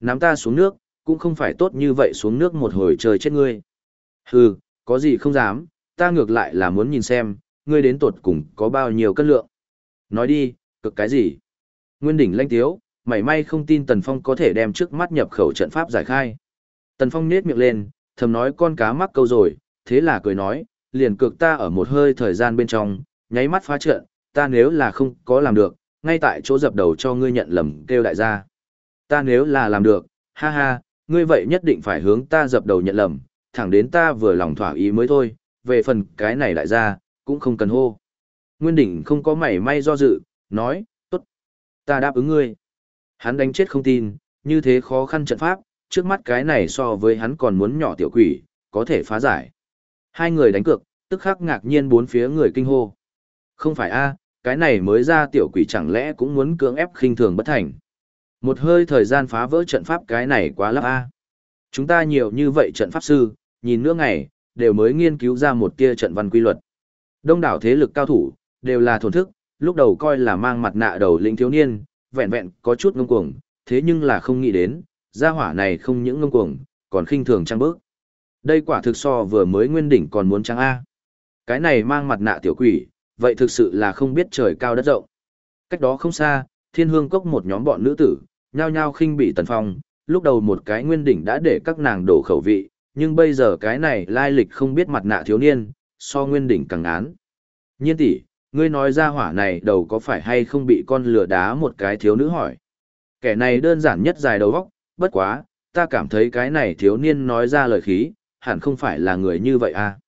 nắm ta xuống nước, cũng không phải tốt như vậy xuống nước một hồi trời chết ngươi. Hừ, có gì không dám, ta ngược lại là muốn nhìn xem, ngươi đến tột cùng có bao nhiêu cân lượng. Nói đi, cực cái gì? Nguyên đỉnh lanh tiếu, mảy may không tin Tần Phong có thể đem trước mắt nhập khẩu trận pháp giải khai. Tần Phong nết miệng lên, thầm nói con cá mắc câu rồi, thế là cười nói, liền cực ta ở một hơi thời gian bên trong, nháy mắt phá trận, ta nếu là không có làm được, ngay tại chỗ dập đầu cho ngươi nhận lầm kêu đại gia. Ta nếu là làm được, ha ha, ngươi vậy nhất định phải hướng ta dập đầu nhận lầm, thẳng đến ta vừa lòng thỏa ý mới thôi, về phần cái này đại gia, cũng không cần hô. Nguyên đỉnh không có mảy may do dự, nói, tốt, ta đáp ứng ngươi. Hắn đánh chết không tin, như thế khó khăn trận pháp, trước mắt cái này so với hắn còn muốn nhỏ tiểu quỷ, có thể phá giải. Hai người đánh cược, tức khắc ngạc nhiên bốn phía người kinh hô. Không phải a, cái này mới ra tiểu quỷ chẳng lẽ cũng muốn cưỡng ép khinh thường bất thành. Một hơi thời gian phá vỡ trận pháp cái này quá lấp a. Chúng ta nhiều như vậy trận pháp sư, nhìn nữa ngày, đều mới nghiên cứu ra một tia trận văn quy luật. Đông đảo thế lực cao thủ, đều là thổn thức, lúc đầu coi là mang mặt nạ đầu lĩnh thiếu niên, vẹn vẹn có chút ngông cuồng, thế nhưng là không nghĩ đến, gia hỏa này không những ngông cuồng, còn khinh thường trang bước. Đây quả thực so vừa mới nguyên đỉnh còn muốn trang A. Cái này mang mặt nạ tiểu quỷ, vậy thực sự là không biết trời cao đất rộng. Cách đó không xa, thiên hương cốc một nhóm bọn nữ tử, nhao nhao khinh bị tần phong, lúc đầu một cái nguyên đỉnh đã để các nàng đổ khẩu vị, nhưng bây giờ cái này lai lịch không biết mặt nạ thiếu niên, so nguyên đỉnh càng án. Nhiên tỷ, ngươi nói ra hỏa này đầu có phải hay không bị con lừa đá một cái thiếu nữ hỏi. Kẻ này đơn giản nhất dài đầu góc, bất quá, ta cảm thấy cái này thiếu niên nói ra lời khí, hẳn không phải là người như vậy à.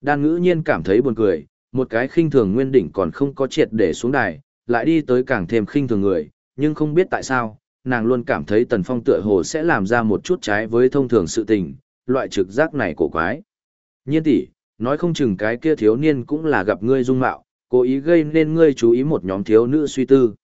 Đan ngữ nhiên cảm thấy buồn cười, một cái khinh thường nguyên đỉnh còn không có triệt để xuống đài, lại đi tới càng thêm khinh thường người, nhưng không biết tại sao, nàng luôn cảm thấy tần phong tựa hồ sẽ làm ra một chút trái với thông thường sự tình, loại trực giác này cổ quái. Nhiên tỷ, nói không chừng cái kia thiếu niên cũng là gặp ngươi dung mạo, cố ý gây nên ngươi chú ý một nhóm thiếu nữ suy tư.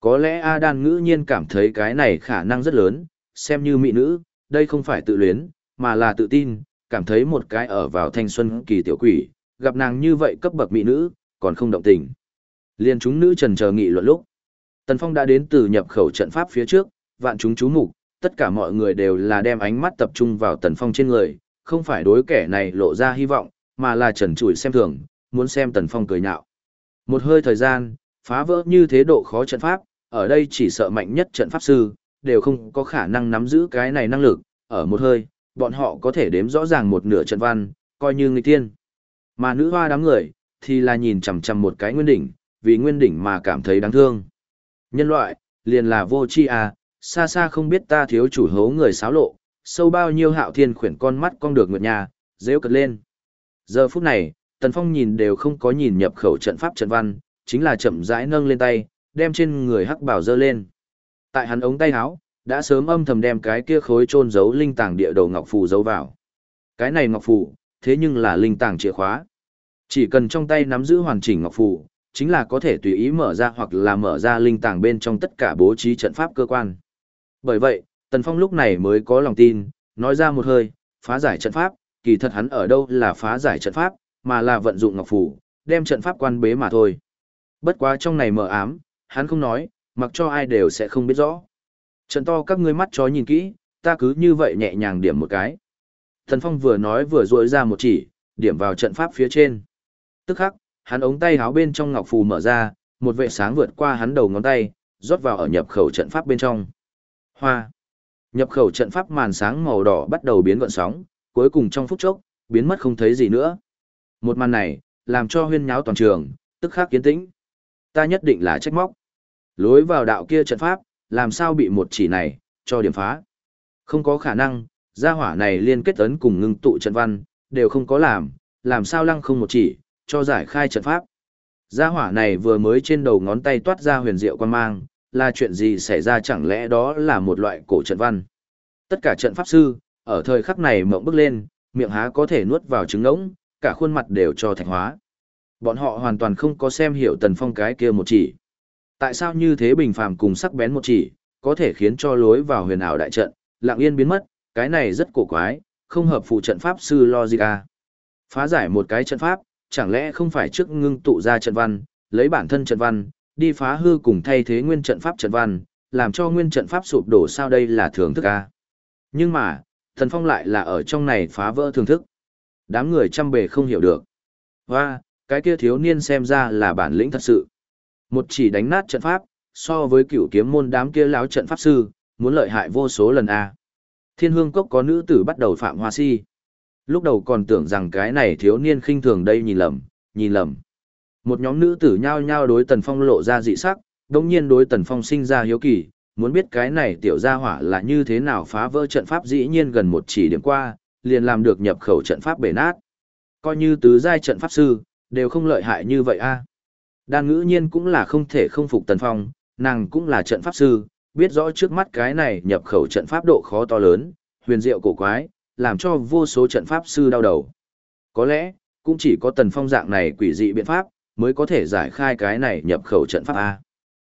Có lẽ A Đan ngữ nhiên cảm thấy cái này khả năng rất lớn, xem như mỹ nữ, đây không phải tự luyến, mà là tự tin, cảm thấy một cái ở vào thanh xuân kỳ tiểu quỷ, gặp nàng như vậy cấp bậc mỹ nữ, còn không động tình. Liên chúng nữ trần chờ nghị luận lúc. Tần Phong đã đến từ nhập khẩu trận pháp phía trước, vạn chúng chú mục, tất cả mọi người đều là đem ánh mắt tập trung vào Tần Phong trên người, không phải đối kẻ này lộ ra hy vọng, mà là trần trụi xem thường, muốn xem Tần Phong cười nhạo. Một hơi thời gian, phá vỡ như thế độ khó trận pháp, ở đây chỉ sợ mạnh nhất trận pháp sư, đều không có khả năng nắm giữ cái này năng lực, ở một hơi, bọn họ có thể đếm rõ ràng một nửa trận văn, coi như người tiên. Mà nữ hoa đám người, thì là nhìn chằm chằm một cái nguyên đỉnh, vì nguyên đỉnh mà cảm thấy đáng thương. Nhân loại, liền là vô chi à, xa xa không biết ta thiếu chủ hấu người xáo lộ, sâu bao nhiêu hạo thiên khuyển con mắt con được ngược nhà, rêu cật lên. Giờ phút này, Tần Phong nhìn đều không có nhìn nhập khẩu trận pháp trận văn, chính là chậm rãi nâng lên tay, đem trên người hắc bảo dơ lên. Tại hắn ống tay áo, đã sớm âm thầm đem cái kia khối trôn giấu linh tàng địa đồ ngọc phù giấu vào. Cái này ngọc phù, thế nhưng là linh tàng chìa khóa. Chỉ cần trong tay nắm giữ hoàn chỉnh ngọc phù, chính là có thể tùy ý mở ra hoặc là mở ra linh tàng bên trong tất cả bố trí trận pháp cơ quan. Bởi vậy, Tần Phong lúc này mới có lòng tin, nói ra một hơi, phá giải trận pháp, kỳ thật hắn ở đâu là phá giải trận pháp, mà là vận dụng ngọc phủ, đem trận pháp quan bế mà thôi. Bất quá trong này mờ ám, hắn không nói, mặc cho ai đều sẽ không biết rõ. Trận to các ngươi mắt chó nhìn kỹ, ta cứ như vậy nhẹ nhàng điểm một cái. Thần Phong vừa nói vừa duỗi ra một chỉ, điểm vào trận pháp phía trên. Tức khắc, hắn ống tay háo bên trong ngọc phù mở ra, một vệ sáng vượt qua hắn đầu ngón tay, rót vào ở nhập khẩu trận pháp bên trong. Hoa. Nhập khẩu trận pháp màn sáng màu đỏ bắt đầu biến gợn sóng, cuối cùng trong phút chốc, biến mất không thấy gì nữa. Một màn này, làm cho huyên nháo toàn trường, tức khắc kiến tĩnh. Ta nhất định là trách móc. Lối vào đạo kia trận pháp, làm sao bị một chỉ này, cho điểm phá. Không có khả năng, gia hỏa này liên kết ấn cùng ngưng tụ trận văn, đều không có làm, làm sao lăng không một chỉ, cho giải khai trận pháp. Gia hỏa này vừa mới trên đầu ngón tay toát ra huyền diệu quan mang, là chuyện gì xảy ra chẳng lẽ đó là một loại cổ trận văn. Tất cả trận pháp sư, ở thời khắc này mộng bước lên, miệng há có thể nuốt vào trứng ngỗng, cả khuôn mặt đều cho thạch hóa. Bọn họ hoàn toàn không có xem hiểu tần phong cái kia một chỉ. Tại sao như thế bình phàm cùng sắc bén một chỉ, có thể khiến cho lối vào huyền ảo đại trận, lặng yên biến mất, cái này rất cổ quái, không hợp phụ trận pháp sư Logica. À. Phá giải một cái trận pháp, chẳng lẽ không phải trước ngưng tụ ra trận văn, lấy bản thân trận văn, đi phá hư cùng thay thế nguyên trận pháp trận văn, làm cho nguyên trận pháp sụp đổ sao đây là thưởng thức a. Nhưng mà, thần Phong lại là ở trong này phá vỡ thưởng thức. Đám người chăm bề không hiểu được. Và, cái kia thiếu niên xem ra là bản lĩnh thật sự. Một chỉ đánh nát trận pháp, so với cựu kiếm môn đám kia láo trận pháp sư, muốn lợi hại vô số lần a. Thiên hương cốc có nữ tử bắt đầu phạm hoa si. Lúc đầu còn tưởng rằng cái này thiếu niên khinh thường đây nhìn lầm, nhìn lầm. Một nhóm nữ tử nhao nhao đối Tần Phong lộ ra dị sắc, đồng nhiên đối Tần Phong sinh ra hiếu kỳ, muốn biết cái này tiểu gia hỏa là như thế nào phá vỡ trận pháp dĩ nhiên gần một chỉ điểm qua, liền làm được nhập khẩu trận pháp bể nát. Coi như tứ giai trận pháp sư, đều không lợi hại như vậy a. À. Đan ngữ nhiên cũng là không thể không phục Tần Phong, nàng cũng là trận pháp sư, biết rõ trước mắt cái này nhập khẩu trận pháp độ khó to lớn, huyền diệu cổ quái, làm cho vô số trận pháp sư đau đầu. Có lẽ, cũng chỉ có Tần Phong dạng này quỷ dị biện pháp, mới có thể giải khai cái này nhập khẩu trận pháp A.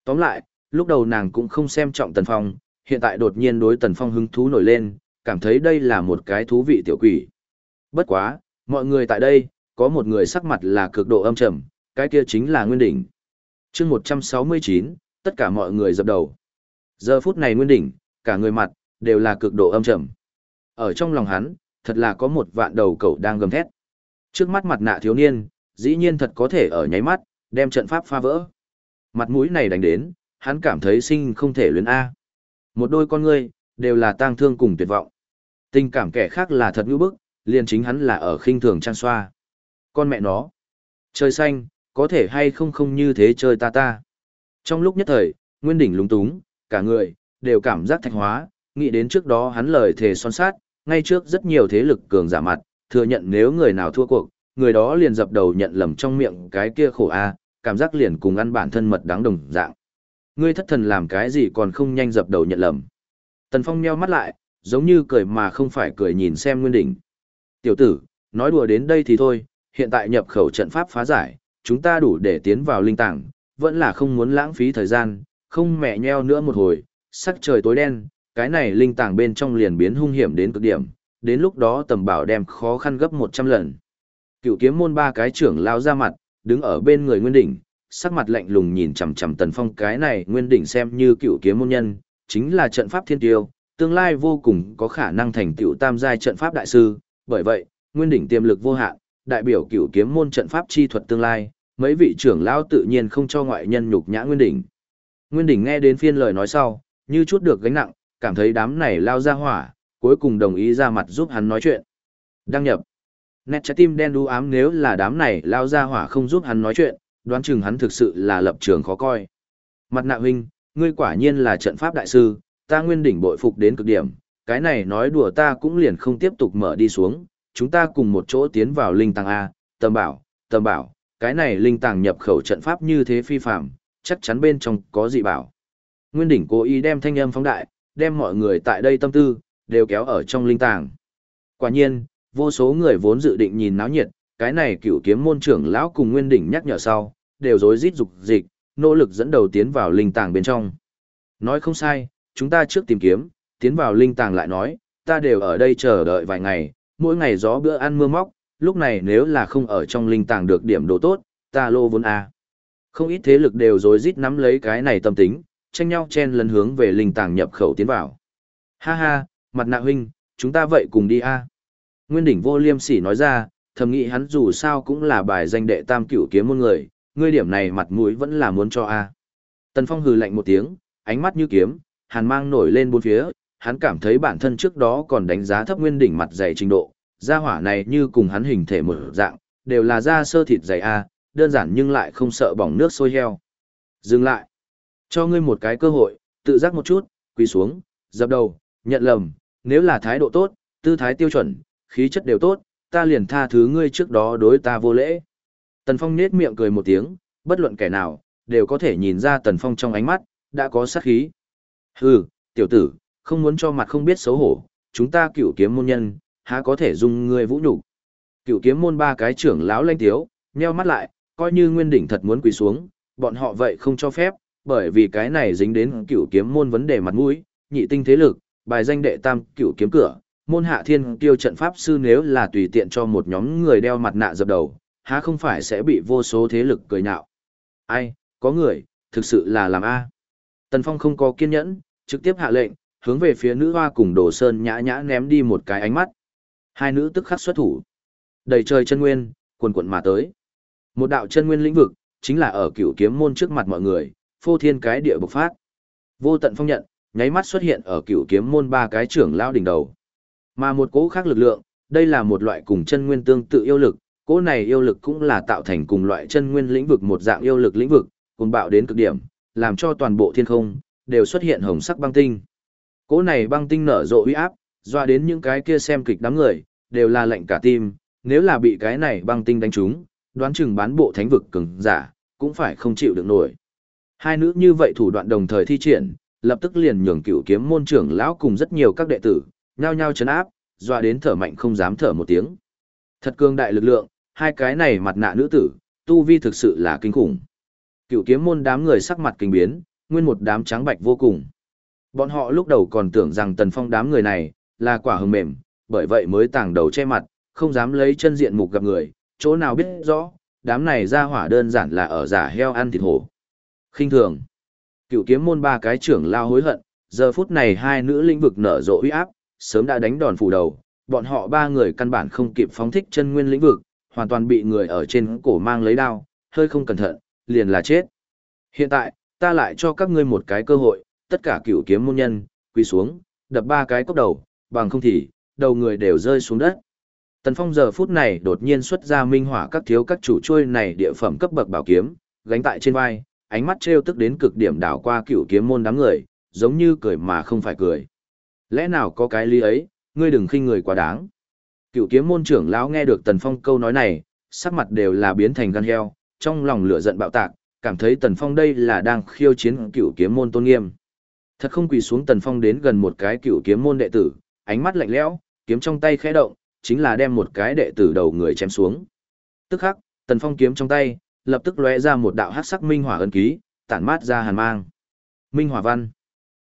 Tóm lại, lúc đầu nàng cũng không xem trọng Tần Phong, hiện tại đột nhiên đối Tần Phong hứng thú nổi lên, cảm thấy đây là một cái thú vị tiểu quỷ. Bất quá, mọi người tại đây, có một người sắc mặt là cực độ âm trầm, cái kia chính là Nguyên Đỉnh. chương 169, tất cả mọi người dập đầu. Giờ phút này Nguyên Đỉnh, cả người mặt, đều là cực độ âm trầm. Ở trong lòng hắn, thật là có một vạn đầu cậu đang gầm thét. Trước mắt mặt nạ thiếu niên, dĩ nhiên thật có thể ở nháy mắt, đem trận pháp phá vỡ. Mặt mũi này đánh đến, hắn cảm thấy sinh không thể luyến A. Một đôi con ngươi, đều là tang thương cùng tuyệt vọng. Tình cảm kẻ khác là thật ngữ bức, liền chính hắn là ở khinh thường trang xoa. Con mẹ nó. Trời xanh, có thể hay không không như thế chơi ta ta. Trong lúc nhất thời, Nguyên Đỉnh lúng túng, cả người, đều cảm giác thạch hóa, nghĩ đến trước đó hắn lời thề son sát, ngay trước rất nhiều thế lực cường giả mặt, thừa nhận nếu người nào thua cuộc, người đó liền dập đầu nhận lầm trong miệng cái kia khổ a, cảm giác liền cùng ăn bản thân mật đáng đồng dạng. Ngươi thất thần làm cái gì còn không nhanh dập đầu nhận lầm. Tần Phong nheo mắt lại, giống như cười mà không phải cười nhìn xem Nguyên Đỉnh. Tiểu tử, nói đùa đến đây thì thôi, hiện tại nhập khẩu trận pháp phá giải, chúng ta đủ để tiến vào linh tảng, vẫn là không muốn lãng phí thời gian, không mẹ nheo nữa một hồi, sắc trời tối đen, cái này linh tàng bên trong liền biến hung hiểm đến cực điểm, đến lúc đó tầm bảo đem khó khăn gấp 100 lần. Cựu kiếm môn ba cái trưởng lao ra mặt, đứng ở bên người Nguyên Đỉnh, sắc mặt lạnh lùng nhìn chằm chằm Tần Phong cái này Nguyên Đỉnh xem như cựu kiếm môn nhân, chính là trận pháp thiên tiêu, tương lai vô cùng có khả năng thành tựu tam giai trận pháp đại sư, bởi vậy, Nguyên Đỉnh tiềm lực vô hạn, đại biểu cựu kiếm môn trận pháp chi thuật tương lai, mấy vị trưởng lao tự nhiên không cho ngoại nhân nhục nhã Nguyên Đỉnh. Nguyên Đỉnh nghe đến phiên lời nói sau, như chút được gánh nặng, cảm thấy đám này lao ra hỏa, cuối cùng đồng ý ra mặt giúp hắn nói chuyện. Đăng nhập. Nét trái tim đen đu ám nếu là đám này lao ra hỏa không giúp hắn nói chuyện, đoán chừng hắn thực sự là lập trường khó coi. Mặt nạ huynh, ngươi quả nhiên là trận pháp đại sư, ta nguyên đỉnh bội phục đến cực điểm, cái này nói đùa ta cũng liền không tiếp tục mở đi xuống, chúng ta cùng một chỗ tiến vào linh tàng A, tầm bảo, tầm bảo, cái này linh tàng nhập khẩu trận pháp như thế phi phạm, chắc chắn bên trong có dị bảo. Nguyên đỉnh cố ý đem thanh âm phóng đại, đem mọi người tại đây tâm tư, đều kéo ở trong linh tàng. Quả nhiên, vô số người vốn dự định nhìn náo nhiệt, cái này cựu kiếm môn trưởng lão cùng Nguyên đỉnh nhắc nhở sau, đều rối rít dục dịch, nỗ lực dẫn đầu tiến vào linh tàng bên trong. Nói không sai, chúng ta trước tìm kiếm, tiến vào linh tàng lại nói, ta đều ở đây chờ đợi vài ngày, mỗi ngày gió bữa ăn mưa móc, lúc này nếu là không ở trong linh tàng được điểm đồ tốt, ta lô vốn a. Không ít thế lực đều rối rít nắm lấy cái này tâm tính, tranh nhau chen lấn hướng về linh tàng nhập khẩu tiến vào. Ha ha, mặt nạ huynh, chúng ta vậy cùng đi a. Nguyên đỉnh vô liêm sỉ nói ra, thầm nghĩ hắn dù sao cũng là bài danh đệ tam cửu kiếm môn người, ngươi điểm này mặt mũi vẫn là muốn cho a. Tần Phong hừ lạnh một tiếng, ánh mắt như kiếm, hàn mang nổi lên bốn phía, hắn cảm thấy bản thân trước đó còn đánh giá thấp nguyên đỉnh mặt dày trình độ, gia hỏa này như cùng hắn hình thể một dạng, đều là da sơ thịt dày a, đơn giản nhưng lại không sợ bỏng nước sôi heo. Dừng lại. Cho ngươi một cái cơ hội, tự giác một chút, quỳ xuống, dập đầu, nhận lầm, nếu là thái độ tốt, tư thái tiêu chuẩn, khí chất đều tốt, ta liền tha thứ ngươi trước đó đối ta vô lễ. Tần Phong nết miệng cười một tiếng, bất luận kẻ nào, đều có thể nhìn ra Tần Phong trong ánh mắt, đã có sát khí. Hừ, tiểu tử, không muốn cho mặt không biết xấu hổ, chúng ta cựu kiếm môn nhân, há có thể dung ngươi vũ nhục Cựu kiếm môn ba cái trưởng lão lanh tiếu, nheo mắt lại, coi như nguyên đỉnh thật muốn quỳ xuống, bọn họ vậy không cho phép, bởi vì cái này dính đến cựu kiếm môn vấn đề mặt mũi, nhị tinh thế lực, bài danh đệ tam cựu kiếm cửa, môn hạ thiên tiêu trận pháp sư nếu là tùy tiện cho một nhóm người đeo mặt nạ dập đầu, há không phải sẽ bị vô số thế lực cười nhạo. Ai, có người, thực sự là làm A. Tần Phong không có kiên nhẫn, trực tiếp hạ lệnh, hướng về phía nữ hoa cùng Đồ Sơn nhã nhã ném đi một cái ánh mắt. Hai nữ tức khắc xuất thủ. Đầy trời chân nguyên, quần quần mà tới. Một đạo chân nguyên lĩnh vực, chính là ở cửu kiếm môn trước mặt mọi người, phô thiên cái địa bộc phát. Vô tận phong nhận, nháy mắt xuất hiện ở cửu kiếm môn ba cái trưởng lao đỉnh đầu. Mà một cỗ khác lực lượng, đây là một loại cùng chân nguyên tương tự yêu lực, cỗ này yêu lực cũng là tạo thành cùng loại chân nguyên lĩnh vực một dạng yêu lực lĩnh vực, cùng bạo đến cực điểm, làm cho toàn bộ thiên không đều xuất hiện hồng sắc băng tinh. Cỗ này băng tinh nở rộ uy áp, doa đến những cái kia xem kịch đám người, đều là lạnh cả tim, nếu là bị cái này băng tinh đánh trúng, đoán chừng bán bộ thánh vực cường giả, cũng phải không chịu được nổi. Hai nữ như vậy thủ đoạn đồng thời thi triển, lập tức liền nhường cựu kiếm môn trưởng lão cùng rất nhiều các đệ tử, nhao nhao chấn áp, dọa đến thở mạnh không dám thở một tiếng. Thật cương đại lực lượng, hai cái này mặt nạ nữ tử, tu vi thực sự là kinh khủng. Cựu kiếm môn đám người sắc mặt kinh biến, nguyên một đám trắng bạch vô cùng. Bọn họ lúc đầu còn tưởng rằng tần phong đám người này, là quả hừng mềm, bởi vậy mới tàng đầu che mặt, không dám lấy chân diện mục gặp người, chỗ nào biết rõ, đám này ra hỏa đơn giản là ở giả heo ăn thịt hổ khinh thường. Cựu kiếm môn ba cái trưởng lao hối hận, giờ phút này hai nữ lĩnh vực nở rộ uy áp, sớm đã đánh đòn phủ đầu, bọn họ ba người căn bản không kịp phóng thích chân nguyên lĩnh vực, hoàn toàn bị người ở trên cổ mang lấy đao, hơi không cẩn thận, liền là chết. Hiện tại, ta lại cho các ngươi một cái cơ hội, tất cả cựu kiếm môn nhân, quỳ xuống, đập ba cái cốc đầu, bằng không thì, đầu người đều rơi xuống đất. Tần Phong giờ phút này đột nhiên xuất ra minh hỏa các thiếu các chủ trôi này địa phẩm cấp bậc bảo kiếm, gánh tại trên vai, ánh mắt trêu tức đến cực điểm đảo qua cựu kiếm môn đám người, giống như cười mà không phải cười. Lẽ nào có cái lý ấy, ngươi đừng khinh người quá đáng. Cựu kiếm môn trưởng lão nghe được Tần Phong câu nói này, sắc mặt đều là biến thành gan heo, trong lòng lửa giận bạo tạc, cảm thấy Tần Phong đây là đang khiêu chiến cựu kiếm môn tôn nghiêm. Thật không quỳ xuống Tần Phong đến gần một cái cựu kiếm môn đệ tử, ánh mắt lạnh lẽo, kiếm trong tay khẽ động, chính là đem một cái đệ tử đầu người chém xuống. Tức khắc, Tần Phong kiếm trong tay, lập tức lóe ra một đạo hắc sắc minh hỏa ấn ký, tản mát ra hàn mang. Minh hỏa văn.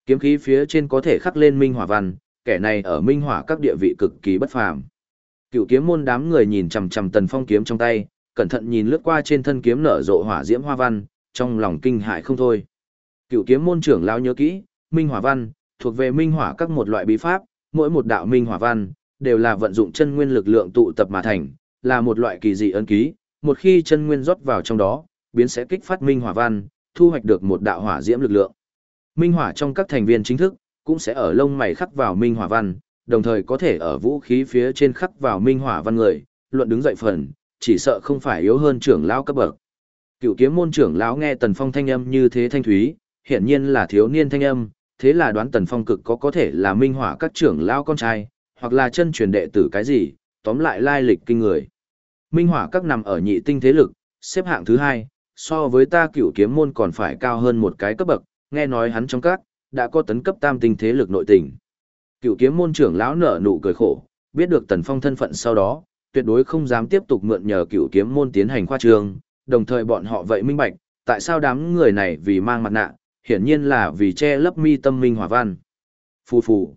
Kiếm khí phía trên có thể khắc lên minh hỏa văn, kẻ này ở minh hỏa các địa vị cực kỳ bất phàm. Cựu kiếm môn đám người nhìn chằm chằm Tần Phong kiếm trong tay, cẩn thận nhìn lướt qua trên thân kiếm nở rộ hỏa diễm hoa văn, trong lòng kinh hại không thôi. Cựu kiếm môn trưởng lão nhớ kỹ, minh hỏa văn thuộc về minh hỏa các một loại bí pháp, mỗi một đạo minh hỏa văn đều là vận dụng chân nguyên lực lượng tụ tập mà thành, là một loại kỳ dị ấn ký, một khi chân nguyên rót vào trong đó, biến sẽ kích phát minh hỏa văn, thu hoạch được một đạo hỏa diễm lực lượng. Minh hỏa trong các thành viên chính thức cũng sẽ ở lông mày khắc vào minh hỏa văn, đồng thời có thể ở vũ khí phía trên khắc vào minh hỏa văn người, luận đứng dậy phần, chỉ sợ không phải yếu hơn trưởng lão cấp bậc. Cựu kiếm môn trưởng lão nghe Tần Phong thanh âm như thế thanh thúy, hiển nhiên là thiếu niên thanh âm, thế là đoán Tần Phong cực có có thể là minh hỏa các trưởng lão con trai, hoặc là chân truyền đệ tử cái gì, tóm lại lai lịch kinh người. Minh hỏa các nằm ở nhị tinh thế lực, xếp hạng thứ hai, so với ta cựu kiếm môn còn phải cao hơn một cái cấp bậc, nghe nói hắn trong các, đã có tấn cấp tam tinh thế lực nội tình. Cựu kiếm môn trưởng lão nở nụ cười khổ, biết được tần phong thân phận sau đó, tuyệt đối không dám tiếp tục mượn nhờ cựu kiếm môn tiến hành khoa trường. đồng thời bọn họ vậy minh bạch, tại sao đám người này vì mang mặt nạ, hiển nhiên là vì che lấp mi tâm minh hỏa văn. Phù phù.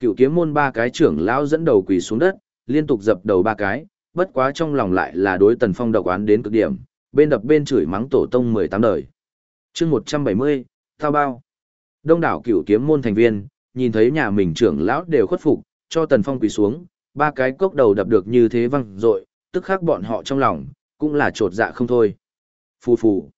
Cựu kiếm môn ba cái trưởng lão dẫn đầu quỳ xuống đất, liên tục dập đầu ba cái, bất quá trong lòng lại là đối tần phong độc oán đến cực điểm, bên đập bên chửi mắng tổ tông 18 đời. chương 170, thao bao. Đông đảo cửu kiếm môn thành viên, nhìn thấy nhà mình trưởng lão đều khuất phục, cho tần phong quỳ xuống, ba cái cốc đầu đập được như thế văng rội, tức khắc bọn họ trong lòng, cũng là trột dạ không thôi. Phù phù.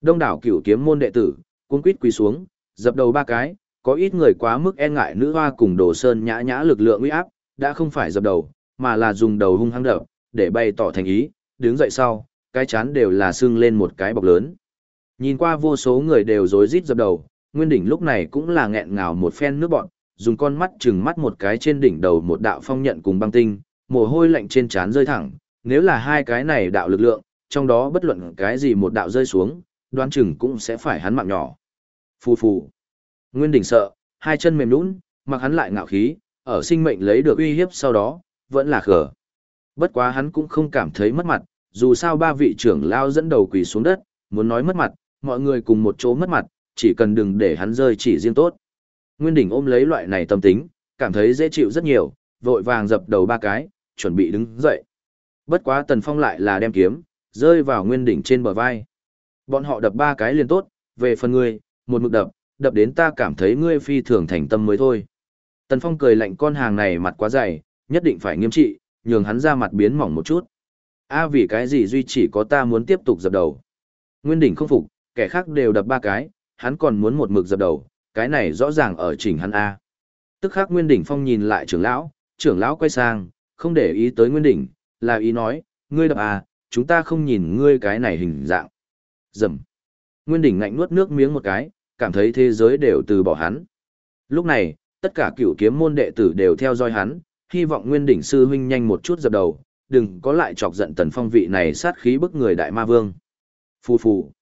Đông đảo cửu kiếm môn đệ tử, cuốn quýt quỳ xuống, dập đầu ba cái, có ít người quá mức e ngại nữ hoa cùng đồ sơn nhã nhã lực lượng uy áp, đã không phải dập đầu, mà là dùng đầu hung hăng đập, để bày tỏ thành ý, đứng dậy sau, cái chán đều là sưng lên một cái bọc lớn. Nhìn qua vô số người đều rối rít dập đầu, Nguyên Đỉnh lúc này cũng là nghẹn ngào một phen nước bọn, dùng con mắt chừng mắt một cái trên đỉnh đầu một đạo phong nhận cùng băng tinh, mồ hôi lạnh trên trán rơi thẳng, nếu là hai cái này đạo lực lượng, trong đó bất luận cái gì một đạo rơi xuống, đoán chừng cũng sẽ phải hắn mạng nhỏ. Phù phù. Nguyên đỉnh sợ, hai chân mềm nhũn, mặc hắn lại ngạo khí, ở sinh mệnh lấy được uy hiếp sau đó, vẫn là khờ. Bất quá hắn cũng không cảm thấy mất mặt, dù sao ba vị trưởng lao dẫn đầu quỳ xuống đất, muốn nói mất mặt, mọi người cùng một chỗ mất mặt, chỉ cần đừng để hắn rơi chỉ riêng tốt. Nguyên đỉnh ôm lấy loại này tâm tính, cảm thấy dễ chịu rất nhiều, vội vàng dập đầu ba cái, chuẩn bị đứng dậy. Bất quá Tần Phong lại là đem kiếm, rơi vào nguyên đỉnh trên bờ vai. Bọn họ đập ba cái liền tốt, về phần người, một mực đập, đập đến ta cảm thấy ngươi phi thường thành tâm mới thôi. Tần Phong cười lạnh con hàng này mặt quá dày, nhất định phải nghiêm trị, nhường hắn ra mặt biến mỏng một chút. A vì cái gì duy chỉ có ta muốn tiếp tục dập đầu. Nguyên đỉnh không phục, kẻ khác đều đập ba cái, hắn còn muốn một mực dập đầu, cái này rõ ràng ở chỉnh hắn A. Tức khắc Nguyên đỉnh phong nhìn lại trưởng lão, trưởng lão quay sang, không để ý tới Nguyên đỉnh, là ý nói, ngươi đập A, chúng ta không nhìn ngươi cái này hình dạng. Dầm. Nguyên đỉnh ngạnh nuốt nước miếng một cái, cảm thấy thế giới đều từ bỏ hắn. Lúc này, tất cả cựu kiếm môn đệ tử đều theo dõi hắn, hy vọng Nguyên đỉnh sư huynh nhanh một chút dập đầu, đừng có lại chọc giận tần phong vị này sát khí bức người đại ma vương. Phù phù.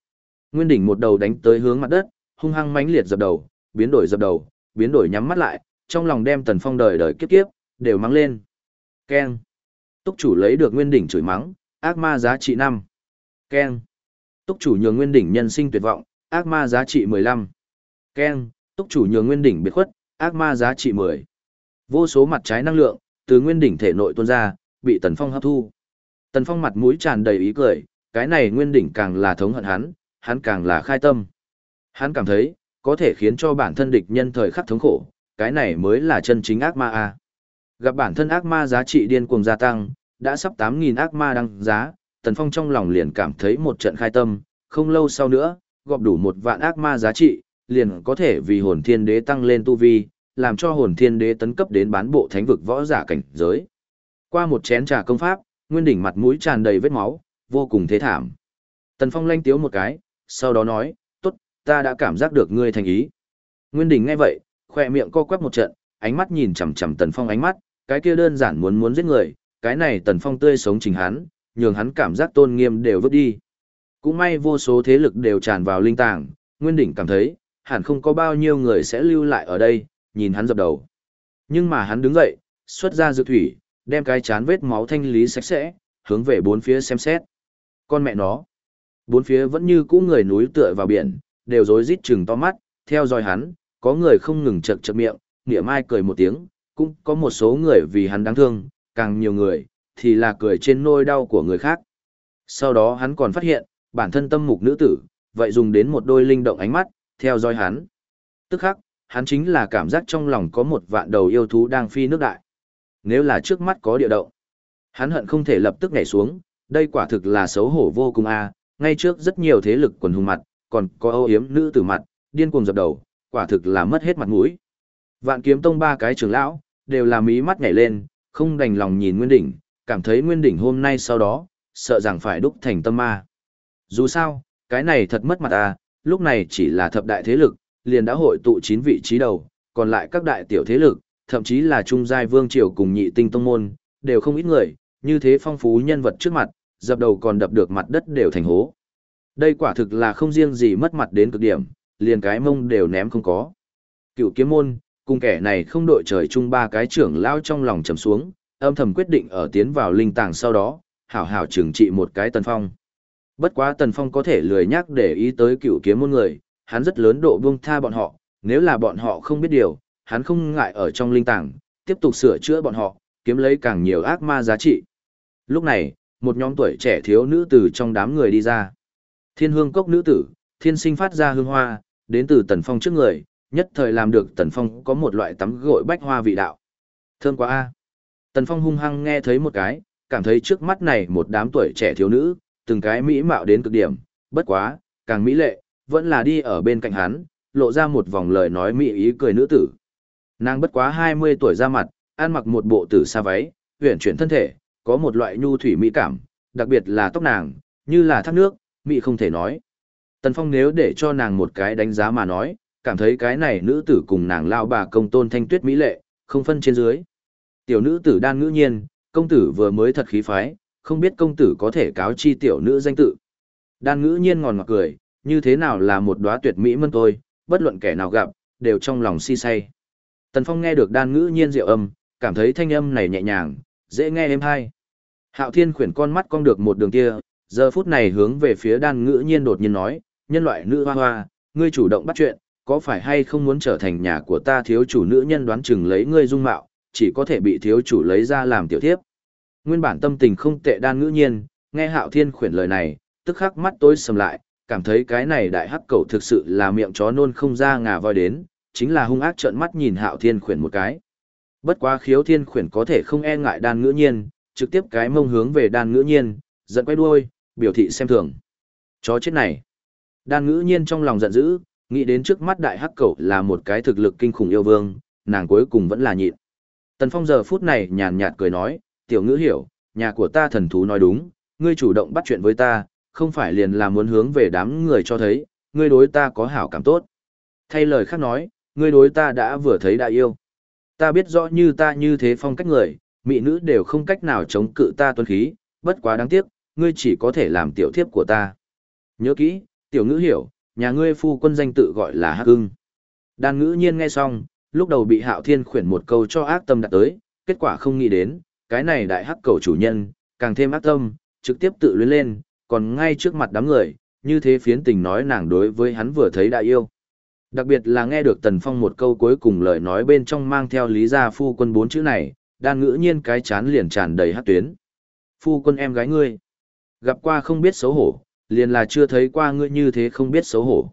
Nguyên đỉnh một đầu đánh tới hướng mặt đất, hung hăng mãnh liệt dập đầu, biến đổi dập đầu, biến đổi nhắm mắt lại, trong lòng đem tần phong đời đời kiếp kiếp, đều mắng lên. Keng. Túc chủ lấy được nguyên đỉnh chửi mắng, ác ma giá trị năm. Keng. Túc chủ nhường nguyên đỉnh nhân sinh tuyệt vọng, ác ma giá trị mười lăm. Keng. Túc chủ nhường nguyên đỉnh biệt khuất, ác ma giá trị mười. Vô số mặt trái năng lượng, từ nguyên đỉnh thể nội tuôn ra, bị Tần Phong hấp thu. Tần Phong mặt mũi tràn đầy ý cười, cái này nguyên đỉnh càng là thống hận hắn, hắn càng là khai tâm. Hắn cảm thấy, có thể khiến cho bản thân địch nhân thời khắc thống khổ, cái này mới là chân chính ác ma a. Gặp bản thân ác ma giá trị điên cuồng gia tăng, đã sắp 8.000 ác ma đăng giá, Tần Phong trong lòng liền cảm thấy một trận khai tâm, không lâu sau nữa, gọp đủ một vạn ác ma giá trị, liền có thể vì hồn thiên đế tăng lên tu vi, làm cho hồn thiên đế tấn cấp đến bán bộ thánh vực võ giả cảnh giới. Qua một chén trà công pháp, Nguyên đỉnh mặt mũi tràn đầy vết máu, vô cùng thế thảm. Tần Phong lanh tiếu một cái, sau đó nói, tốt, ta đã cảm giác được ngươi thành ý. Nguyên đỉnh nghe vậy, khoe miệng co quắp một trận, ánh mắt nhìn chằm chằm Tần Phong ánh mắt, cái kia đơn giản muốn muốn giết người, cái này Tần Phong tươi sống trình hắn, nhường hắn cảm giác tôn nghiêm đều vứt đi. Cũng may vô số thế lực đều tràn vào linh tàng, Nguyên đỉnh cảm thấy, hẳn không có bao nhiêu người sẽ lưu lại ở đây, nhìn hắn dập đầu. Nhưng mà hắn đứng dậy, xuất ra dược thủy, đem cái chán vết máu thanh lý sạch sẽ, hướng về bốn phía xem xét. Con mẹ nó. Bốn phía vẫn như cũ người núi tựa vào biển, đều rối rít chừng to mắt, theo dõi hắn, có người không ngừng chật chật miệng, nghĩa mai cười một tiếng, cũng có một số người vì hắn đáng thương, càng nhiều người, thì là cười trên nôi đau của người khác. Sau đó hắn còn phát hiện, bản thân tâm mục nữ tử, vậy dùng đến một đôi linh động ánh mắt, theo dõi hắn. Tức khắc, hắn chính là cảm giác trong lòng có một vạn đầu yêu thú đang phi nước đại. Nếu là trước mắt có địa động, hắn hận không thể lập tức nhảy xuống, đây quả thực là xấu hổ vô cùng a, ngay trước rất nhiều thế lực quần hùng mặt, còn có âu yếm nữ tử mặt, điên cuồng dập đầu, quả thực là mất hết mặt mũi. Vạn kiếm tông ba cái trưởng lão, đều là mí mắt nhảy lên, không đành lòng nhìn Nguyên Đỉnh, cảm thấy Nguyên Đỉnh hôm nay sau đó, sợ rằng phải đúc thành tâm ma. Dù sao, cái này thật mất mặt à, lúc này chỉ là thập đại thế lực, liền đã hội tụ chín vị trí đầu, còn lại các đại tiểu thế lực, thậm chí là trung giai vương triều cùng nhị tinh tông môn, đều không ít người, như thế phong phú nhân vật trước mặt, dập đầu còn đập được mặt đất đều thành hố. Đây quả thực là không riêng gì mất mặt đến cực điểm, liền cái mông đều ném không có. Cựu kiếm môn, cùng kẻ này không đội trời chung ba cái trưởng lao trong lòng trầm xuống, âm thầm quyết định ở tiến vào linh tàng sau đó, hảo hảo trừng trị một cái tần phong. Bất quá tần phong có thể lười nhắc để ý tới cựu kiếm môn người, hắn rất lớn độ buông tha bọn họ, nếu là bọn họ không biết điều, hắn không ngại ở trong linh tàng, tiếp tục sửa chữa bọn họ, kiếm lấy càng nhiều ác ma giá trị. Lúc này, một nhóm tuổi trẻ thiếu nữ từ trong đám người đi ra. Thiên hương cốc nữ tử, thiên sinh phát ra hương hoa, đến từ tần phong trước người, nhất thời làm được tần phong có một loại tắm gội bách hoa vị đạo. Thơm quá a Tần phong hung hăng nghe thấy một cái, cảm thấy trước mắt này một đám tuổi trẻ thiếu nữ, từng cái mỹ mạo đến cực điểm, bất quá, càng mỹ lệ, vẫn là đi ở bên cạnh hắn, lộ ra một vòng lời nói mỹ ý cười nữ tử. Nàng bất quá 20 tuổi ra mặt, ăn mặc một bộ tử sa váy, huyền chuyển thân thể, có một loại nhu thủy mỹ cảm, đặc biệt là tóc nàng, như là thác nước, mỹ không thể nói. Tần Phong nếu để cho nàng một cái đánh giá mà nói, cảm thấy cái này nữ tử cùng nàng lao bà công tôn thanh tuyết mỹ lệ, không phân trên dưới. Tiểu nữ tử đan ngữ nhiên, công tử vừa mới thật khí phái, không biết công tử có thể cáo chi tiểu nữ danh tự. Đan ngữ nhiên ngòn ngọt cười, như thế nào là một đóa tuyệt mỹ mân tôi, bất luận kẻ nào gặp, đều trong lòng si say. Tần Phong nghe được đan ngữ nhiên diệu âm, cảm thấy thanh âm này nhẹ nhàng, dễ nghe êm hay. Hạo Thiên khuyển con mắt cong được một đường kia, giờ phút này hướng về phía đan ngữ nhiên đột nhiên nói, nhân loại nữ hoa hoa, ngươi chủ động bắt chuyện, có phải hay không muốn trở thành nhà của ta thiếu chủ nữ nhân đoán chừng lấy ngươi dung mạo, chỉ có thể bị thiếu chủ lấy ra làm tiểu thiếp. Nguyên bản tâm tình không tệ đan ngữ nhiên, nghe Hạo Thiên khuyển lời này, tức khắc mắt tối sầm lại, cảm thấy cái này đại hắc cầu thực sự là miệng chó nôn không ra ngà voi đến, chính là hung ác trợn mắt nhìn hạo thiên khuyển một cái. Bất quá khiếu thiên khuyển có thể không e ngại đan ngữ nhiên, trực tiếp cái mông hướng về đan ngữ nhiên, giận quay đuôi, biểu thị xem thường. Chó chết này. Đan ngữ nhiên trong lòng giận dữ, nghĩ đến trước mắt đại hắc cầu là một cái thực lực kinh khủng yêu vương, nàng cuối cùng vẫn là nhịn. Tần Phong giờ phút này nhàn nhạt cười nói, tiểu ngữ hiểu, nhà của ta thần thú nói đúng, ngươi chủ động bắt chuyện với ta, không phải liền là muốn hướng về đám người cho thấy, ngươi đối ta có hảo cảm tốt. Thay lời khác nói, ngươi đối ta đã vừa thấy đã yêu. Ta biết rõ như ta như thế phong cách người, mỹ nữ đều không cách nào chống cự ta tuân khí, bất quá đáng tiếc, ngươi chỉ có thể làm tiểu thiếp của ta. Nhớ kỹ, tiểu ngữ hiểu, nhà ngươi phu quân danh tự gọi là Hắc Ưng. Đan ngữ nhiên nghe xong, lúc đầu bị Hạo Thiên khuyển một câu cho ác tâm đặt tới, kết quả không nghĩ đến, cái này đại hắc cầu chủ nhân, càng thêm ác tâm, trực tiếp tự luyến lên, còn ngay trước mặt đám người, như thế phiến tình nói nàng đối với hắn vừa thấy đã yêu. Đặc biệt là nghe được Tần Phong một câu cuối cùng lời nói bên trong mang theo lý gia phu quân bốn chữ này, đan ngữ nhiên cái chán liền tràn đầy hát tuyến. Phu quân em gái ngươi, gặp qua không biết xấu hổ, liền là chưa thấy qua ngươi như thế không biết xấu hổ.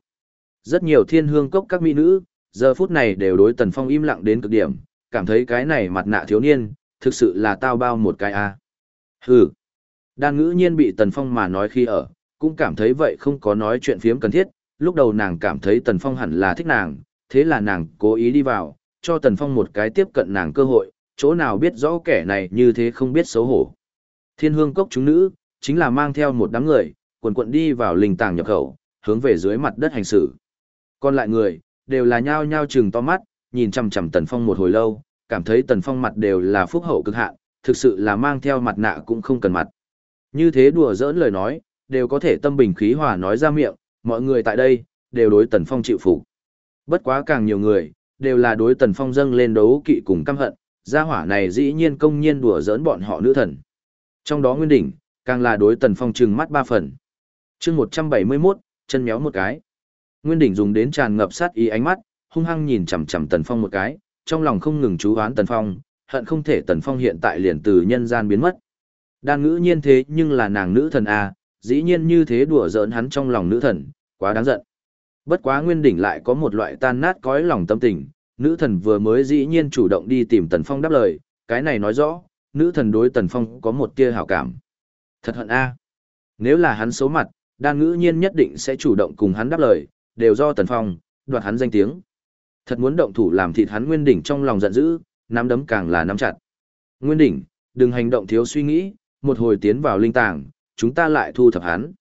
Rất nhiều thiên hương cốc các mỹ nữ, giờ phút này đều đối Tần Phong im lặng đến cực điểm, cảm thấy cái này mặt nạ thiếu niên, thực sự là tao bao một cái a. Hừ. Đan ngữ nhiên bị Tần Phong mà nói khi ở, cũng cảm thấy vậy không có nói chuyện phiếm cần thiết, lúc đầu nàng cảm thấy Tần Phong hẳn là thích nàng, thế là nàng cố ý đi vào, cho Tần Phong một cái tiếp cận nàng cơ hội, chỗ nào biết rõ kẻ này như thế không biết xấu hổ. Thiên hương cốc chúng nữ, chính là mang theo một đám người, quần quận đi vào linh tàng nhập khẩu, hướng về dưới mặt đất hành xử. Còn lại người, đều là nhao nhao chừng to mắt, nhìn chằm chằm Tần Phong một hồi lâu, cảm thấy Tần Phong mặt đều là phúc hậu cực hạn, thực sự là mang theo mặt nạ cũng không cần mặt. Như thế đùa giỡn lời nói, đều có thể tâm bình khí hòa nói ra miệng, mọi người tại đây, đều đối Tần Phong chịu phục. Bất quá càng nhiều người, đều là đối Tần Phong dâng lên đấu kỵ cùng căm hận, gia hỏa này dĩ nhiên công nhiên đùa giỡn bọn họ nữ thần. Trong đó Nguyên Đỉnh, càng là đối Tần Phong trừng mắt ba phần. chương 171, chân méo một cái. Nguyên Đỉnh dùng đến tràn ngập sát ý ánh mắt, hung hăng nhìn chằm chằm Tần Phong một cái, trong lòng không ngừng chú oán Tần Phong, hận không thể Tần Phong hiện tại liền từ nhân gian biến mất. Đan ngữ nhiên thế nhưng là nàng nữ thần A, dĩ nhiên như thế đùa giỡn hắn trong lòng nữ thần, quá đáng giận. Bất quá Nguyên Đỉnh lại có một loại tan nát cõi lòng tâm tình, nữ thần vừa mới dĩ nhiên chủ động đi tìm Tần Phong đáp lời, cái này nói rõ, nữ thần đối Tần Phong có một tia hảo cảm. Thật hận a. Nếu là hắn xấu mặt, đan ngữ nhiên nhất định sẽ chủ động cùng hắn đáp lời, đều do Tần Phong, đoạt hắn danh tiếng. Thật muốn động thủ làm thịt hắn Nguyên Đỉnh trong lòng giận dữ, nắm đấm càng là nắm chặt. Nguyên Đỉnh, đừng hành động thiếu suy nghĩ, một hồi tiến vào linh tàng, chúng ta lại thu thập hắn.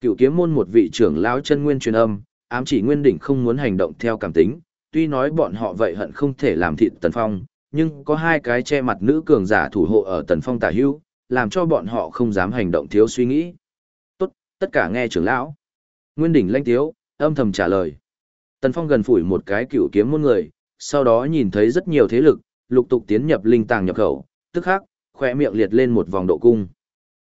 Cựu kiếm môn một vị trưởng lão chân nguyên truyền âm, ám chỉ Nguyên Đỉnh không muốn hành động theo cảm tính, tuy nói bọn họ vậy hận không thể làm thịt Tần Phong, nhưng có hai cái che mặt nữ cường giả thủ hộ ở Tần Phong tả hữu, làm cho bọn họ không dám hành động thiếu suy nghĩ. Tốt, tất cả nghe trưởng lão. Nguyên đỉnh lanh tiếu âm thầm trả lời. Tần Phong gần phủi một cái cựu kiếm môn người, sau đó nhìn thấy rất nhiều thế lực, lục tục tiến nhập linh tàng nhập khẩu, tức khắc, khỏe miệng liệt lên một vòng độ cung.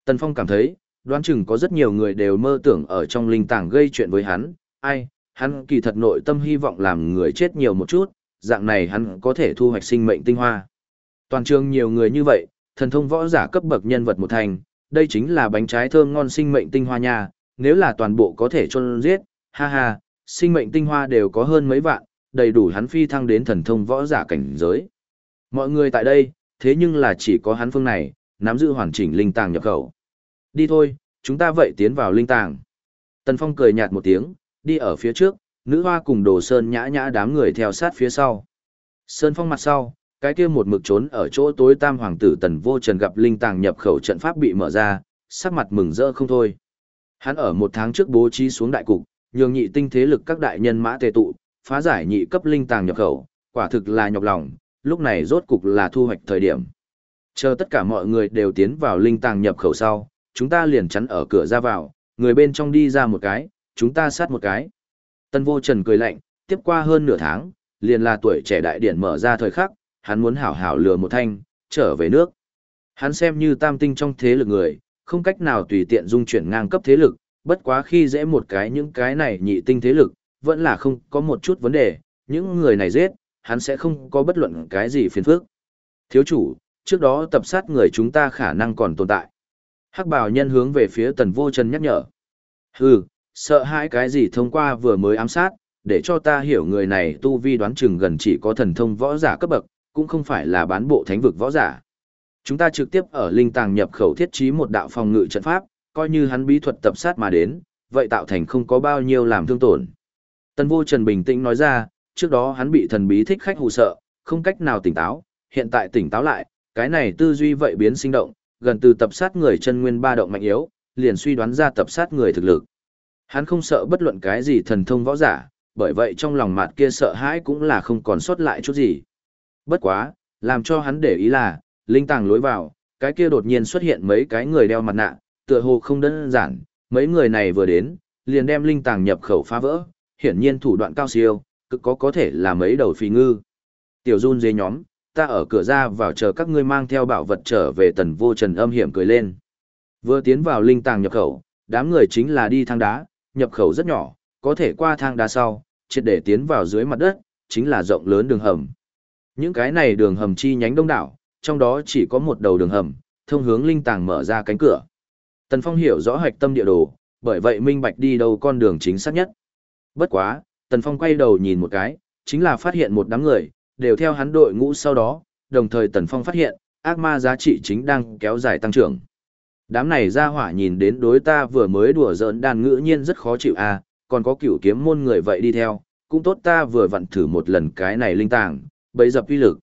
Tần Phong cảm thấy, đoán chừng có rất nhiều người đều mơ tưởng ở trong linh tàng gây chuyện với hắn, ai, hắn kỳ thật nội tâm hy vọng làm người chết nhiều một chút, dạng này hắn có thể thu hoạch sinh mệnh tinh hoa. Toàn trường nhiều người như vậy, thần thông võ giả cấp bậc nhân vật một thành, đây chính là bánh trái thơm ngon sinh mệnh tinh hoa nha, nếu là toàn bộ có thể chôn giết, ha ha, sinh mệnh tinh hoa đều có hơn mấy vạn, đầy đủ hắn phi thăng đến thần thông võ giả cảnh giới. Mọi người tại đây, thế nhưng là chỉ có hắn phương này, nắm giữ hoàn chỉnh linh tàng nhập khẩu. Đi thôi, chúng ta vậy tiến vào linh tàng. Tần Phong cười nhạt một tiếng, đi ở phía trước, nữ hoa cùng đồ sơn nhã nhã đám người theo sát phía sau. Sơn phong mặt sau, cái kia một mực trốn ở chỗ tối tam hoàng tử tần vô trần gặp linh tàng nhập khẩu trận pháp bị mở ra, sắc mặt mừng rỡ không thôi. Hắn ở một tháng trước bố trí xuống đại cục, nhường nhị tinh thế lực các đại nhân mã tề tụ, phá giải nhị cấp linh tàng nhập khẩu, quả thực là nhọc lòng, lúc này rốt cục là thu hoạch thời điểm. Chờ tất cả mọi người đều tiến vào linh tàng nhập khẩu sau, chúng ta liền chắn ở cửa ra vào, người bên trong đi ra một cái, chúng ta sát một cái. Tân vô trần cười lạnh, tiếp qua hơn nửa tháng, liền là tuổi trẻ đại điển mở ra thời khắc, hắn muốn hảo hảo lừa một thanh, trở về nước. Hắn xem như tam tinh trong thế lực người, không cách nào tùy tiện dung chuyển ngang cấp thế lực, bất quá khi dễ một cái những cái này nhị tinh thế lực, vẫn là không có một chút vấn đề, những người này giết, hắn sẽ không có bất luận cái gì phiền phức. Thiếu chủ, trước đó tập sát người chúng ta khả năng còn tồn tại. Hắc bào nhân hướng về phía tần vô trần nhắc nhở. Hừ, Sợ hãi cái gì thông qua vừa mới ám sát, để cho ta hiểu người này tu vi đoán chừng gần chỉ có thần thông võ giả cấp bậc, cũng không phải là bán bộ thánh vực võ giả. Chúng ta trực tiếp ở linh tàng nhập khẩu thiết trí một đạo phòng ngự trận pháp, coi như hắn bí thuật tập sát mà đến, vậy tạo thành không có bao nhiêu làm thương tổn. tần vô trần bình tĩnh nói ra, trước đó hắn bị thần bí thích khách hù sợ, không cách nào tỉnh táo, hiện tại tỉnh táo lại, cái này tư duy vậy biến sinh động, gần từ tập sát người chân nguyên ba động mạnh yếu, liền suy đoán ra tập sát người thực lực. Hắn không sợ bất luận cái gì thần thông võ giả, bởi vậy trong lòng mặt kia sợ hãi cũng là không còn sót lại chút gì. Bất quá, làm cho hắn để ý là, linh tàng lối vào, cái kia đột nhiên xuất hiện mấy cái người đeo mặt nạ, tựa hồ không đơn giản, mấy người này vừa đến, liền đem linh tàng nhập khẩu phá vỡ, hiển nhiên thủ đoạn cao siêu, cực có có thể là mấy đầu phi ngư. Tiểu run dê nhóm, ta ở cửa ra vào chờ các ngươi mang theo bảo vật trở về tần vô trần âm hiểm cười lên. Vừa tiến vào linh tàng nhập khẩu, đám người chính là đi thang đá, nhập khẩu rất nhỏ, có thể qua thang đá sau, triệt để tiến vào dưới mặt đất, chính là rộng lớn đường hầm. Những cái này đường hầm chi nhánh đông đảo, trong đó chỉ có một đầu đường hầm, thông hướng linh tàng mở ra cánh cửa. Tần Phong hiểu rõ hạch tâm địa đồ, bởi vậy minh bạch đi đâu con đường chính xác nhất. Bất quá, Tần Phong quay đầu nhìn một cái, chính là phát hiện một đám người, đều theo hắn đội ngũ sau đó, đồng thời Tần Phong phát hiện, ác ma giá trị chính đang kéo dài tăng trưởng. Đám này ra hỏa nhìn đến đối ta vừa mới đùa giỡn đàn ngữ nhiên rất khó chịu à, còn có cửu kiếm môn người vậy đi theo, cũng tốt ta vừa vặn thử một lần cái này linh tàng, bấy dập uy lực.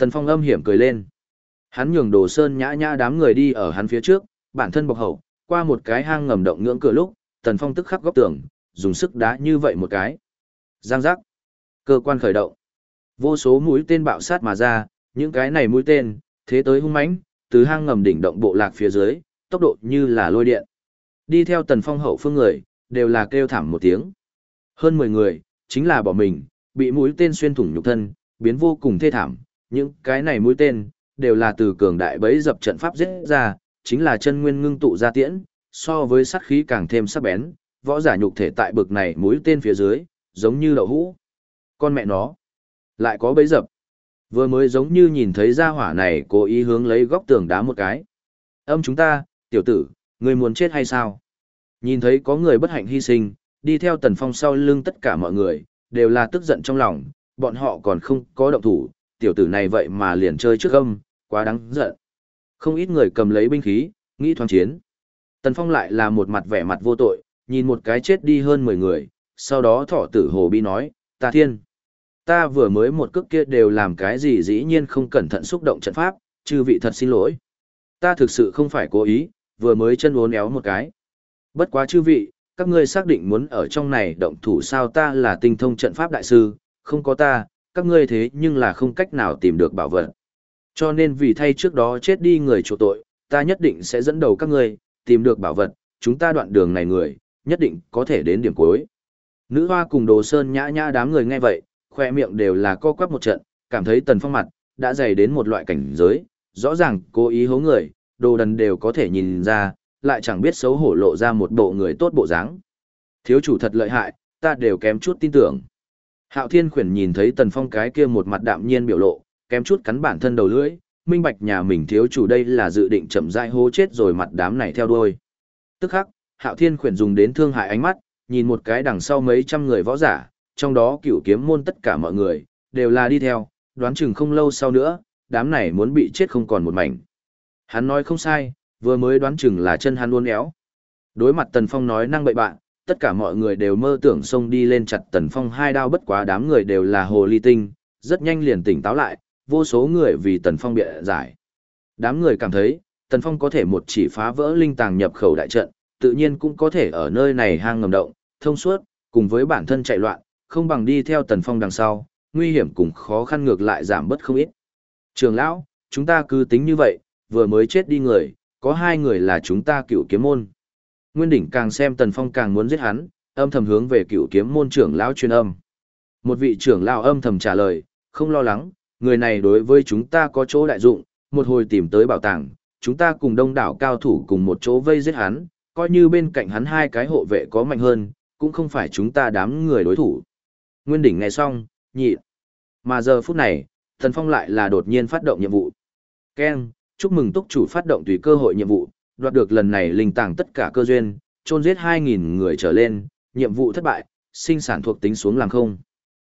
Tần Phong âm hiểm cười lên. Hắn nhường đồ sơn nhã nhã đám người đi ở hắn phía trước, bản thân bọc hậu, qua một cái hang ngầm động ngưỡng cửa lúc, Tần Phong tức khắc góc tường, dùng sức đá như vậy một cái. Giang giác. Cơ quan khởi động. Vô số mũi tên bạo sát mà ra, những cái này mũi tên, thế tới hung mãnh, từ hang ngầm đỉnh động bộ lạc phía dưới, tốc độ như là lôi điện. Đi theo Tần Phong hậu phương người, đều là kêu thảm một tiếng. Hơn 10 người, chính là bỏ mình, bị mũi tên xuyên thủng nhục thân, biến vô cùng thê thảm. Những cái này mũi tên, đều là từ cường đại bấy dập trận pháp giết ra, chính là chân nguyên ngưng tụ ra tiễn, so với sát khí càng thêm sắc bén, võ giả nhục thể tại bực này mũi tên phía dưới, giống như đậu hũ. Con mẹ nó, lại có bấy dập. Vừa mới giống như nhìn thấy ra hỏa này cố ý hướng lấy góc tường đá một cái. Âm chúng ta, tiểu tử, người muốn chết hay sao? Nhìn thấy có người bất hạnh hy sinh, đi theo tần phong sau lưng tất cả mọi người, đều là tức giận trong lòng, bọn họ còn không có động thủ, tiểu tử này vậy mà liền chơi trước âm, quá đáng giận. Không ít người cầm lấy binh khí, nghĩ thoáng chiến. Tần Phong lại là một mặt vẻ mặt vô tội, nhìn một cái chết đi hơn 10 người, sau đó thọ tử hồ bi nói, ta thiên. Ta vừa mới một cước kia đều làm cái gì dĩ nhiên không cẩn thận xúc động trận pháp, chư vị thật xin lỗi. Ta thực sự không phải cố ý, vừa mới chân uốn éo một cái. Bất quá chư vị, các ngươi xác định muốn ở trong này động thủ sao ta là tinh thông trận pháp đại sư, không có ta, các ngươi thế nhưng là không cách nào tìm được bảo vật. Cho nên vì thay trước đó chết đi người chỗ tội, ta nhất định sẽ dẫn đầu các ngươi, tìm được bảo vật, chúng ta đoạn đường này người, nhất định có thể đến điểm cuối. Nữ hoa cùng đồ sơn nhã nhã đám người nghe vậy, khoe miệng đều là co quắp một trận, cảm thấy tần phong mặt, đã dày đến một loại cảnh giới, rõ ràng cố ý hố người, đồ đần đều có thể nhìn ra, lại chẳng biết xấu hổ lộ ra một bộ người tốt bộ dáng. Thiếu chủ thật lợi hại, ta đều kém chút tin tưởng. Hạo Thiên Khuyển nhìn thấy Tần Phong cái kia một mặt đạm nhiên biểu lộ, kém chút cắn bản thân đầu lưỡi, minh bạch nhà mình thiếu chủ đây là dự định chậm rãi hố chết rồi mặt đám này theo đuôi. Tức khắc, Hạo Thiên Khuyển dùng đến thương hại ánh mắt, nhìn một cái đằng sau mấy trăm người võ giả, trong đó cửu kiếm môn tất cả mọi người, đều là đi theo, đoán chừng không lâu sau nữa, đám này muốn bị chết không còn một mảnh. Hắn nói không sai, vừa mới đoán chừng là chân hắn luôn éo. Đối mặt Tần Phong nói năng bậy bạn, tất cả mọi người đều mơ tưởng xông đi lên chặt Tần Phong hai đao bất quá đám người đều là hồ ly tinh, rất nhanh liền tỉnh táo lại, vô số người vì Tần Phong bịa giải. Đám người cảm thấy, Tần Phong có thể một chỉ phá vỡ linh tàng nhập khẩu đại trận, tự nhiên cũng có thể ở nơi này hang ngầm động, thông suốt, cùng với bản thân chạy loạn, không bằng đi theo Tần Phong đằng sau, nguy hiểm cùng khó khăn ngược lại giảm bớt không ít. Trường lão, chúng ta cứ tính như vậy, vừa mới chết đi người, có hai người là chúng ta cựu kiếm môn. Nguyên đỉnh càng xem Tần Phong càng muốn giết hắn, âm thầm hướng về cựu kiếm môn trưởng lão truyền âm. Một vị trưởng lão âm thầm trả lời, không lo lắng, người này đối với chúng ta có chỗ đại dụng, một hồi tìm tới bảo tàng, chúng ta cùng đông đảo cao thủ cùng một chỗ vây giết hắn, coi như bên cạnh hắn hai cái hộ vệ có mạnh hơn, cũng không phải chúng ta đám người đối thủ. Nguyên đỉnh nghe xong, nhị. Mà giờ phút này, Thần Phong lại là đột nhiên phát động nhiệm vụ. Ken, chúc mừng túc chủ phát động tùy cơ hội nhiệm vụ, đoạt được lần này linh tàng tất cả cơ duyên, chôn giết 2.000 người trở lên, nhiệm vụ thất bại, sinh sản thuộc tính xuống làm không.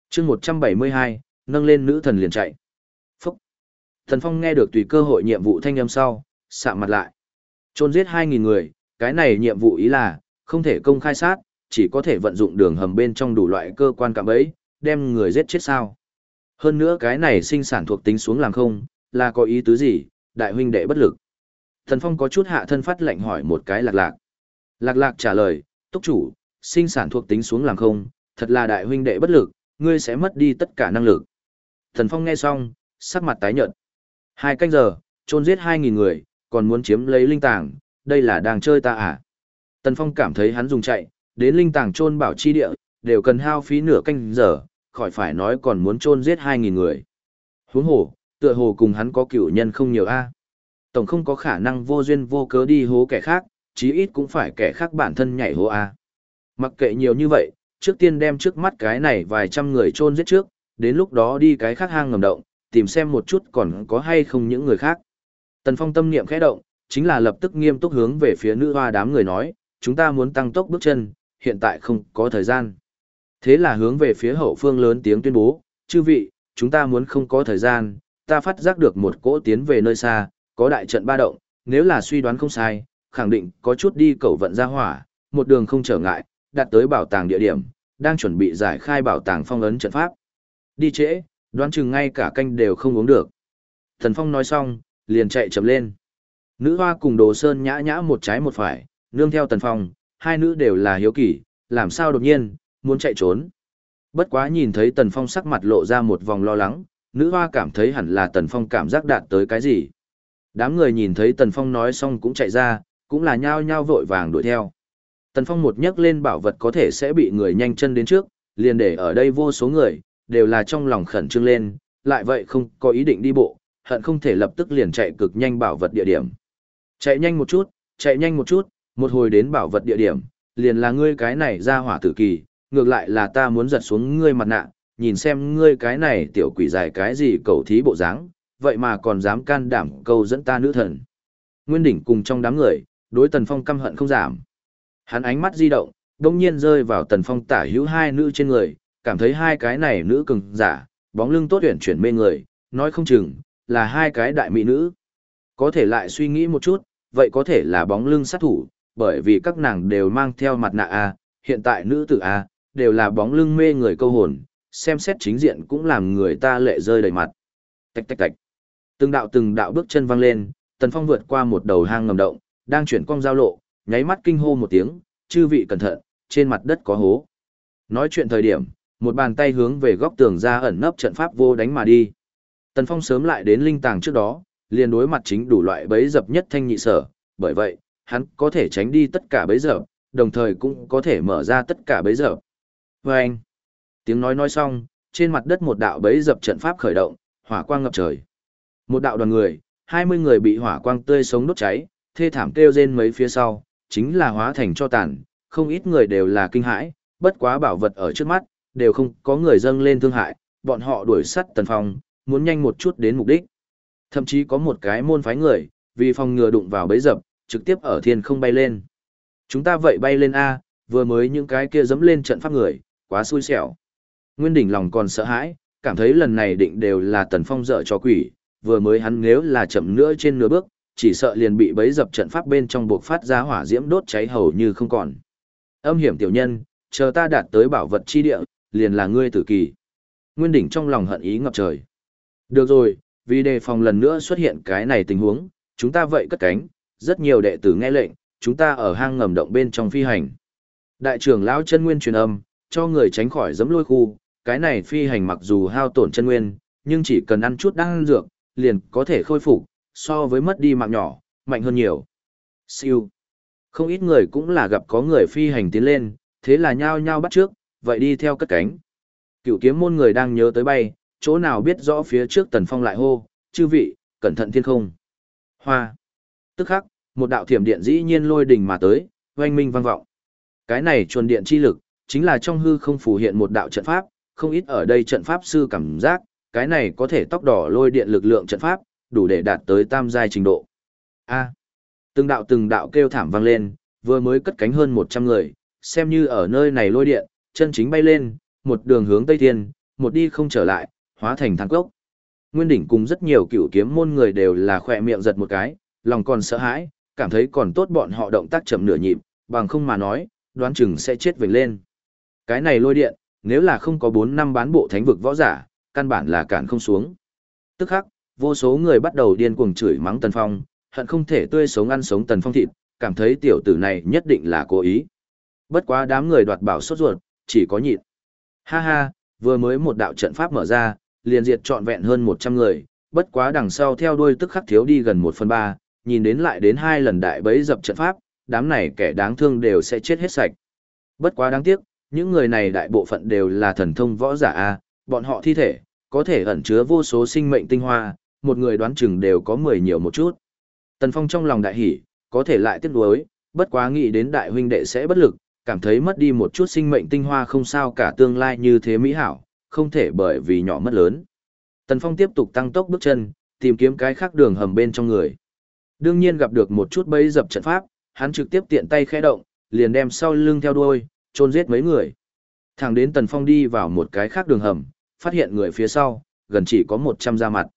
chương 172, nâng lên nữ thần liền chạy. Phúc! Thần Phong nghe được tùy cơ hội nhiệm vụ thanh âm sau, sạm mặt lại. Chôn giết 2.000 người, cái này nhiệm vụ ý là, không thể công khai sát, chỉ có thể vận dụng đường hầm bên trong đủ loại cơ quan cạm bẫy, đem người giết chết sao. Hơn nữa cái này sinh sản thuộc tính xuống làm không, là có ý tứ gì, đại huynh đệ bất lực. Thần Phong có chút hạ thân phát lệnh hỏi một cái lạc lạc. Lạc lạc trả lời, túc chủ, sinh sản thuộc tính xuống làm không, thật là đại huynh đệ bất lực, ngươi sẽ mất đi tất cả năng lực. Thần Phong nghe xong, sắc mặt tái nhợt. Hai canh giờ, trôn giết 2.000 người, còn muốn chiếm lấy linh tàng, đây là đang chơi ta à? Tần Phong cảm thấy hắn dùng chạy, đến linh tàng trôn bảo chi địa, đều cần hao phí nửa canh giờ, khỏi phải nói còn muốn trôn giết 2.000 người. Huống hồ, tựa hồ cùng hắn có cựu nhân không nhiều a. Tổng không có khả năng vô duyên vô cớ đi hố kẻ khác, chí ít cũng phải kẻ khác bản thân nhảy hố a. Mặc kệ nhiều như vậy, trước tiên đem trước mắt cái này vài trăm người trôn giết trước, đến lúc đó đi cái khác hang ngầm động, tìm xem một chút còn có hay không những người khác. Tần Phong tâm niệm khẽ động, chính là lập tức nghiêm túc hướng về phía nữ hoa đám người nói, chúng ta muốn tăng tốc bước chân, hiện tại không có thời gian. Thế là hướng về phía hậu phương lớn tiếng tuyên bố, chư vị, chúng ta muốn không có thời gian, ta phát giác được một cỗ tiến về nơi xa, có đại trận ba động, nếu là suy đoán không sai, khẳng định có chút đi cầu vận ra hỏa, một đường không trở ngại, đạt tới bảo tàng địa điểm, đang chuẩn bị giải khai bảo tàng phong ấn trận pháp. Đi trễ, đoán chừng ngay cả canh đều không uống được. Thần Phong nói xong, liền chạy chậm lên. Nữ hoa cùng đồ sơn nhã nhã một trái một phải, nương theo Tần Phong, hai nữ đều là hiếu kỳ, làm sao đột nhiên, muốn chạy trốn. Bất quá nhìn thấy Tần Phong sắc mặt lộ ra một vòng lo lắng, nữ hoa cảm thấy hẳn là Tần Phong cảm giác đạt tới cái gì. Đám người nhìn thấy Tần Phong nói xong cũng chạy ra, cũng là nhao nhao vội vàng đuổi theo. Tần Phong một nhấc lên bảo vật có thể sẽ bị người nhanh chân đến trước, liền để ở đây vô số người, đều là trong lòng khẩn trương lên, lại vậy không có ý định đi bộ, hận không thể lập tức liền chạy cực nhanh bảo vật địa điểm. Chạy nhanh một chút, chạy nhanh một chút, một hồi đến bảo vật địa điểm, liền là ngươi cái này ra hỏa tử kỳ, ngược lại là ta muốn giật xuống ngươi mặt nạ, nhìn xem ngươi cái này tiểu quỷ dài cái gì cầu thí bộ dáng, vậy mà còn dám can đảm câu dẫn ta nữ thần. Nguyên đỉnh cùng trong đám người, đối tần phong căm hận không giảm. Hắn ánh mắt di động, đông nhiên rơi vào tần phong tả hữu hai nữ trên người, cảm thấy hai cái này nữ cường giả, bóng lưng tốt tuyển chuyển mê người, nói không chừng, là hai cái đại mỹ nữ. Có thể lại suy nghĩ một chút, vậy có thể là bóng lưng sát thủ, bởi vì các nàng đều mang theo mặt nạ A, hiện tại nữ tử A, đều là bóng lưng mê người câu hồn, xem xét chính diện cũng làm người ta lệ rơi đầy mặt. Tạch tạch tạch. Từng đạo từng đạo bước chân văng lên, Tần Phong vượt qua một đầu hang ngầm động, đang chuyển cong giao lộ, nháy mắt kinh hô một tiếng, chư vị cẩn thận, trên mặt đất có hố. Nói chuyện thời điểm, một bàn tay hướng về góc tường ra ẩn nấp trận pháp vô đánh mà đi. Tần Phong sớm lại đến linh tàng trước đó, liền đối mặt chính đủ loại bấy dập nhất thanh nhị sở, bởi vậy, hắn có thể tránh đi tất cả bấy dập, đồng thời cũng có thể mở ra tất cả bấy dập. Và anh, tiếng nói nói xong, trên mặt đất một đạo bấy dập trận pháp khởi động, hỏa quang ngập trời. Một đạo đoàn người, 20 người bị hỏa quang tươi sống đốt cháy, thê thảm kêu rên mấy phía sau, chính là hóa thành cho tàn, không ít người đều là kinh hãi, bất quá bảo vật ở trước mắt, đều không có người dâng lên thương hại, bọn họ đuổi sắt tần phong, muốn nhanh một chút đến mục đích. Thậm chí có một cái môn phái người, vì phòng ngừa đụng vào bấy dập, trực tiếp ở thiên không bay lên. Chúng ta vậy bay lên A, vừa mới những cái kia dẫm lên trận pháp người, quá xui xẻo. Nguyên đỉnh lòng còn sợ hãi, cảm thấy lần này định đều là tần phong dở cho quỷ, vừa mới hắn nếu là chậm nữa trên nửa bước, chỉ sợ liền bị bấy dập trận pháp bên trong buộc phát ra hỏa diễm đốt cháy hầu như không còn. Âm hiểm tiểu nhân, chờ ta đạt tới bảo vật chi địa, liền là ngươi tử kỳ. Nguyên đỉnh trong lòng hận ý ngập trời. Được rồi, vì đề phòng lần nữa xuất hiện cái này tình huống, chúng ta vậy cất cánh, rất nhiều đệ tử nghe lệnh, chúng ta ở hang ngầm động bên trong phi hành. Đại trưởng lão chân nguyên truyền âm, cho người tránh khỏi giẫm lôi khu, cái này phi hành mặc dù hao tổn chân nguyên, nhưng chỉ cần ăn chút đan dược, liền có thể khôi phục, so với mất đi mạng nhỏ, mạnh hơn nhiều. Siêu. Không ít người cũng là gặp có người phi hành tiến lên, thế là nhao nhao bắt trước, vậy đi theo cất cánh. Cựu kiếm môn người đang nhớ tới bay, chỗ nào biết rõ phía trước tần phong lại hô, chư vị, cẩn thận thiên không. Hoa. Tức khắc, một đạo thiểm điện dĩ nhiên lôi đỉnh mà tới, oanh minh vang vọng. Cái này chuồn điện chi lực, chính là trong hư không phù hiện một đạo trận pháp, không ít ở đây trận pháp sư cảm giác, cái này có thể tóc đỏ lôi điện lực lượng trận pháp, đủ để đạt tới tam giai trình độ. A. Từng đạo từng đạo kêu thảm vang lên, vừa mới cất cánh hơn 100 người, xem như ở nơi này lôi điện, chân chính bay lên, một đường hướng Tây Thiên, một đi không trở lại, hóa thành thang cốc. Nguyên đỉnh cùng rất nhiều cựu kiếm môn người đều là khỏe miệng giật một cái, lòng còn sợ hãi, cảm thấy còn tốt bọn họ động tác chậm nửa nhịp, bằng không mà nói, đoán chừng sẽ chết vệnh lên. Cái này lôi điện, nếu là không có 4 năm bán bộ thánh vực võ giả, căn bản là cản không xuống. Tức khắc, vô số người bắt đầu điên cuồng chửi mắng Tần Phong, hận không thể tươi sống ăn sống Tần Phong thịt, cảm thấy tiểu tử này nhất định là cố ý. Bất quá đám người đoạt bảo sốt ruột, chỉ có nhịn. Ha ha, vừa mới một đạo trận pháp mở ra, liền diệt trọn vẹn hơn 100 người, bất quá đằng sau theo đuôi tức khắc thiếu đi gần 1 phần 3, nhìn đến lại đến hai lần đại bấy dập trận pháp, đám này kẻ đáng thương đều sẽ chết hết sạch. Bất quá đáng tiếc, những người này đại bộ phận đều là thần thông võ giả A, bọn họ thi thể, có thể ẩn chứa vô số sinh mệnh tinh hoa, một người đoán chừng đều có 10 nhiều một chút. Tần Phong trong lòng đại hỉ, có thể lại tiếc nuối, bất quá nghĩ đến đại huynh đệ sẽ bất lực, cảm thấy mất đi một chút sinh mệnh tinh hoa không sao cả tương lai như thế mỹ hảo, không thể bởi vì nhỏ mất lớn. Tần Phong tiếp tục tăng tốc bước chân, tìm kiếm cái khác đường hầm bên trong người. Đương nhiên gặp được một chút bẫy dập trận pháp, hắn trực tiếp tiện tay khẽ động, liền đem sau lưng theo đuôi, chôn giết mấy người. Thẳng đến Tần Phong đi vào một cái khác đường hầm, phát hiện người phía sau, gần chỉ có 100 da mặt.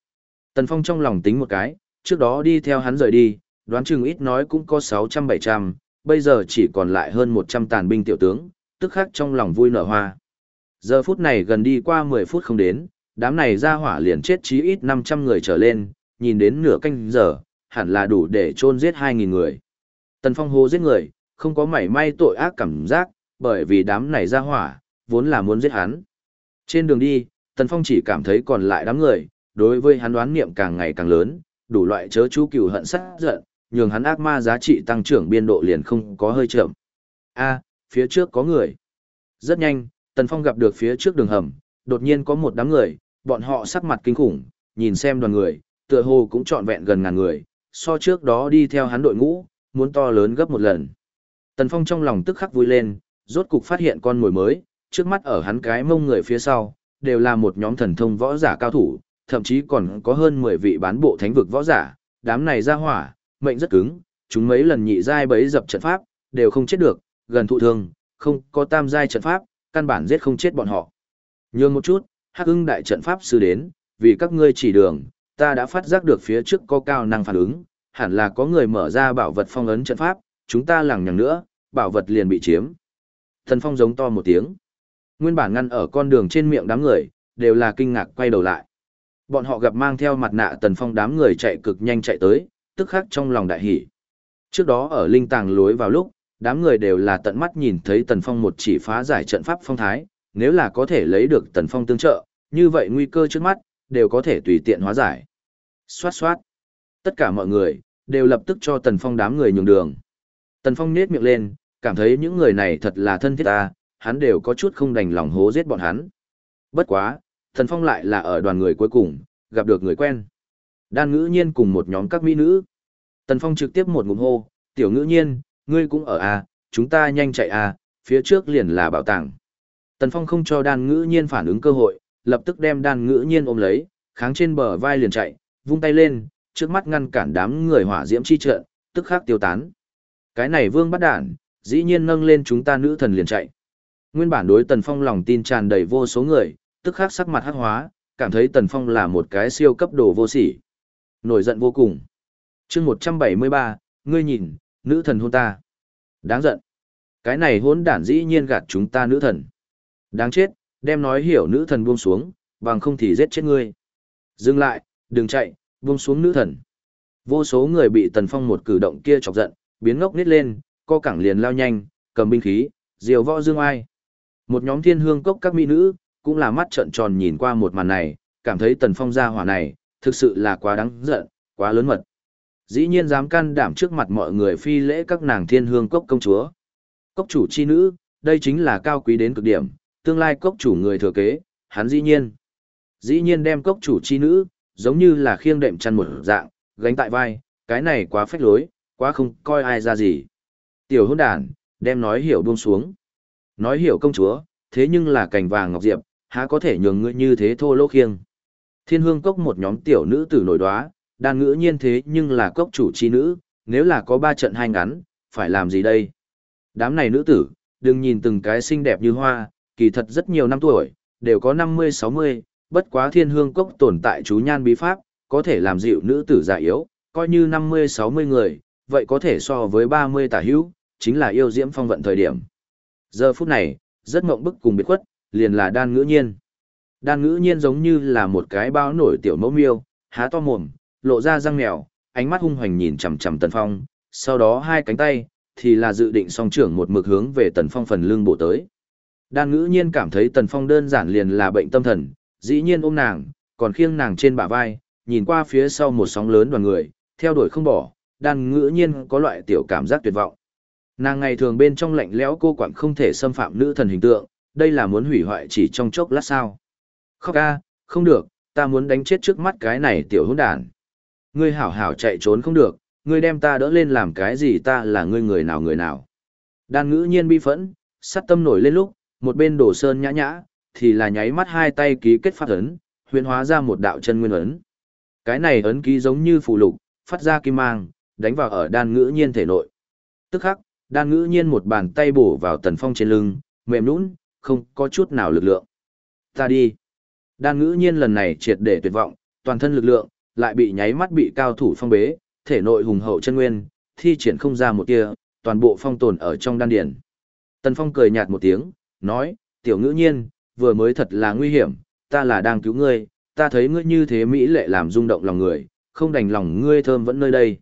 Tần Phong trong lòng tính một cái, trước đó đi theo hắn rời đi, đoán chừng ít nói cũng có 600-700, bây giờ chỉ còn lại hơn 100 tàn binh tiểu tướng, tức khắc trong lòng vui nở hoa. Giờ phút này gần đi qua 10 phút không đến, đám này ra hỏa liền chết chí ít 500 người trở lên, nhìn đến nửa canh giờ, hẳn là đủ để chôn giết 2.000 người. Tần Phong hô giết người, không có mảy may tội ác cảm giác, bởi vì đám này ra hỏa, vốn là muốn giết hắn. Trên đường đi, Tần Phong chỉ cảm thấy còn lại đám người, đối với hắn đoán niệm càng ngày càng lớn, đủ loại chớ chú cừu hận sắc giận, nhường hắn ác ma giá trị tăng trưởng biên độ liền không có hơi chậm. A, phía trước có người. Rất nhanh, Tần Phong gặp được phía trước đường hầm, đột nhiên có một đám người, bọn họ sắc mặt kinh khủng, nhìn xem đoàn người, tựa hồ cũng trọn vẹn gần ngàn người, so trước đó đi theo hắn đội ngũ, muốn to lớn gấp một lần. Tần Phong trong lòng tức khắc vui lên, rốt cục phát hiện con mồi mới, trước mắt ở hắn cái mông người phía sau, đều là một nhóm thần thông võ giả cao thủ, thậm chí còn có hơn 10 vị bán bộ thánh vực võ giả, đám này ra hỏa, mệnh rất cứng, chúng mấy lần nhị giai bấy dập trận pháp, đều không chết được, gần thụ thương, không có tam giai trận pháp, căn bản giết không chết bọn họ. Nhường một chút, Hắc Ưng đại trận pháp sư đến, vì các ngươi chỉ đường, ta đã phát giác được phía trước có cao năng phản ứng, hẳn là có người mở ra bảo vật phong ấn trận pháp, chúng ta lằng nhằng nữa, bảo vật liền bị chiếm. Thần Phong giống to một tiếng. Nguyên bản ngăn ở con đường trên miệng đám người, đều là kinh ngạc quay đầu lại. Bọn họ gặp mang theo mặt nạ Tần Phong đám người chạy cực nhanh chạy tới, tức khắc trong lòng đại hỉ. Trước đó ở linh tàng lối vào lúc, đám người đều là tận mắt nhìn thấy Tần Phong một chỉ phá giải trận pháp phong thái, nếu là có thể lấy được Tần Phong tương trợ, như vậy nguy cơ trước mắt, đều có thể tùy tiện hóa giải. Xoát xoát. Tất cả mọi người, đều lập tức cho Tần Phong đám người nhường đường. Tần Phong nết miệng lên, cảm thấy những người này thật là thân thiết ta, hắn đều có chút không đành lòng hố giết bọn hắn. Bất quá, Tần Phong lại là ở đoàn người cuối cùng, gặp được người quen. Đan ngữ nhiên cùng một nhóm các mỹ nữ. Tần Phong trực tiếp một ngụm hô, tiểu ngữ nhiên, ngươi cũng ở à, chúng ta nhanh chạy à, phía trước liền là bảo tàng. Tần Phong không cho đan ngữ nhiên phản ứng cơ hội, lập tức đem đan ngữ nhiên ôm lấy, kháng trên bờ vai liền chạy, vung tay lên, trước mắt ngăn cản đám người hỏa diễm chi trận, tức khắc tiêu tán. Cái này vương bắt đản, dĩ nhiên nâng lên chúng ta nữ thần liền chạy. Nguyên bản đối Tần Phong lòng tin tràn đầy vô số người, tức khắc sắc mặt hắc hóa, cảm thấy Tần Phong là một cái siêu cấp đồ vô sỉ. Nổi giận vô cùng. chương 173, ngươi nhìn, nữ thần hôn ta. Đáng giận. Cái này hôn đản dĩ nhiên gạt chúng ta nữ thần. Đáng chết, đem nói hiểu nữ thần buông xuống, bằng không thì giết chết ngươi. Dừng lại, đừng chạy, buông xuống nữ thần. Vô số người bị Tần Phong một cử động kia chọc giận, biến ngốc nít lên, co cẳng liền lao nhanh, cầm binh khí, diều võ dương ai. Một nhóm thiên hương cốc các mỹ nữ, cũng là mắt trợn tròn nhìn qua một màn này, cảm thấy Tần Phong gia hỏa này, thực sự là quá đáng giận, quá lớn mật. Dĩ nhiên dám can đảm trước mặt mọi người phi lễ các nàng thiên hương cốc công chúa. Cốc chủ chi nữ, đây chính là cao quý đến cực điểm, tương lai cốc chủ người thừa kế, hắn dĩ nhiên. Dĩ nhiên đem cốc chủ chi nữ, giống như là khiêng đệm chăn một dạng, gánh tại vai, cái này quá phách lối, quá không coi ai ra gì. Tiểu hôn đàn, đem nói hiểu buông xuống. Nói hiểu công chúa, thế nhưng là cành vàng ngọc diệp, há có thể nhường ngươi như thế thô lỗ khiêng. Thiên hương cốc một nhóm tiểu nữ tử nổi đoá, đàn ngữ nhiên thế nhưng là cốc chủ chi nữ, nếu là có ba trận hai ngắn, phải làm gì đây? Đám này nữ tử, đừng nhìn từng cái xinh đẹp như hoa, kỳ thật rất nhiều năm tuổi, đều có 50-60, bất quá thiên hương cốc tồn tại chú nhan bí pháp, có thể làm dịu nữ tử già yếu, coi như 50-60 người, vậy có thể so với 30 tả hữu, chính là yêu diễm phong vận thời điểm. Giờ phút này, rất mộng bức cùng biệt khuất, liền là đan ngữ nhiên. Đan ngữ nhiên giống như là một cái bao nổi tiểu mẫu miêu, há to mồm, lộ ra răng mèo, ánh mắt hung hoành nhìn chằm chằm tần phong, sau đó hai cánh tay, thì là dự định song trưởng một mực hướng về tần phong phần lưng bổ tới. Đan ngữ nhiên cảm thấy tần phong đơn giản liền là bệnh tâm thần, dĩ nhiên ôm nàng, còn khiêng nàng trên bả vai, nhìn qua phía sau một sóng lớn đoàn người, theo đuổi không bỏ, đan ngữ nhiên có loại tiểu cảm giác tuyệt vọng. Nàng ngày thường bên trong lạnh lẽo cô quản không thể xâm phạm nữ thần hình tượng, đây là muốn hủy hoại chỉ trong chốc lát sao. Khóc ca, không được, ta muốn đánh chết trước mắt cái này tiểu hỗn đàn. Ngươi hảo hảo chạy trốn không được, ngươi đem ta đỡ lên làm cái gì ta là ngươi người nào người nào. Đan ngữ nhiên bi phẫn, sát tâm nổi lên lúc, một bên đổ sơn nhã nhã, thì là nháy mắt hai tay ký kết phát ấn, huyền hóa ra một đạo chân nguyên ấn. Cái này ấn ký giống như phù lục, phát ra kim mang, đánh vào ở đan ngữ nhiên thể nội. Tức khắc, đan ngữ nhiên một bàn tay bổ vào tần phong trên lưng, mềm nũng, không có chút nào lực lượng. Ta đi. Đan ngữ nhiên lần này triệt để tuyệt vọng, toàn thân lực lượng, lại bị nháy mắt bị cao thủ phong bế, thể nội hùng hậu chân nguyên, thi triển không ra một kia, toàn bộ phong tồn ở trong đan điển. Tần Phong cười nhạt một tiếng, nói, tiểu ngữ nhiên, vừa mới thật là nguy hiểm, ta là đang cứu ngươi, ta thấy ngươi như thế mỹ lệ làm rung động lòng người, không đành lòng ngươi thơm vẫn nơi đây.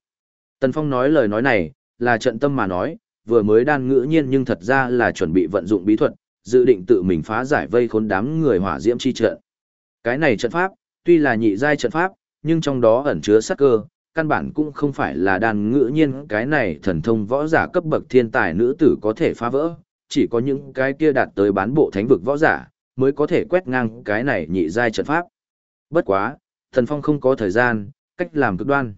Tần Phong nói lời nói này, là trận tâm mà nói, vừa mới đan ngữ nhiên nhưng thật ra là chuẩn bị vận dụng bí thuật, dự định tự mình phá giải vây khốn đám người hỏa diễm chi trận. Cái này trận pháp, tuy là nhị giai trận pháp, nhưng trong đó ẩn chứa sát cơ, căn bản cũng không phải là đan ngữ nhiên cái này thần thông võ giả cấp bậc thiên tài nữ tử có thể phá vỡ, chỉ có những cái kia đạt tới bán bộ thánh vực võ giả, mới có thể quét ngang cái này nhị giai trận pháp. Bất quá, thần phong không có thời gian, cách làm cực đoan.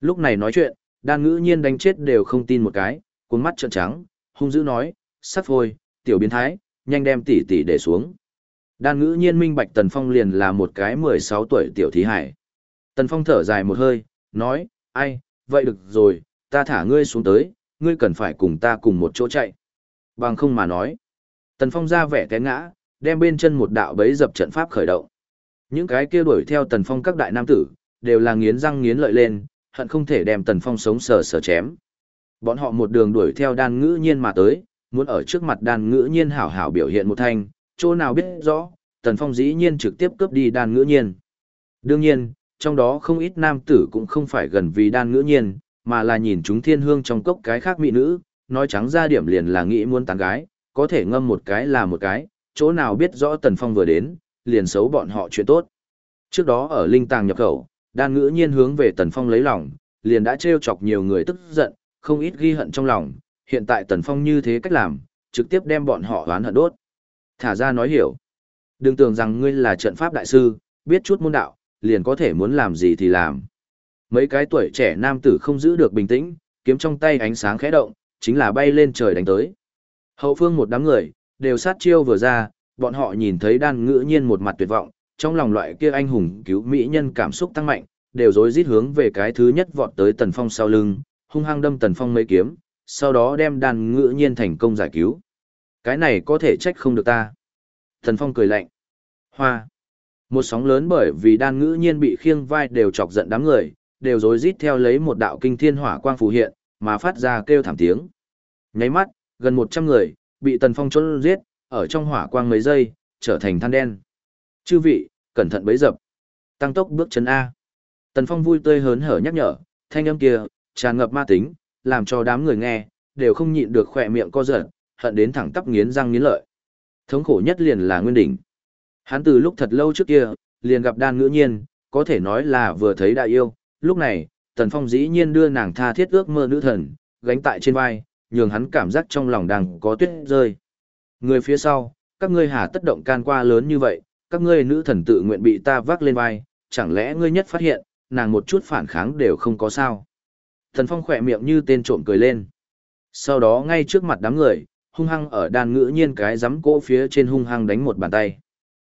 Lúc này nói chuyện, đan ngữ nhiên đánh chết đều không tin một cái, cuốn mắt trợn trắng, hung dữ nói, sắp phôi, tiểu biến thái, nhanh đem tỷ tỷ để xuống. Đan ngữ nhiên minh bạch Tần Phong liền là một cái 16 tuổi tiểu thí hải. Tần Phong thở dài một hơi, nói, ai, vậy được rồi, ta thả ngươi xuống tới, ngươi cần phải cùng ta cùng một chỗ chạy. Bằng không mà nói. Tần Phong ra vẻ té ngã, đem bên chân một đạo bấy dập trận pháp khởi động. Những cái kia đuổi theo Tần Phong các đại nam tử, đều là nghiến răng nghiến lợi lên, hận không thể đem Tần Phong sống sờ sờ chém. Bọn họ một đường đuổi theo đan ngữ nhiên mà tới, muốn ở trước mặt đan ngữ nhiên hảo hảo biểu hiện một thanh, chỗ nào biết rõ, Tần Phong dĩ nhiên trực tiếp cướp đi đan ngữ nhiên. Đương nhiên, trong đó không ít nam tử cũng không phải gần vì đan ngữ nhiên, mà là nhìn chúng thiên hương trong cốc cái khác mỹ nữ, nói trắng ra điểm liền là nghĩ muốn tán gái, có thể ngâm một cái là một cái, chỗ nào biết rõ Tần Phong vừa đến, liền xấu bọn họ chuyện tốt. Trước đó ở linh tàng nhập khẩu, đan ngữ nhiên hướng về Tần Phong lấy lòng, liền đã trêu chọc nhiều người tức giận, không ít ghi hận trong lòng, hiện tại Tần Phong như thế cách làm, trực tiếp đem bọn họ oán hận đốt. Thả ra nói hiểu. Đừng tưởng rằng ngươi là trận pháp đại sư, biết chút môn đạo, liền có thể muốn làm gì thì làm. Mấy cái tuổi trẻ nam tử không giữ được bình tĩnh, kiếm trong tay ánh sáng khẽ động, chính là bay lên trời đánh tới. Hậu phương một đám người, đều sát chiêu vừa ra, bọn họ nhìn thấy đan ngữ nhiên một mặt tuyệt vọng, trong lòng loại kia anh hùng cứu mỹ nhân cảm xúc tăng mạnh, đều rối rít hướng về cái thứ nhất vọt tới tần phong sau lưng, hung hăng đâm tần phong mấy kiếm, sau đó đem đan ngữ nhiên thành công giải cứu. Cái này có thể trách không được ta. Tần phong cười lạnh. Hoa. Một sóng lớn bởi vì đan ngữ nhiên bị khiêng vai đều chọc giận đám người, đều rối rít theo lấy một đạo kinh thiên hỏa quang phù hiện, mà phát ra kêu thảm tiếng. Nháy mắt, gần 100 người, bị tần phong trốn giết, ở trong hỏa quang mấy giây, trở thành than đen. Chư vị, cẩn thận bấy dập. Tăng tốc bước chân A. Tần phong vui tươi hớn hở nhắc nhở, thanh âm kia, tràn ngập ma tính, làm cho đám người nghe, đều không nhịn được khỏe miệng co giật, hận đến thẳng tắp nghiến răng nghiến lợi. Thống khổ nhất liền là Nguyên Đỉnh. Hắn từ lúc thật lâu trước kia, liền gặp đan ngữ nhiên, có thể nói là vừa thấy đại yêu, lúc này, Tần Phong dĩ nhiên đưa nàng tha thiết ước mơ nữ thần, gánh tại trên vai, nhường hắn cảm giác trong lòng đang có tuyết rơi. Người phía sau, các ngươi hà tất động can qua lớn như vậy, các ngươi nữ thần tự nguyện bị ta vác lên vai, chẳng lẽ ngươi nhất phát hiện, nàng một chút phản kháng đều không có sao. Thần Phong khỏe miệng như tên trộm cười lên. Sau đó ngay trước mặt đám người, hung hăng ở đan ngữ nhiên cái giấm cỗ phía trên hung hăng đánh một bàn tay.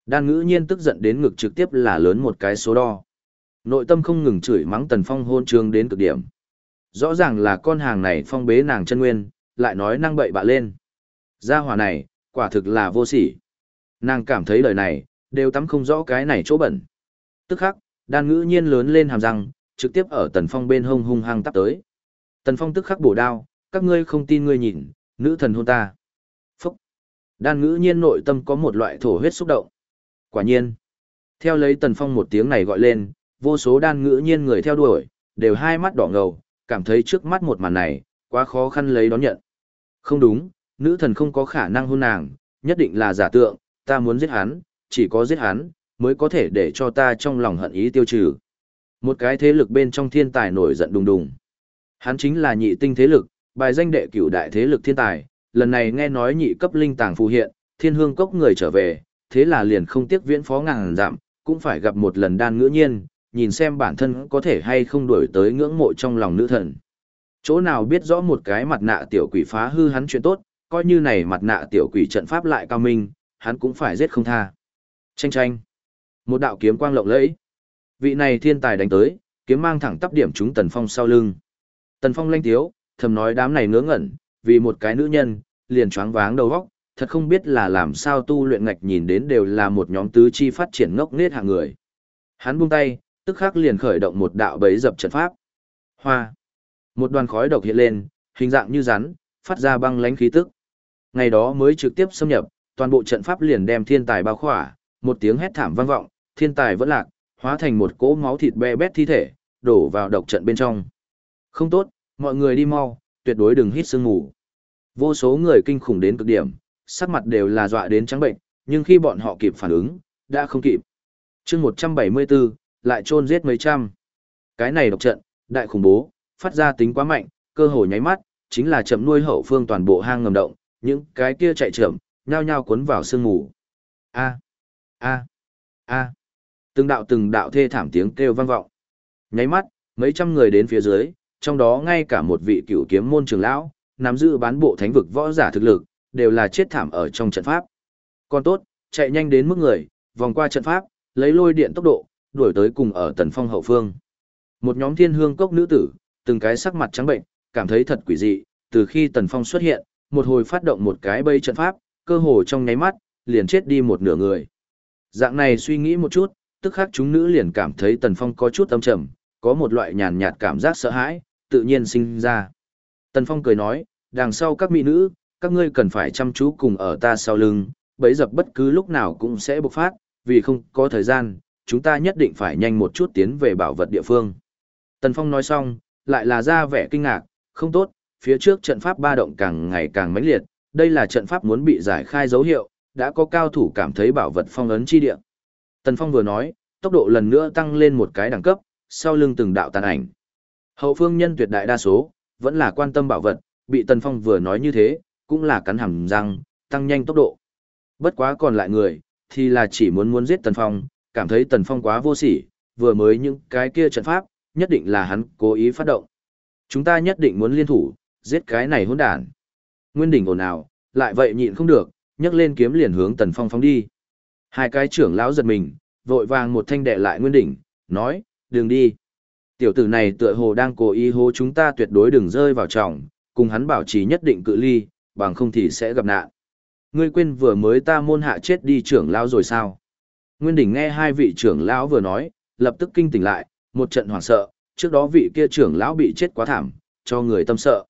Đan ngữ nhiên tức giận đến ngực trực tiếp là lớn một cái số đo. Nội tâm không ngừng chửi mắng Tần Phong hôn trương đến cực điểm. Rõ ràng là con hàng này phong bế nàng chân nguyên, lại nói năng bậy bạ lên. Gia hỏa này, quả thực là vô sỉ. Nàng cảm thấy lời này, đều tắm không rõ cái này chỗ bẩn. Tức khắc, đan ngữ nhiên lớn lên hàm răng, trực tiếp ở tần phong bên hông hung hăng tắp tới. Tần phong tức khắc bổ đao, các ngươi không tin ngươi nhìn, nữ thần hôn ta. Phúc! Đan ngữ nhiên nội tâm có một loại thổ huyết xúc động. Quả nhiên. Theo lấy tần phong một tiếng này gọi lên, vô số đan ngữ nhiên người theo đuổi, đều hai mắt đỏ ngầu, cảm thấy trước mắt một màn này, quá khó khăn lấy đón nhận. Không đúng, nữ thần không có khả năng hôn nàng, nhất định là giả tượng, ta muốn giết hắn, chỉ có giết hắn, mới có thể để cho ta trong lòng hận ý tiêu trừ. Một cái thế lực bên trong thiên tài nổi giận đùng đùng. Hắn chính là nhị tinh thế lực, bài danh đệ cửu đại thế lực thiên tài, lần này nghe nói nhị cấp linh tàng phù hiện, thiên hương cốc người trở về, thế là liền không tiếc viễn phó ngàn giảm, cũng phải gặp một lần đan ngữ nhiên, nhìn xem bản thân có thể hay không đổi tới ngưỡng mộ trong lòng nữ thần. Chỗ nào biết rõ một cái mặt nạ tiểu quỷ phá hư hắn chuyện tốt, coi như này mặt nạ tiểu quỷ trận pháp lại cao minh, hắn cũng phải giết không tha. Tranh tranh. Một đạo kiếm quang lộng lẫy. Vị này thiên tài đánh tới, kiếm mang thẳng tắp điểm trúng Tần Phong sau lưng. Tần Phong lanh thiếu, thầm nói đám này ngớ ngẩn, vì một cái nữ nhân, liền choáng váng đầu óc, thật không biết là làm sao tu luyện ngạch nhìn đến đều là một nhóm tứ chi phát triển ngốc nết hạng người. Hắn buông tay, tức khắc liền khởi động một đạo bấy dập trận pháp. Hoa. Một đoàn khói độc hiện lên, hình dạng như rắn, phát ra băng lánh khí tức. Ngày đó mới trực tiếp xâm nhập, toàn bộ trận pháp liền đem thiên tài bao khỏa, một tiếng hét thảm vang vọng, thiên tài vẫn lạc, hóa thành một cỗ máu thịt be bét thi thể, đổ vào độc trận bên trong. Không tốt, mọi người đi mau, tuyệt đối đừng hít sương ngủ. Vô số người kinh khủng đến cực điểm, sắc mặt đều là dọa đến trắng bệnh, nhưng khi bọn họ kịp phản ứng, đã không kịp. chương 174, lại chôn giết mấy trăm. Cái này độc trận, đại khủng bố, phát ra tính quá mạnh, cơ hội nháy mắt, chính là chậm nuôi hậu phương toàn bộ hang ngầm động, những cái kia chạy chậm, nhao nhao cuốn vào sương ngủ. A, a, a. Từng đạo từng đạo thê thảm tiếng kêu vang vọng. Nháy mắt, mấy trăm người đến phía dưới, trong đó ngay cả một vị cựu kiếm môn trưởng lão, nắm giữ bán bộ thánh vực võ giả thực lực, đều là chết thảm ở trong trận pháp. Còn tốt, chạy nhanh đến mức người, vòng qua trận pháp, lấy lôi điện tốc độ, đuổi tới cùng ở tần phong hậu phương. Một nhóm thiên hương cốc nữ tử, từng cái sắc mặt trắng bệnh, cảm thấy thật quỷ dị, từ khi tần phong xuất hiện, một hồi phát động một cái bây trận pháp, cơ hồ trong nháy mắt, liền chết đi một nửa người. Dạng này suy nghĩ một chút, tức khắc chúng nữ liền cảm thấy tần phong có chút âm trầm, có một loại nhàn nhạt cảm giác sợ hãi, tự nhiên sinh ra. Tần phong cười nói, đằng sau các mỹ nữ, các ngươi cần phải chăm chú cùng ở ta sau lưng, bấy dập bất cứ lúc nào cũng sẽ bộc phát, vì không có thời gian, chúng ta nhất định phải nhanh một chút tiến về bảo vật địa phương. Tần Phong nói xong, lại là ra vẻ kinh ngạc, không tốt, phía trước trận pháp ba động càng ngày càng mãnh liệt, đây là trận pháp muốn bị giải khai dấu hiệu, đã có cao thủ cảm thấy bảo vật phong ấn chi địa. Tần Phong vừa nói, tốc độ lần nữa tăng lên một cái đẳng cấp, sau lưng từng đạo tàn ảnh. Hậu phương nhân tuyệt đại đa số, vẫn là quan tâm bảo vật, bị Tần Phong vừa nói như thế, cũng là cắn hàm răng, tăng nhanh tốc độ. Bất quá còn lại người, thì là chỉ muốn muốn giết Tần Phong, cảm thấy Tần Phong quá vô sỉ, vừa mới những cái kia trận pháp, nhất định là hắn cố ý phát động. Chúng ta nhất định muốn liên thủ, giết cái này hỗn đản. Nguyên đỉnh ồn ào, lại vậy nhịn không được, nhấc lên kiếm liền hướng Tần Phong phóng đi. Hai cái trưởng lão giật mình, vội vàng một thanh đệ lại Nguyên đỉnh, nói, đừng đi. Tiểu tử này tựa hồ đang cố ý hô chúng ta tuyệt đối đừng rơi vào trọng, cùng hắn bảo trì nhất định cự ly, bằng không thì sẽ gặp nạn. Ngươi quên vừa mới ta môn hạ chết đi trưởng lão rồi sao? Nguyên đỉnh nghe hai vị trưởng lão vừa nói, lập tức kinh tỉnh lại, một trận hoảng sợ, trước đó vị kia trưởng lão bị chết quá thảm, cho người tâm sợ.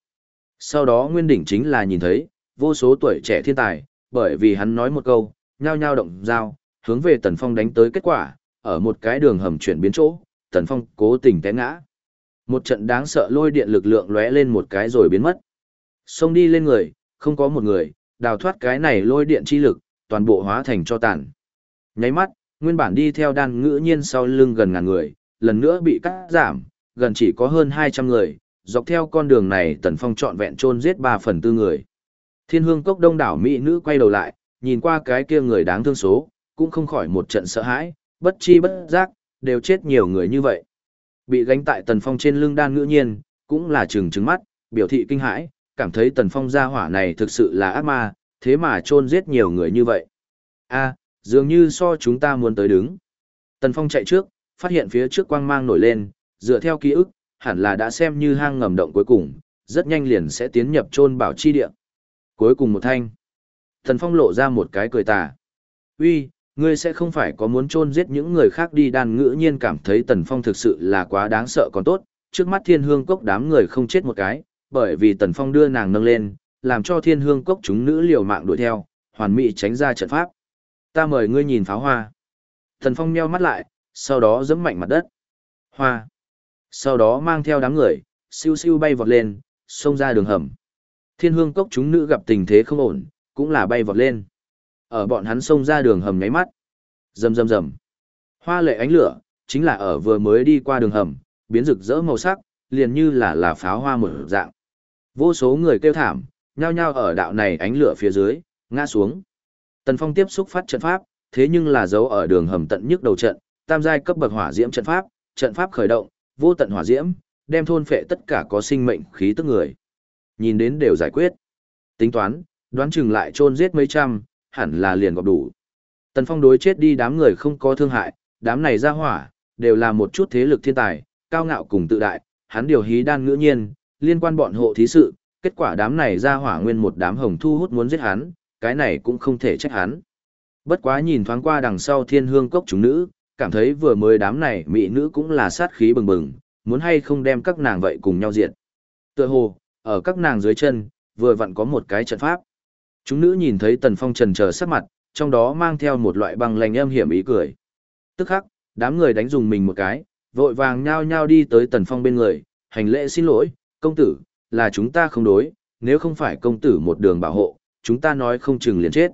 Sau đó Nguyên đỉnh chính là nhìn thấy, vô số tuổi trẻ thiên tài, bởi vì hắn nói một câu, nhao nhao động dao, hướng về Tần Phong đánh tới kết quả, ở một cái đường hầm chuyển biến chỗ, Tần Phong cố tình té ngã. Một trận đáng sợ lôi điện lực lượng lóe lên một cái rồi biến mất. Xông đi lên người, không có một người, đào thoát cái này lôi điện chi lực, toàn bộ hóa thành cho tàn. Nháy mắt, nguyên bản đi theo đan ngữ nhiên sau lưng gần ngàn người, lần nữa bị cắt giảm, gần chỉ có hơn 200 người, dọc theo con đường này tần phong trọn vẹn chôn giết 3 phần tư người. Thiên hương cốc đông đảo mỹ nữ quay đầu lại, nhìn qua cái kia người đáng thương số, cũng không khỏi một trận sợ hãi, bất chi bất giác, đều chết nhiều người như vậy. Bị gánh tại tần phong trên lưng đan ngữ nhiên, cũng là trừng trừng mắt, biểu thị kinh hãi, cảm thấy tần phong gia hỏa này thực sự là ác ma, thế mà chôn giết nhiều người như vậy. a dường như so chúng ta muốn tới đứng. Tần phong chạy trước, phát hiện phía trước quang mang nổi lên, dựa theo ký ức, hẳn là đã xem như hang ngầm động cuối cùng, rất nhanh liền sẽ tiến nhập chôn bảo chi địa. Cuối cùng một thanh. Tần Phong lộ ra một cái cười tà. Uy, ngươi sẽ không phải có muốn chôn giết những người khác đi đan ngữ nhiên cảm thấy Tần Phong thực sự là quá đáng sợ còn tốt, trước mắt thiên hương cốc đám người không chết một cái, bởi vì Tần Phong đưa nàng nâng lên, làm cho thiên hương cốc chúng nữ liều mạng đuổi theo, hoàn mỹ tránh ra trận pháp. Ta mời ngươi nhìn pháo hoa. Thần Phong nheo mắt lại, sau đó giẫm mạnh mặt đất. Hoa. Sau đó mang theo đám người, siêu siêu bay vọt lên, xông ra đường hầm. Thiên hương cốc chúng nữ gặp tình thế không ổn, cũng là bay vọt lên. Ở bọn hắn xông ra đường hầm nháy mắt. Rầm rầm rầm. Hoa lệ ánh lửa, chính là ở vừa mới đi qua đường hầm, biến rực rỡ màu sắc, liền như là là pháo hoa mở dạng. Vô số người kêu thảm, nhao nhao ở đạo này ánh lửa phía dưới, ngã xuống. Tần Phong tiếp xúc phát trận pháp, thế nhưng là giấu ở đường hầm tận nhất đầu trận, tam giai cấp bậc hỏa diễm trận pháp, trận pháp khởi động, vô tận hỏa diễm, đem thôn phệ tất cả có sinh mệnh khí tức người. Nhìn đến đều giải quyết. Tính toán, đoán chừng lại chôn giết mấy trăm, hẳn là liền gọp đủ. Tần Phong đối chết đi đám người không có thương hại, đám này ra hỏa, đều là một chút thế lực thiên tài, cao ngạo cùng tự đại, hắn điều hí đan ngữ nhiên, liên quan bọn hộ thí sự, kết quả đám này ra hỏa nguyên một đám hồng thu hút muốn giết hắn, cái này cũng không thể trách hắn. Bất quá nhìn thoáng qua đằng sau thiên hương cốc chúng nữ, cảm thấy vừa mới đám này mỹ nữ cũng là sát khí bừng bừng, muốn hay không đem các nàng vậy cùng nhau diệt. Tựa hồ, ở các nàng dưới chân, vừa vặn có một cái trận pháp. Chúng nữ nhìn thấy tần phong trần chờ sắc mặt, trong đó mang theo một loại băng lành âm hiểm ý cười. Tức khắc, đám người đánh dùng mình một cái, vội vàng nhao nhao đi tới tần phong bên người, hành lễ xin lỗi, công tử, là chúng ta không đối, nếu không phải công tử một đường bảo hộ, chúng ta nói không chừng liền chết.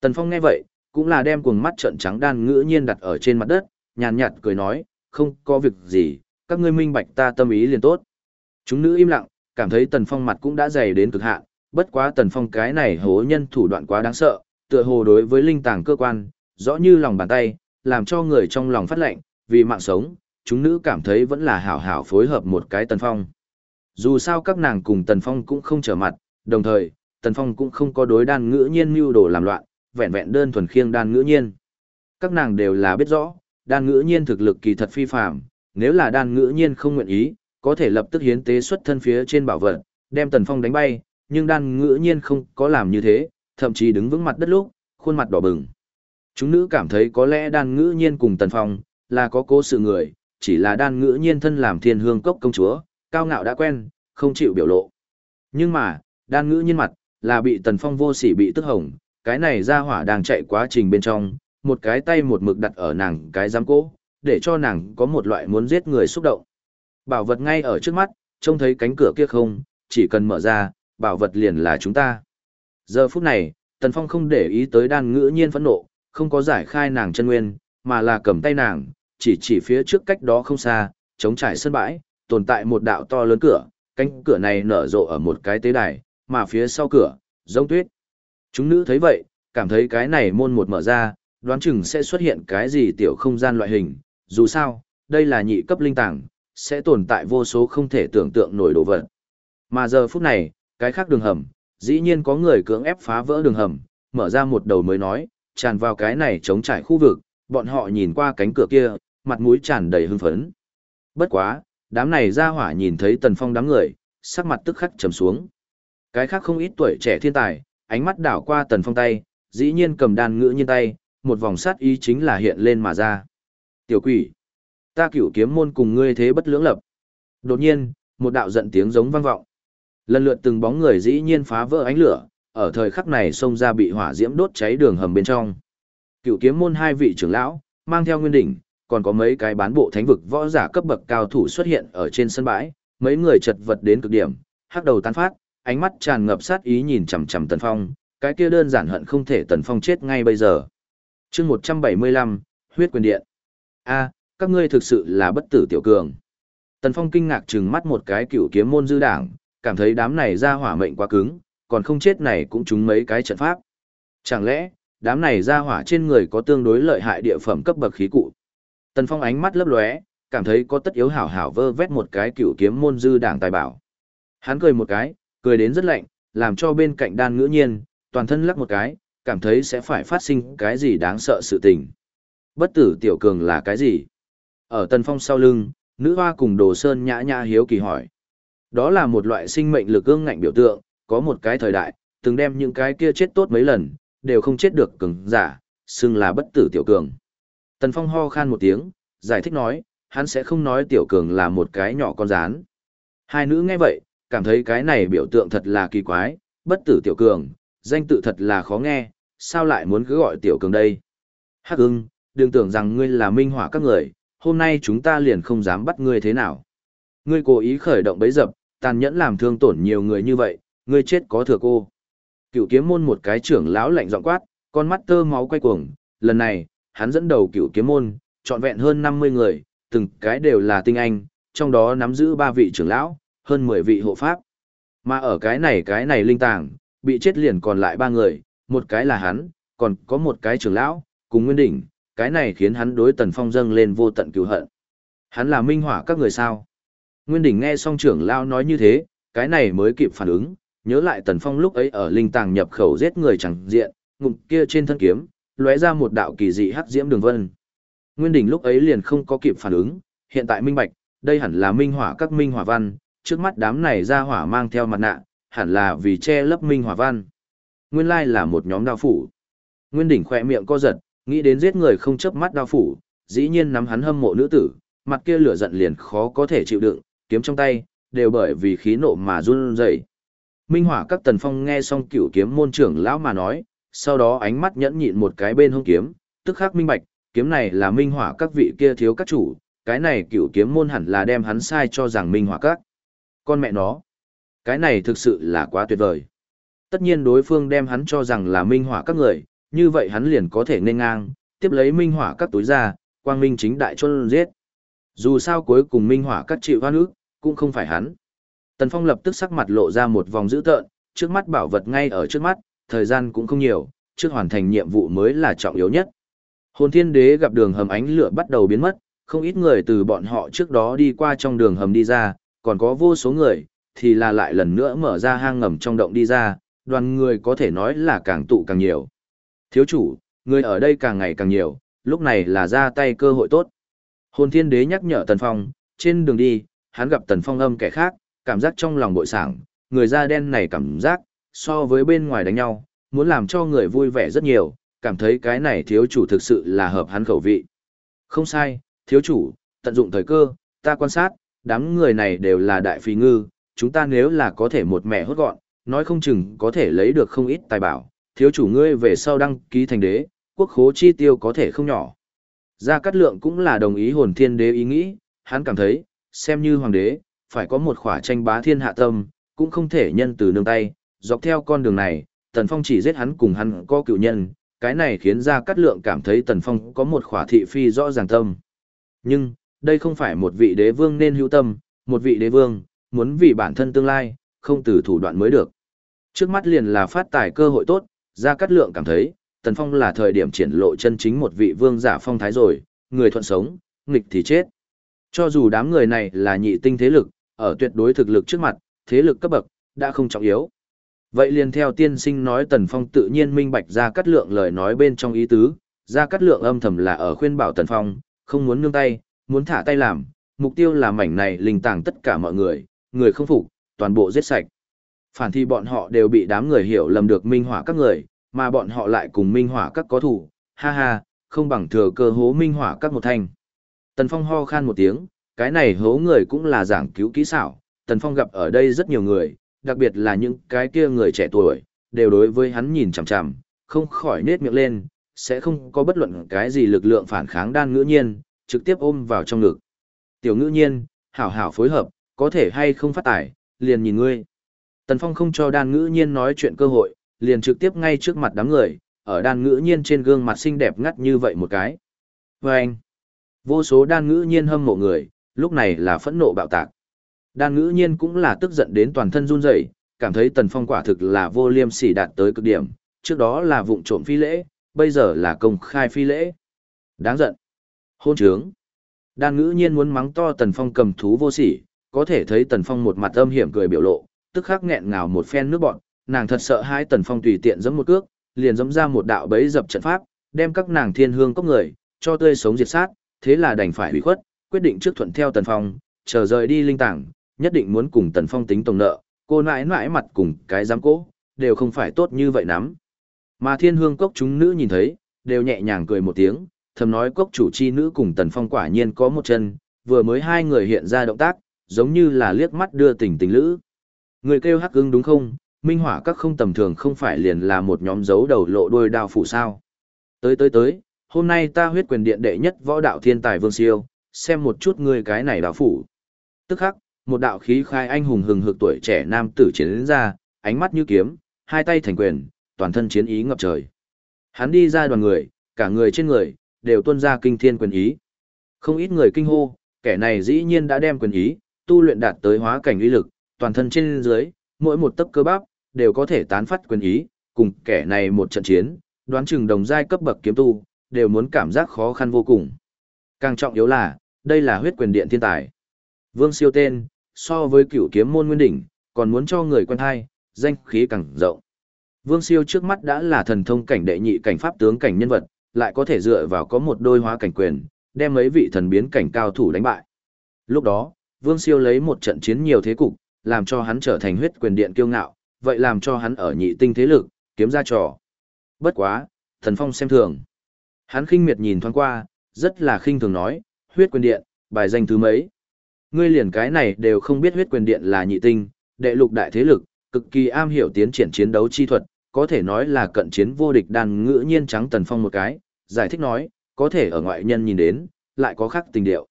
Tần phong nghe vậy, cũng là đem cuồng mắt trợn trắng đan ngữ nhiên đặt ở trên mặt đất, nhàn nhạt cười nói, không có việc gì, các ngươi minh bạch ta tâm ý liền tốt. Chúng nữ im lặng, cảm thấy tần phong mặt cũng đã dày đến cực hạn, bất quá tần phong cái này hố nhân thủ đoạn quá đáng sợ, tựa hồ đối với linh tàng cơ quan, rõ như lòng bàn tay, làm cho người trong lòng phát lạnh. vì mạng sống, chúng nữ cảm thấy vẫn là hảo hảo phối hợp một cái tần phong. Dù sao các nàng cùng tần phong cũng không trở mặt, đồng thời, tần phong cũng không có đối đan ngữ nhiên mưu đồ làm loạn, vẹn vẹn đơn thuần khiêng đan ngữ nhiên. Các nàng đều là biết rõ, đan ngữ nhiên thực lực kỳ thật phi phạm, nếu là đan ngữ nhiên không nguyện ý, có thể lập tức hiến tế xuất thân phía trên bảo vật, đem tần phong đánh bay, nhưng đan ngữ nhiên không có làm như thế, thậm chí đứng vững mặt đất lúc, khuôn mặt đỏ bừng. Chúng nữ cảm thấy có lẽ đan ngữ nhiên cùng tần phong, là có cố sự người, chỉ là đan ngữ nhiên thân làm thiên hương cốc công chúa, cao ngạo đã quen, không chịu biểu lộ. Nhưng mà, đan ngữ nhiên mặt, là bị tần phong vô sỉ bị tức hồng, cái này ra hỏa đang chạy quá trình bên trong, một cái tay một mực đặt ở nàng cái giám cố, để cho nàng có một loại muốn giết người xúc động. Bảo vật ngay ở trước mắt, trông thấy cánh cửa kia không, chỉ cần mở ra, bảo vật liền là chúng ta. Giờ phút này, Tần Phong không để ý tới đan ngữ nhiên phẫn nộ, không có giải khai nàng chân nguyên, mà là cầm tay nàng, chỉ chỉ phía trước cách đó không xa, chống trải sân bãi, tồn tại một đạo to lớn cửa, cánh cửa này nở rộ ở một cái tế đài, mà phía sau cửa, giống tuyết. Chúng nữ thấy vậy, cảm thấy cái này môn một mở ra, đoán chừng sẽ xuất hiện cái gì tiểu không gian loại hình, dù sao, đây là nhị cấp linh tàng, sẽ tồn tại vô số không thể tưởng tượng nổi đồ vật. Mà giờ phút này, cái khác đường hầm, dĩ nhiên có người cưỡng ép phá vỡ đường hầm, mở ra một đầu mới nói, tràn vào cái này chống trải khu vực, bọn họ nhìn qua cánh cửa kia, mặt mũi tràn đầy hưng phấn. Bất quá, đám này ra hỏa nhìn thấy tần phong đám người, sắc mặt tức khắc trầm xuống. Cái khác không ít tuổi trẻ thiên tài, ánh mắt đảo qua tần phong tay, dĩ nhiên cầm đàn ngữ nhiên tay, một vòng sát ý chính là hiện lên mà ra. Tiểu quỷ, ta cửu kiếm môn cùng ngươi thế bất lưỡng lập. Đột nhiên, một đạo giận tiếng giống vang vọng. Lần lượt từng bóng người dĩ nhiên phá vỡ ánh lửa, ở thời khắc này xông ra bị hỏa diễm đốt cháy đường hầm bên trong. Cửu kiếm môn hai vị trưởng lão, mang theo nguyên đỉnh, còn có mấy cái bán bộ thánh vực võ giả cấp bậc cao thủ xuất hiện ở trên sân bãi, mấy người chật vật đến cực điểm, hắc đầu tán phát, ánh mắt tràn ngập sát ý nhìn chằm chằm Tần Phong, cái kia đơn giản hận không thể Tần Phong chết ngay bây giờ. Chương 175, huyết quyền điện. A, các ngươi thực sự là bất tử tiểu cường. Tần Phong kinh ngạc trừng mắt một cái cựu kiếm môn dư đảng, cảm thấy đám này ra hỏa mệnh quá cứng, còn không chết này cũng trúng mấy cái trận pháp. Chẳng lẽ, đám này ra hỏa trên người có tương đối lợi hại địa phẩm cấp bậc khí cụ. Tần Phong ánh mắt lấp lóe, cảm thấy có tất yếu hảo hảo vơ vét một cái cựu kiếm môn dư đảng tài bảo. Hắn cười một cái, cười đến rất lạnh, làm cho bên cạnh đan ngữ nhiên, toàn thân lắc một cái, cảm thấy sẽ phải phát sinh cái gì đáng sợ sự tình. Bất tử tiểu cường là cái gì? Ở tần phong sau lưng, nữ hoa cùng đồ sơn nhã nhã hiếu kỳ hỏi. Đó là một loại sinh mệnh lực ương ngạnh biểu tượng, có một cái thời đại, từng đem những cái kia chết tốt mấy lần, đều không chết được cường giả, xưng là bất tử tiểu cường. Tần Phong ho khan một tiếng, giải thích nói, hắn sẽ không nói tiểu cường là một cái nhỏ con rán. Hai nữ nghe vậy, cảm thấy cái này biểu tượng thật là kỳ quái, bất tử tiểu cường, danh tự thật là khó nghe, sao lại muốn cứ gọi tiểu cường đây? Hắc ưng, đừng tưởng rằng ngươi là minh hỏa các người, hôm nay chúng ta liền không dám bắt ngươi thế nào. Ngươi cố ý khởi động bấy dập, tàn nhẫn làm thương tổn nhiều người như vậy, ngươi chết có thừa cô. Cựu kiếm môn một cái trưởng lão lạnh giọng quát, con mắt tơ máu quay cuồng, lần này, hắn dẫn đầu cựu kiếm môn, trọn vẹn hơn 50 người, từng cái đều là tinh anh, trong đó nắm giữ ba vị trưởng lão, hơn 10 vị hộ pháp. Mà ở cái này cái này linh tàng, bị chết liền còn lại ba người, một cái là hắn, còn có một cái trưởng lão, cùng Nguyên Đỉnh, cái này khiến hắn đối Tần Phong dâng lên vô tận cứu hận. Hắn là minh hỏa các người sao? Nguyên Đỉnh nghe xong trưởng lão nói như thế, cái này mới kịp phản ứng, nhớ lại Tần Phong lúc ấy ở linh tàng nhập khẩu giết người chẳng diện, ngụm kia trên thân kiếm, lóe ra một đạo kỳ dị hắc diễm đường vân. Nguyên Đỉnh lúc ấy liền không có kịp phản ứng, hiện tại minh bạch, đây hẳn là minh hỏa các minh hỏa văn, trước mắt đám này ra hỏa mang theo mặt nạ, hẳn là vì che lấp minh hỏa văn. Nguyên lai là một nhóm đao phủ. Nguyên Đỉnh khỏe miệng co giật, nghĩ đến giết người không chớp mắt đao phủ, dĩ nhiên nắm hắn hâm mộ nữ tử, mặt kia lửa giận liền khó có thể chịu đựng, kiếm trong tay, đều bởi vì khí nộ mà run rẩy. Minh hỏa các tần phong nghe xong cửu kiếm môn trưởng lão mà nói, sau đó ánh mắt nhẫn nhịn một cái bên hông kiếm, tức khắc minh bạch, kiếm này là minh hỏa các vị kia thiếu các chủ, cái này cửu kiếm môn hẳn là đem hắn sai cho rằng minh hỏa các. Con mẹ nó, cái này thực sự là quá tuyệt vời. Tất nhiên đối phương đem hắn cho rằng là minh hỏa các người, như vậy hắn liền có thể nên ngang, tiếp lấy minh hỏa các túi ra, quang minh chính đại chôn giết. Dù sao cuối cùng minh hỏa các chịu hoan ước cũng không phải hắn. Tần Phong lập tức sắc mặt lộ ra một vòng dữ tợn, trước mắt bảo vật ngay ở trước mắt, thời gian cũng không nhiều, trước hoàn thành nhiệm vụ mới là trọng yếu nhất. Hồn Thiên Đế gặp đường hầm ánh lửa bắt đầu biến mất, không ít người từ bọn họ trước đó đi qua trong đường hầm đi ra, còn có vô số người, thì là lại lần nữa mở ra hang ngầm trong động đi ra, đoàn người có thể nói là càng tụ càng nhiều. Thiếu chủ, người ở đây càng ngày càng nhiều, lúc này là ra tay cơ hội tốt. Hồn Thiên Đế nhắc nhở Tần Phong, trên đường đi, hắn gặp Tần Phong âm kẻ khác, cảm giác trong lòng bội sảng, người da đen này cảm giác, so với bên ngoài đánh nhau, muốn làm cho người vui vẻ rất nhiều, cảm thấy cái này thiếu chủ thực sự là hợp hắn khẩu vị. Không sai, thiếu chủ, tận dụng thời cơ, ta quan sát, đám người này đều là đại phi ngư, chúng ta nếu là có thể một mẹ hốt gọn, nói không chừng có thể lấy được không ít tài bảo, thiếu chủ ngươi về sau đăng ký thành đế, quốc khố chi tiêu có thể không nhỏ. Gia Cát Lượng cũng là đồng ý hồn thiên đế ý nghĩ, hắn cảm thấy, xem như hoàng đế, phải có một khỏa tranh bá thiên hạ tâm, cũng không thể nhân từ nương tay, dọc theo con đường này, Tần Phong chỉ giết hắn cùng hắn có cựu nhân, cái này khiến Gia Cát Lượng cảm thấy Tần Phong có một khỏa thị phi rõ ràng tâm. Nhưng, đây không phải một vị đế vương nên hữu tâm, một vị đế vương, muốn vì bản thân tương lai, không từ thủ đoạn mới được. Trước mắt liền là phát tài cơ hội tốt, Gia Cát Lượng cảm thấy, Tần Phong là thời điểm triển lộ chân chính một vị vương giả phong thái rồi, người thuận sống, nghịch thì chết. Cho dù đám người này là nhị tinh thế lực, ở tuyệt đối thực lực trước mặt, thế lực cấp bậc, đã không trọng yếu. Vậy liền theo tiên sinh nói Tần Phong tự nhiên minh bạch Gia Cát lượng lời nói bên trong ý tứ, Gia Cát lượng âm thầm là ở khuyên bảo Tần Phong, không muốn nương tay, muốn thả tay làm, mục tiêu là mảnh này linh tàng tất cả mọi người, người không phục, toàn bộ giết sạch. Phản thì bọn họ đều bị đám người hiểu lầm được minh hỏa các người, mà bọn họ lại cùng minh hỏa các có thủ, ha ha, không bằng thừa cơ hố minh hỏa các một thanh. Tần Phong ho khan một tiếng, cái này hố người cũng là giảng cứu kỹ xảo, Tần Phong gặp ở đây rất nhiều người, đặc biệt là những cái kia người trẻ tuổi, đều đối với hắn nhìn chằm chằm, không khỏi nết miệng lên, sẽ không có bất luận cái gì lực lượng phản kháng đan ngữ nhiên, trực tiếp ôm vào trong ngực. Tiểu ngữ nhiên, hảo hảo phối hợp, có thể hay không phát tải, liền nhìn ngươi. Tần Phong không cho đan ngữ nhiên nói chuyện cơ hội, liền trực tiếp ngay trước mặt đám người, ở đan ngữ nhiên trên gương mặt xinh đẹp ngắt như vậy một cái. Và anh, vô số đan ngữ nhiên hâm mộ người, lúc này là phẫn nộ bạo tạc. Đan ngữ nhiên cũng là tức giận đến toàn thân run rẩy, cảm thấy tần phong quả thực là vô liêm sỉ đạt tới cực điểm, trước đó là vụng trộm phi lễ, bây giờ là công khai phi lễ. Đáng giận. Hôn trướng. Đan ngữ nhiên muốn mắng to tần phong cầm thú vô sỉ, có thể thấy tần phong một mặt âm hiểm cười biểu lộ, tức khắc nghẹn ngào một phen nước bọn, nàng thật sợ hai tần phong tùy tiện giẫm một cước, liền giẫm ra một đạo bẫy dập trận pháp, đem các nàng thiên hương cốc người, cho tươi sống diệt sát, thế là đành phải hủy khuất, quyết định trước thuận theo tần phong, chờ rời đi linh tảng, nhất định muốn cùng Tần Phong tính tổng nợ, cô nãi nãi mặt cùng cái giám cố, đều không phải tốt như vậy lắm. Mà thiên hương cốc chúng nữ nhìn thấy, đều nhẹ nhàng cười một tiếng, thầm nói cốc chủ chi nữ cùng Tần Phong quả nhiên có một chân, vừa mới hai người hiện ra động tác, giống như là liếc mắt đưa tình tình lữ. Người kêu hắc ưng đúng không? Minh hỏa các không tầm thường không phải liền là một nhóm dấu đầu lộ đôi đao phủ sao. Tới tới tới, hôm nay ta huyết quyền điện đệ nhất võ đạo thiên tài vương siêu, xem một chút ngươi cái này đạo phủ. Tức khắc, một đạo khí khai anh hùng hừng hực tuổi trẻ nam tử chiến đến ra, ánh mắt như kiếm, hai tay thành quyền, toàn thân chiến ý ngập trời. Hắn đi ra đoàn người, cả người trên người, đều tuân ra kinh thiên quyền ý. Không ít người kinh hô, kẻ này dĩ nhiên đã đem quyền ý, tu luyện đạt tới hóa cảnh uy lực, toàn thân trên dưới, mỗi một tấc cơ bắp, đều có thể tán phát quyền ý, cùng kẻ này một trận chiến, đoán chừng đồng giai cấp bậc kiếm tu, đều muốn cảm giác khó khăn vô cùng. Càng trọng yếu là, đây là huyết quyền điện thiên tài. Vương siêu tên, so với cửu kiếm môn nguyên đỉnh, còn muốn cho người quen hay, danh khí càng rộng. Vương siêu trước mắt đã là thần thông cảnh đệ nhị cảnh pháp tướng cảnh nhân vật, lại có thể dựa vào có một đôi hóa cảnh quyền, đem mấy vị thần biến cảnh cao thủ đánh bại. Lúc đó, Vương siêu lấy một trận chiến nhiều thế cục, làm cho hắn trở thành huyết quyền điện kiêu ngạo, vậy làm cho hắn ở nhị tinh thế lực, kiếm ra trò. Bất quá, thần phong xem thường. Hắn khinh miệt nhìn thoáng qua, rất là khinh thường nói, huyết quyền điện, bài danh thứ mấy. Ngươi liền cái này đều không biết huyết quyền điện là nhị tinh, đệ lục đại thế lực, cực kỳ am hiểu tiến triển chiến đấu chi thuật, có thể nói là cận chiến vô địch đàn ngữ nhiên trắng tần phong một cái, giải thích nói, có thể ở ngoại nhân nhìn đến, lại có khác tình điệu.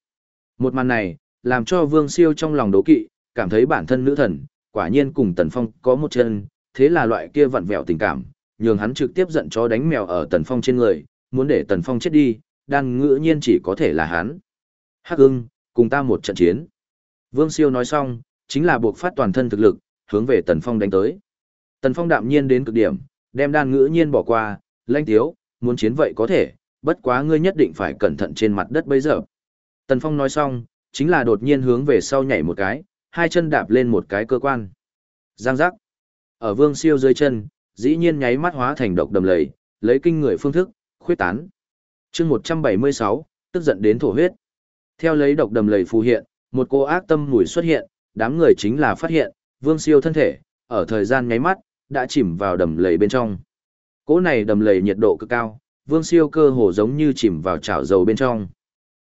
Một màn này, làm cho vương siêu trong lòng đố kỵ, cảm thấy bản thân nữ thần, quả nhiên cùng tần phong có một chân, thế là loại kia vặn vẹo tình cảm, nhường hắn trực tiếp giận chó đánh mèo ở tần phong trên người, muốn để tần phong chết đi, đan ngữ nhiên chỉ có thể là hắn. Hắc ưng, cùng ta một trận chiến. Vương siêu nói xong, chính là buộc phát toàn thân thực lực, hướng về tần phong đánh tới. Tần phong đạm nhiên đến cực điểm, đem đan ngữ nhiên bỏ qua, lanh thiếu, muốn chiến vậy có thể, bất quá ngươi nhất định phải cẩn thận trên mặt đất bây giờ. Tần phong nói xong, chính là đột nhiên hướng về sau nhảy một cái, hai chân đạp lên một cái cơ quan. Giang giác. Ở vương siêu dưới chân, dĩ nhiên nháy mắt hóa thành độc đầm lầy, lấy kinh người phương thức, khuyết tán. chương 176, tức giận đến thổ huyết. Theo lấy độc đầm lầy phù hiện, một cô ác tâm mùi xuất hiện, đám người chính là phát hiện, vương siêu thân thể, ở thời gian nháy mắt, đã chìm vào đầm lầy bên trong. Cỗ này đầm lầy nhiệt độ cực cao, vương siêu cơ hồ giống như chìm vào chảo dầu bên trong.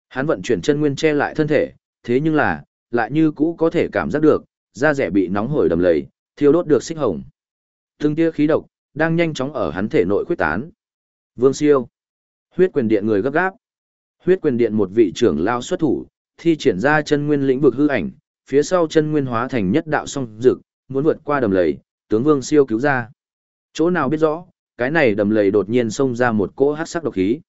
Hắn vận chuyển chân nguyên che lại thân thể, thế nhưng là, lại như cũ có thể cảm giác được, da rẻ bị nóng hổi đầm lầy, thiêu đốt được xích hồng. Từng tia khí độc, đang nhanh chóng ở hắn thể nội khuếch tán. Vương siêu. Huyết quyền điện người gấp gáp. Huyết quyền điện một vị trưởng lao xuất thủ, thi triển ra chân nguyên lĩnh vực hư ảnh, phía sau chân nguyên hóa thành nhất đạo song dực, muốn vượt qua đầm lầy, tướng Vương siêu cứu ra. Chỗ nào biết rõ, cái này đầm lầy đột nhiên xông ra một cỗ hắc sắc độc khí.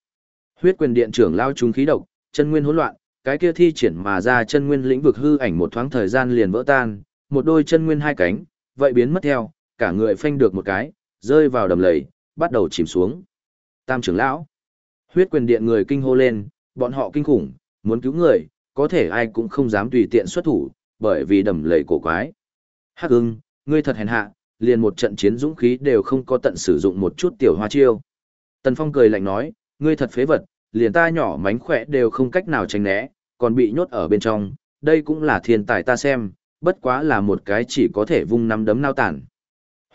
Huyết quyền điện trưởng lao trúng khí độc, chân nguyên hỗn loạn, cái kia thi triển mà ra chân nguyên lĩnh vực hư ảnh một thoáng thời gian liền vỡ tan, một đôi chân nguyên hai cánh, vậy biến mất theo, cả người phanh được một cái, rơi vào đầm lầy, bắt đầu chìm xuống. Tam trưởng lão, huyết quyền điện người kinh hô lên, bọn họ kinh khủng, muốn cứu người, có thể ai cũng không dám tùy tiện xuất thủ, bởi vì đầm lầy cổ quái. Hắc ưng, ngươi thật hèn hạ, liền một trận chiến dũng khí đều không có tận sử dụng một chút tiểu hoa chiêu. Tần Phong cười lạnh nói, ngươi thật phế vật, liền ta nhỏ mánh khỏe đều không cách nào tránh né, còn bị nhốt ở bên trong, đây cũng là thiên tài ta xem, bất quá là một cái chỉ có thể vung nắm đấm nao tản.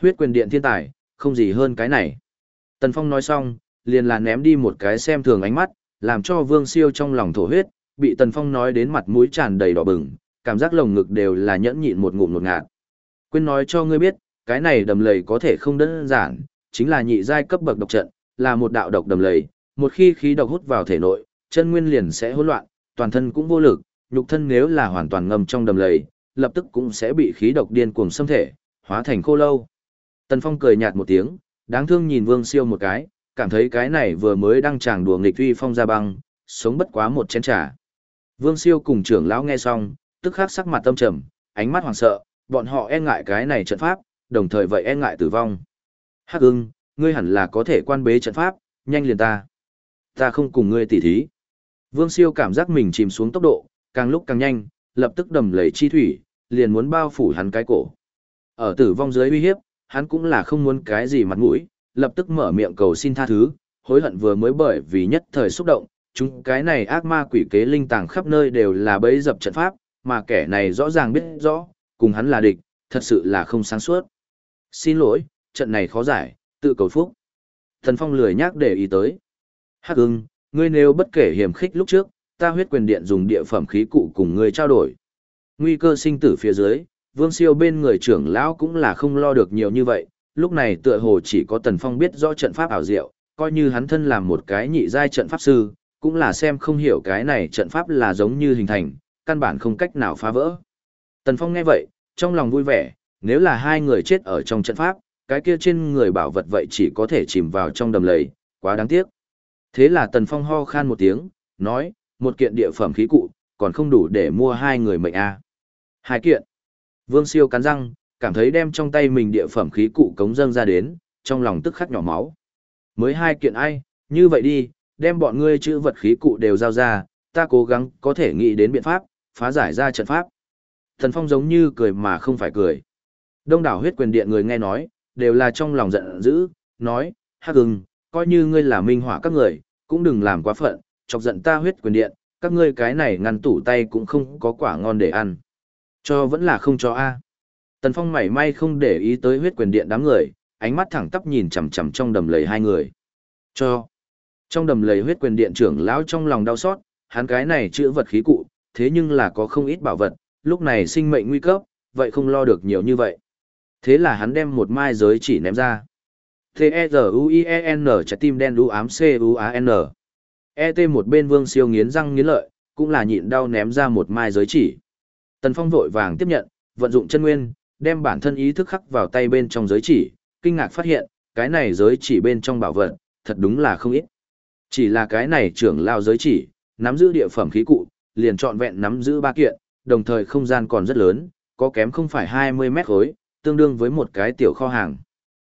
Huyết quyền điện thiên tài, không gì hơn cái này. Tần Phong nói xong, liền là ném đi một cái xem thường ánh mắt, làm cho Vương Siêu trong lòng thổ huyết, bị Tần Phong nói đến mặt mũi tràn đầy đỏ bừng, cảm giác lồng ngực đều là nhẫn nhịn một ngụm ngột ngạt. Quên nói cho ngươi biết, cái này đầm lầy có thể không đơn giản, chính là nhị giai cấp bậc độc trận, là một đạo độc đầm lầy, một khi khí độc hút vào thể nội, chân nguyên liền sẽ hỗn loạn, toàn thân cũng vô lực, nhục thân nếu là hoàn toàn ngâm trong đầm lầy, lập tức cũng sẽ bị khí độc điên cuồng xâm thể, hóa thành khô lâu. Tần Phong cười nhạt một tiếng, đáng thương nhìn Vương Siêu một cái, cảm thấy cái này vừa mới đang chàng đùa nghịch uy phong ra băng, sống bất quá một chén trà. Vương Siêu cùng trưởng lão nghe xong, tức khắc sắc mặt tâm trầm, ánh mắt hoảng sợ, bọn họ e ngại cái này trận pháp, đồng thời vậy e ngại tử vong. Hắc ưng, ngươi hẳn là có thể quan bế trận pháp, nhanh liền ta. Ta không cùng ngươi tỉ thí. Vương Siêu cảm giác mình chìm xuống tốc độ, càng lúc càng nhanh, lập tức đầm lầy chi thủy, liền muốn bao phủ hắn cái cổ. Ở tử vong dưới uy hiếp, hắn cũng là không muốn cái gì mặt mũi, lập tức mở miệng cầu xin tha thứ, hối hận vừa mới bởi vì nhất thời xúc động, chúng cái này ác ma quỷ kế linh tàng khắp nơi đều là bẫy dập trận pháp, mà kẻ này rõ ràng biết rõ, cùng hắn là địch, thật sự là không sáng suốt. Xin lỗi, trận này khó giải, tự cầu phúc. Thần Phong lười nhắc để ý tới. Hắc ưng, ngươi nếu bất kể hiểm khích lúc trước, ta huyết quyền điện dùng địa phẩm khí cụ cùng ngươi trao đổi. Nguy cơ sinh tử phía dưới, vương siêu bên người trưởng lão cũng là không lo được nhiều như vậy, lúc này tựa hồ chỉ có Tần Phong biết rõ trận pháp ảo diệu, coi như hắn thân làm một cái nhị giai trận pháp sư, cũng là xem không hiểu cái này trận pháp là giống như hình thành, căn bản không cách nào phá vỡ. Tần Phong nghe vậy, trong lòng vui vẻ, nếu là hai người chết ở trong trận pháp, cái kia trên người bảo vật vậy chỉ có thể chìm vào trong đầm lầy, quá đáng tiếc. Thế là Tần Phong ho khan một tiếng, nói, một kiện địa phẩm khí cụ, còn không đủ để mua hai người mệnh a. À. Hai kiện. Vương Siêu cắn răng, cảm thấy đem trong tay mình địa phẩm khí cụ cống dâng ra đến, trong lòng tức khắc nhỏ máu. Mới hai kiện ai, như vậy đi, đem bọn ngươi chữ vật khí cụ đều giao ra, ta cố gắng có thể nghĩ đến biện pháp, phá giải ra trận pháp. Thần Phong giống như cười mà không phải cười. Đông đảo huyết quyền điện người nghe nói, đều là trong lòng giận dữ, nói, hắc ưng, coi như ngươi là minh hỏa các người, cũng đừng làm quá phận, chọc giận ta huyết quyền điện, các ngươi cái này ngăn tủ tay cũng không có quả ngon để ăn. Cho vẫn là không cho a. Tần Phong mảy may không để ý tới huyết quyền điện đám người, ánh mắt thẳng tắp nhìn chằm chằm trong đầm lầy hai người. Cho. Trong đầm lầy huyết quyền điện trưởng lão trong lòng đau xót, hắn cái này chữa vật khí cụ, thế nhưng là có không ít bảo vật, lúc này sinh mệnh nguy cấp, vậy không lo được nhiều như vậy. Thế là hắn đem một mai giới chỉ ném ra. T-E-Z-U-I-E-N trái tim đen đu ám C-U-A-N. E-T một bên vương siêu nghiến răng nghiến lợi, cũng là nhịn đau ném ra một mai giới chỉ. Tần Phong vội vàng tiếp nhận, vận dụng chân nguyên, đem bản thân ý thức khắc vào tay bên trong giới chỉ, kinh ngạc phát hiện, cái này giới chỉ bên trong bảo vật, thật đúng là không ít. Chỉ là cái này trưởng lao giới chỉ, nắm giữ địa phẩm khí cụ, liền trọn vẹn nắm giữ ba kiện, đồng thời không gian còn rất lớn, có kém không phải 20 mét khối, tương đương với một cái tiểu kho hàng.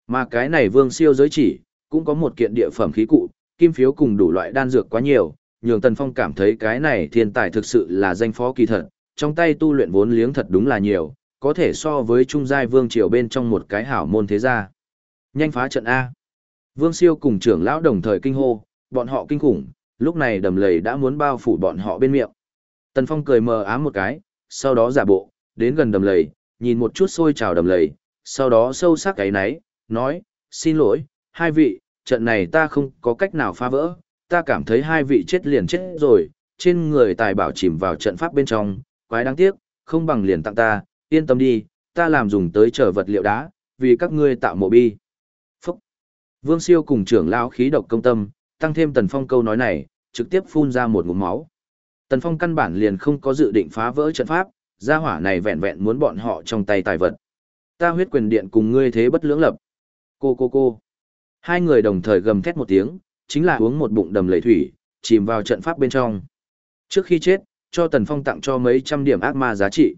Mà cái này vương siêu giới chỉ, cũng có một kiện địa phẩm khí cụ, kim phiếu cùng đủ loại đan dược quá nhiều, nhường Tần Phong cảm thấy cái này thiên tài thực sự là danh phó kỳ thật, trong tay tu luyện vốn liếng thật đúng là nhiều, có thể so với trung giai vương triều bên trong một cái hảo môn thế gia. Nhanh phá trận A. Vương siêu cùng trưởng lão đồng thời kinh hô, bọn họ kinh khủng, lúc này đầm lầy đã muốn bao phủ bọn họ bên miệng. Tần Phong cười mờ ám một cái, sau đó giả bộ, đến gần đầm lầy, nhìn một chút sôi trào đầm lầy, sau đó sâu sắc cái náy, nói, xin lỗi, hai vị, trận này ta không có cách nào phá vỡ, ta cảm thấy hai vị chết liền chết rồi, trên người tài bảo chìm vào trận pháp bên trong, quái đáng tiếc, không bằng liền tặng ta, yên tâm đi, ta làm dùng tới trở vật liệu đá, vì các ngươi tạo mộ bi. Phúc! Vương siêu cùng trưởng lão khí độc công tâm, tăng thêm tần phong câu nói này, trực tiếp phun ra một ngụm máu. Tần phong căn bản liền không có dự định phá vỡ trận pháp, gia hỏa này vẹn vẹn muốn bọn họ trong tay tài vật. Ta huyết quyền điện cùng ngươi thế bất lưỡng lập. Cô cô cô. Hai người đồng thời gầm thét một tiếng, chính là uống một bụng đầm lầy thủy, chìm vào trận pháp bên trong. Trước khi chết, cho Tần Phong tặng cho mấy trăm điểm ác ma giá trị.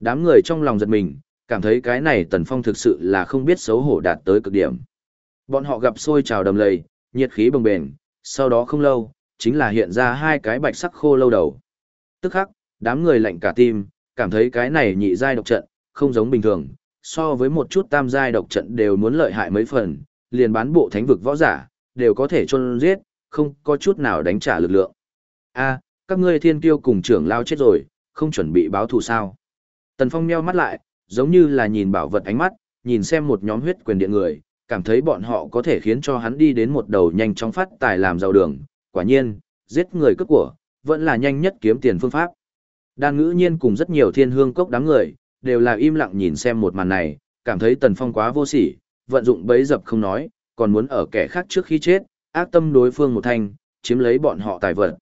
Đám người trong lòng giật mình, cảm thấy cái này Tần Phong thực sự là không biết xấu hổ đạt tới cực điểm. Bọn họ gặp sôi trào đầm lầy, nhiệt khí bồng bềnh, sau đó không lâu, chính là hiện ra hai cái bạch sắc khô lâu đầu. Tức khắc, đám người lạnh cả tim, cảm thấy cái này nhị giai độc trận, không giống bình thường, so với một chút tam giai độc trận đều muốn lợi hại mấy phần, liền bán bộ thánh vực võ giả, đều có thể chôn giết, không có chút nào đánh trả lực lượng. A, các ngươi thiên tiêu cùng trưởng lao chết rồi, không chuẩn bị báo thù sao? Tần Phong nheo mắt lại, giống như là nhìn bảo vật ánh mắt, nhìn xem một nhóm huyết quyền điện người, cảm thấy bọn họ có thể khiến cho hắn đi đến một đầu nhanh chóng phát tài làm giàu đường. Quả nhiên, giết người cướp của, vẫn là nhanh nhất kiếm tiền phương pháp. Đan ngữ nhiên cùng rất nhiều thiên hương cốc đám người, đều là im lặng nhìn xem một màn này, cảm thấy Tần Phong quá vô sỉ, vận dụng bấy dập không nói, còn muốn ở kẻ khác trước khi chết, ác tâm đối phương một thanh, chiếm lấy bọn họ tài vật.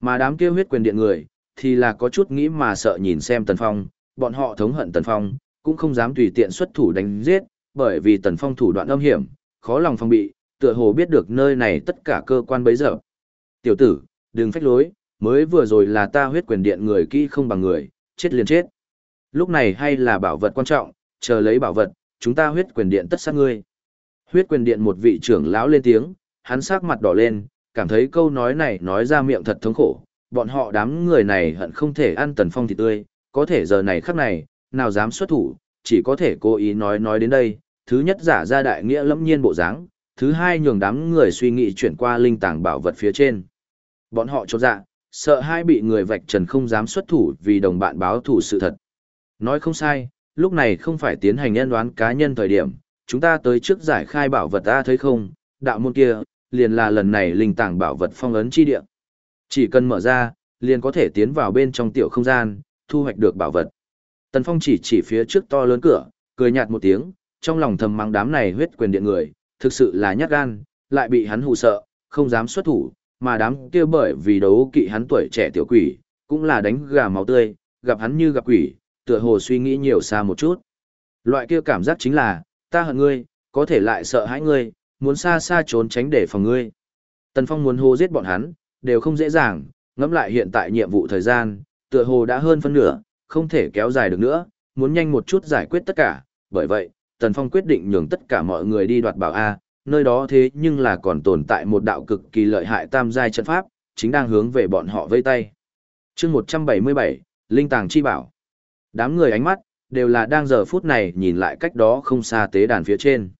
Mà đám kia huyết quyền điện người, thì là có chút nghĩ mà sợ nhìn xem Tần Phong, bọn họ thống hận Tần Phong, cũng không dám tùy tiện xuất thủ đánh giết, bởi vì Tần Phong thủ đoạn âm hiểm, khó lòng phong bị, tựa hồ biết được nơi này tất cả cơ quan bấy giờ. Tiểu tử, đừng phách lối, mới vừa rồi là ta huyết quyền điện người kỹ không bằng người, chết liền chết. Lúc này hay là bảo vật quan trọng, chờ lấy bảo vật, chúng ta huyết quyền điện tất sát ngươi. Huyết quyền điện một vị trưởng lão lên tiếng, hắn sắc mặt đỏ lên, cảm thấy câu nói này nói ra miệng thật thống khổ, bọn họ đám người này hận không thể ăn tần phong thịt tươi, có thể giờ này khắc này, nào dám xuất thủ, chỉ có thể cố ý nói nói đến đây, thứ nhất giả ra đại nghĩa lẫm nhiên bộ dáng, thứ hai nhường đám người suy nghĩ chuyển qua linh tàng bảo vật phía trên. Bọn họ chột dạ, sợ hai bị người vạch trần không dám xuất thủ vì đồng bạn báo thủ sự thật. Nói không sai, lúc này không phải tiến hành nhân đoán cá nhân thời điểm, chúng ta tới trước giải khai bảo vật ta thấy không, đạo môn kia, liền là lần này linh tàng bảo vật phong ấn chi địa. Chỉ cần mở ra, liền có thể tiến vào bên trong tiểu không gian, thu hoạch được bảo vật. Tần Phong chỉ chỉ phía trước to lớn cửa, cười nhạt một tiếng, trong lòng thầm mắng đám này huyết quyền điện người, thực sự là nhát gan, lại bị hắn hù sợ, không dám xuất thủ, mà đám kia bởi vì đấu kỵ hắn tuổi trẻ tiểu quỷ, cũng là đánh gà máu tươi, gặp hắn như gặp quỷ, tựa hồ suy nghĩ nhiều xa một chút. Loại kia cảm giác chính là, ta hận ngươi, có thể lại sợ hãi ngươi, muốn xa xa trốn tránh để phòng ngươi. Tần Phong muốn hô giết bọn hắn, đều không dễ dàng, ngẫm lại hiện tại nhiệm vụ thời gian, tựa hồ đã hơn phân nửa, không thể kéo dài được nữa, muốn nhanh một chút giải quyết tất cả, bởi vậy, Tần Phong quyết định nhường tất cả mọi người đi đoạt bảo A, nơi đó thế nhưng là còn tồn tại một đạo cực kỳ lợi hại tam giai trận pháp, chính đang hướng về bọn họ vây tay. chương 177, Linh Tàng Chi Bảo. Đám người ánh mắt, đều là đang giờ phút này nhìn lại cách đó không xa tế đàn phía trên.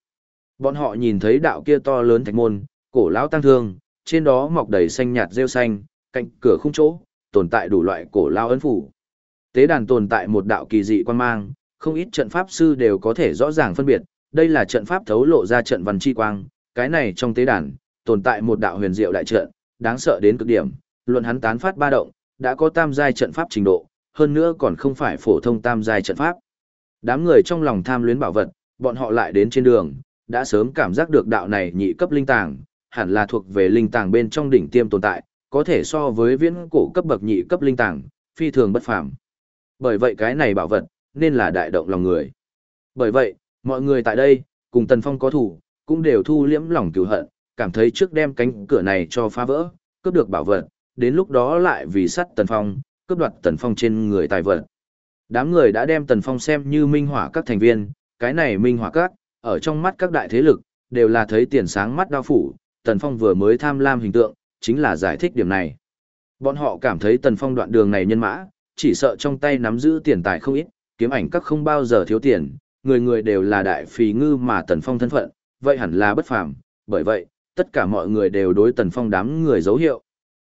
Bọn họ nhìn thấy đạo kia to lớn thạch môn, cổ lão tăng thương, trên đó mọc đầy xanh nhạt rêu xanh, cạnh cửa khung chỗ, tồn tại đủ loại cổ lão ấn phủ. Tế đàn tồn tại một đạo kỳ dị quan mang, không ít trận pháp sư đều có thể rõ ràng phân biệt, đây là trận pháp thấu lộ ra trận văn chi quang, cái này trong tế đàn, tồn tại một đạo huyền diệu đại trận, đáng sợ đến cực điểm, luận hắn tán phát ba động, đã có tam giai trận pháp trình độ, hơn nữa còn không phải phổ thông tam giai trận pháp. Đám người trong lòng tham luyến bảo vật, bọn họ lại đến trên đường, đã sớm cảm giác được đạo này nhị cấp linh tàng, hẳn là thuộc về linh tàng bên trong đỉnh tiêm tồn tại, có thể so với viễn cổ cấp bậc nhị cấp linh tàng, phi thường bất phàm. Bởi vậy cái này bảo vật, nên là đại động lòng người. Bởi vậy, mọi người tại đây, cùng Tần Phong có thủ, cũng đều thu liễm lòng cừu hận, cảm thấy trước đem cánh cửa này cho phá vỡ, cướp được bảo vật, đến lúc đó lại vì sắt Tần Phong, cướp đoạt Tần Phong trên người tài vật. Đám người đã đem Tần Phong xem như minh hỏa các thành viên, cái này minh hỏa các, ở trong mắt các đại thế lực, đều là thấy tiền sáng mắt đao phủ, Tần Phong vừa mới tham lam hình tượng, chính là giải thích điểm này. Bọn họ cảm thấy Tần Phong đoạn đường này nhân mã, chỉ sợ trong tay nắm giữ tiền tài không ít, kiếm ảnh các không bao giờ thiếu tiền, người người đều là đại phì ngư mà Tần Phong thân phận, vậy hẳn là bất phàm, bởi vậy, tất cả mọi người đều đối Tần Phong đám người dấu hiệu.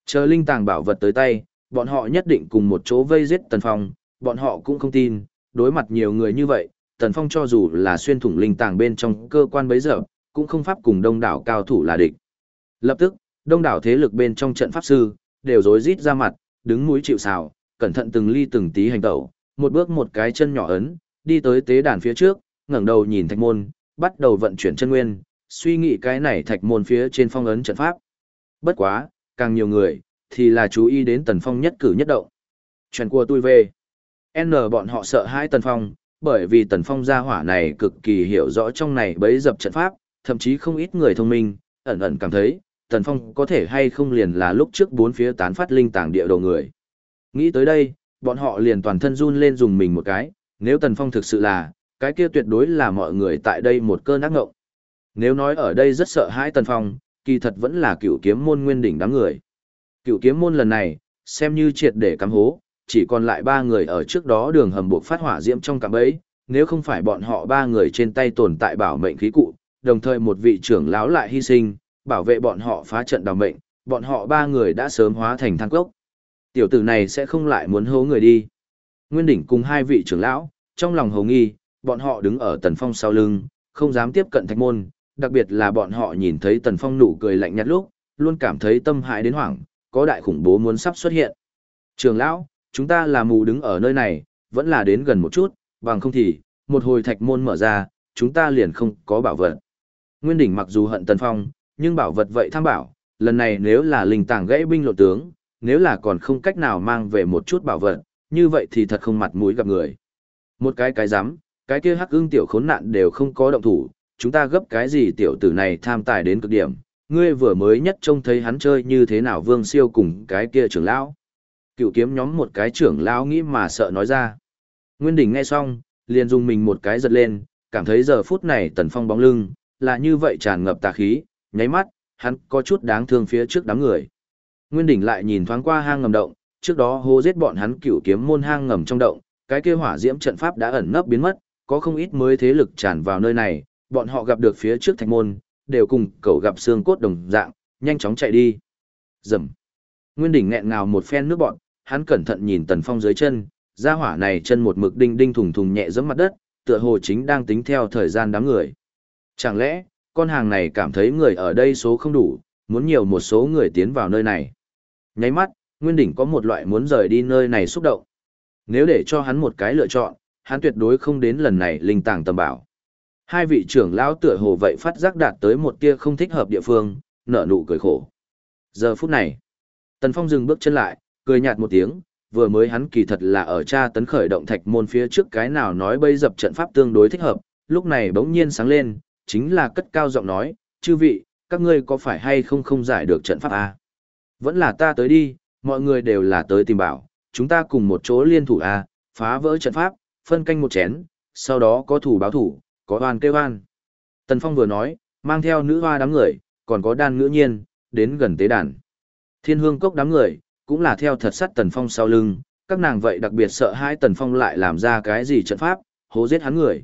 Chờ linh tàng bảo vật tới tay, bọn họ nhất định cùng một chỗ vây giết Tần Phong, bọn họ cũng không tin, đối mặt nhiều người như vậy, Tần Phong cho dù là xuyên thủng linh tàng bên trong cơ quan bấy giờ, cũng không pháp cùng đông đảo cao thủ là địch. Lập tức, đông đảo thế lực bên trong trận pháp sư, đều rối rít ra mặt, đứng mũi chịu sào, cẩn thận từng ly từng tí hành tẩu, một bước một cái chân nhỏ ấn, đi tới tế đàn phía trước, ngẩng đầu nhìn thạch môn, bắt đầu vận chuyển chân nguyên, suy nghĩ cái này thạch môn phía trên phong ấn trận pháp. Bất quá, càng nhiều người, thì là chú ý đến tần phong nhất cử nhất động. Chuyện của tôi về. N bọn họ sợ hai tần phong, bởi vì tần phong gia hỏa này cực kỳ hiểu rõ trong này bấy dập trận pháp, thậm chí không ít người thông minh, ẩn ẩn cảm thấy, tần phong có thể hay không liền là lúc trước bốn phía tán phát linh tàng địa đầu người. Nghĩ tới đây, bọn họ liền toàn thân run lên dùng mình một cái, nếu Tần Phong thực sự là, cái kia tuyệt đối là mọi người tại đây một cơn ác ngộng. Nếu nói ở đây rất sợ hãi Tần Phong, kỳ thật vẫn là cựu kiếm môn nguyên đỉnh đám người. Cựu kiếm môn lần này, xem như triệt để cắm hố, chỉ còn lại ba người ở trước đó đường hầm buộc phát hỏa diễm trong cạm bẫy, nếu không phải bọn họ ba người trên tay tồn tại bảo mệnh khí cụ, đồng thời một vị trưởng lão lại hy sinh, bảo vệ bọn họ phá trận đào mệnh, bọn họ ba người đã sớm hóa thành thang cốc. Tiểu tử này sẽ không lại muốn hố người đi. Nguyên đỉnh cùng hai vị trưởng lão, trong lòng hầu nghi, bọn họ đứng ở tần phong sau lưng, không dám tiếp cận thạch môn, đặc biệt là bọn họ nhìn thấy tần phong nụ cười lạnh nhạt lúc, luôn cảm thấy tâm hại đến hoảng, có đại khủng bố muốn sắp xuất hiện. Trường lão, chúng ta là mù đứng ở nơi này, vẫn là đến gần một chút, bằng không thì, một hồi thạch môn mở ra, chúng ta liền không có bảo vật. Nguyên đỉnh mặc dù hận tần phong, nhưng bảo vật vậy tham bảo, lần này nếu là linh tàng gãy binh lộ tướng, nếu là còn không cách nào mang về một chút bảo vật, như vậy thì thật không mặt mũi gặp người. Một cái cái dám, cái kia hắc ưng tiểu khốn nạn đều không có động thủ, chúng ta gấp cái gì tiểu tử này tham tài đến cực điểm, ngươi vừa mới nhất trông thấy hắn chơi như thế nào vương siêu cùng cái kia trưởng lão. Cựu kiếm nhóm một cái trưởng lão nghĩ mà sợ nói ra. Nguyên đỉnh nghe xong, liền dùng mình một cái giật lên, cảm thấy giờ phút này tần phong bóng lưng, là như vậy tràn ngập tà khí, nháy mắt, hắn có chút đáng thương phía trước đám người. Nguyên đỉnh lại nhìn thoáng qua hang ngầm động, trước đó hô giết bọn hắn cửu kiếm môn hang ngầm trong động, cái kia hỏa diễm trận pháp đã ẩn nấp biến mất, có không ít mới thế lực tràn vào nơi này, bọn họ gặp được phía trước thạch môn, đều cùng cậu gặp xương cốt đồng dạng, nhanh chóng chạy đi. Rầm. Nguyên đỉnh nghẹn ngào một phen nước bọn, hắn cẩn thận nhìn Tần Phong dưới chân, gia hỏa này chân một mực đinh đinh thùng thùng nhẹ giẫm mặt đất, tựa hồ chính đang tính theo thời gian đám người. Chẳng lẽ, con hàng này cảm thấy người ở đây số không đủ, muốn nhiều một số người tiến vào nơi này. Nháy mắt, Nguyên Đỉnh có một loại muốn rời đi nơi này xúc động. Nếu để cho hắn một cái lựa chọn, hắn tuyệt đối không đến lần này linh tàng tầm bảo. Hai vị trưởng lão tựa hồ vậy phát giác đạt tới một tia không thích hợp địa phương, nở nụ cười khổ. Giờ phút này, Tần Phong dừng bước chân lại, cười nhạt một tiếng, vừa mới hắn kỳ thật là ở cha tấn khởi động thạch môn phía trước cái nào nói bây dập trận pháp tương đối thích hợp, lúc này bỗng nhiên sáng lên, chính là cất cao giọng nói, chư vị, các ngươi có phải hay không không giải được trận pháp à? Vẫn là ta tới đi, mọi người đều là tới tìm bảo, chúng ta cùng một chỗ liên thủ a phá vỡ trận pháp, phân canh một chén, sau đó có thủ báo thủ, có oan kêu oan. Tần Phong vừa nói, mang theo nữ hoa đám người, còn có đan ngữ nhiên, đến gần tế đàn. Thiên hương cốc đám người, cũng là theo thật sắt Tần Phong sau lưng, các nàng vậy đặc biệt sợ hai Tần Phong lại làm ra cái gì trận pháp, hố giết hắn người.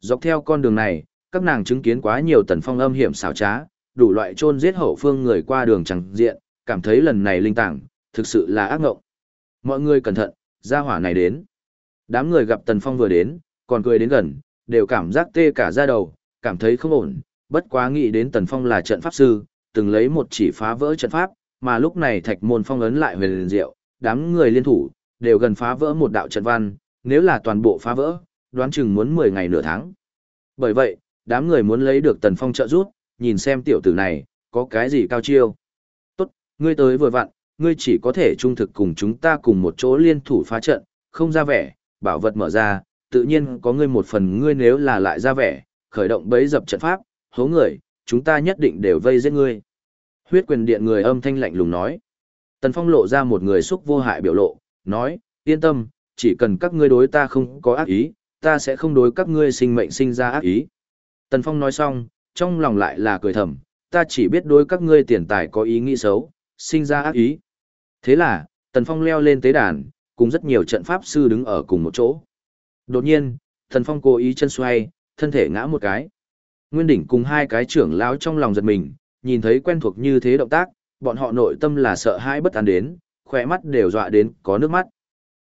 Dọc theo con đường này, các nàng chứng kiến quá nhiều Tần Phong âm hiểm xảo trá, đủ loại chôn giết hậu phương người qua đường chẳng diện, cảm thấy lần này linh tảng, thực sự là ác ngộng. Mọi người cẩn thận, gia hỏa này đến. Đám người gặp Tần Phong vừa đến, còn cười đến gần, đều cảm giác tê cả da đầu, cảm thấy không ổn, bất quá nghĩ đến Tần Phong là trận pháp sư, từng lấy một chỉ phá vỡ trận pháp, mà lúc này thạch môn phong ấn lại huyền diệu, đám người liên thủ, đều gần phá vỡ một đạo trận văn, nếu là toàn bộ phá vỡ, đoán chừng muốn 10 ngày nửa tháng. Bởi vậy, đám người muốn lấy được Tần Phong trợ giúp, nhìn xem tiểu tử này, có cái gì cao chiêu. Tốt, ngươi tới vừa vặn, ngươi chỉ có thể trung thực cùng chúng ta cùng một chỗ liên thủ phá trận, không ra vẻ, bảo vật mở ra, tự nhiên có ngươi một phần ngươi nếu là lại ra vẻ, khởi động bấy dập trận pháp, hố người, chúng ta nhất định đều vây giết ngươi. Huyết quyền điện người âm thanh lạnh lùng nói. Tần Phong lộ ra một người xúc vô hại biểu lộ, nói, yên tâm, chỉ cần các ngươi đối ta không có ác ý, ta sẽ không đối các ngươi sinh mệnh sinh ra ác ý. Tần Phong nói xong, trong lòng lại là cười thầm, ta chỉ biết đối các ngươi tiền tài có ý nghĩ xấu, sinh ra ác ý. Thế là, Tần Phong leo lên tế đàn, cùng rất nhiều trận pháp sư đứng ở cùng một chỗ. Đột nhiên, Tần Phong cố ý chân xoay, thân thể ngã một cái. Nguyên đỉnh cùng hai cái trưởng lão trong lòng giật mình, nhìn thấy quen thuộc như thế động tác, bọn họ nội tâm là sợ hãi bất an đến, khỏe mắt đều dọa đến có nước mắt.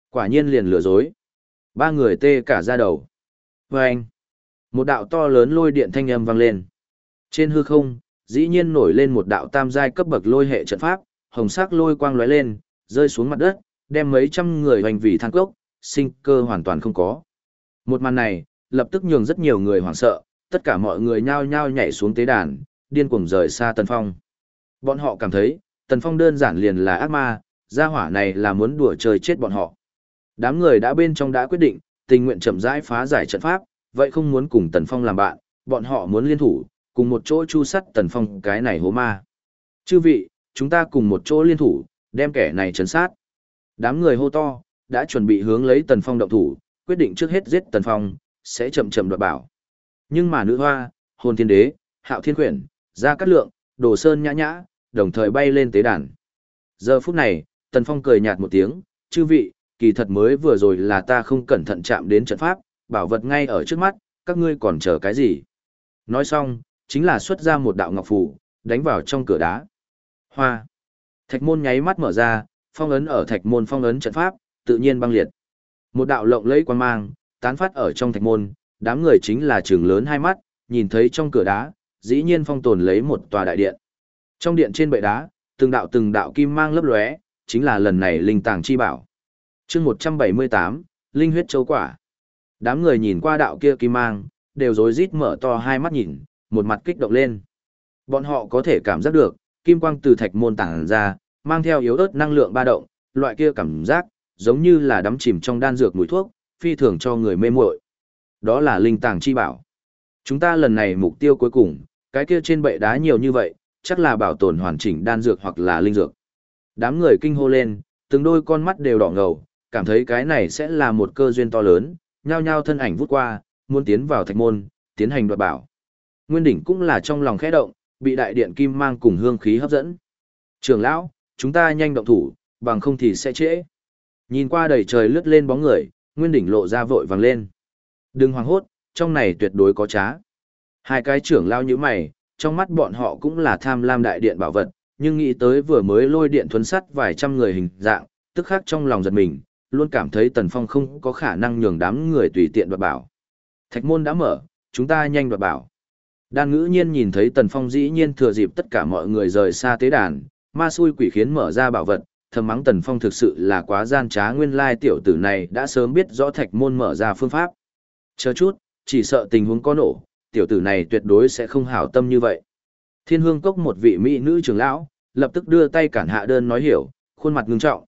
Quả nhiên liền lừa dối. Ba người tê cả ra đầu. Và anh, một đạo to lớn lôi điện thanh âm vang lên. Trên hư không, dĩ nhiên nổi lên một đạo tam giai cấp bậc lôi hệ trận pháp, hồng sắc lôi quang lóe lên, rơi xuống mặt đất, đem mấy trăm người hoành vì than cốc, sinh cơ hoàn toàn không có. Một màn này, lập tức nhường rất nhiều người hoảng sợ, tất cả mọi người nhao nhao nhảy xuống tế đàn, điên cuồng rời xa Tần Phong. Bọn họ cảm thấy, Tần Phong đơn giản liền là ác ma, gia hỏa này là muốn đùa chơi chết bọn họ. Đám người đã bên trong đã quyết định, tình nguyện chậm rãi phá giải trận pháp, vậy không muốn cùng Tần Phong làm bạn, bọn họ muốn liên thủ, cùng một chỗ chu sắt Tần Phong cái này hố ma. Chư vị, chúng ta cùng một chỗ liên thủ, đem kẻ này trấn sát. Đám người hô to, đã chuẩn bị hướng lấy Tần Phong động thủ, quyết định trước hết giết Tần Phong, sẽ chậm chậm đoạt bảo. Nhưng mà nữ hoa, hồn thiên đế, hạo thiên quyển, gia cát lượng, đồ sơn nhã nhã, đồng thời bay lên tế đàn. Giờ phút này, Tần Phong cười nhạt một tiếng, chư vị, kỳ thật mới vừa rồi là ta không cẩn thận chạm đến trận pháp, bảo vật ngay ở trước mắt, các ngươi còn chờ cái gì? Nói xong, chính là xuất ra một đạo ngọc phù, đánh vào trong cửa đá. Hoa. Thạch môn nháy mắt mở ra, phong ấn ở thạch môn phong ấn trận pháp, tự nhiên băng liệt. Một đạo lộng lẫy quang mang, tán phát ở trong thạch môn, đám người chính là trường lớn hai mắt, nhìn thấy trong cửa đá, dĩ nhiên phong tồn lấy một tòa đại điện. Trong điện trên bệ đá, từng đạo từng đạo kim mang lấp lóe, chính là lần này linh tàng chi bảo. Chương 178, linh huyết châu quả. Đám người nhìn qua đạo kia kim mang, đều rối rít mở to hai mắt nhìn, một mặt kích động lên. Bọn họ có thể cảm giác được, kim quang từ thạch môn tàng ra, mang theo yếu ớt năng lượng ba động, loại kia cảm giác, giống như là đắm chìm trong đan dược mùi thuốc, phi thường cho người mê muội. Đó là linh tàng chi bảo. Chúng ta lần này mục tiêu cuối cùng, cái kia trên bệ đá nhiều như vậy, chắc là bảo tồn hoàn chỉnh đan dược hoặc là linh dược. Đám người kinh hô lên, từng đôi con mắt đều đỏ ngầu, cảm thấy cái này sẽ là một cơ duyên to lớn, nhao nhao thân ảnh vút qua, muốn tiến vào thạch môn, tiến hành đoạt bảo. Nguyên đỉnh cũng là trong lòng khẽ động, bị đại điện kim mang cùng hương khí hấp dẫn. Trưởng lão, chúng ta nhanh động thủ, bằng không thì sẽ trễ. Nhìn qua đầy trời lướt lên bóng người, Nguyên đỉnh lộ ra vội vàng lên. Đừng hoảng hốt, trong này tuyệt đối có trá. Hai cái trưởng lao như mày, trong mắt bọn họ cũng là tham lam đại điện bảo vật, nhưng nghĩ tới vừa mới lôi điện thuấn sắt vài trăm người hình dạng, tức khắc trong lòng giật mình, luôn cảm thấy Tần Phong không có khả năng nhường đám người tùy tiện đoạt bảo. Thạch môn đã mở, chúng ta nhanh đoạt bảo. Đan ngữ nhiên nhìn thấy Tần Phong dĩ nhiên thừa dịp tất cả mọi người rời xa tế đàn, ma xui quỷ khiến mở ra bảo vật, thầm mắng Tần Phong thực sự là quá gian trá nguyên lai tiểu tử này đã sớm biết rõ thạch môn mở ra phương pháp. Chờ chút, chỉ sợ tình huống có nổ, tiểu tử này tuyệt đối sẽ không hảo tâm như vậy. Thiên hương cốc một vị mỹ nữ trưởng lão, lập tức đưa tay cản hạ đơn nói hiểu, khuôn mặt ngưng trọng.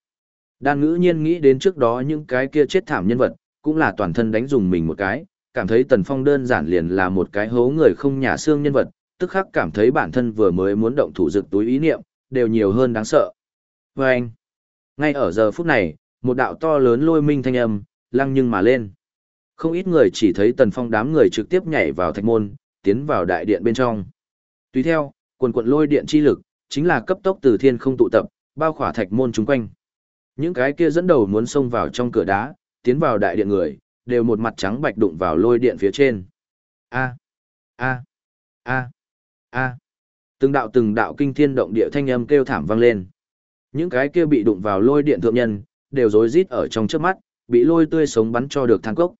Đan ngữ nhiên nghĩ đến trước đó những cái kia chết thảm nhân vật, cũng là toàn thân đánh dùng mình một cái, cảm thấy Tần Phong đơn giản liền là một cái hố người không nhà xương nhân vật, tức khắc cảm thấy bản thân vừa mới muốn động thủ rực túi ý niệm, đều nhiều hơn đáng sợ. Và anh, ngay ở giờ phút này, một đạo to lớn lôi minh thanh âm, lăng nhưng mà lên. Không ít người chỉ thấy Tần Phong đám người trực tiếp nhảy vào thạch môn, tiến vào đại điện bên trong. Tùy theo, quần quận lôi điện chi lực, chính là cấp tốc từ thiên không tụ tập, bao khỏa thạch môn chúng quanh. Những cái kia dẫn đầu muốn xông vào trong cửa đá, tiến vào đại điện người, đều một mặt trắng bạch đụng vào lôi điện phía trên. A, a, a, a. Từng đạo từng đạo kinh thiên động địa thanh âm kêu thảm vang lên. Những cái kia bị đụng vào lôi điện thượng nhân, đều rối rít ở trong trước mắt, bị lôi tươi sống bắn cho được thang cốc.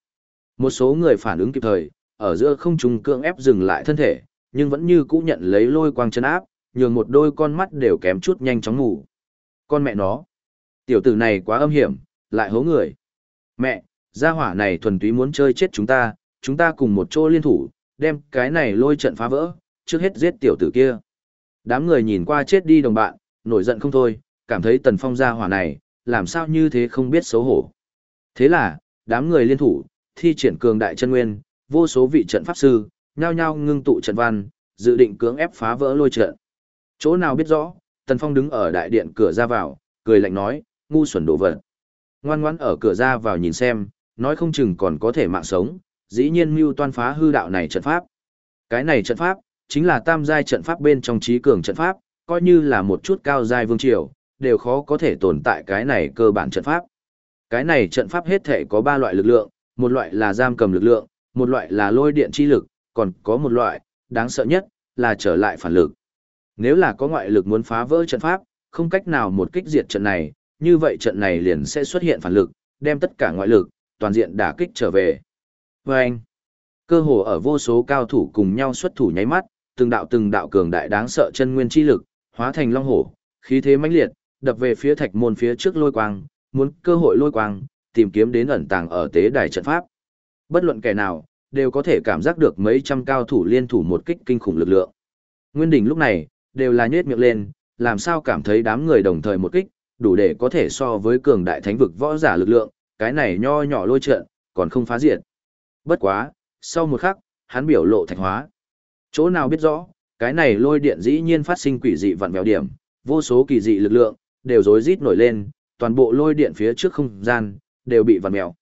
Một số người phản ứng kịp thời, ở giữa không trung cưỡng ép dừng lại thân thể, nhưng vẫn như cũ nhận lấy lôi quang chân áp, nhường một đôi con mắt đều kém chút nhanh chóng ngủ. Con mẹ nó, tiểu tử này quá âm hiểm, lại hố người. Mẹ, gia hỏa này thuần túy muốn chơi chết chúng ta, chúng ta cùng một chỗ liên thủ, đem cái này lôi trận phá vỡ, trước hết giết tiểu tử kia. Đám người nhìn qua chết đi đồng bạn, nổi giận không thôi, cảm thấy tần phong gia hỏa này, làm sao như thế không biết xấu hổ. Thế là, đám người liên thủ, thi triển cường đại chân nguyên, vô số vị trận pháp sư, nhao nhao ngưng tụ trận văn, dự định cưỡng ép phá vỡ lôi trận. Chỗ nào biết rõ, Tần Phong đứng ở đại điện cửa ra vào, cười lạnh nói, ngu xuẩn đồ vật. Ngoan ngoãn ở cửa ra vào nhìn xem, nói không chừng còn có thể mạng sống, dĩ nhiên mưu toan phá hư đạo này trận pháp. Cái này trận pháp, chính là tam giai trận pháp bên trong trí cường trận pháp, coi như là một chút cao giai vương triều, đều khó có thể tồn tại cái này cơ bản trận pháp. Cái này trận pháp hết thể có ba loại lực lượng, một loại là giam cầm lực lượng, một loại là lôi điện chi lực, còn có một loại, đáng sợ nhất, là trở lại phản lực. Nếu là có ngoại lực muốn phá vỡ trận pháp, không cách nào một kích diệt trận này, như vậy trận này liền sẽ xuất hiện phản lực, đem tất cả ngoại lực, toàn diện đả kích trở về. Và anh, cơ hồ ở vô số cao thủ cùng nhau xuất thủ nháy mắt, từng đạo từng đạo cường đại đáng sợ chân nguyên chi lực, hóa thành long hổ, khí thế mãnh liệt, đập về phía thạch môn phía trước lôi quang, muốn cơ hội lôi quang, tìm kiếm đến ẩn tàng ở tế đài trận pháp. Bất luận kẻ nào, đều có thể cảm giác được mấy trăm cao thủ liên thủ một kích kinh khủng lực lượng. Nguyên đỉnh lúc này, đều là nhếch miệng lên, làm sao cảm thấy đám người đồng thời một kích, đủ để có thể so với cường đại thánh vực võ giả lực lượng, cái này nho nhỏ lôi trợn, còn không phá diệt. Bất quá, sau một khắc, hắn biểu lộ thạch hóa. Chỗ nào biết rõ, cái này lôi điện dĩ nhiên phát sinh quỷ dị vặn vẹo điểm, vô số kỳ dị lực lượng, đều rối rít nổi lên, toàn bộ lôi điện phía trước không gian, đều bị vặn mèo.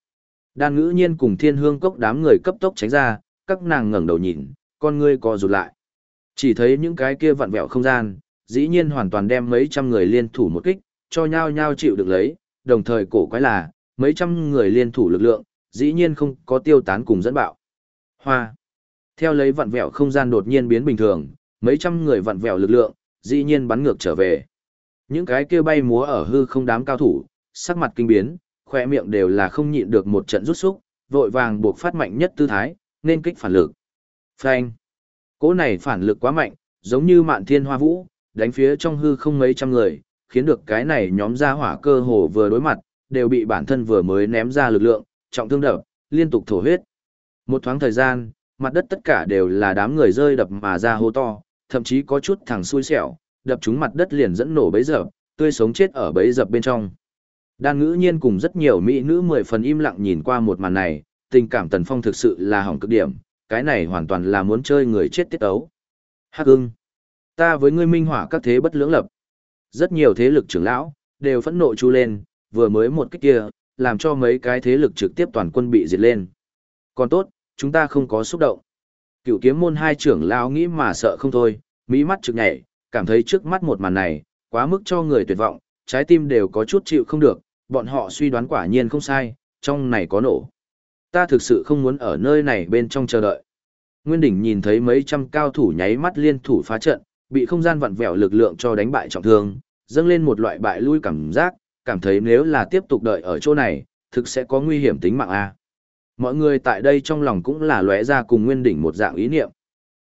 Đan ngữ nhiên cùng thiên hương cốc đám người cấp tốc tránh ra, các nàng ngẩng đầu nhìn, con ngươi co rụt lại. Chỉ thấy những cái kia vặn vẹo không gian, dĩ nhiên hoàn toàn đem mấy trăm người liên thủ một kích, cho nhau nhau chịu được lấy, đồng thời cổ quái là, mấy trăm người liên thủ lực lượng, dĩ nhiên không có tiêu tán cùng dẫn bạo. Hoa. Theo lấy vặn vẹo không gian đột nhiên biến bình thường, mấy trăm người vặn vẹo lực lượng, dĩ nhiên bắn ngược trở về. Những cái kia bay múa ở hư không đám cao thủ, sắc mặt kinh biến, khoe miệng đều là không nhịn được một trận rút xúc, vội vàng buộc phát mạnh nhất tư thái, nên kích phản lực. Phanh. Cỗ này phản lực quá mạnh, giống như mạn thiên hoa vũ, đánh phía trong hư không mấy trăm người, khiến được cái này nhóm ra hỏa cơ hồ vừa đối mặt, đều bị bản thân vừa mới ném ra lực lượng, trọng thương đập, liên tục thổ huyết. Một thoáng thời gian, mặt đất tất cả đều là đám người rơi đập mà ra hô to, thậm chí có chút thằng xui xẻo, đập chúng mặt đất liền dẫn nổ bấy giờ, tươi sống chết ở bấy dập bên trong. Đan ngữ nhiên cùng rất nhiều mỹ nữ mười phần im lặng nhìn qua một màn này, tình cảm tần phong thực sự là hỏng cực điểm, cái này hoàn toàn là muốn chơi người chết tiết ấu. Hắc ưng, ta với ngươi minh hỏa các thế bất lưỡng lập. Rất nhiều thế lực trưởng lão, đều phẫn nộ chu lên, vừa mới một kích kia, làm cho mấy cái thế lực trực tiếp toàn quân bị diệt lên. Còn tốt, chúng ta không có xúc động. Cựu kiếm môn hai trưởng lão nghĩ mà sợ không thôi, mỹ mắt trực nhảy, cảm thấy trước mắt một màn này, quá mức cho người tuyệt vọng, trái tim đều có chút chịu không được, bọn họ suy đoán quả nhiên không sai, trong này có nổ. Ta thực sự không muốn ở nơi này bên trong chờ đợi. Nguyên đỉnh nhìn thấy mấy trăm cao thủ nháy mắt liên thủ phá trận, bị không gian vặn vẹo lực lượng cho đánh bại trọng thương, dâng lên một loại bại lui cảm giác, cảm thấy nếu là tiếp tục đợi ở chỗ này, thực sẽ có nguy hiểm tính mạng a. Mọi người tại đây trong lòng cũng là lóe ra cùng nguyên đỉnh một dạng ý niệm.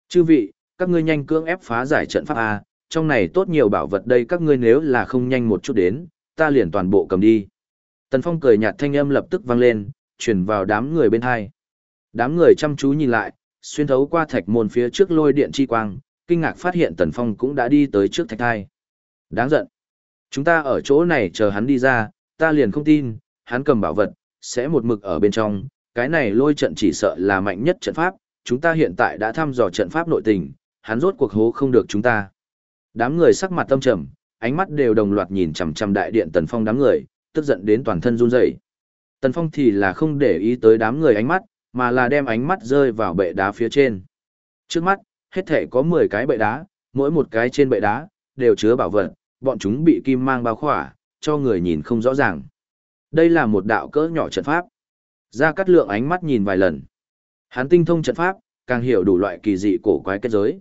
Chư vị, các ngươi nhanh cưỡng ép phá giải trận pháp a, trong này tốt nhiều bảo vật đây các ngươi nếu là không nhanh một chút đến, ta liền toàn bộ cầm đi. Tần Phong cười nhạt thanh âm lập tức vang lên, truyền vào đám người bên hai. Đám người chăm chú nhìn lại, xuyên thấu qua thạch môn phía trước lôi điện chi quang, kinh ngạc phát hiện Tần Phong cũng đã đi tới trước thạch thai. Đáng giận. Chúng ta ở chỗ này chờ hắn đi ra, ta liền không tin, hắn cầm bảo vật, sẽ một mực ở bên trong, cái này lôi trận chỉ sợ là mạnh nhất trận pháp, chúng ta hiện tại đã thăm dò trận pháp nội tình, hắn rốt cuộc hố không được chúng ta. Đám người sắc mặt tâm trầm, ánh mắt đều đồng loạt nhìn chằm chằm đại điện Tần Phong đám người, tức giận đến toàn thân run rẩy. Tần Phong thì là không để ý tới đám người ánh mắt, mà là đem ánh mắt rơi vào bệ đá phía trên. Trước mắt, hết thể có 10 cái bệ đá, mỗi một cái trên bệ đá, đều chứa bảo vật, bọn chúng bị kim mang bao khỏa, cho người nhìn không rõ ràng. Đây là một đạo cỡ nhỏ trận pháp. Ra cắt lượng ánh mắt nhìn vài lần. Hắn tinh thông trận pháp, càng hiểu đủ loại kỳ dị cổ quái kết giới.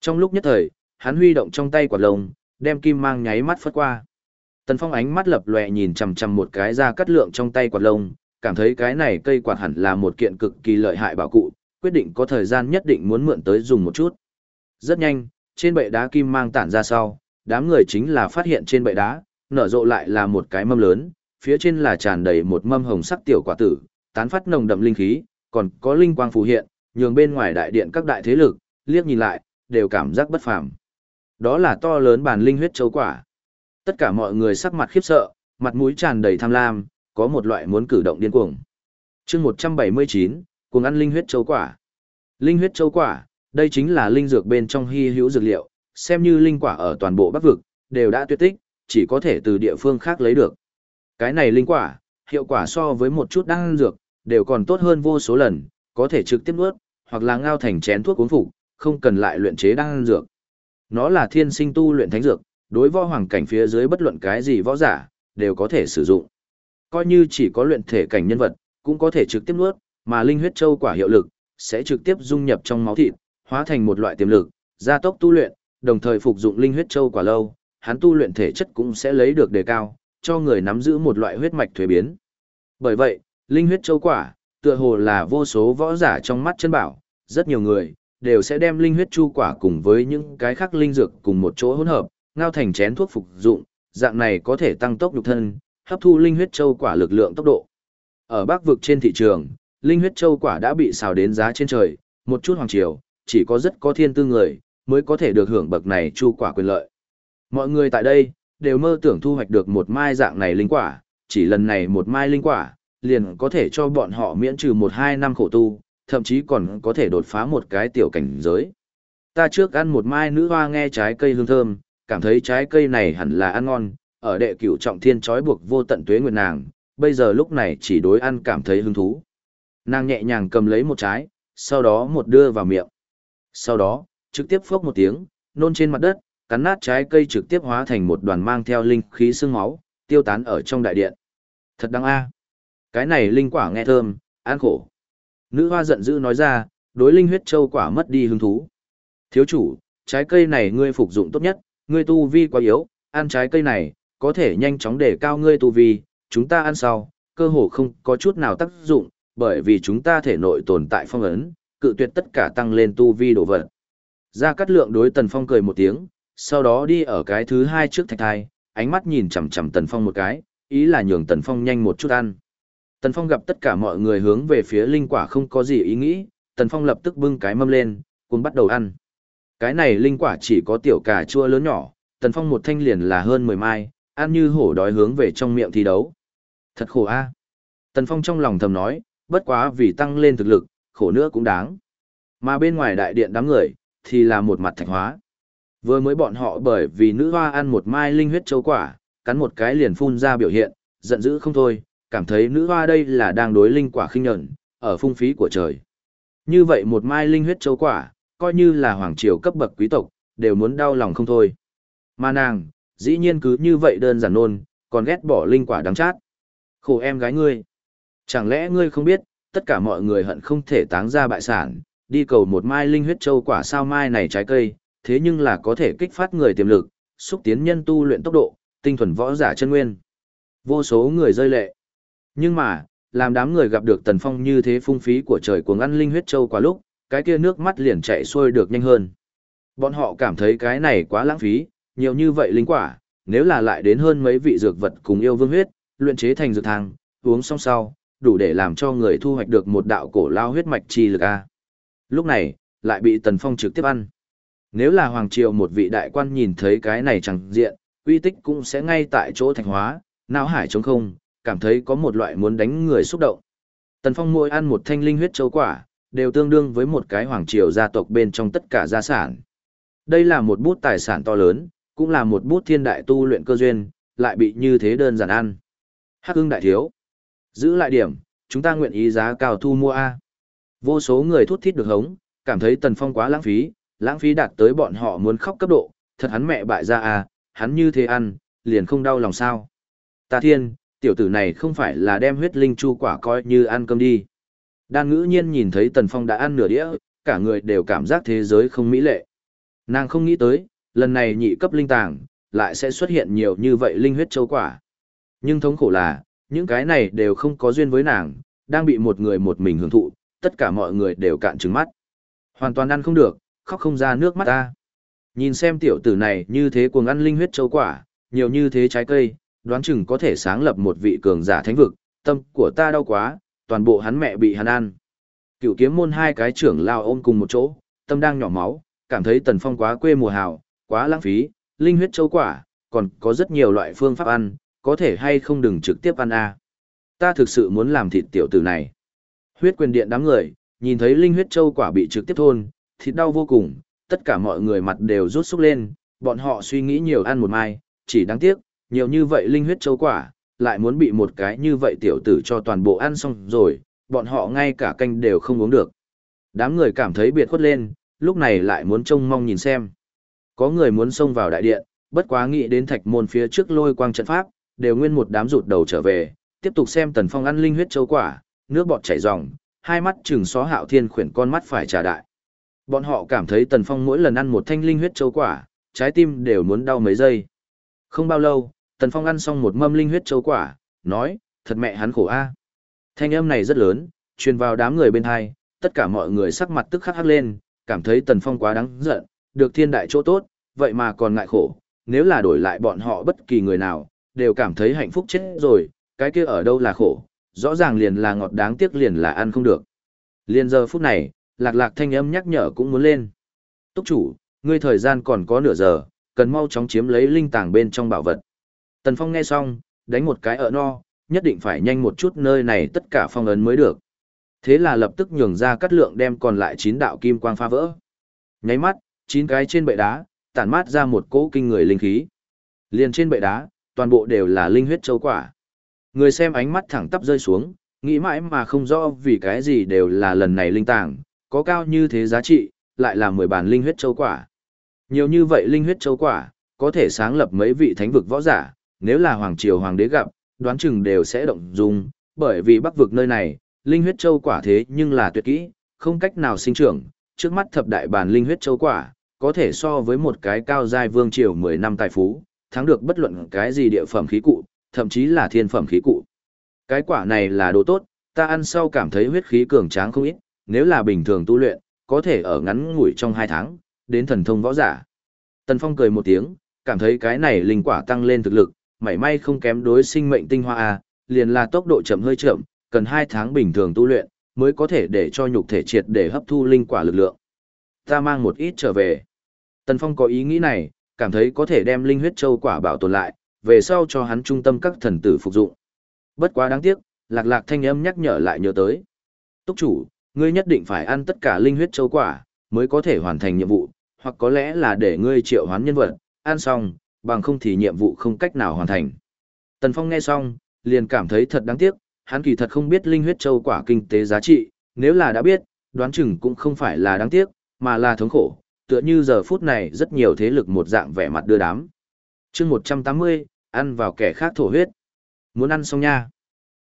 Trong lúc nhất thời, hắn huy động trong tay quả lông, đem kim mang nháy mắt phất qua. Tần Phong ánh mắt lập lòe nhìn chằm chằm một cái ra cắt lượng trong tay quạt lông, cảm thấy cái này cây quạt hẳn là một kiện cực kỳ lợi hại bảo cụ, quyết định có thời gian nhất định muốn mượn tới dùng một chút. Rất nhanh, trên bệ đá kim mang tản ra sau, đám người chính là phát hiện trên bệ đá, nở rộ lại là một cái mâm lớn, phía trên là tràn đầy một mâm hồng sắc tiểu quả tử, tán phát nồng đậm linh khí, còn có linh quang phù hiện, nhường bên ngoài đại điện các đại thế lực, liếc nhìn lại, đều cảm giác bất phàm. Đó là to lớn bản linh huyết châu quả. Tất cả mọi người sắc mặt khiếp sợ, mặt mũi tràn đầy tham lam, có một loại muốn cử động điên cuồng. Chương 179, cuồng ăn linh huyết châu quả. Linh huyết châu quả, đây chính là linh dược bên trong hy hữu dược liệu, xem như linh quả ở toàn bộ Bắc vực đều đã tuyệt tích, chỉ có thể từ địa phương khác lấy được. Cái này linh quả, hiệu quả so với một chút đan dược, đều còn tốt hơn vô số lần, có thể trực tiếp nuốt, hoặc là ngao thành chén thuốc uống phục, không cần lại luyện chế đan dược. Nó là thiên sinh tu luyện thánh dược, đối võ hoàng cảnh phía dưới bất luận cái gì võ giả, đều có thể sử dụng. Coi như chỉ có luyện thể cảnh nhân vật, cũng có thể trực tiếp nuốt, mà linh huyết châu quả hiệu lực, sẽ trực tiếp dung nhập trong máu thịt, hóa thành một loại tiềm lực, gia tốc tu luyện, đồng thời phục dụng linh huyết châu quả lâu, hắn tu luyện thể chất cũng sẽ lấy được đề cao, cho người nắm giữ một loại huyết mạch thuế biến. Bởi vậy, linh huyết châu quả, tựa hồ là vô số võ giả trong mắt chân bảo, rất nhiều người đều sẽ đem linh huyết chu quả cùng với những cái khác linh dược cùng một chỗ hỗn hợp, ngao thành chén thuốc phục dụng, dạng này có thể tăng tốc nhục thân, hấp thu linh huyết châu quả lực lượng tốc độ. Ở Bắc vực trên thị trường, linh huyết châu quả đã bị xào đến giá trên trời, một chút hoàng triều, chỉ có rất có thiên tư người mới có thể được hưởng bậc này chu quả quyền lợi. Mọi người tại đây đều mơ tưởng thu hoạch được một mai dạng này linh quả, chỉ lần này một mai linh quả liền có thể cho bọn họ miễn trừ một hai năm khổ tu, thậm chí còn có thể đột phá một cái tiểu cảnh giới. Ta trước ăn một mai nữ hoa nghe trái cây hương thơm, cảm thấy trái cây này hẳn là ăn ngon, ở đệ cửu trọng thiên trói buộc vô tận tuế nguyệt nàng, bây giờ lúc này chỉ đối ăn cảm thấy hứng thú. Nàng nhẹ nhàng cầm lấy một trái, sau đó một đưa vào miệng. Sau đó, trực tiếp phốc một tiếng, nôn trên mặt đất, cắn nát trái cây trực tiếp hóa thành một đoàn mang theo linh khí xương máu, tiêu tán ở trong đại điện. Thật đáng a. Cái này linh quả nghe thơm, ăn khổ. Nữ hoa giận dữ nói ra, đối linh huyết châu quả mất đi hứng thú. Thiếu chủ, trái cây này ngươi phục dụng tốt nhất, ngươi tu vi quá yếu, ăn trái cây này, có thể nhanh chóng để cao ngươi tu vi, chúng ta ăn sau, cơ hồ không có chút nào tác dụng, bởi vì chúng ta thể nội tồn tại phong ấn, cự tuyệt tất cả tăng lên tu vi đồ vật. Gia Cát Lượng đối Tần Phong cười một tiếng, sau đó đi ở cái thứ hai trước thạch thai, ánh mắt nhìn chằm chằm Tần Phong một cái, ý là nhường Tần Phong nhanh một chút ăn. Tần Phong gặp tất cả mọi người hướng về phía linh quả không có gì ý nghĩ, Tần Phong lập tức bưng cái mâm lên, cùng bắt đầu ăn. Cái này linh quả chỉ có tiểu cà chua lớn nhỏ, Tần Phong một thanh liền là hơn 10 mai, ăn như hổ đói hướng về trong miệng thi đấu. Thật khổ a. Tần Phong trong lòng thầm nói, bất quá vì tăng lên thực lực, khổ nữa cũng đáng. Mà bên ngoài đại điện đám người, thì là một mặt thạch hóa. Vừa mới bọn họ bởi vì nữ hoa ăn một mai linh huyết châu quả, cắn một cái liền phun ra biểu hiện, giận dữ không thôi, cảm thấy nữ hoa đây là đang đối linh quả khinh nhẫn, ở phung phí của trời. Như vậy một mai linh huyết châu quả, coi như là hoàng triều cấp bậc quý tộc, đều muốn đau lòng không thôi. Mà nàng, dĩ nhiên cứ như vậy đơn giản nôn, còn ghét bỏ linh quả đắng chát. Khổ em gái ngươi. Chẳng lẽ ngươi không biết, tất cả mọi người hận không thể táng ra bại sản, đi cầu một mai linh huyết châu quả sao mai này trái cây, thế nhưng là có thể kích phát người tiềm lực, xúc tiến nhân tu luyện tốc độ, tinh thuần võ giả chân nguyên. Vô số người rơi lệ. Nhưng mà, làm đám người gặp được Tần Phong như thế phung phí của trời cuồng ăn linh huyết châu quá lúc, cái kia nước mắt liền chạy xuôi được nhanh hơn. Bọn họ cảm thấy cái này quá lãng phí, nhiều như vậy linh quả, nếu là lại đến hơn mấy vị dược vật cùng yêu vương huyết, luyện chế thành dược thang, uống xong sau, đủ để làm cho người thu hoạch được một đạo cổ lao huyết mạch chi lực a. Lúc này, lại bị Tần Phong trực tiếp ăn. Nếu là hoàng triều một vị đại quan nhìn thấy cái này chẳng diện, uy tích cũng sẽ ngay tại chỗ thành hóa, não hải trống không, cảm thấy có một loại muốn đánh người xúc động. Tần Phong mỗi ăn một thanh linh huyết châu quả, đều tương đương với một cái hoàng triều gia tộc bên trong tất cả gia sản. Đây là một bút tài sản to lớn, cũng là một bút thiên đại tu luyện cơ duyên, lại bị như thế đơn giản ăn. Hắc ưng đại thiếu. Giữ lại điểm, chúng ta nguyện ý giá cao thu mua A. Vô số người thút thít được hống, cảm thấy Tần Phong quá lãng phí, lãng phí đạt tới bọn họ muốn khóc cấp độ, thật hắn mẹ bại ra à, hắn như thế ăn, liền không đau lòng sao. Ta thiên, tiểu tử này không phải là đem huyết linh chu quả coi như ăn cơm đi. Đan ngữ nhiên nhìn thấy Tần Phong đã ăn nửa đĩa, cả người đều cảm giác thế giới không mỹ lệ. Nàng không nghĩ tới, lần này nhị cấp linh tàng, lại sẽ xuất hiện nhiều như vậy linh huyết châu quả. Nhưng thống khổ là, những cái này đều không có duyên với nàng, đang bị một người một mình hưởng thụ, tất cả mọi người đều cạn trứng mắt. Hoàn toàn ăn không được, khóc không ra nước mắt ta. Nhìn xem tiểu tử này như thế cuồng ăn linh huyết châu quả, nhiều như thế trái cây, đoán chừng có thể sáng lập một vị cường giả thánh vực, tâm của ta đau quá, toàn bộ hắn mẹ bị hắn ăn. Cựu kiếm môn hai cái trưởng lao ôm cùng một chỗ, tâm đang nhỏ máu, cảm thấy tần phong quá quê mùa hào, quá lãng phí, linh huyết châu quả, còn có rất nhiều loại phương pháp ăn, có thể hay không đừng trực tiếp ăn à. Ta thực sự muốn làm thịt tiểu tử này. Huyết quyền điện đám người, nhìn thấy linh huyết châu quả bị trực tiếp thôn, thịt đau vô cùng, tất cả mọi người mặt đều rút xúc lên, bọn họ suy nghĩ nhiều ăn một mai, chỉ đáng tiếc, nhiều như vậy linh huyết châu quả, lại muốn bị một cái như vậy tiểu tử cho toàn bộ ăn xong rồi, bọn họ ngay cả canh đều không uống được. Đám người cảm thấy biệt khuất lên, lúc này lại muốn trông mong nhìn xem. Có người muốn xông vào đại điện, bất quá nghĩ đến thạch môn phía trước lôi quang trận pháp, đều nguyên một đám rụt đầu trở về, tiếp tục xem tần phong ăn linh huyết châu quả, nước bọt chảy ròng, hai mắt chừng xó hạo thiên khuyển con mắt phải trả đại. Bọn họ cảm thấy tần phong mỗi lần ăn một thanh linh huyết châu quả, trái tim đều muốn đau mấy giây. Không bao lâu, tần phong ăn xong một mâm linh huyết châu quả, nói, thật mẹ hắn khổ a. Thanh âm này rất lớn, truyền vào đám người bên hai, tất cả mọi người sắc mặt tức khắc hắc lên, cảm thấy tần phong quá đáng giận, được thiên đại chỗ tốt, vậy mà còn ngại khổ, nếu là đổi lại bọn họ bất kỳ người nào, đều cảm thấy hạnh phúc chết rồi, cái kia ở đâu là khổ, rõ ràng liền là ngọt đáng tiếc liền là ăn không được. liền giờ phút này, lạc lạc thanh âm nhắc nhở cũng muốn lên. Túc chủ, ngươi thời gian còn có nửa giờ, cần mau chóng chiếm lấy linh tàng bên trong bảo vật. Tần Phong nghe xong, đánh một cái ở no, nhất định phải nhanh một chút nơi này tất cả phong ấn mới được. Thế là lập tức nhường ra cắt lượng đem còn lại chín đạo kim quang phá vỡ. Nháy mắt, chín cái trên bệ đá, tản mát ra một cỗ kinh người linh khí. Liền trên bệ đá, toàn bộ đều là linh huyết châu quả. Người xem ánh mắt thẳng tắp rơi xuống, nghĩ mãi mà không rõ vì cái gì đều là lần này linh tàng, có cao như thế giá trị, lại là 10 bản linh huyết châu quả. Nhiều như vậy linh huyết châu quả, có thể sáng lập mấy vị thánh vực võ giả, nếu là hoàng triều hoàng đế gặp, đoán chừng đều sẽ động dung, bởi vì bắc vực nơi này, linh huyết châu quả thế nhưng là tuyệt kỹ, không cách nào sinh trưởng, trước mắt thập đại bản linh huyết châu quả, có thể so với một cái cao giai vương triều 10 năm tài phú, thắng được bất luận cái gì địa phẩm khí cụ, thậm chí là thiên phẩm khí cụ. Cái quả này là đồ tốt, ta ăn sau cảm thấy huyết khí cường tráng không ít, nếu là bình thường tu luyện, có thể ở ngắn ngủi trong 2 tháng, đến thần thông võ giả. Tần Phong cười một tiếng, cảm thấy cái này linh quả tăng lên thực lực, mảy may không kém đối sinh mệnh tinh hoa a, liền là tốc độ chậm hơi chậm, cần 2 tháng bình thường tu luyện, mới có thể để cho nhục thể triệt để hấp thu linh quả lực lượng. Ta mang một ít trở về. Tần Phong có ý nghĩ này, cảm thấy có thể đem linh huyết châu quả bảo tồn lại, về sau cho hắn trung tâm các thần tử phục dụng. Bất quá đáng tiếc, lạc lạc thanh âm nhắc nhở lại nhớ tới. Túc chủ, ngươi nhất định phải ăn tất cả linh huyết châu quả, mới có thể hoàn thành nhiệm vụ, hoặc có lẽ là để ngươi triệu hoán nhân vật, ăn xong, bằng không thì nhiệm vụ không cách nào hoàn thành. Tần Phong nghe xong, liền cảm thấy thật đáng tiếc, hắn kỳ thật không biết linh huyết châu quả kinh tế giá trị, nếu là đã biết, đoán chừng cũng không phải là đáng tiếc, mà là thống khổ, tựa như giờ phút này rất nhiều thế lực một dạng vẻ mặt đưa đám. chương 180, ăn vào kẻ khác thổ huyết. Muốn ăn xong nha.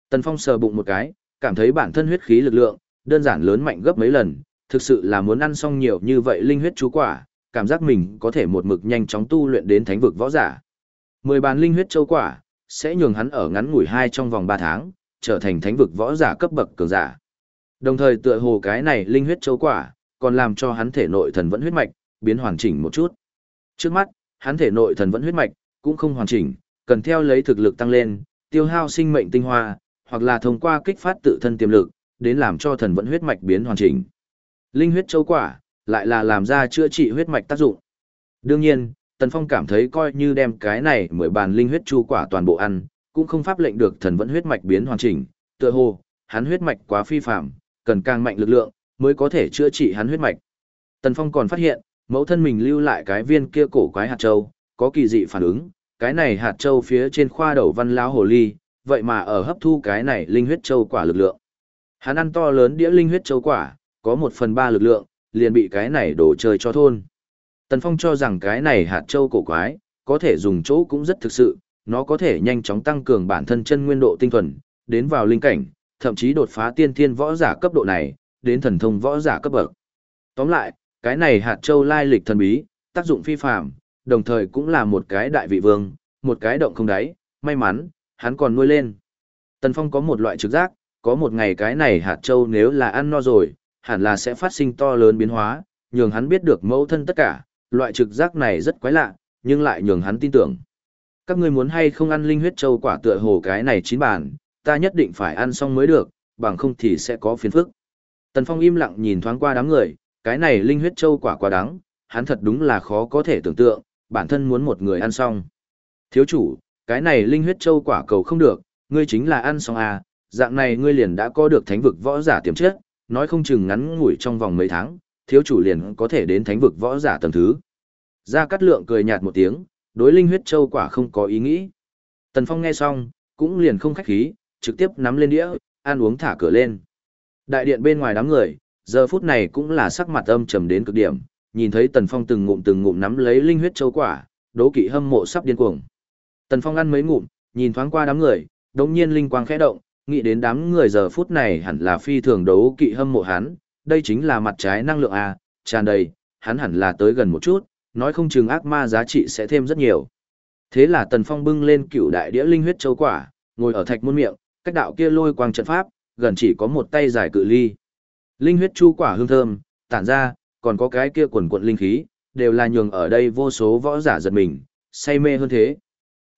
Tần Phong sờ bụng một cái, cảm thấy bản thân huyết khí lực lượng, đơn giản lớn mạnh gấp mấy lần, thực sự là muốn ăn xong nhiều như vậy linh huyết chú quả, cảm giác mình có thể một mực nhanh chóng tu luyện đến thánh vực võ giả. Mười bàn linh huyết châu quả, sẽ nhường hắn ở ngắn ngủi hai trong vòng 3 tháng, trở thành thánh vực võ giả cấp bậc cường giả. Đồng thời tựa hồ cái này linh huyết châu quả, còn làm cho hắn thể nội thần vẫn huyết mạch, biến hoàn chỉnh một chút. Trước mắt, hắn thể nội thần vẫn huyết mạch, cũng không hoàn chỉnh, cần theo lấy thực lực tăng lên, tiêu hao sinh mệnh tinh hoa, hoặc là thông qua kích phát tự thân tiềm lực, đến làm cho thần vận huyết mạch biến hoàn chỉnh. Linh huyết châu quả, lại là làm ra chữa trị huyết mạch tác dụng. Đương nhiên, Tần Phong cảm thấy coi như đem cái này mười bàn linh huyết chu quả toàn bộ ăn, cũng không pháp lệnh được thần vận huyết mạch biến hoàn chỉnh, tựa hồ, hắn huyết mạch quá phi phàm, cần càng mạnh lực lượng mới có thể chữa trị hắn huyết mạch. Tần Phong còn phát hiện, mẫu thân mình lưu lại cái viên kia cổ quái hạt châu, có kỳ dị phản ứng, cái này hạt châu phía trên khoa đầu văn lão hồ ly, vậy mà ở hấp thu cái này linh huyết châu quả lực lượng. Hắn ăn to lớn đĩa linh huyết châu quả, có một phần ba lực lượng, liền bị cái này đổ chơi cho thôn. Tần Phong cho rằng cái này hạt châu cổ quái, có thể dùng chỗ cũng rất thực sự, nó có thể nhanh chóng tăng cường bản thân chân nguyên độ tinh thuần, đến vào linh cảnh, thậm chí đột phá tiên thiên võ giả cấp độ này, đến thần thông võ giả cấp bậc. Tóm lại, cái này hạt châu lai lịch thần bí, tác dụng phi phàm, đồng thời cũng là một cái đại vị vương, một cái động không đáy, may mắn, hắn còn nuôi lên. Tần Phong có một loại trực giác, có một ngày cái này hạt châu nếu là ăn no rồi, hẳn là sẽ phát sinh to lớn biến hóa, nhường hắn biết được mẫu thân tất cả, loại trực giác này rất quái lạ, nhưng lại nhường hắn tin tưởng. Các ngươi muốn hay không ăn linh huyết châu quả tựa hồ cái này chín bản, ta nhất định phải ăn xong mới được, bằng không thì sẽ có phiền phức. Tần Phong im lặng nhìn thoáng qua đám người, cái này linh huyết châu quả quá đắng, hắn thật đúng là khó có thể tưởng tượng, bản thân muốn một người ăn xong. Thiếu chủ, cái này linh huyết châu quả cầu không được, ngươi chính là ăn xong à, dạng này ngươi liền đã có được thánh vực võ giả tiềm chất, nói không chừng ngắn ngủi trong vòng mấy tháng, thiếu chủ liền có thể đến thánh vực võ giả tầng thứ. Gia Cát Lượng cười nhạt một tiếng, đối linh huyết châu quả không có ý nghĩ. Tần Phong nghe xong, cũng liền không khách khí, trực tiếp nắm lên đĩa, ăn uống thả cửa lên. Đại điện bên ngoài đám người, giờ phút này cũng là sắc mặt âm trầm đến cực điểm, nhìn thấy Tần Phong từng ngụm từng ngụm nắm lấy linh huyết châu quả, đố kỵ hâm mộ sắp điên cuồng. Tần Phong ăn mấy ngụm, nhìn thoáng qua đám người, đống nhiên linh quang khẽ động, nghĩ đến đám người giờ phút này hẳn là phi thường đấu kỵ hâm mộ hắn, đây chính là mặt trái năng lượng A, tràn đầy, hắn hẳn là tới gần một chút, nói không chừng ác ma giá trị sẽ thêm rất nhiều. Thế là Tần Phong bưng lên cựu đại đĩa linh huyết châu quả, ngồi ở thạch muôn miệng, cách đạo kia lôi quang trận pháp, gần chỉ có một tay dài cự ly. Linh huyết chu quả hương thơm, tản ra, còn có cái kia quần quận linh khí, đều là nhường ở đây vô số võ giả giật mình, say mê hơn thế.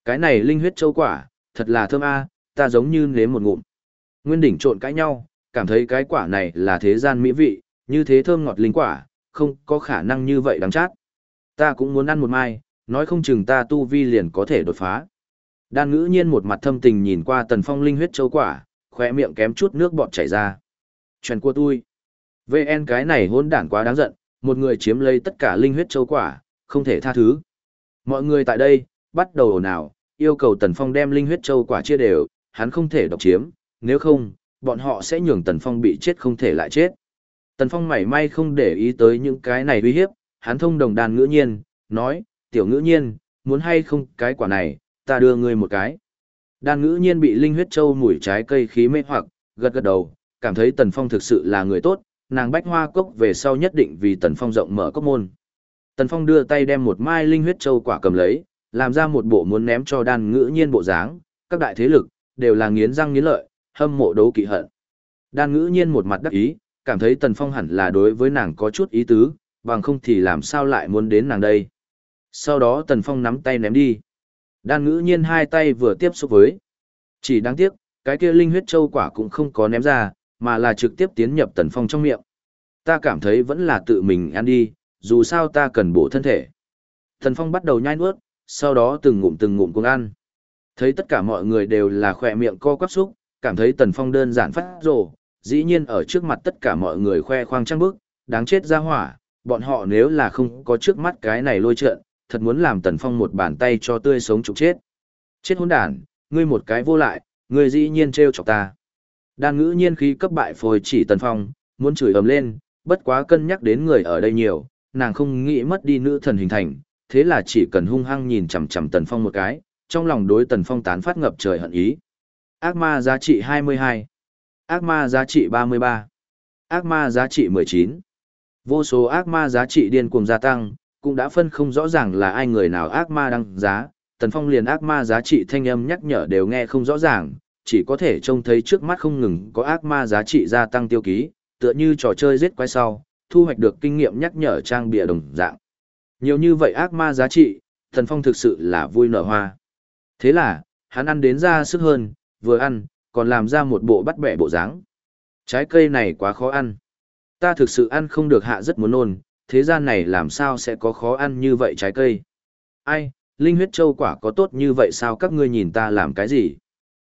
Cái này linh huyết châu quả, thật là thơm a, ta giống như nếm một ngụm. Nguyên đỉnh trộn cãi nhau, cảm thấy cái quả này là thế gian mỹ vị, như thế thơm ngọt linh quả, không có khả năng như vậy đáng chát. Ta cũng muốn ăn một mai, nói không chừng ta tu vi liền có thể đột phá. Đan ngữ nhiên một mặt thâm tình nhìn qua tần phong linh huyết châu quả, khỏe miệng kém chút nước bọt chảy ra. Chuyện của tôi. VN cái này hôn đản quá đáng giận, một người chiếm lấy tất cả linh huyết châu quả, không thể tha thứ. Mọi người tại đây, bắt đầu ồn ào, yêu cầu Tần Phong đem linh huyết châu quả chia đều, hắn không thể độc chiếm, nếu không, bọn họ sẽ nhường Tần Phong bị chết không thể lại chết. Tần Phong mảy may không để ý tới những cái này uy hiếp, hắn thông đồng đàn ngữ nhiên, nói, tiểu ngữ nhiên, muốn hay không cái quả này, ta đưa ngươi một cái. Đàn ngữ nhiên bị linh huyết châu mùi trái cây khí mê hoặc, gật gật đầu, cảm thấy Tần Phong thực sự là người tốt, nàng bách hoa cốc về sau nhất định vì Tần Phong rộng mở cốc môn. Tần Phong đưa tay đem một mai linh huyết châu quả cầm lấy, làm ra một bộ muốn ném cho đan ngữ nhiên bộ dáng, các đại thế lực, đều là nghiến răng nghiến lợi, hâm mộ đấu kỵ hận. Đan ngữ nhiên một mặt đắc ý, cảm thấy Tần Phong hẳn là đối với nàng có chút ý tứ, bằng không thì làm sao lại muốn đến nàng đây. Sau đó Tần Phong nắm tay ném đi. Đan ngữ nhiên hai tay vừa tiếp xúc với. Chỉ đáng tiếc, cái kia linh huyết châu quả cũng không có ném ra, mà là trực tiếp tiến nhập Tần Phong trong miệng. Ta cảm thấy vẫn là tự mình ăn đi, dù sao ta cần bổ thân thể. Tần Phong bắt đầu nhai nuốt, sau đó từng ngụm từng ngụm cùng ăn. Thấy tất cả mọi người đều là khỏe miệng co quắp xúc, cảm thấy Tần Phong đơn giản phát rồ, dĩ nhiên ở trước mặt tất cả mọi người khoe khoang trăng bức, đáng chết ra hỏa, bọn họ nếu là không có trước mắt cái này lôi trợn, thật muốn làm Tần Phong một bàn tay cho tươi sống trục chết. Chết hỗn đản, ngươi một cái vô lại, ngươi dĩ nhiên trêu chọc ta. Đan ngữ nhiên khí cấp bại phôi chỉ Tần Phong, muốn chửi ầm lên, bất quá cân nhắc đến người ở đây nhiều, nàng không nghĩ mất đi nữ thần hình thành, thế là chỉ cần hung hăng nhìn chằm chằm Tần Phong một cái, trong lòng đối Tần Phong tán phát ngập trời hận ý. Ác ma giá trị 22, ác ma giá trị 33, ác ma giá trị 19. Vô số ác ma giá trị điên cuồng gia tăng, cũng đã phân không rõ ràng là ai người nào ác ma đăng giá, Tần Phong liền ác ma giá trị thanh âm nhắc nhở đều nghe không rõ ràng, chỉ có thể trông thấy trước mắt không ngừng có ác ma giá trị gia tăng tiêu ký, tựa như trò chơi giết quái sau, thu hoạch được kinh nghiệm nhắc nhở trang bìa đồng dạng. Nhiều như vậy ác ma giá trị, thần Phong thực sự là vui nở hoa. Thế là, hắn ăn đến ra sức hơn, vừa ăn, còn làm ra một bộ bắt bẻ bộ dáng. Trái cây này quá khó ăn. Ta thực sự ăn không được hạ rất muốn nôn, thế gian này làm sao sẽ có khó ăn như vậy trái cây. Ai, linh huyết châu quả có tốt như vậy sao các ngươi nhìn ta làm cái gì?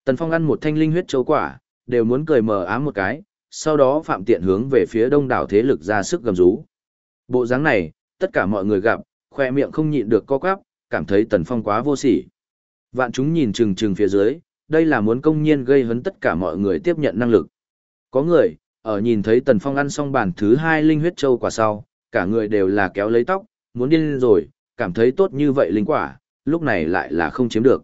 Tần Phong ăn một thanh linh huyết châu quả, đều muốn cười mờ ám một cái, sau đó phạm tiện hướng về phía đông đảo thế lực ra sức gầm rú. Bộ dáng này, tất cả mọi người gặp, khoe miệng không nhịn được co quắp, cảm thấy Tần Phong quá vô sỉ. Vạn chúng nhìn chừng chừng phía dưới, đây là muốn công nhiên gây hấn tất cả mọi người tiếp nhận năng lực. Có người, ở nhìn thấy Tần Phong ăn xong bàn thứ hai linh huyết châu quả sau, cả người đều là kéo lấy tóc, muốn điên rồi, cảm thấy tốt như vậy linh quả, lúc này lại là không chiếm được.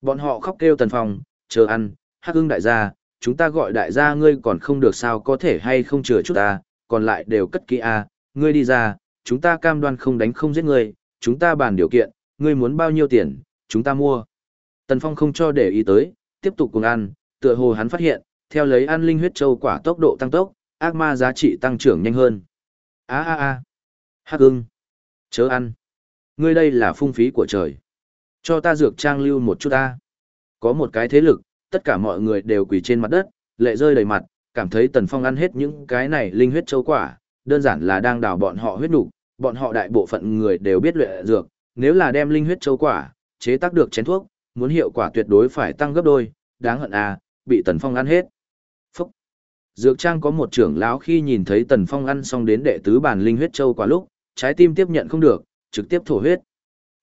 Bọn họ khóc kêu Tần Phong, chờ ăn, hắc ưng đại gia, chúng ta gọi đại gia ngươi còn không được sao có thể hay không chừa chút ta, còn lại đều cất kỹ a, ngươi đi ra, chúng ta cam đoan không đánh không giết ngươi, chúng ta bàn điều kiện, ngươi muốn bao nhiêu tiền, chúng ta mua. Tần Phong không cho để ý tới, tiếp tục cùng ăn, tựa hồ hắn phát hiện, theo lấy ăn linh huyết châu quả tốc độ tăng tốc, ác ma giá trị tăng trưởng nhanh hơn. A a a. Hắc ưng. Chớ ăn. Ngươi đây là phung phí của trời. Cho ta dược trang lưu một chút ta. Có một cái thế lực, tất cả mọi người đều quỳ trên mặt đất, lệ rơi đầy mặt, cảm thấy Tần Phong ăn hết những cái này linh huyết châu quả, đơn giản là đang đào bọn họ huyết nục, bọn họ đại bộ phận người đều biết luyện dược, nếu là đem linh huyết châu quả, chế tác được chén thuốc, muốn hiệu quả tuyệt đối phải tăng gấp đôi, đáng hận à, bị Tần Phong ăn hết. Phúc! Dược trang có một trưởng lão khi nhìn thấy Tần Phong ăn xong đến đệ tứ bản linh huyết châu quả lúc, trái tim tiếp nhận không được, trực tiếp thổ huyết.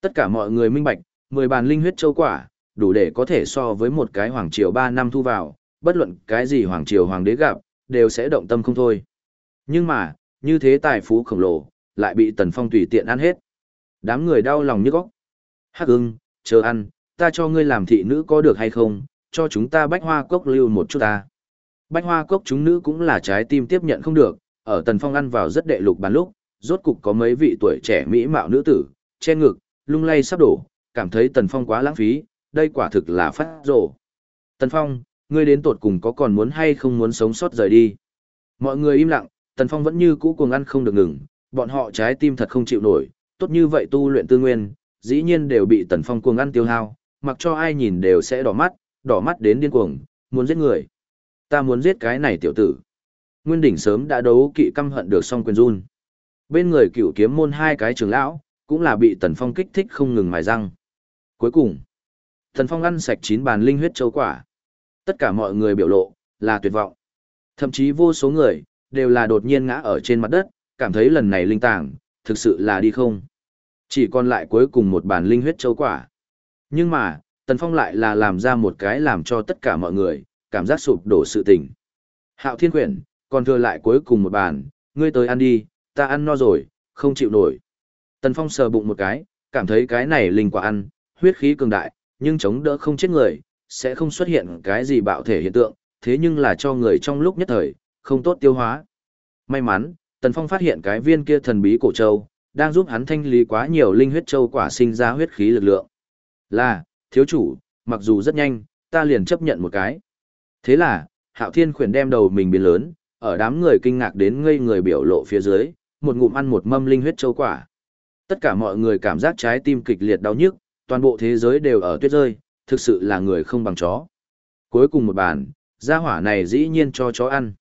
Tất cả mọi người minh bạch, 10 bàn linh huyết châu quả, đủ để có thể so với một cái hoàng triều 3 năm thu vào, bất luận cái gì hoàng triều hoàng đế gặp, đều sẽ động tâm không thôi. Nhưng mà, như thế tài phú khổng lồ, lại bị Tần Phong tùy tiện ăn hết. Đám người đau lòng như góc. Hắc ưng, chờ ăn, ta cho ngươi làm thị nữ có được hay không, cho chúng ta bách hoa cốc lưu một chút ta. Bách hoa cốc chúng nữ cũng là trái tim tiếp nhận không được, ở Tần Phong ăn vào rất đệ lục bàn lúc, rốt cục có mấy vị tuổi trẻ mỹ mạo nữ tử, che ngực, lung lay sắp đổ, cảm thấy Tần Phong quá lãng phí, đây quả thực là phát rổ. Tần Phong, ngươi đến tột cùng có còn muốn hay không muốn sống sót rời đi. Mọi người im lặng, Tần Phong vẫn như cũ cuồng ăn không được ngừng, bọn họ trái tim thật không chịu nổi, tốt như vậy tu luyện tư nguyên, dĩ nhiên đều bị Tần Phong cuồng ăn tiêu hao, mặc cho ai nhìn đều sẽ đỏ mắt, đỏ mắt đến điên cuồng, muốn giết người. Ta muốn giết cái này tiểu tử. Nguyên đỉnh sớm đã đấu kỵ căm hận được song quyền run. Bên người cựu kiếm môn hai cái trưởng lão, cũng là bị Tần Phong kích thích không ngừng mài răng. Cuối cùng, Thần Phong ăn sạch chín bàn linh huyết châu quả. Tất cả mọi người biểu lộ, là tuyệt vọng. Thậm chí vô số người, đều là đột nhiên ngã ở trên mặt đất, cảm thấy lần này linh tàng, thực sự là đi không. Chỉ còn lại cuối cùng một bàn linh huyết châu quả. Nhưng mà, Tần Phong lại là làm ra một cái làm cho tất cả mọi người, cảm giác sụp đổ sự tình. Hạo Thiên Quyển, còn thừa lại cuối cùng một bàn, ngươi tới ăn đi, ta ăn no rồi, không chịu nổi. Tần Phong sờ bụng một cái, cảm thấy cái này linh quả ăn, huyết khí cường đại, nhưng chống đỡ không chết người, sẽ không xuất hiện cái gì bạo thể hiện tượng, thế nhưng là cho người trong lúc nhất thời, không tốt tiêu hóa. May mắn, Tần Phong phát hiện cái viên kia thần bí cổ châu, đang giúp hắn thanh lý quá nhiều linh huyết châu quả sinh ra huyết khí lực lượng. Là, thiếu chủ, mặc dù rất nhanh, ta liền chấp nhận một cái. Thế là, Hạo Thiên khuyển đem đầu mình biến lớn, ở đám người kinh ngạc đến ngây người biểu lộ phía dưới, một ngụm ăn một mâm linh huyết châu quả. Tất cả mọi người cảm giác trái tim kịch liệt đau nhức, toàn bộ thế giới đều ở tuyết rơi, thực sự là người không bằng chó. Cuối cùng một bàn, gia hỏa này dĩ nhiên cho chó ăn.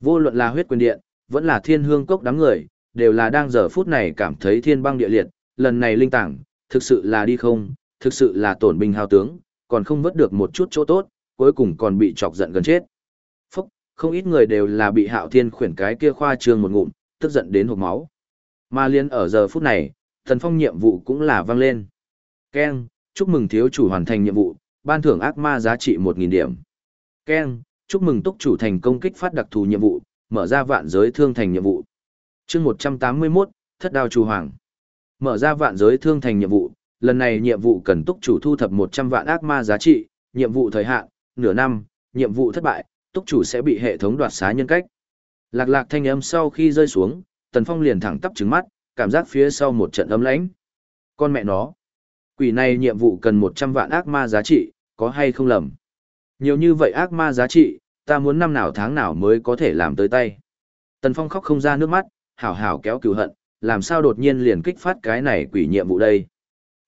Vô luận là huyết quyền điện, vẫn là thiên hương cốc đám người, đều là đang giờ phút này cảm thấy thiên băng địa liệt, lần này linh tảng, thực sự là đi không, thực sự là tổn binh hao tướng, còn không vớt được một chút chỗ tốt, cuối cùng còn bị chọc giận gần chết. Phúc, không ít người đều là bị hạo thiên khuyển cái kia khoa trương một ngụm, tức giận đến hộc máu. Mà liên ở giờ phút này, thần phong nhiệm vụ cũng là vang lên. Ken, chúc mừng thiếu chủ hoàn thành nhiệm vụ, ban thưởng ác ma giá trị 1.000 điểm. Ken, chúc mừng túc chủ thành công kích phát đặc thù nhiệm vụ, mở ra vạn giới thương thành nhiệm vụ. chương 181, thất đao chủ hoàng. Mở ra vạn giới thương thành nhiệm vụ, lần này nhiệm vụ cần túc chủ thu thập 100 vạn ác ma giá trị, nhiệm vụ thời hạn, nửa năm, nhiệm vụ thất bại, túc chủ sẽ bị hệ thống đoạt xá nhân cách. Lạc lạc thanh âm sau khi rơi xuống, Tần Phong liền thẳng tắp trứng mắt, cảm giác phía sau một trận ấm lãnh. Con mẹ nó. Quỷ này nhiệm vụ cần 100 vạn ác ma giá trị, có hay không lầm? Nhiều như vậy ác ma giá trị, ta muốn năm nào tháng nào mới có thể làm tới tay. Tần Phong khóc không ra nước mắt, hảo hảo kéo cừu hận, làm sao đột nhiên liền kích phát cái này quỷ nhiệm vụ đây.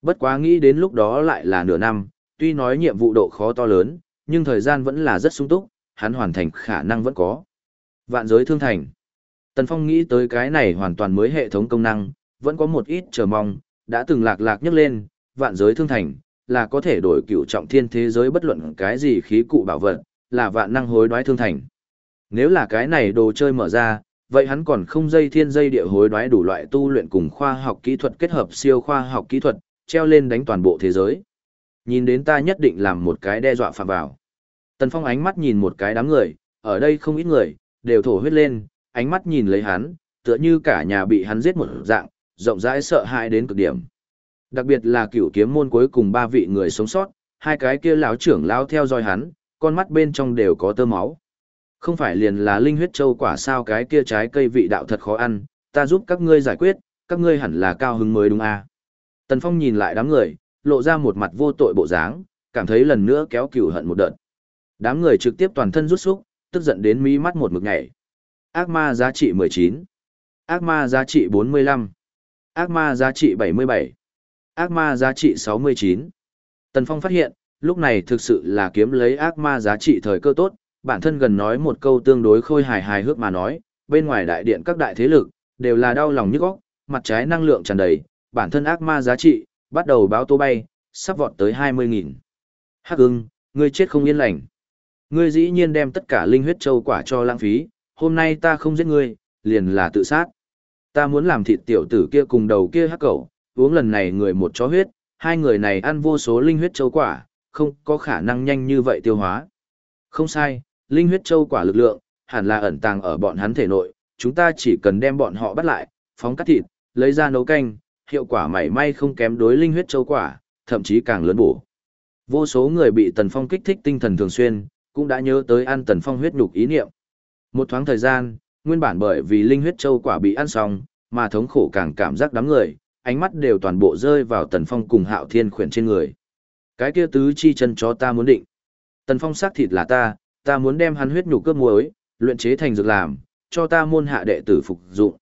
Bất quá nghĩ đến lúc đó lại là nửa năm, tuy nói nhiệm vụ độ khó to lớn, nhưng thời gian vẫn là rất sung túc, hắn hoàn thành khả năng vẫn có. Vạn giới thương thành. Tần Phong nghĩ tới cái này hoàn toàn mới hệ thống công năng, vẫn có một ít chờ mong, đã từng lạc lạc nhấc lên, vạn giới thương thành, là có thể đổi cựu trọng thiên thế giới bất luận cái gì khí cụ bảo vật, là vạn năng hối đoái thương thành. Nếu là cái này đồ chơi mở ra, vậy hắn còn không dây thiên dây địa hối đoái đủ loại tu luyện cùng khoa học kỹ thuật kết hợp siêu khoa học kỹ thuật, treo lên đánh toàn bộ thế giới. Nhìn đến ta nhất định làm một cái đe dọa phạm vào. Tần Phong ánh mắt nhìn một cái đám người, ở đây không ít người, đều thổ huyết lên, ánh mắt nhìn lấy hắn, tựa như cả nhà bị hắn giết một dạng, rộng rãi sợ hãi đến cực điểm. Đặc biệt là cửu kiếm môn cuối cùng ba vị người sống sót, hai cái kia lão trưởng lão theo dõi hắn, con mắt bên trong đều có tơ máu. Không phải liền là linh huyết châu quả sao cái kia trái cây vị đạo thật khó ăn, ta giúp các ngươi giải quyết, các ngươi hẳn là cao hứng mới đúng à. Tần Phong nhìn lại đám người, lộ ra một mặt vô tội bộ dáng, cảm thấy lần nữa kéo cửu hận một đợt. Đám người trực tiếp toàn thân rút xúc, tức giận đến mí mắt một mực nhảy. Ác ma giá trị 19. Ác ma giá trị 45. Ác ma giá trị 77. Ác ma giá trị 69. Tần Phong phát hiện, lúc này thực sự là kiếm lấy ác ma giá trị thời cơ tốt, bản thân gần nói một câu tương đối khôi hài hài hước mà nói, bên ngoài đại điện các đại thế lực, đều là đau lòng nhức óc, mặt trái năng lượng tràn đầy, bản thân ác ma giá trị, bắt đầu báo tố bay, sắp vọt tới 20.000. Hắc ưng, ngươi chết không yên lành. Ngươi dĩ nhiên đem tất cả linh huyết châu quả cho lãng phí, hôm nay ta không giết ngươi, liền là tự sát. Ta muốn làm thịt tiểu tử kia cùng đầu kia hắc cẩu, uống lần này người một chó huyết, hai người này ăn vô số linh huyết châu quả, không có khả năng nhanh như vậy tiêu hóa. Không sai, linh huyết châu quả lực lượng, hẳn là ẩn tàng ở bọn hắn thể nội, chúng ta chỉ cần đem bọn họ bắt lại, phóng cắt thịt, lấy ra nấu canh, hiệu quả mảy may không kém đối linh huyết châu quả, thậm chí càng lớn bổ. Vô số người bị Tần Phong kích thích tinh thần thường xuyên, cũng đã nhớ tới ăn Tần Phong huyết nhục ý niệm. Một thoáng thời gian, nguyên bản bởi vì linh huyết châu quả bị ăn xong, mà thống khổ càng cảm giác đám người, ánh mắt đều toàn bộ rơi vào Tần Phong cùng Hạo Thiên khuyển trên người. Cái kia tứ chi chân chó ta muốn định. Tần Phong xác thịt là ta, ta muốn đem hắn huyết nhục cướp muối, luyện chế thành dược làm, cho ta môn hạ đệ tử phục dụng.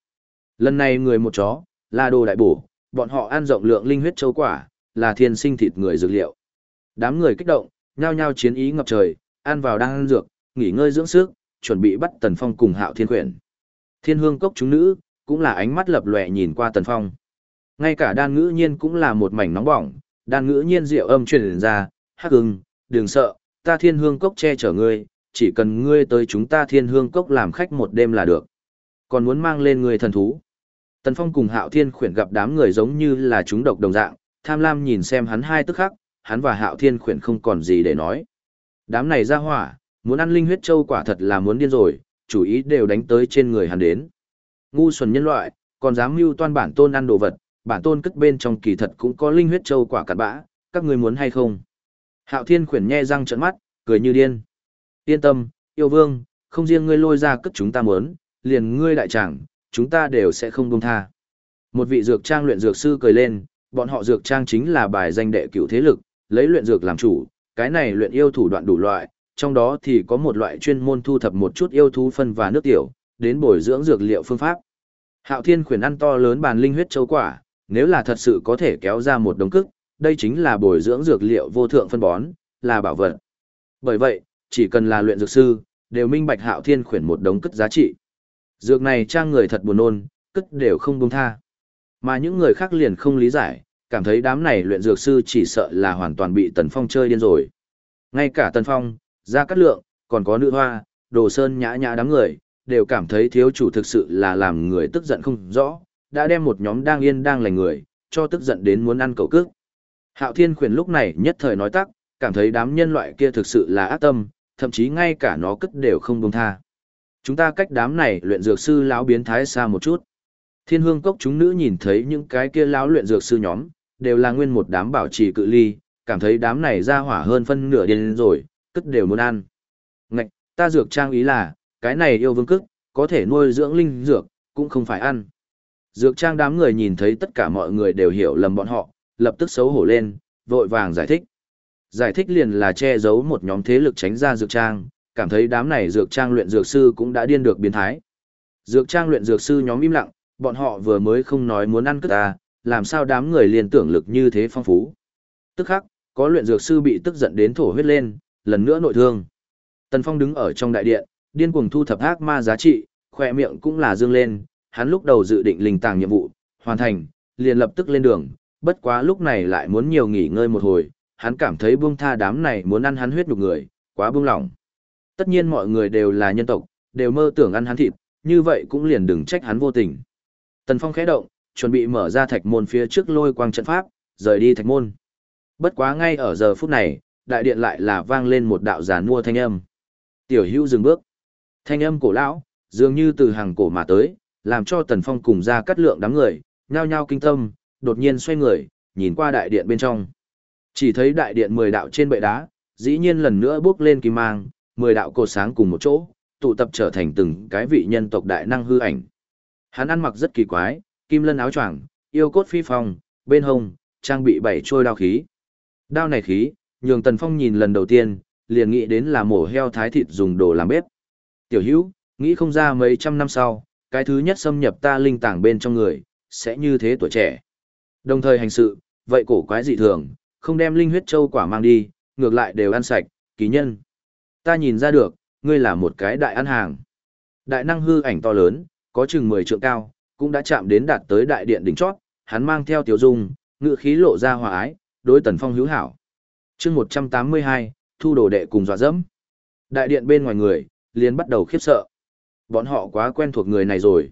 Lần này người một chó, là đồ đại bổ, bọn họ ăn rộng lượng linh huyết châu quả, là thiên sinh thịt người dược liệu. Đám người kích động, nhao nhao chiến ý ngập trời, ăn vào đang ăn dược, nghỉ ngơi dưỡng sức, chuẩn bị bắt Tần Phong cùng Hạo Thiên Quyển. Thiên Hương cốc chúng nữ, cũng là ánh mắt lập lòe nhìn qua Tần Phong. Ngay cả đan ngữ nhiên cũng là một mảnh nóng bỏng, đan ngữ nhiên rượu âm truyền ra, hắc ưng, đừng sợ, ta Thiên Hương cốc che chở ngươi, chỉ cần ngươi tới chúng ta Thiên Hương cốc làm khách một đêm là được. Còn muốn mang lên người thần thú. Tần Phong cùng Hạo Thiên Khuyển gặp đám người giống như là chúng độc đồng dạng, tham lam nhìn xem hắn hai tức khắc, hắn và Hạo Thiên Khuyển không còn gì để nói. Đám này ra hỏa, muốn ăn linh huyết châu quả thật là muốn điên rồi, chủ ý đều đánh tới trên người hắn đến. Ngu xuẩn nhân loại, còn dám mưu toan bản tôn ăn đồ vật, bản tôn cất bên trong kỳ thật cũng có linh huyết châu quả cặn bã, các ngươi muốn hay không? Hạo Thiên Khuyển nhe răng trợn mắt, cười như điên. Yên tâm, yêu vương, không riêng ngươi lôi ra cất chúng ta muốn, liền ngươi đại tràng, chúng ta đều sẽ không buông tha. Một vị dược trang luyện dược sư cười lên, bọn họ dược trang chính là bài danh đệ cửu thế lực, lấy luyện dược làm chủ, cái này luyện yêu thủ đoạn đủ loại, trong đó thì có một loại chuyên môn thu thập một chút yêu thú phân và nước tiểu, đến bồi dưỡng dược liệu phương pháp. Hạo Thiên khuyển ăn to lớn bàn linh huyết châu quả, nếu là thật sự có thể kéo ra một đống cức, đây chính là bồi dưỡng dược liệu vô thượng phân bón, là bảo vật. Bởi vậy, chỉ cần là luyện dược sư, đều minh bạch Hạo Thiên khuyển một đống cức giá trị. Dược này trang người thật buồn nôn, cất đều không buông tha. Mà những người khác liền không lý giải, cảm thấy đám này luyện dược sư chỉ sợ là hoàn toàn bị Tần Phong chơi điên rồi. Ngay cả Tần Phong, Gia Cát Lượng, còn có nữ hoa, đồ sơn nhã nhã đám người, đều cảm thấy thiếu chủ thực sự là làm người tức giận không rõ, đã đem một nhóm đang yên đang lành người, cho tức giận đến muốn ăn cầu cước. Hạo Thiên khuyển lúc này nhất thời nói tắc, cảm thấy đám nhân loại kia thực sự là ác tâm, thậm chí ngay cả nó cất đều không buông tha. Chúng ta cách đám này luyện dược sư lão biến thái xa một chút. Thiên hương cốc chúng nữ nhìn thấy những cái kia lão luyện dược sư nhóm, đều là nguyên một đám bảo trì cự ly, cảm thấy đám này ra hỏa hơn phân nửa điên rồi, cất đều muốn ăn. Ngạch, ta dược trang ý là, cái này yêu vương cức, có thể nuôi dưỡng linh dược, cũng không phải ăn. Dược trang đám người nhìn thấy tất cả mọi người đều hiểu lầm bọn họ, lập tức xấu hổ lên, vội vàng giải thích. Giải thích liền là che giấu một nhóm thế lực tránh ra dược trang, cảm thấy đám này dược trang luyện dược sư cũng đã điên được biến thái. Dược trang luyện dược sư nhóm im lặng, bọn họ vừa mới không nói muốn ăn cướp ta, làm sao đám người liền tưởng lực như thế phong phú. Tức khắc, có luyện dược sư bị tức giận đến thổ huyết lên, lần nữa nội thương. Tần Phong đứng ở trong đại điện, điên cuồng thu thập ác ma giá trị, khỏe miệng cũng là dương lên, hắn lúc đầu dự định linh tàng nhiệm vụ, hoàn thành, liền lập tức lên đường, bất quá lúc này lại muốn nhiều nghỉ ngơi một hồi, hắn cảm thấy buông tha đám này muốn ăn hắn huyết nhục người, quá buông lỏng. Tất nhiên mọi người đều là nhân tộc, đều mơ tưởng ăn hắn thịt, như vậy cũng liền đừng trách hắn vô tình. Tần Phong khẽ động, chuẩn bị mở ra thạch môn phía trước lôi quang trận pháp, rời đi thạch môn. Bất quá ngay ở giờ phút này, đại điện lại là vang lên một đạo giàn mua thanh âm. Tiểu hữu dừng bước. Thanh âm cổ lão, dường như từ hàng cổ mà tới, làm cho Tần Phong cùng ra cắt lượng đám người, nhao nhao kinh tâm, đột nhiên xoay người, nhìn qua đại điện bên trong. Chỉ thấy đại điện mười đạo trên bệ đá, dĩ nhiên lần nữa bước lên kim mang, mười đạo cột sáng cùng một chỗ, tụ tập trở thành từng cái vị nhân tộc đại năng hư ảnh. Hắn ăn mặc rất kỳ quái, kim lân áo choàng, yêu cốt phi phong, bên hông, trang bị bảy trôi đao khí. Đao này khí, nhường Tần Phong nhìn lần đầu tiên, liền nghĩ đến là mổ heo thái thịt dùng đồ làm bếp. Tiểu hữu, nghĩ không ra mấy trăm năm sau, cái thứ nhất xâm nhập ta linh tàng bên trong người, sẽ như thế tuổi trẻ. Đồng thời hành sự, vậy cổ quái dị thường, không đem linh huyết châu quả mang đi, ngược lại đều ăn sạch, ký nhân. Ta nhìn ra được, ngươi là một cái đại ăn hàng. Đại năng hư ảnh to lớn, có chừng 10 trượng cao, cũng đã chạm đến đạt tới đại điện đỉnh chót, hắn mang theo tiểu dung, ngựa khí lộ ra hòa ái, đối tần phong hữu hảo. chương 182, thu đồ đệ cùng dọa dẫm. Đại điện bên ngoài người, liền bắt đầu khiếp sợ. Bọn họ quá quen thuộc người này rồi.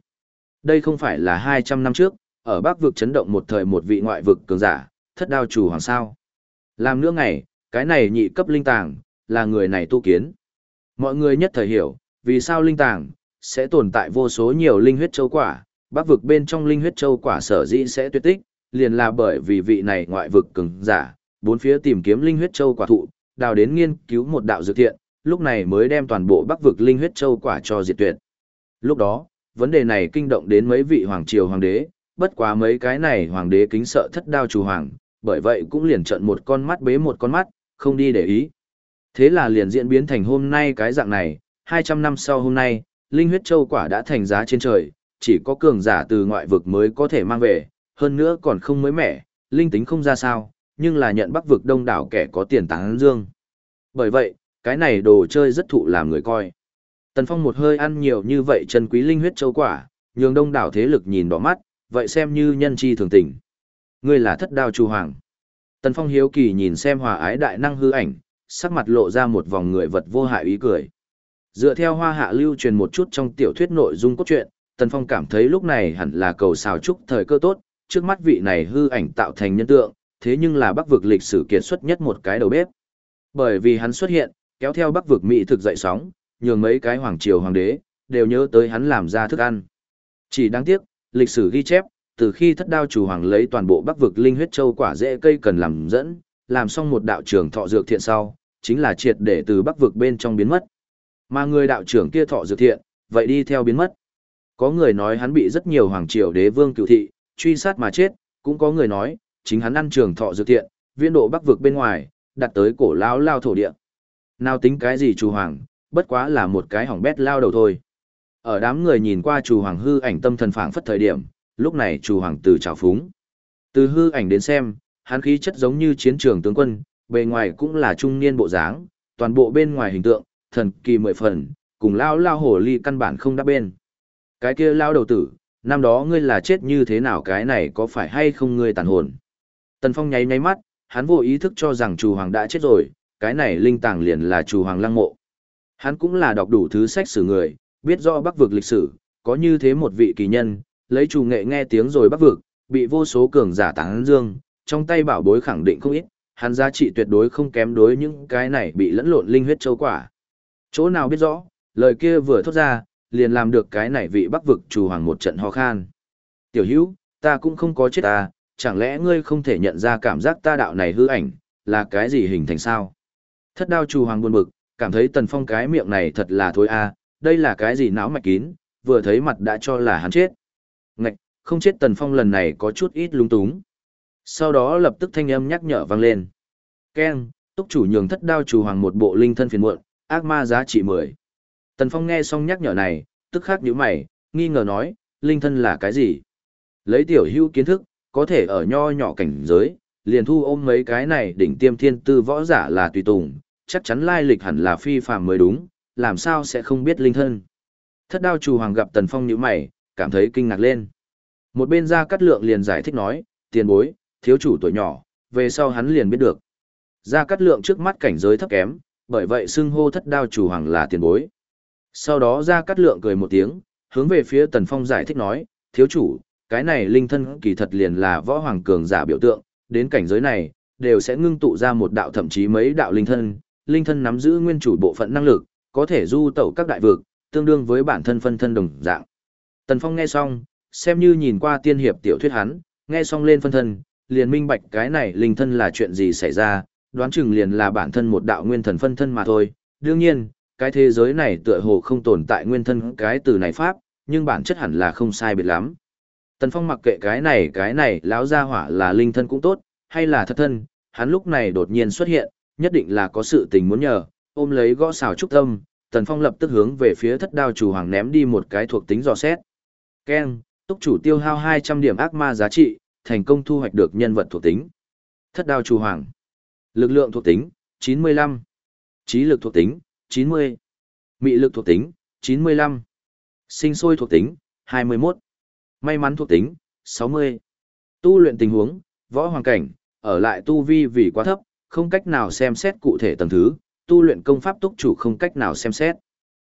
Đây không phải là 200 năm trước, ở Bắc vực chấn động một thời một vị ngoại vực cường giả, thất đao chủ hoàng sao. Làm nữa ngày, cái này nhị cấp linh tàng, là người này tu kiến. Mọi người nhất thời hiểu, vì sao linh tàng, sẽ tồn tại vô số nhiều linh huyết châu quả, bắc vực bên trong linh huyết châu quả sở dĩ sẽ tuyệt tích, liền là bởi vì vị này ngoại vực cường giả, bốn phía tìm kiếm linh huyết châu quả thụ, đào đến nghiên cứu một đạo dược thiện, lúc này mới đem toàn bộ bắc vực linh huyết châu quả cho diệt tuyệt. Lúc đó, vấn đề này kinh động đến mấy vị hoàng triều hoàng đế, bất quá mấy cái này hoàng đế kính sợ thất đao chủ hoàng, bởi vậy cũng liền trận một con mắt bế một con mắt, không đi để ý. Thế là liền diễn biến thành hôm nay cái dạng này, 200 năm sau hôm nay, linh huyết châu quả đã thành giá trên trời, chỉ có cường giả từ ngoại vực mới có thể mang về, hơn nữa còn không mới mẻ, linh tính không ra sao, nhưng là nhận bắc vực đông đảo kẻ có tiền táng dương. Bởi vậy, cái này đồ chơi rất thụ làm người coi. Tần Phong một hơi ăn nhiều như vậy chân quý linh huyết châu quả, nhường đông đảo thế lực nhìn đỏ mắt, vậy xem như nhân chi thường tình. Ngươi là thất đao chu hoàng. Tần Phong hiếu kỳ nhìn xem hòa ái đại năng hư ảnh, sắc mặt lộ ra một vòng người vật vô hại ý cười. Dựa theo hoa hạ lưu truyền một chút trong tiểu thuyết nội dung cốt truyện, Tần Phong cảm thấy lúc này hẳn là cầu xào chúc thời cơ tốt, trước mắt vị này hư ảnh tạo thành nhân tượng, thế nhưng là bắc vực lịch sử kiệt xuất nhất một cái đầu bếp. Bởi vì hắn xuất hiện, kéo theo bắc vực mỹ thực dậy sóng, nhường mấy cái hoàng triều hoàng đế, đều nhớ tới hắn làm ra thức ăn. Chỉ đáng tiếc, lịch sử ghi chép, từ khi thất đao chủ hoàng lấy toàn bộ bắc vực linh huyết châu quả dễ cây cần làm dẫn, làm xong một đạo trưởng thọ dược thiện sau, chính là triệt để từ bắc vực bên trong biến mất. Mà người đạo trưởng kia thọ dược thiện, vậy đi theo biến mất. Có người nói hắn bị rất nhiều hoàng triều đế vương cựu thị, truy sát mà chết, cũng có người nói, chính hắn ăn trường thọ dược thiện, viên độ bắc vực bên ngoài, đặt tới cổ lao lao thổ địa. Nào tính cái gì chủ hoàng, bất quá là một cái hỏng bét lao đầu thôi. Ở đám người nhìn qua chủ hoàng hư ảnh tâm thần phảng phất thời điểm, lúc này chủ hoàng từ trào phúng. Từ hư ảnh đến xem, hắn khí chất giống như chiến trường tướng quân, bề ngoài cũng là trung niên bộ dáng, toàn bộ bên ngoài hình tượng, thần kỳ mười phần, cùng lao lao hổ ly căn bản không đáp bên. Cái kia lao đầu tử, năm đó ngươi là chết như thế nào cái này có phải hay không ngươi tàn hồn. Tần Phong nháy nháy mắt, hắn vô ý thức cho rằng chủ hoàng đã chết rồi, cái này linh tàng liền là chủ hoàng lăng mộ. Hắn cũng là đọc đủ thứ sách sử người, biết rõ bắc vực lịch sử, có như thế một vị kỳ nhân, lấy chủ nghệ nghe tiếng rồi bắc vực, bị vô số cường giả tán dương, trong tay bảo bối khẳng định không ít, hắn giá trị tuyệt đối không kém đối những cái này bị lẫn lộn linh huyết châu quả. Chỗ nào biết rõ, lời kia vừa thốt ra, liền làm được cái này vị bắc vực chủ hoàng một trận ho khan. Tiểu hữu, ta cũng không có chết ta, chẳng lẽ ngươi không thể nhận ra cảm giác ta đạo này hư ảnh, là cái gì hình thành sao? Thất đao chủ hoàng buồn bực, cảm thấy tần phong cái miệng này thật là thôi a, đây là cái gì não mạch kín, vừa thấy mặt đã cho là hắn chết. Ngạch, Không chết Tần Phong lần này có chút ít lung túng. Sau đó lập tức thanh âm nhắc nhở vang lên. keng túc chủ nhường thất đao chủ hoàng một bộ linh thân phiền muộn, ác ma giá trị 10. Tần Phong nghe xong nhắc nhở này, tức khắc nhíu mày, nghi ngờ nói, linh thân là cái gì? Lấy tiểu hữu kiến thức, có thể ở nho nhỏ cảnh giới, liền thu ôm mấy cái này đỉnh tiêm thiên tư võ giả là tùy tùng, chắc chắn lai lịch hẳn là phi phàm mới đúng, làm sao sẽ không biết linh thân. Thất đao chủ hoàng gặp Tần Phong nhíu mày, cảm thấy kinh ngạc lên. Một bên ra cắt lượng liền giải thích nói, tiền bối, thiếu chủ tuổi nhỏ, về sau hắn liền biết được. Ra cắt lượng trước mắt cảnh giới thấp kém, bởi vậy xưng hô thất đao chủ hoàng là tiền bối. Sau đó ra cắt lượng cười một tiếng, hướng về phía Tần Phong giải thích nói, thiếu chủ, cái này linh thân kỳ thật liền là võ hoàng cường giả biểu tượng, đến cảnh giới này, đều sẽ ngưng tụ ra một đạo thậm chí mấy đạo linh thân, linh thân nắm giữ nguyên chủ bộ phận năng lực, có thể du tẩu các đại vực, tương đương với bản thân phân thân đồng dạng. Tần Phong nghe xong, xem như nhìn qua tiên hiệp tiểu thuyết hắn, nghe xong lên phân thân, liền minh bạch cái này linh thân là chuyện gì xảy ra, đoán chừng liền là bản thân một đạo nguyên thần phân thân mà thôi. Đương nhiên, cái thế giới này tựa hồ không tồn tại nguyên thân cái từ này pháp, nhưng bản chất hẳn là không sai biệt lắm. Tần Phong mặc kệ cái này cái này lão gia hỏa là linh thân cũng tốt, hay là thật thân, hắn lúc này đột nhiên xuất hiện, nhất định là có sự tình muốn nhờ, ôm lấy gõ xào trúc tâm, Tần Phong lập tức hướng về phía thất đao chủ hoàng ném đi một cái thuộc tính dò xét. Ken, túc chủ tiêu hao 200 điểm ác ma giá trị, thành công thu hoạch được nhân vật thuộc tính. Thất đao chủ hoàng. Lực lượng thuộc tính, 95. Trí lực thuộc tính, 90. Mị lực thuộc tính, 95. Sinh sôi thuộc tính, 21. May mắn thuộc tính, 60. Tu luyện tình huống, võ hoàng cảnh, ở lại tu vi vì quá thấp, không cách nào xem xét cụ thể tầng thứ, tu luyện công pháp túc chủ không cách nào xem xét.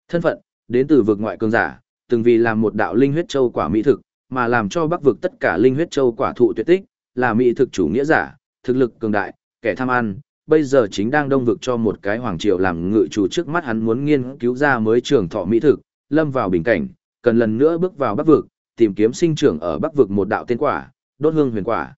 Thân phận, đến từ vực ngoại cường giả, từng vì làm một đạo linh huyết châu quả mỹ thực, mà làm cho bắc vực tất cả linh huyết châu quả thụ tuyệt tích, là mỹ thực chủ nghĩa giả, thực lực cường đại, kẻ tham ăn, bây giờ chính đang đông vực cho một cái hoàng triều làm ngự chủ trước mắt hắn muốn nghiên cứu ra mới trường thọ mỹ thực, lâm vào bình cảnh, cần lần nữa bước vào bắc vực, tìm kiếm sinh trưởng ở bắc vực một đạo tiên quả, đốt hương huyền quả.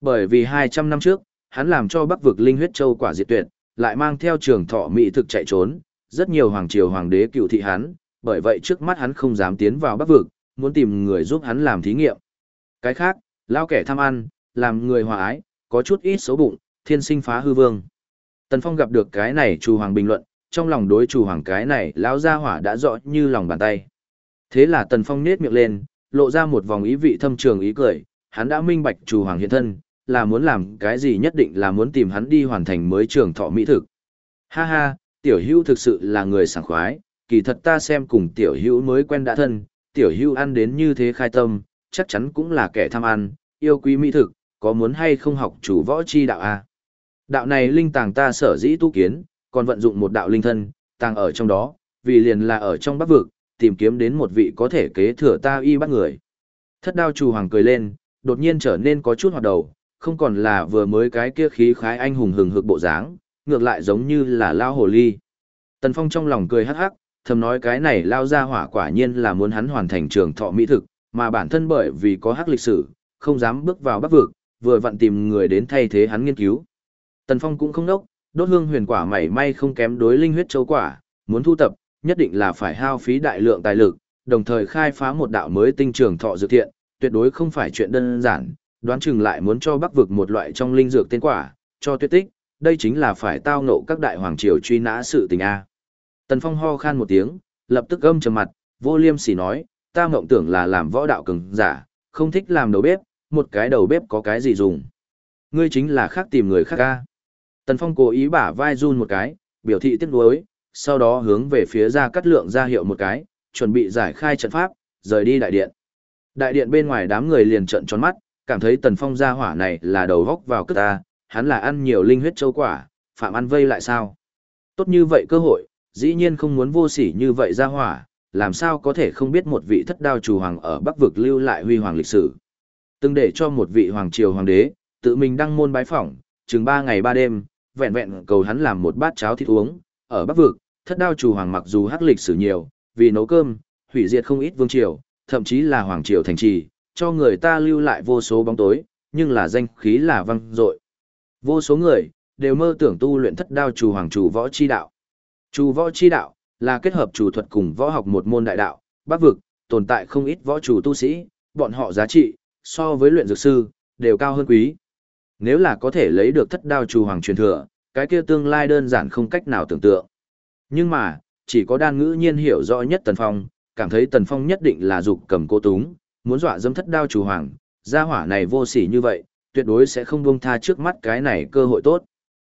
Bởi vì 200 năm trước, hắn làm cho bắc vực linh huyết châu quả diệt tuyệt, lại mang theo trường thọ mỹ thực chạy trốn, rất nhiều hoàng triều hoàng đế cựu thị hắn, bởi vậy trước mắt hắn không dám tiến vào bắc vực, muốn tìm người giúp hắn làm thí nghiệm. Cái khác, lao kẻ tham ăn, làm người hòa ái, có chút ít xấu bụng, thiên sinh phá hư vương. Tần Phong gặp được cái này chủ hoàng bình luận, trong lòng đối chủ hoàng cái này lão gia hỏa đã rõ như lòng bàn tay. Thế là Tần Phong nết miệng lên, lộ ra một vòng ý vị thâm trường ý cười, hắn đã minh bạch chủ hoàng hiện thân, là muốn làm cái gì nhất định là muốn tìm hắn đi hoàn thành mới trường thọ mỹ thực. Ha ha, tiểu hữu thực sự là người sảng khoái, kỳ thật ta xem cùng tiểu hữu mới quen đã thân, tiểu hữu ăn đến như thế khai tâm, chắc chắn cũng là kẻ tham ăn, yêu quý mỹ thực, có muốn hay không học chủ võ chi đạo a? À? Đạo này linh tàng ta sở dĩ tu kiến, còn vận dụng một đạo linh thân, tàng ở trong đó, vì liền là ở trong bắc vực, tìm kiếm đến một vị có thể kế thừa ta y bắt người. Thất đao chủ hoàng cười lên, đột nhiên trở nên có chút hoạt đầu, không còn là vừa mới cái kia khí khái anh hùng hừng hực bộ dáng, ngược lại giống như là lao hồ ly. Tần Phong trong lòng cười hắc hắc, thầm nói cái này lao ra hỏa quả nhiên là muốn hắn hoàn thành trường thọ mỹ thực, mà bản thân bởi vì có hắc lịch sử, không dám bước vào bắc vực, vừa vặn tìm người đến thay thế hắn nghiên cứu. Tần Phong cũng không đốc, đốt hương huyền quả mảy may không kém đối linh huyết châu quả, muốn thu tập, nhất định là phải hao phí đại lượng tài lực, đồng thời khai phá một đạo mới tinh trường thọ dự thiện, tuyệt đối không phải chuyện đơn giản, đoán chừng lại muốn cho Bắc vực một loại trong linh dược tên quả, cho Tuyết tích, đây chính là phải tao ngộ các đại hoàng triều truy nã sự tình a. Tần Phong ho khan một tiếng, lập tức gâm trầm mặt, vô liêm sỉ nói, ta mộng tưởng là làm võ đạo cường giả, không thích làm đầu bếp, một cái đầu bếp có cái gì dùng. Ngươi chính là khác tìm người khác a. Tần Phong cố ý bả vai run một cái, biểu thị tiếc nuối, sau đó hướng về phía ra cắt lượng ra hiệu một cái, chuẩn bị giải khai trận pháp, rời đi đại điện. Đại điện bên ngoài đám người liền trợn tròn mắt, cảm thấy Tần Phong gia hỏa này là đầu góc vào cất ta, hắn là ăn nhiều linh huyết châu quả, phạm ăn vây lại sao? Tốt như vậy cơ hội, dĩ nhiên không muốn vô sỉ như vậy gia hỏa, làm sao có thể không biết một vị thất đao chủ hoàng ở Bắc vực lưu lại huy hoàng lịch sử. Từng để cho một vị hoàng triều hoàng đế, tự mình đăng môn bái phỏng, chừng ba ngày ba đêm, vẹn vẹn cầu hắn làm một bát cháo thịt uống, ở Bắc vực, thất đao chủ hoàng mặc dù hắc lịch sử nhiều, vì nấu cơm, hủy diệt không ít vương triều, thậm chí là hoàng triều thành trì, cho người ta lưu lại vô số bóng tối, nhưng là danh khí là văng dội. Vô số người đều mơ tưởng tu luyện thất đao chủ hoàng chủ võ chi đạo. Chủ võ chi đạo là kết hợp chủ thuật cùng võ học một môn đại đạo, Bắc vực tồn tại không ít võ chủ tu sĩ, bọn họ giá trị, so với luyện dược sư, đều cao hơn quý. Nếu là có thể lấy được thất đao chủ hoàng truyền thừa, cái kia tương lai đơn giản không cách nào tưởng tượng. Nhưng mà, chỉ có đan ngữ nhiên hiểu rõ nhất Tần Phong, cảm thấy Tần Phong nhất định là dục cầm cô túng, muốn dọa dâm thất đao chủ hoàng, gia hỏa này vô sỉ như vậy, tuyệt đối sẽ không buông tha trước mắt cái này cơ hội tốt.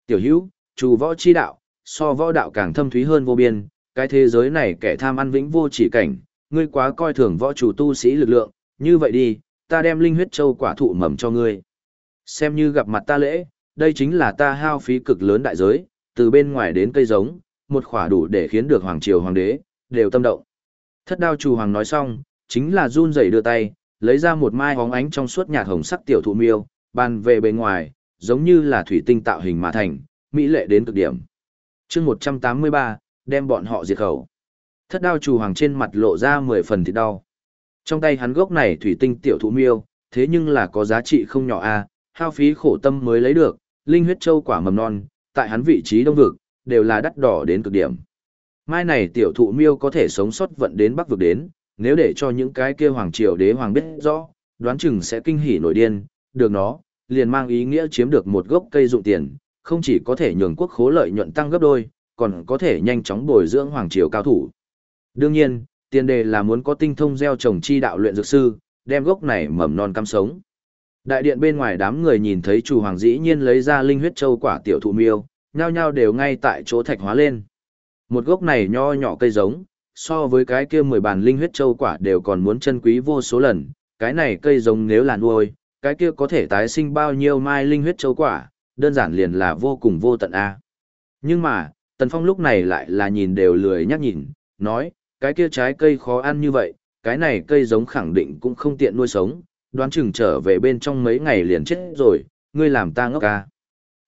Tiểu hữu, chủ võ chi đạo, so võ đạo càng thâm thúy hơn vô biên, cái thế giới này kẻ tham ăn vĩnh vô chỉ cảnh, ngươi quá coi thường võ chủ tu sĩ lực lượng, như vậy đi, ta đem linh huyết châu quả thụ mầm cho ngươi. Xem như gặp mặt ta lễ, đây chính là ta hao phí cực lớn đại giới, từ bên ngoài đến cây giống, một khỏa đủ để khiến được hoàng triều hoàng đế, đều tâm động. Thất đao chủ hoàng nói xong, chính là run rẩy đưa tay, lấy ra một mai hóng ánh trong suốt nhạt hồng sắc tiểu thụ miêu, bàn về bề ngoài, giống như là thủy tinh tạo hình mà thành, mỹ lệ đến cực điểm. chương 183, đem bọn họ diệt khẩu. Thất đao chủ hoàng trên mặt lộ ra 10 phần thịt đau. Trong tay hắn gốc này thủy tinh tiểu thụ miêu, thế nhưng là có giá trị không nhỏ a, hao phí khổ tâm mới lấy được, linh huyết châu quả mầm non, tại hắn vị trí đông vực, đều là đắt đỏ đến cực điểm. Mai này tiểu thụ miêu có thể sống sót vận đến bắc vực đến, nếu để cho những cái kia hoàng triều đế hoàng biết rõ, đoán chừng sẽ kinh hỉ nổi điên, được nó, liền mang ý nghĩa chiếm được một gốc cây dụng tiền, không chỉ có thể nhường quốc khố lợi nhuận tăng gấp đôi, còn có thể nhanh chóng bồi dưỡng hoàng triều cao thủ. Đương nhiên, tiền đề là muốn có tinh thông gieo trồng chi đạo luyện dược sư, đem gốc này mầm non cam sống. Đại điện bên ngoài đám người nhìn thấy chủ hoàng dĩ nhiên lấy ra linh huyết châu quả tiểu thụ miêu, nhao nhao đều ngay tại chỗ thạch hóa lên. Một gốc này nho nhỏ cây giống, so với cái kia mười bàn linh huyết châu quả đều còn muốn chân quý vô số lần, cái này cây giống nếu là nuôi, cái kia có thể tái sinh bao nhiêu mai linh huyết châu quả, đơn giản liền là vô cùng vô tận a. Nhưng mà, Tần Phong lúc này lại là nhìn đều lười nhắc nhìn, nói, cái kia trái cây khó ăn như vậy, cái này cây giống khẳng định cũng không tiện nuôi sống, đoán chừng trở về bên trong mấy ngày liền chết rồi, ngươi làm ta ngốc ca.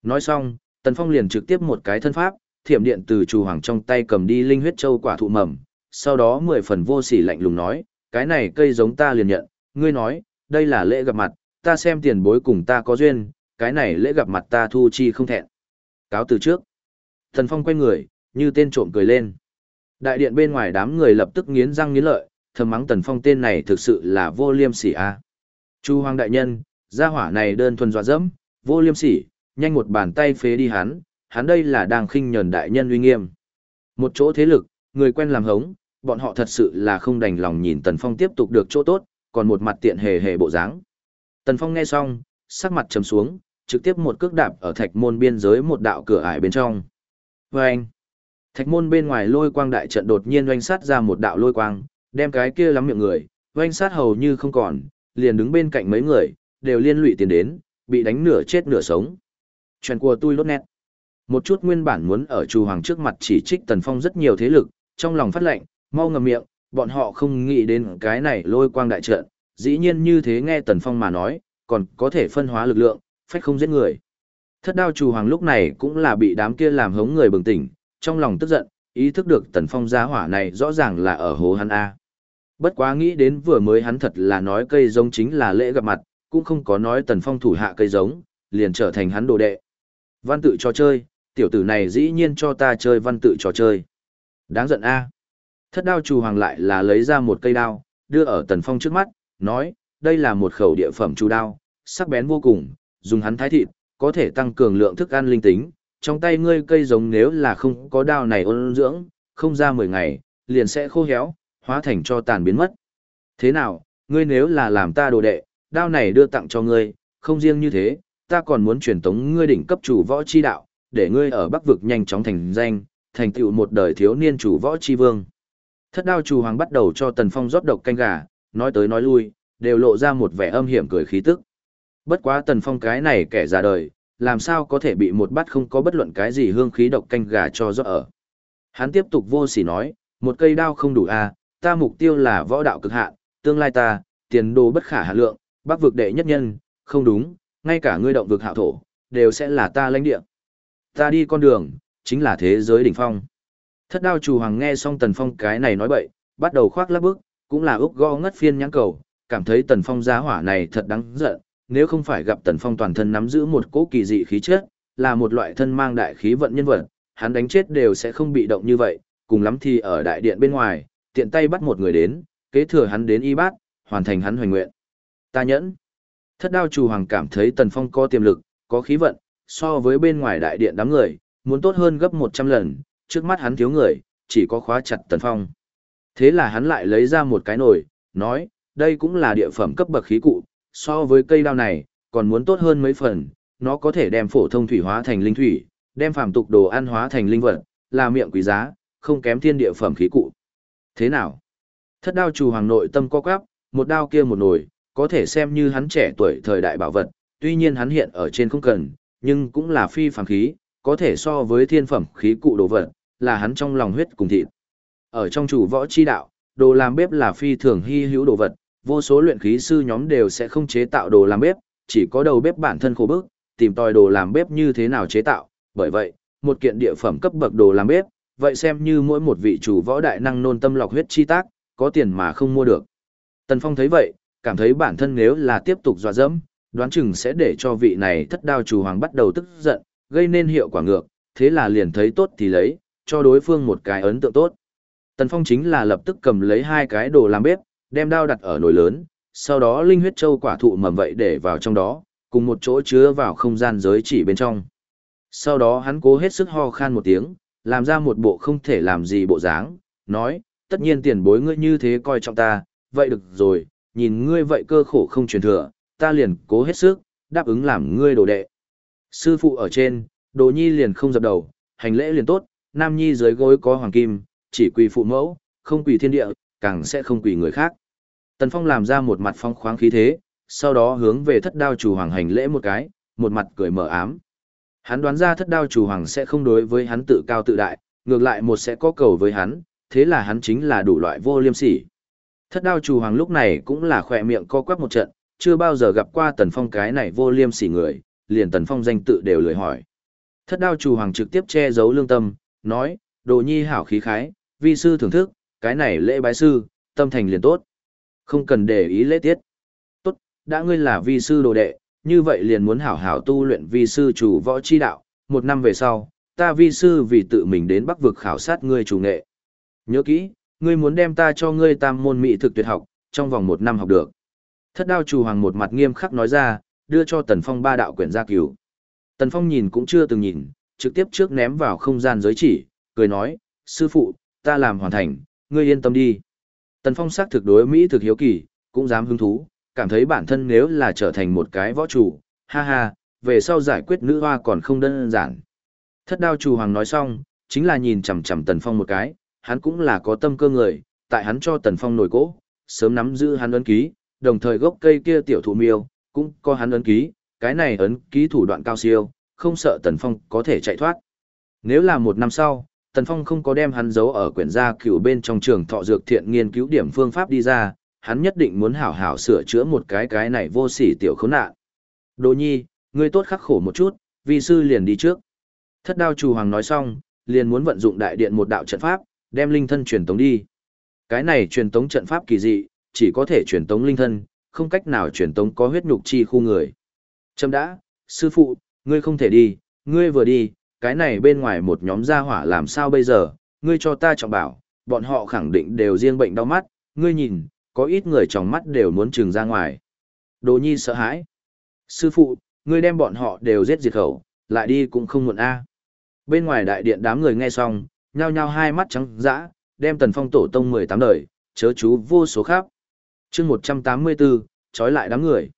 Nói xong, Tần Phong liền trực tiếp một cái thân pháp, thiểm điện từ chủ hoàng trong tay cầm đi linh huyết châu quả thụ mầm, sau đó mười phần vô sỉ lạnh lùng nói, cái này cây giống ta liền nhận, ngươi nói, đây là lễ gặp mặt, ta xem tiền bối cùng ta có duyên, cái này lễ gặp mặt ta thu chi không thẹn. Cáo từ trước. thần Phong quay người, như tên trộm cười lên. Đại điện bên ngoài đám người lập tức nghiến răng nghiến lợi, thầm mắng Tần Phong tên này thực sự là vô liêm sỉ a. Chu Hoàng đại nhân, gia hỏa này đơn thuần dọa dẫm, vô liêm sỉ, nhanh một bàn tay phế đi hắn, hắn đây là đang khinh nhẫn đại nhân uy nghiêm. Một chỗ thế lực, người quen làm hống, bọn họ thật sự là không đành lòng nhìn Tần Phong tiếp tục được chỗ tốt, còn một mặt tiện hề hề bộ dáng. Tần Phong nghe xong, sắc mặt trầm xuống, trực tiếp một cước đạp ở thạch môn biên giới một đạo cửa ải bên trong. Vâng! Thạch môn bên ngoài lôi quang đại trận đột nhiên oanh sát ra một đạo lôi quang, đem cái kia lắm miệng người, oanh sát hầu như không còn, liền đứng bên cạnh mấy người, đều liên lụy tiền đến, bị đánh nửa chết nửa sống. Chuyện của tôi lốt nét. Một chút nguyên bản muốn ở Chu Hoàng trước mặt chỉ trích Tần Phong rất nhiều thế lực, trong lòng phát lệnh, mau ngậm miệng, bọn họ không nghĩ đến cái này lôi quang đại trận, dĩ nhiên như thế nghe Tần Phong mà nói, còn có thể phân hóa lực lượng, phách không giết người. Thất đao chủ Hoàng lúc này cũng là bị đám kia làm hống người bừng tỉnh, trong lòng tức giận, ý thức được Tần Phong giá hỏa này rõ ràng là ở hố hắn A. Bất quá nghĩ đến vừa mới hắn thật là nói cây giống chính là lễ gặp mặt, cũng không có nói Tần Phong thủ hạ cây giống, liền trở thành hắn đồ đệ. Văn tự trò chơi, tiểu tử này dĩ nhiên cho ta chơi văn tự trò chơi. Đáng giận a. Thất đao chủ hoàng lại là lấy ra một cây đao, đưa ở Tần Phong trước mắt, nói, đây là một khẩu địa phẩm chủ đao, sắc bén vô cùng, dùng hắn thái thịt, có thể tăng cường lượng thức ăn linh tính. Trong tay ngươi cây giống nếu là không có đao này ôn dưỡng, không ra 10 ngày, liền sẽ khô héo, hóa thành cho tàn biến mất. Thế nào, ngươi nếu là làm ta đồ đệ, đao này đưa tặng cho ngươi, không riêng như thế, ta còn muốn truyền tống ngươi đỉnh cấp chủ võ chi đạo, để ngươi ở Bắc vực nhanh chóng thành danh, thành tựu một đời thiếu niên chủ võ chi vương. Thất đao chủ hoàng bắt đầu cho Tần Phong rót độc canh gà, nói tới nói lui, đều lộ ra một vẻ âm hiểm cười khí tức. Bất quá Tần Phong cái này kẻ già đời, làm sao có thể bị một bát không có bất luận cái gì hương khí độc canh gà cho rót ở. Hắn tiếp tục vô sỉ nói, một cây đao không đủ à, ta mục tiêu là võ đạo cực hạn, tương lai ta, tiền đồ bất khả hạ lượng, bắc vực đệ nhất nhân, không đúng, ngay cả ngươi động vực hạo thổ, đều sẽ là ta lãnh địa. Ta đi con đường, chính là thế giới đỉnh phong. Thất đao chủ hoàng nghe xong tần phong cái này nói bậy, bắt đầu khoác lắp bức, cũng là úc go ngất phiên nhãn cầu, cảm thấy tần phong giá hỏa này thật đáng giận, nếu không phải gặp tần phong toàn thân nắm giữ một cỗ kỳ dị khí chất, là một loại thân mang đại khí vận nhân vật, hắn đánh chết đều sẽ không bị động như vậy, cùng lắm thì ở đại điện bên ngoài, tiện tay bắt một người đến, kế thừa hắn đến y bát, hoàn thành hắn hoành nguyện. Ta nhẫn. Thất đao chủ hoàng cảm thấy Tần Phong có tiềm lực, có khí vận, so với bên ngoài đại điện đám người, muốn tốt hơn gấp 100 lần, trước mắt hắn thiếu người, chỉ có khóa chặt Tần Phong. Thế là hắn lại lấy ra một cái nồi, nói, đây cũng là địa phẩm cấp bậc khí cụ, so với cây đao này, còn muốn tốt hơn mấy phần, nó có thể đem phổ thông thủy hóa thành linh thủy, đem phàm tục đồ ăn hóa thành linh vật, là miệng quý giá, không kém thiên địa phẩm khí cụ. Thế nào? Thất đao chủ hoàng nội tâm co quắp, một đao kia một nồi, có thể xem như hắn trẻ tuổi thời đại bảo vật, tuy nhiên hắn hiện ở trên không cần, nhưng cũng là phi phàm khí, có thể so với thiên phẩm khí cụ đồ vật, là hắn trong lòng huyết cùng thịt. Ở trong chủ võ chi đạo, đồ làm bếp là phi thường hy hữu đồ vật, vô số luyện khí sư nhóm đều sẽ không chế tạo đồ làm bếp, chỉ có đầu bếp bản thân khổ bức, tìm tòi đồ làm bếp như thế nào chế tạo, bởi vậy, một kiện địa phẩm cấp bậc đồ làm bếp, vậy xem như mỗi một vị chủ võ đại năng nôn tâm lọc huyết chi tác, có tiền mà không mua được. Tần Phong thấy vậy, cảm thấy bản thân nếu là tiếp tục dọa dẫm, đoán chừng sẽ để cho vị này thất đao chủ hoàng bắt đầu tức giận, gây nên hiệu quả ngược, thế là liền thấy tốt thì lấy, cho đối phương một cái ấn tượng tốt. Tần Phong chính là lập tức cầm lấy hai cái đồ làm bếp, đem đao đặt ở nồi lớn, sau đó linh huyết châu quả thụ mầm vậy để vào trong đó, cùng một chỗ chứa vào không gian giới chỉ bên trong. Sau đó hắn cố hết sức ho khan một tiếng, làm ra một bộ không thể làm gì bộ dáng, nói, tất nhiên tiền bối ngươi như thế coi trọng ta, vậy được rồi, nhìn ngươi vậy cơ khổ không truyền thừa, ta liền cố hết sức, đáp ứng làm ngươi đồ đệ. Sư phụ ở trên, đồ nhi liền không dập đầu, hành lễ liền tốt, nam nhi dưới gối có hoàng kim, chỉ quỳ phụ mẫu, không quỳ thiên địa, càng sẽ không quỳ người khác. Tần Phong làm ra một mặt phong khoáng khí thế, sau đó hướng về thất đao chủ hoàng hành lễ một cái, một mặt cười mở ám. Hắn đoán ra thất đao chủ hoàng sẽ không đối với hắn tự cao tự đại, ngược lại một sẽ có cầu với hắn, thế là hắn chính là đủ loại vô liêm sỉ. Thất đao chủ hoàng lúc này cũng là khỏe miệng co quắp một trận, chưa bao giờ gặp qua tần phong cái này vô liêm sỉ người, liền tần phong danh tự đều lười hỏi. Thất đao chủ hoàng trực tiếp che giấu lương tâm, nói, đồ nhi hảo khí khái, vi sư thưởng thức, cái này lễ bái sư, tâm thành liền tốt. Không cần để ý lễ tiết. Tốt, đã ngươi là vi sư đồ đệ, như vậy liền muốn hảo hảo tu luyện vi sư chủ võ chi đạo, một năm về sau, ta vi sư vì tự mình đến bắc vực khảo sát ngươi chủ nghệ. Nhớ kỹ, ngươi muốn đem ta cho ngươi tam môn mỹ thực tuyệt học, trong vòng một năm học được. Thất đao chủ hoàng một mặt nghiêm khắc nói ra, đưa cho Tần Phong ba đạo quyển gia cứu. Tần Phong nhìn cũng chưa từng nhìn, trực tiếp trước ném vào không gian giới chỉ, cười nói, sư phụ, ta làm hoàn thành, ngươi yên tâm đi. Tần Phong xác thực đối Mỹ thực hiếu kỳ, cũng dám hứng thú, cảm thấy bản thân nếu là trở thành một cái võ chủ, ha ha, về sau giải quyết nữ hoa còn không đơn giản. Thất đao chủ hoàng nói xong, chính là nhìn chằm chằm Tần Phong một cái, hắn cũng là có tâm cơ người, tại hắn cho Tần Phong nổi cỗ, sớm nắm giữ hắn ấn ký, đồng thời gốc cây kia tiểu thụ miêu, cũng có hắn ấn ký, cái này ấn ký thủ đoạn cao siêu, không sợ Tần Phong có thể chạy thoát. Nếu là một năm sau, Tần Phong không có đem hắn giấu ở quyển gia cửu bên trong trường thọ dược thiện nghiên cứu điểm phương pháp đi ra, hắn nhất định muốn hảo hảo sửa chữa một cái cái này vô sỉ tiểu khốn nạn. Đồ nhi, ngươi tốt khắc khổ một chút, vi sư liền đi trước. Thất đao chủ hoàng nói xong, liền muốn vận dụng đại điện một đạo trận pháp, đem linh thân truyền tống đi. Cái này truyền tống trận pháp kỳ dị, chỉ có thể truyền tống linh thân, không cách nào truyền tống có huyết nhục chi khu người. Trâm đã, sư phụ, ngươi không thể đi, ngươi vừa đi, cái này bên ngoài một nhóm gia hỏa làm sao bây giờ, ngươi cho ta trọng bảo, bọn họ khẳng định đều riêng bệnh đau mắt, ngươi nhìn, có ít người trong mắt đều muốn trừng ra ngoài. Đồ nhi sợ hãi. Sư phụ, ngươi đem bọn họ đều giết diệt khẩu, lại đi cũng không muộn a. Bên ngoài đại điện đám người nghe xong, nhao nhao hai mắt trắng dã, đem tần phong tổ tông 18 đời, chớ chú vô số khác. chương 184, trói lại đám người.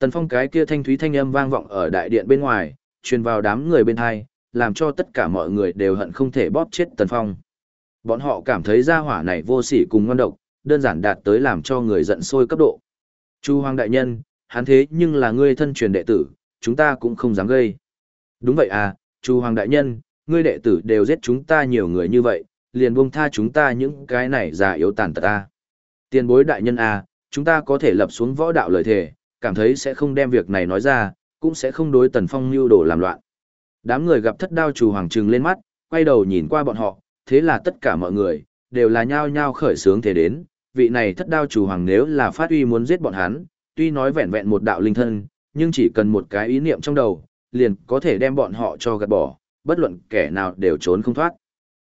Tần phong cái kia thanh thúy thanh âm vang vọng ở đại điện bên ngoài, truyền vào đám người bên hai, làm cho tất cả mọi người đều hận không thể bóp chết tần phong. Bọn họ cảm thấy gia hỏa này vô sỉ cùng ngon độc, đơn giản đạt tới làm cho người giận sôi cấp độ. Chu Hoàng đại nhân, hắn thế nhưng là ngươi thân truyền đệ tử, chúng ta cũng không dám gây. Đúng vậy à, Chu Hoàng đại nhân, ngươi đệ tử đều giết chúng ta nhiều người như vậy, liền buông tha chúng ta những cái này già yếu tàn tật ta. Tiền bối đại nhân à, chúng ta có thể lập xuống võ đạo lời thề, cảm thấy sẽ không đem việc này nói ra, cũng sẽ không đối tần phong mưu đồ làm loạn. Đám người gặp thất đao chủ hoàng trừng lên mắt, quay đầu nhìn qua bọn họ, thế là tất cả mọi người, đều là nhao nhao khởi sướng thế đến, vị này thất đao chủ hoàng nếu là phát uy muốn giết bọn hắn, tuy nói vẹn vẹn một đạo linh thân, nhưng chỉ cần một cái ý niệm trong đầu, liền có thể đem bọn họ cho gạt bỏ, bất luận kẻ nào đều trốn không thoát.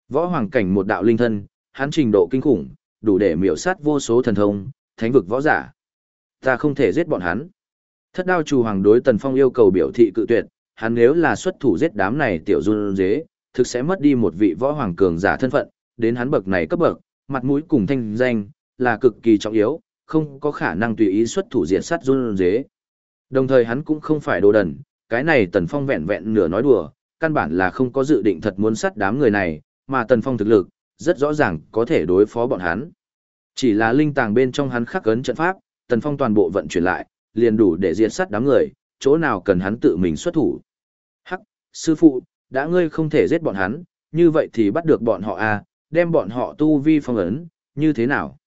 Võ hoàng cảnh một đạo linh thân, hắn trình độ kinh khủng, đủ để miểu sát vô số thần thông, thánh vực võ giả. Ta không thể giết bọn hắn. Thất đao chủ hoàng đối Tần Phong yêu cầu biểu thị cự tuyệt, hắn nếu là xuất thủ giết đám này tiểu run dế, thực sẽ mất đi một vị võ hoàng cường giả thân phận, đến hắn bậc này cấp bậc, mặt mũi cùng thanh danh, là cực kỳ trọng yếu, không có khả năng tùy ý xuất thủ diệt sát run dế. Đồng thời hắn cũng không phải đồ đần, cái này Tần Phong vẹn vẹn nửa nói đùa, căn bản là không có dự định thật muốn sát đám người này, mà Tần Phong thực lực, rất rõ ràng có thể đối phó bọn hắn. Chỉ là linh tàng bên trong hắn khắc ấn trận pháp, Tần Phong toàn bộ vận chuyển lại, liền đủ để diệt sát đám người, chỗ nào cần hắn tự mình xuất thủ. Hắc, sư phụ, đã ngươi không thể giết bọn hắn, như vậy thì bắt được bọn họ à, đem bọn họ tu vi phong ấn, như thế nào?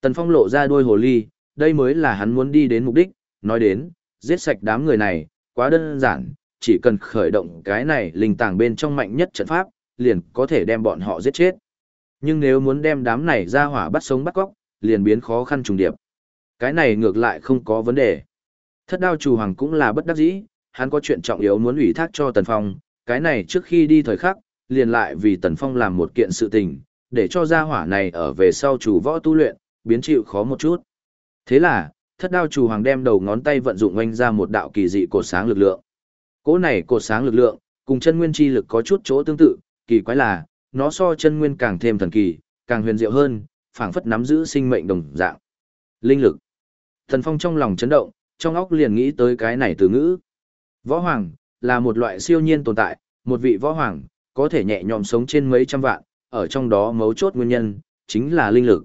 Tần Phong lộ ra đuôi hồ ly, đây mới là hắn muốn đi đến mục đích, nói đến, giết sạch đám người này, quá đơn giản, chỉ cần khởi động cái này linh tàng bên trong mạnh nhất trận pháp, liền có thể đem bọn họ giết chết. Nhưng nếu muốn đem đám này ra hỏa bắt sống bắt cóc, liền biến khó khăn trùng điệp. Cái này ngược lại không có vấn đề. Thất đao chủ hoàng cũng là bất đắc dĩ, hắn có chuyện trọng yếu muốn ủy thác cho Tần Phong, cái này trước khi đi thời khắc, liền lại vì Tần Phong làm một kiện sự tình, để cho gia hỏa này ở về sau chủ võ tu luyện, biến chịu khó một chút. Thế là, thất đao chủ hoàng đem đầu ngón tay vận dụng oanh ra một đạo kỳ dị cột sáng lực lượng. Cỗ này cột sáng lực lượng, cùng chân nguyên chi lực có chút chỗ tương tự, kỳ quái là, nó so chân nguyên càng thêm thần kỳ, càng huyền diệu hơn, phảng phất nắm giữ sinh mệnh đồng dạng. Linh lực. Thần Phong trong lòng chấn động, trong óc liền nghĩ tới cái này từ ngữ. Võ hoàng là một loại siêu nhiên tồn tại, một vị võ hoàng có thể nhẹ nhõm sống trên mấy trăm vạn, ở trong đó mấu chốt nguyên nhân chính là linh lực.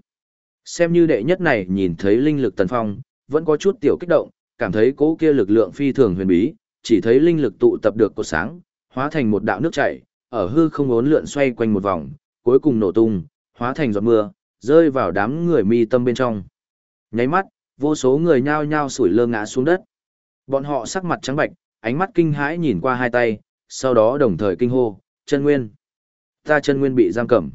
Xem như đệ nhất này nhìn thấy linh lực Tần Phong, vẫn có chút tiểu kích động, cảm thấy cố kia lực lượng phi thường huyền bí, chỉ thấy linh lực tụ tập được cột sáng, hóa thành một đạo nước chảy, ở hư không ốn lượn xoay quanh một vòng, cuối cùng nổ tung, hóa thành giọt mưa, rơi vào đám người mi tâm bên trong. Nháy mắt, vô số người nhao nhao sủi lơ ngã xuống đất. Bọn họ sắc mặt trắng bạch, ánh mắt kinh hãi nhìn qua hai tay, sau đó đồng thời kinh hô, chân nguyên. Ta chân nguyên bị giam cầm.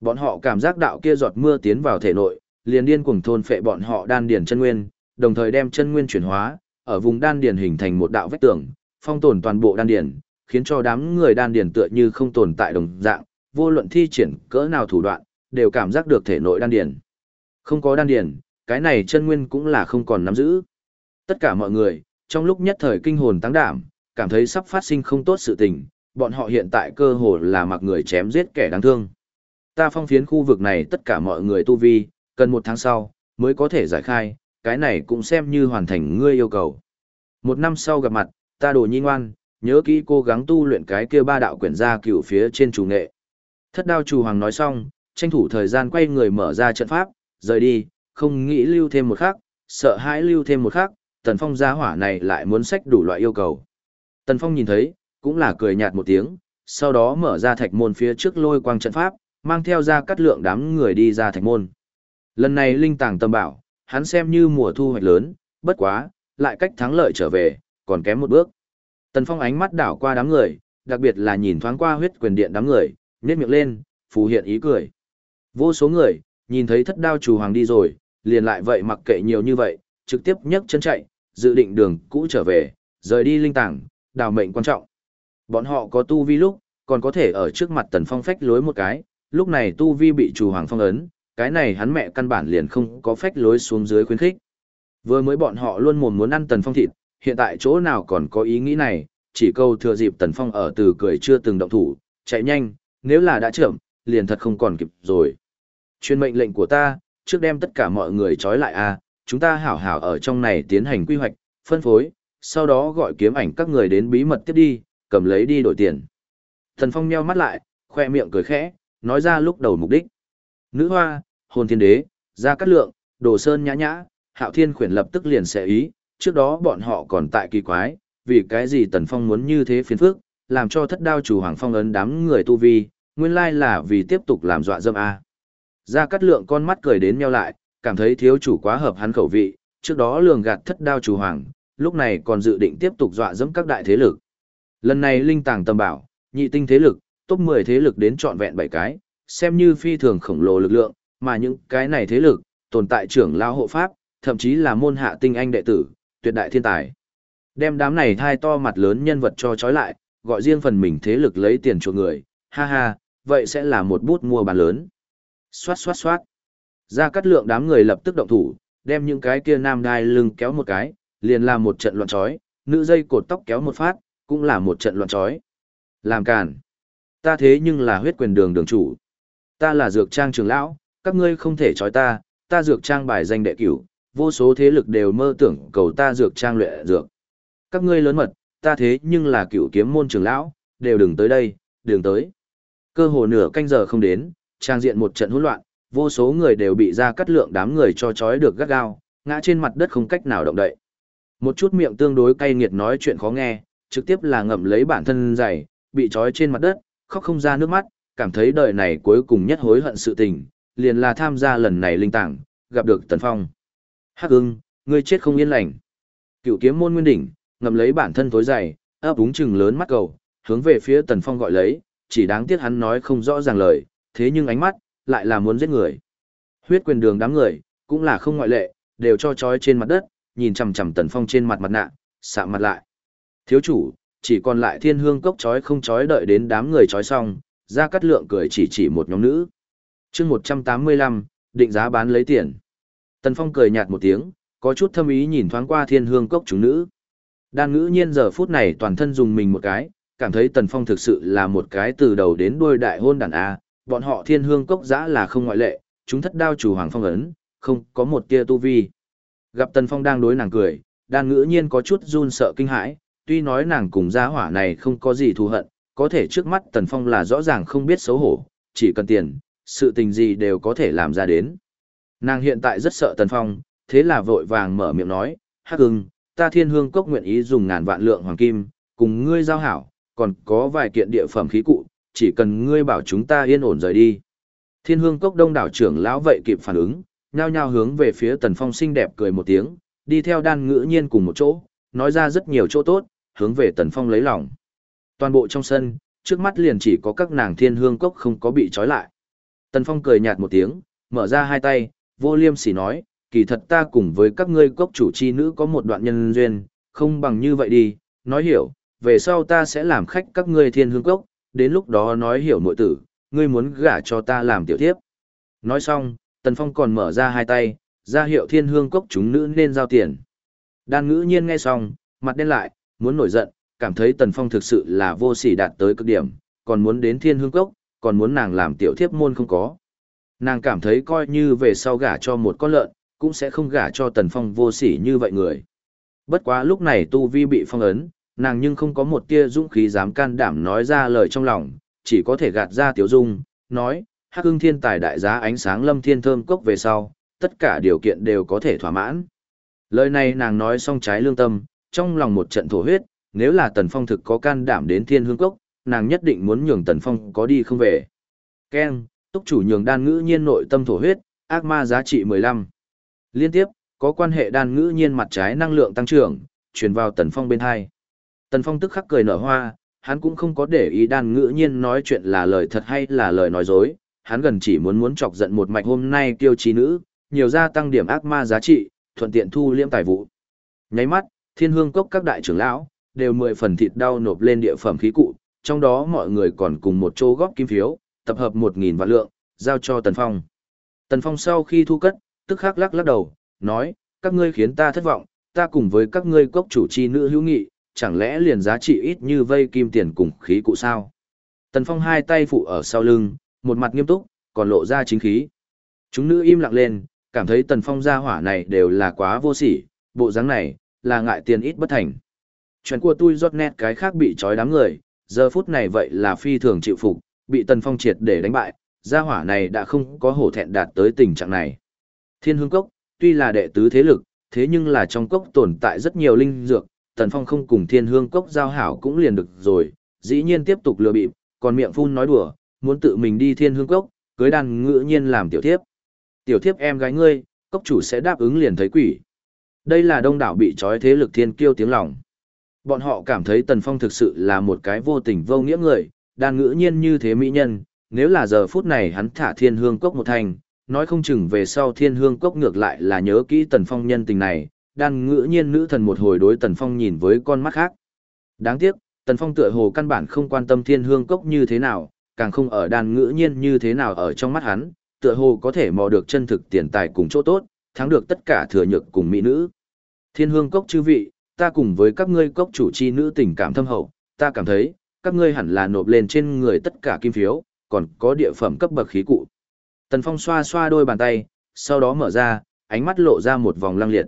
Bọn họ cảm giác đạo kia giọt mưa tiến vào thể nội, liền điên cuồng thôn phệ bọn họ đan điền chân nguyên, đồng thời đem chân nguyên chuyển hóa, ở vùng đan điền hình thành một đạo vách tường, phong tồn toàn bộ đan điền, khiến cho đám người đan điền tựa như không tồn tại đồng dạng, vô luận thi triển cỡ nào thủ đoạn, đều cảm giác được thể nội đan điền. Không có đan điền, cái này chân nguyên cũng là không còn nắm giữ. Tất cả mọi người, trong lúc nhất thời kinh hồn tăng đảm, cảm thấy sắp phát sinh không tốt sự tình, bọn họ hiện tại cơ hồ là mặc người chém giết kẻ đáng thương. Ta phong phiến khu vực này tất cả mọi người tu vi, cần một tháng sau, mới có thể giải khai, cái này cũng xem như hoàn thành ngươi yêu cầu. Một năm sau gặp mặt, ta đồ nhi ngoan, nhớ kỹ cố gắng tu luyện cái kia ba đạo quyển gia cửu phía trên chủ nghệ. Thất đao chủ hoàng nói xong, tranh thủ thời gian quay người mở ra trận pháp, rời đi, không nghĩ lưu thêm một khắc, sợ hãi lưu thêm một khắc, tần phong gia hỏa này lại muốn sách đủ loại yêu cầu. Tần phong nhìn thấy, cũng là cười nhạt một tiếng, sau đó mở ra thạch môn phía trước lôi quang trận pháp, mang theo ra cắt lượng đám người đi ra thạch môn. Lần này linh tàng tâm bảo, hắn xem như mùa thu hoạch lớn, bất quá, lại cách thắng lợi trở về, còn kém một bước. Tần Phong ánh mắt đảo qua đám người, đặc biệt là nhìn thoáng qua huyết quyền điện đám người, nhếch miệng lên, phù hiện ý cười. Vô số người, nhìn thấy thất đao chủ hoàng đi rồi, liền lại vậy mặc kệ nhiều như vậy, trực tiếp nhấc chân chạy, dự định đường cũ trở về, rời đi linh tàng, đào mệnh quan trọng. Bọn họ có tu vi lúc, còn có thể ở trước mặt Tần Phong phách lối một cái, lúc này tu vi bị chủ hoàng phong ấn, cái này hắn mẹ căn bản liền không có phách lối xuống dưới khuyến khích. Vừa mới bọn họ luôn mồm muốn ăn Tần Phong thịt, hiện tại chỗ nào còn có ý nghĩ này, chỉ câu thừa dịp Tần Phong ở từ cười chưa từng động thủ, chạy nhanh, nếu là đã chậm, liền thật không còn kịp rồi. Chuyên mệnh lệnh của ta, trước đem tất cả mọi người trói lại a, chúng ta hảo hảo ở trong này tiến hành quy hoạch, phân phối, sau đó gọi kiếm ảnh các người đến bí mật tiếp đi, cầm lấy đi đổi tiền. thần Phong nheo mắt lại, khoe miệng cười khẽ, nói ra lúc đầu mục đích. Nữ hoa, hồn thiên đế, ra cát lượng, đồ sơn nhã nhã, hạo thiên khuyển lập tức liền sẽ ý, trước đó bọn họ còn tại kỳ quái, vì cái gì tần phong muốn như thế phiền phức, làm cho thất đao chủ hoàng phong ấn đám người tu vi, nguyên lai là vì tiếp tục làm dọa dâm A. Gia cát lượng con mắt cười đến nheo lại, cảm thấy thiếu chủ quá hợp hắn khẩu vị, trước đó lường gạt thất đao chủ hoàng, lúc này còn dự định tiếp tục dọa dẫm các đại thế lực. Lần này linh tàng tầm bảo, nhị tinh thế lực, top 10 thế lực đến trọn vẹn 7 cái, xem như phi thường khổng lồ lực lượng, mà những cái này thế lực, tồn tại trưởng lao hộ pháp, thậm chí là môn hạ tinh anh đệ tử, tuyệt đại thiên tài. Đem đám này thai to mặt lớn nhân vật cho trói lại, gọi riêng phần mình thế lực lấy tiền chuộc người, ha ha, vậy sẽ là một bút mua bán lớn. Xoát xoát xoát. Ra cắt lượng đám người lập tức động thủ, đem những cái kia nam đai lưng kéo một cái, liền làm một trận loạn chói, nữ dây cột tóc kéo một phát, cũng là một trận loạn chói. Làm càn. Ta thế nhưng là huyết quyền đường đường chủ. Ta là dược trang trưởng lão, các ngươi không thể chói ta, ta dược trang bài danh đệ cửu, vô số thế lực đều mơ tưởng cầu ta dược trang luyện dược. Các ngươi lớn mật, ta thế nhưng là cựu kiếm môn trưởng lão, đều đừng tới đây, đừng tới. Cơ hồ nửa canh giờ không đến, trang diện một trận hỗn loạn, vô số người đều bị ra cắt lượng đám người cho chói được gắt gao, ngã trên mặt đất không cách nào động đậy. Một chút miệng tương đối cay nghiệt nói chuyện khó nghe, trực tiếp là ngậm lấy bản thân dày, bị trói trên mặt đất, khóc không ra nước mắt, cảm thấy đời này cuối cùng nhất hối hận sự tình, liền là tham gia lần này linh tảng, gặp được Tần Phong. Hắc ưng, ngươi chết không yên lành. Cựu kiếm môn nguyên đỉnh, ngậm lấy bản thân tối dày, ấp úng chừng lớn mắt cầu, hướng về phía Tần Phong gọi lấy, chỉ đáng tiếc hắn nói không rõ ràng lời, thế nhưng ánh mắt, lại là muốn giết người. Huyết quyền đường đám người, cũng là không ngoại lệ, đều cho trói trên mặt đất, nhìn chằm chằm Tần Phong trên mặt mặt nạ, sạm mặt lại. Thiếu chủ, chỉ còn lại thiên hương cốc trói không trói đợi đến đám người trói xong, ra cắt lượng cười chỉ chỉ một nhóm nữ. chương 185, định giá bán lấy tiền. Tần Phong cười nhạt một tiếng, có chút thâm ý nhìn thoáng qua thiên hương cốc chúng nữ. Đan ngữ nhiên giờ phút này toàn thân dùng mình một cái, cảm thấy Tần Phong thực sự là một cái từ đầu đến đuôi đại hôn đàn A, bọn họ thiên hương cốc giã là không ngoại lệ, chúng thất đao chủ hoàng phong ấn, không có một tia tu vi. Gặp Tần Phong đang đối nàng cười, đan ngữ nhiên có chút run sợ kinh hãi, tuy nói nàng cùng gia hỏa này không có gì thù hận, có thể trước mắt Tần Phong là rõ ràng không biết xấu hổ, chỉ cần tiền, sự tình gì đều có thể làm ra đến. Nàng hiện tại rất sợ Tần Phong, thế là vội vàng mở miệng nói, hắc ưng, ta thiên hương cốc nguyện ý dùng ngàn vạn lượng hoàng kim, cùng ngươi giao hảo, còn có vài kiện địa phẩm khí cụ, chỉ cần ngươi bảo chúng ta yên ổn rời đi. Thiên hương cốc đông đảo trưởng lão vậy kịp phản ứng, nhao nhao hướng về phía Tần Phong xinh đẹp cười một tiếng, đi theo đan ngữ nhiên cùng một chỗ, nói ra rất nhiều chỗ tốt, hướng về Tần Phong lấy lòng. Toàn bộ trong sân, trước mắt liền chỉ có các nàng thiên hương cốc không có bị trói lại. Tần Phong cười nhạt một tiếng, mở ra hai tay, vô liêm sỉ nói, kỳ thật ta cùng với các ngươi cốc chủ chi nữ có một đoạn nhân duyên, không bằng như vậy đi, nói hiểu, về sau ta sẽ làm khách các ngươi thiên hương cốc, đến lúc đó nói hiểu nội tử, ngươi muốn gả cho ta làm tiểu thiếp. Nói xong, Tần Phong còn mở ra hai tay, ra hiệu thiên hương cốc chúng nữ nên giao tiền. Đan ngữ nhiên nghe xong, mặt đen lại, muốn nổi giận, cảm thấy Tần Phong thực sự là vô sỉ đạt tới cực điểm, còn muốn đến thiên hương cốc, còn muốn nàng làm tiểu thiếp môn không có. Nàng cảm thấy coi như về sau gả cho một con lợn, cũng sẽ không gả cho Tần Phong vô sỉ như vậy người. Bất quá lúc này Tu Vi bị phong ấn, nàng nhưng không có một tia dũng khí dám can đảm nói ra lời trong lòng, chỉ có thể gạt ra tiểu dung, nói, hắc hưng thiên tài đại giá ánh sáng lâm thiên thơm cốc về sau, tất cả điều kiện đều có thể thỏa mãn. Lời này nàng nói xong trái lương tâm, trong lòng một trận thổ huyết, nếu là Tần Phong thực có can đảm đến thiên hương cốc, nàng nhất định muốn nhường Tần Phong có đi không về. Ken, túc chủ nhường đan ngữ nhiên nội tâm thổ huyết, ác ma giá trị 15. Liên tiếp, có quan hệ đan ngữ nhiên mặt trái năng lượng tăng trưởng, truyền vào Tần Phong bên hai. Tần Phong tức khắc cười nở hoa, hắn cũng không có để ý đan ngữ nhiên nói chuyện là lời thật hay là lời nói dối, hắn gần chỉ muốn muốn chọc giận một mạch hôm nay tiêu trí nữ, nhiều gia tăng điểm ác ma giá trị, thuận tiện thu liễm tài vụ. Nháy mắt, thiên hương cốc các đại trưởng lão, đều mười phần thịt đau nộp lên địa phẩm khí cụ, trong đó mọi người còn cùng một chỗ góp kim phiếu, tập hợp một nghìn vạn lượng, giao cho Tần Phong. Tần Phong sau khi thu cất, tức khắc lắc lắc đầu, nói, các ngươi khiến ta thất vọng, ta cùng với các ngươi cốc chủ chi nữ hữu nghị, chẳng lẽ liền giá trị ít như vây kim tiền cùng khí cụ sao? Tần Phong hai tay phụ ở sau lưng, một mặt nghiêm túc, còn lộ ra chính khí. Chúng nữ im lặng lên, cảm thấy Tần Phong gia hỏa này đều là quá vô sỉ, bộ dáng này, là ngại tiền ít bất thành. Chuyện của tôi rót nét cái khác bị trói đám người, giờ phút này vậy là phi thường chịu phục, bị Tần Phong triệt để đánh bại, gia hỏa này đã không có hổ thẹn đạt tới tình trạng này. Thiên Hương Cốc, tuy là đệ tứ thế lực, thế nhưng là trong cốc tồn tại rất nhiều linh dược, Tần Phong không cùng Thiên Hương Cốc giao hảo cũng liền được rồi, dĩ nhiên tiếp tục lừa bịp, còn miệng phun nói đùa, muốn tự mình đi Thiên Hương Cốc, cưới đàn ngữ nhiên làm tiểu thiếp. Tiểu thiếp em gái ngươi, cốc chủ sẽ đáp ứng liền thấy quỷ. Đây là đông đảo bị trói thế lực thiên kiêu tiếng lòng. Bọn họ cảm thấy Tần Phong thực sự là một cái vô tình vô nghĩa người, đàn ngữ nhiên như thế mỹ nhân, nếu là giờ phút này hắn thả thiên hương cốc một thành, nói không chừng về sau thiên hương cốc ngược lại là nhớ kỹ Tần Phong nhân tình này, đan ngữ nhiên nữ thần một hồi đối Tần Phong nhìn với con mắt khác. Đáng tiếc, Tần Phong tựa hồ căn bản không quan tâm thiên hương cốc như thế nào, càng không ở đan ngữ nhiên như thế nào ở trong mắt hắn, tựa hồ có thể mò được chân thực tiền tài cùng chỗ tốt, thắng được tất cả thừa nhược cùng mỹ nữ. Thiên hương cốc chư vị, ta cùng với các ngươi cốc chủ chi nữ tình cảm thâm hậu, ta cảm thấy, các ngươi hẳn là nộp lên trên người tất cả kim phiếu, còn có địa phẩm cấp bậc khí cụ. Tần Phong xoa xoa đôi bàn tay, sau đó mở ra, ánh mắt lộ ra một vòng lăng liệt.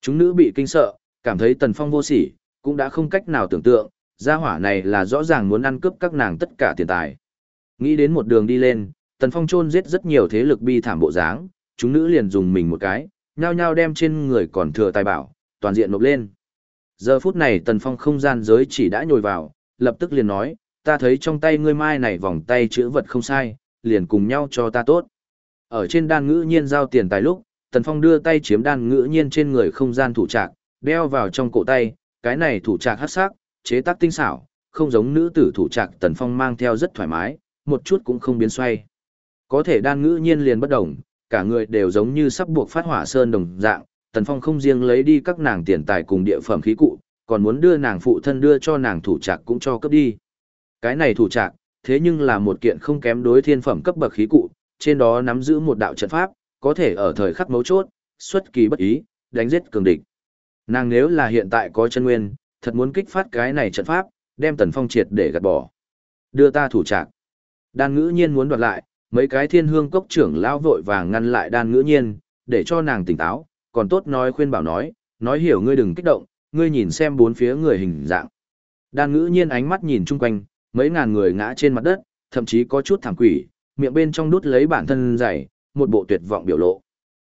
Chúng nữ bị kinh sợ, cảm thấy Tần Phong vô sỉ, cũng đã không cách nào tưởng tượng, gia hỏa này là rõ ràng muốn ăn cướp các nàng tất cả tiền tài. Nghĩ đến một đường đi lên, Tần Phong chôn giết rất nhiều thế lực bi thảm bộ dáng, chúng nữ liền dùng mình một cái, nhao nhao đem trên người còn thừa tài bảo, toàn diện nộp lên. Giờ phút này Tần Phong không gian giới chỉ đã nhồi vào, lập tức liền nói, ta thấy trong tay ngươi mai này vòng tay chữ vật không sai, liền cùng nhau cho ta tốt. Ở trên đan ngữ nhiên giao tiền tài lúc, Tần Phong đưa tay chiếm đan ngữ nhiên trên người không gian thủ trạc, đeo vào trong cổ tay, cái này thủ trạc hắc sắc, chế tác tinh xảo, không giống nữ tử thủ trạc Tần Phong mang theo rất thoải mái, một chút cũng không biến xoay. Có thể đan ngữ nhiên liền bất động, cả người đều giống như sắp buộc phát hỏa sơn đồng dạng, Tần Phong không riêng lấy đi các nàng tiền tài cùng địa phẩm khí cụ, còn muốn đưa nàng phụ thân đưa cho nàng thủ trạc cũng cho cấp đi. Cái này thủ trạc, thế nhưng là một kiện không kém đối thiên phẩm cấp bậc khí cụ, trên đó nắm giữ một đạo trận pháp, có thể ở thời khắc mấu chốt, xuất kỳ bất ý, đánh giết cường địch. Nàng nếu là hiện tại có chân nguyên, thật muốn kích phát cái này trận pháp, đem Tần Phong triệt để gạt bỏ. Đưa ta thủ trạc. Đan ngữ nhiên muốn đoạt lại, mấy cái thiên hương cốc trưởng lao vội vàng ngăn lại đan ngữ nhiên, để cho nàng tỉnh táo, còn tốt nói khuyên bảo nói, nói hiểu ngươi đừng kích động, ngươi nhìn xem bốn phía người hình dạng. Đan ngữ nhiên ánh mắt nhìn chung quanh, mấy ngàn người ngã trên mặt đất, thậm chí có chút thảm quỷ, miệng bên trong đút lấy bản thân dày, một bộ tuyệt vọng biểu lộ.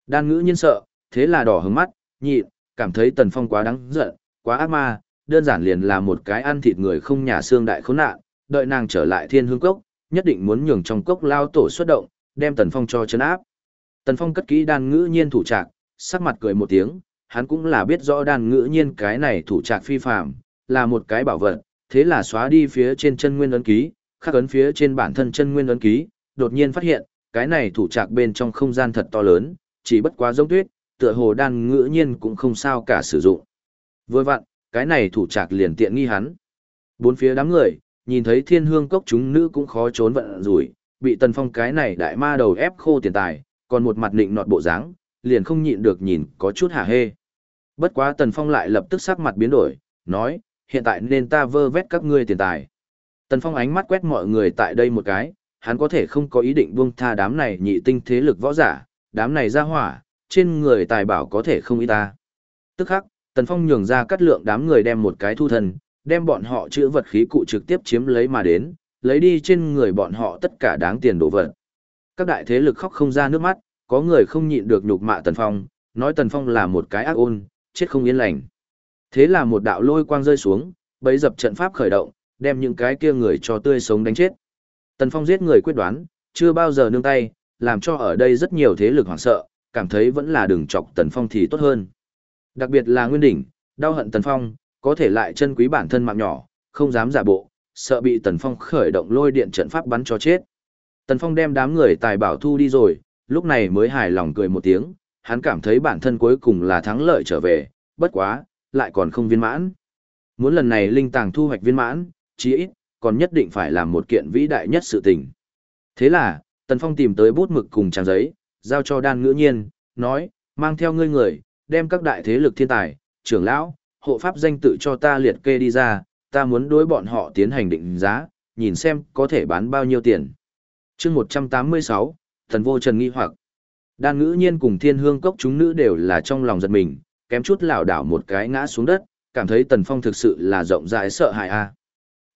Đan ngữ nhiên sợ, thế là đỏ hứng mắt, nhịn, cảm thấy tần phong quá đáng giận, quá ác ma, đơn giản liền là một cái ăn thịt người không nhà xương đại khốn nạn, đợi nàng trở lại thiên hương cốc, nhất định muốn nhường trong cốc lao tổ xuất động, đem tần phong cho chấn áp. Tần phong cất kỹ đan ngữ nhiên thủ trạc, sắc mặt cười một tiếng, hắn cũng là biết rõ đan ngữ nhiên cái này thủ trạc phi phạm, là một cái bảo vật, thế là xóa đi phía trên chân nguyên ấn ký, khắc ấn phía trên bản thân chân nguyên ấn ký, đột nhiên phát hiện, cái này thủ trạc bên trong không gian thật to lớn, chỉ bất quá giống tuyết, tựa hồ đan ngữ nhiên cũng không sao cả sử dụng. Vừa vặn, cái này thủ trạc liền tiện nghi hắn. Bốn phía đám người, nhìn thấy thiên hương cốc chúng nữ cũng khó trốn vận rủi, bị tần phong cái này đại ma đầu ép khô tiền tài, còn một mặt nịnh nọt bộ dáng, liền không nhịn được nhìn có chút hả hê. Bất quá tần phong lại lập tức sắc mặt biến đổi, nói, hiện tại nên ta vơ vét các ngươi tiền tài. Tần phong ánh mắt quét mọi người tại đây một cái, hắn có thể không có ý định buông tha đám này nhị tinh thế lực võ giả, đám này ra hỏa, trên người tài bảo có thể không ý ta. Tức khắc, Tần Phong nhường ra cắt lượng đám người đem một cái thu thần, đem bọn họ chữ vật khí cụ trực tiếp chiếm lấy mà đến, lấy đi trên người bọn họ tất cả đáng tiền đồ vật. Các đại thế lực khóc không ra nước mắt, có người không nhịn được nhục mạ Tần Phong, nói Tần Phong là một cái ác ôn, chết không yên lành. Thế là một đạo lôi quang rơi xuống, bấy dập trận pháp khởi động, đem những cái kia người cho tươi sống đánh chết. Tần Phong giết người quyết đoán, chưa bao giờ nương tay, làm cho ở đây rất nhiều thế lực hoảng sợ, cảm thấy vẫn là đừng chọc Tần Phong thì tốt hơn. Đặc biệt là Nguyên Đỉnh, đau hận Tần Phong, có thể lại chân quý bản thân mạng nhỏ, không dám giả bộ, sợ bị Tần Phong khởi động lôi điện trận pháp bắn cho chết. Tần Phong đem đám người tài bảo thu đi rồi, lúc này mới hài lòng cười một tiếng, hắn cảm thấy bản thân cuối cùng là thắng lợi trở về, bất quá, lại còn không viên mãn. Muốn lần này linh tàng thu hoạch viên mãn, chí ít, còn nhất định phải làm một kiện vĩ đại nhất sự tình. Thế là, Tần Phong tìm tới bút mực cùng trang giấy, giao cho đan ngữ nhiên, nói, mang theo ngươi người, đem các đại thế lực thiên tài, trưởng lão, hộ pháp danh tự cho ta liệt kê đi ra, ta muốn đối bọn họ tiến hành định giá, nhìn xem có thể bán bao nhiêu tiền. chương 186, thần vô trần nghi hoặc. Đan ngữ nhiên cùng thiên hương cốc chúng nữ đều là trong lòng giật mình, kém chút lảo đảo một cái ngã xuống đất, cảm thấy tần phong thực sự là rộng rãi sợ hãi a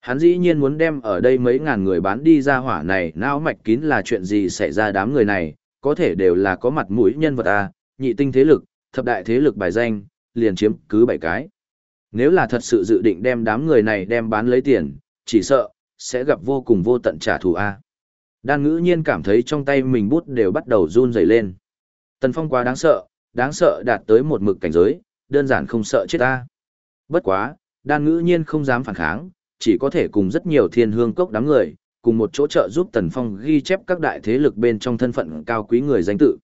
Hắn dĩ nhiên muốn đem ở đây mấy ngàn người bán đi ra hỏa này, não mạch kín là chuyện gì xảy ra đám người này, có thể đều là có mặt mũi nhân vật a nhị tinh thế lực, thập đại thế lực bài danh, liền chiếm cứ bảy cái. Nếu là thật sự dự định đem đám người này đem bán lấy tiền, chỉ sợ, sẽ gặp vô cùng vô tận trả thù A. Đan ngữ nhiên cảm thấy trong tay mình bút đều bắt đầu run rẩy lên. Tần Phong quá đáng sợ, đáng sợ đạt tới một mực cảnh giới, đơn giản không sợ chết ta. Bất quá, đan ngữ nhiên không dám phản kháng, chỉ có thể cùng rất nhiều thiên hương cốc đám người, cùng một chỗ trợ giúp Tần Phong ghi chép các đại thế lực bên trong thân phận cao quý người danh tự.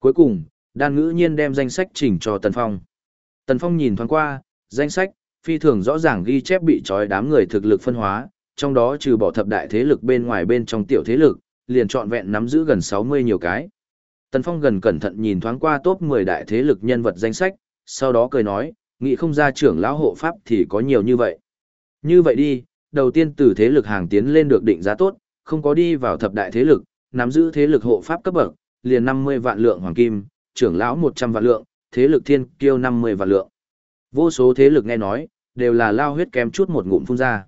Cuối cùng, đan ngữ nhiên đem danh sách chỉnh cho Tần Phong. Tần Phong nhìn thoáng qua, danh sách, phi thường rõ ràng ghi chép bị trói đám người thực lực phân hóa, trong đó trừ bỏ thập đại thế lực bên ngoài bên trong tiểu thế lực, liền trọn vẹn nắm giữ gần 60 nhiều cái. Tần Phong gần cẩn thận nhìn thoáng qua top 10 đại thế lực nhân vật danh sách, sau đó cười nói, nghĩ không ra trưởng lão hộ pháp thì có nhiều như vậy. Như vậy đi, đầu tiên từ thế lực hàng tiến lên được định giá tốt, không có đi vào thập đại thế lực, nắm giữ thế lực hộ pháp cấp bậc, liền 50 vạn lượng hoàng kim, trưởng lão 100 vạn lượng, thế lực thiên kiêu 50 vạn lượng. Vô số thế lực nghe nói, đều là lao huyết kém chút một ngụm phun ra.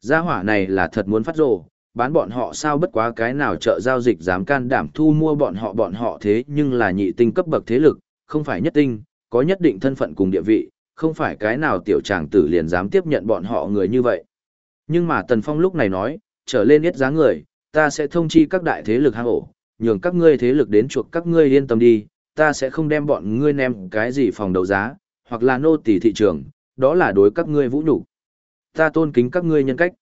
Gia hỏa này là thật muốn phát rồ, bán bọn họ sao bất quá cái nào chợ giao dịch dám can đảm thu mua bọn họ bọn họ thế nhưng là nhị tinh cấp bậc thế lực, không phải nhất tinh, có nhất định thân phận cùng địa vị, không phải cái nào tiểu tràng tử liền dám tiếp nhận bọn họ người như vậy. Nhưng mà Tần Phong lúc này nói, trở lên ít giá người, ta sẽ thông chi các đại thế lực hang ổ, nhường các ngươi thế lực đến chuộc các ngươi yên tâm đi, ta sẽ không đem bọn ngươi ném cái gì phòng đấu giá, hoặc là nô tỳ thị trường, đó là đối các ngươi vũ nhục. Ta tôn kính các ngươi nhân cách.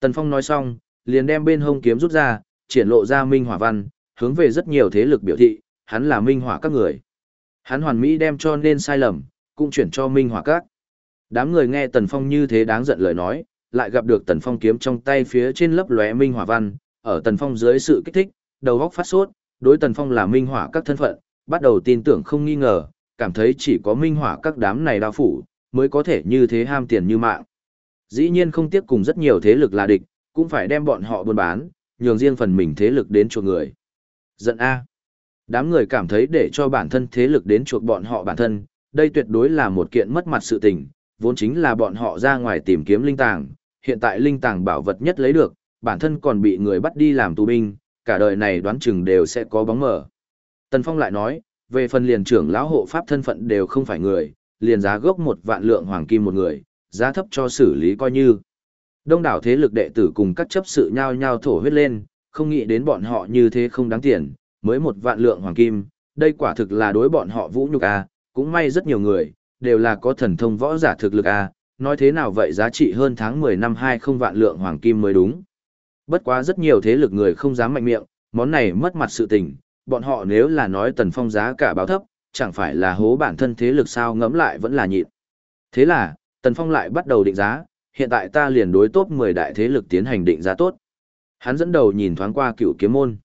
Tần Phong nói xong, liền đem bên hông kiếm rút ra, triển lộ ra minh hỏa văn, hướng về rất nhiều thế lực biểu thị, hắn là minh hỏa các người. Hắn hoàn mỹ đem cho nên sai lầm, cũng chuyển cho minh hỏa các. Đám người nghe Tần Phong như thế đáng giận lời nói, lại gặp được Tần Phong kiếm trong tay phía trên lấp lóe minh hỏa văn, ở Tần Phong dưới sự kích thích, đầu góc phát sốt, đối Tần Phong là minh hỏa các thân phận, bắt đầu tin tưởng không nghi ngờ, cảm thấy chỉ có minh hỏa các đám này đao phủ, mới có thể như thế ham tiền như mạng. Dĩ nhiên không tiếc cùng rất nhiều thế lực là địch, cũng phải đem bọn họ buôn bán, nhường riêng phần mình thế lực đến chuộc người. Giận A. Đám người cảm thấy để cho bản thân thế lực đến chuộc bọn họ bản thân, đây tuyệt đối là một kiện mất mặt sự tình, vốn chính là bọn họ ra ngoài tìm kiếm linh tàng, hiện tại linh tàng bảo vật nhất lấy được, bản thân còn bị người bắt đi làm tù binh, cả đời này đoán chừng đều sẽ có bóng mở. Tần Phong lại nói, về phần liền trưởng lão hộ pháp thân phận đều không phải người, liền giá gốc một vạn lượng hoàng kim một người, giá thấp cho xử lý coi như. Đông đảo thế lực đệ tử cùng các chấp sự nhao nhao thổ huyết lên, không nghĩ đến bọn họ như thế không đáng tiền, mới một vạn lượng hoàng kim, đây quả thực là đối bọn họ vũ nhục a, cũng may rất nhiều người, đều là có thần thông võ giả thực lực a, nói thế nào vậy giá trị hơn tháng 10 năm hai không vạn lượng hoàng kim mới đúng. Bất quá rất nhiều thế lực người không dám mạnh miệng, món này mất mặt sự tình, bọn họ nếu là nói tần phong giá cả báo thấp, chẳng phải là hố bản thân thế lực sao ngẫm lại vẫn là nhịn. Thế là, tần phong lại bắt đầu định giá, hiện tại ta liền đối top 10 đại thế lực tiến hành định giá tốt. Hắn dẫn đầu nhìn thoáng qua cựu kiếm môn.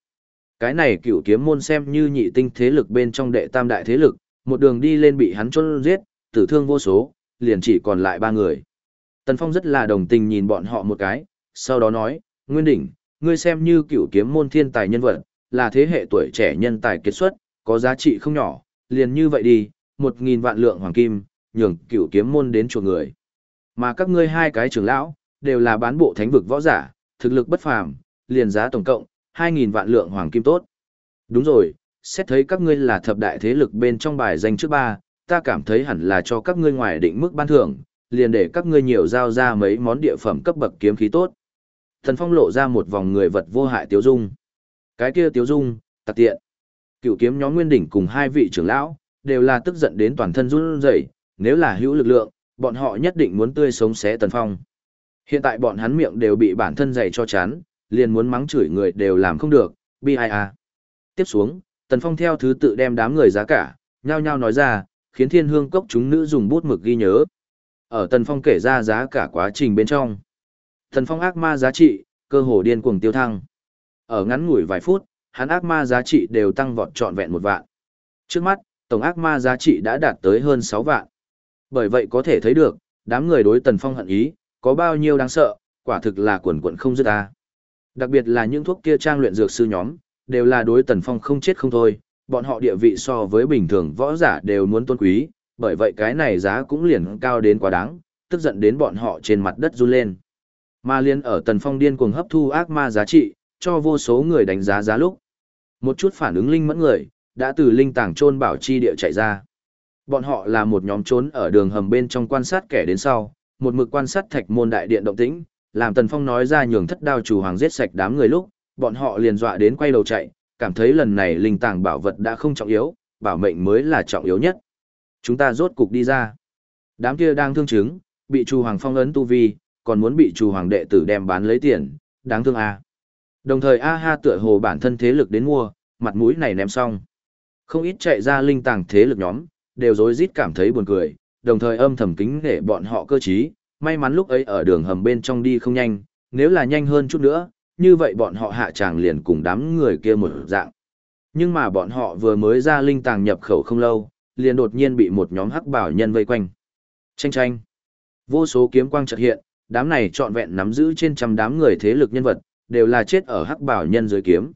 Cái này cựu kiếm môn xem như nhị tinh thế lực bên trong đệ tam đại thế lực, một đường đi lên bị hắn chôn giết, tử thương vô số, liền chỉ còn lại ba người. Tần Phong rất là đồng tình nhìn bọn họ một cái, sau đó nói, Nguyên Đỉnh, ngươi xem như cựu kiếm môn thiên tài nhân vật, là thế hệ tuổi trẻ nhân tài kiệt xuất, có giá trị không nhỏ, liền như vậy đi, một nghìn vạn lượng hoàng kim, nhường cựu kiếm môn đến chuộc người. Mà các ngươi hai cái trưởng lão, đều là bán bộ thánh vực võ giả, thực lực bất phàm, liền giá tổng cộng, 2.000 vạn lượng hoàng kim tốt. Đúng rồi, xét thấy các ngươi là thập đại thế lực bên trong bài danh trước ba, ta cảm thấy hẳn là cho các ngươi ngoài định mức ban thưởng, liền để các ngươi nhiều giao ra mấy món địa phẩm cấp bậc kiếm khí tốt. Thần Phong lộ ra một vòng người vật vô hại tiếu dung. Cái kia tiếu dung, tạc tiện. Cựu kiếm nhóm Nguyên đỉnh cùng hai vị trưởng lão, đều là tức giận đến toàn thân run rẩy, nếu là hữu lực lượng, bọn họ nhất định muốn tươi sống xé Tần Phong. Hiện tại bọn hắn miệng đều bị bản thân dày cho chán, liền muốn mắng chửi người đều làm không được, bi ai à. Tiếp xuống, Tần Phong theo thứ tự đem đám người giá cả, nhao nhao nói ra, khiến thiên hương cốc chúng nữ dùng bút mực ghi nhớ. Ở Tần Phong kể ra giá cả quá trình bên trong. Tần Phong ác ma giá trị, cơ hồ điên cuồng tiêu thăng. Ở ngắn ngủi vài phút, hắn ác ma giá trị đều tăng vọt trọn vẹn một vạn. Trước mắt, tổng ác ma giá trị đã đạt tới hơn 6 vạn. Bởi vậy có thể thấy được, đám người đối Tần Phong hận ý, có bao nhiêu đáng sợ, quả thực là quần quần không dứt ta. Đặc biệt là những thuốc kia trang luyện dược sư nhóm, đều là đối Tần Phong không chết không thôi, bọn họ địa vị so với bình thường võ giả đều muốn tôn quý, bởi vậy cái này giá cũng liền cao đến quá đáng, tức giận đến bọn họ trên mặt đất run lên. Ma liên ở Tần Phong điên cuồng hấp thu ác ma giá trị, cho vô số người đánh giá giá lúc. Một chút phản ứng linh mẫn người, đã từ linh tàng trôn bảo chi địa chạy ra. Bọn họ là một nhóm trốn ở đường hầm bên trong quan sát kẻ đến sau, một mực quan sát thạch môn đại điện động tĩnh, làm Tần Phong nói ra nhường thất đao chủ hoàng giết sạch đám người lúc, bọn họ liền dọa đến quay đầu chạy, cảm thấy lần này linh tàng bảo vật đã không trọng yếu, bảo mệnh mới là trọng yếu nhất. Chúng ta rốt cục đi ra. Đám kia đang thương chứng, bị chu hoàng phong ấn tu vi, còn muốn bị chu hoàng đệ tử đem bán lấy tiền, đáng thương a. Đồng thời A Ha tựa hồ bản thân thế lực đến mua, mặt mũi này ném xong. Không ít chạy ra linh tàng thế lực nhóm, đều rối rít cảm thấy buồn cười, đồng thời âm thầm kính để bọn họ cơ trí, may mắn lúc ấy ở đường hầm bên trong đi không nhanh, nếu là nhanh hơn chút nữa, như vậy bọn họ hạ tràng liền cùng đám người kia một dạng. Nhưng mà bọn họ vừa mới ra linh tàng nhập khẩu không lâu, liền đột nhiên bị một nhóm hắc bảo nhân vây quanh. Tranh tranh. Vô số kiếm quang chợt hiện, đám này trọn vẹn nắm giữ trên trăm đám người thế lực nhân vật, đều là chết ở hắc bảo nhân dưới kiếm.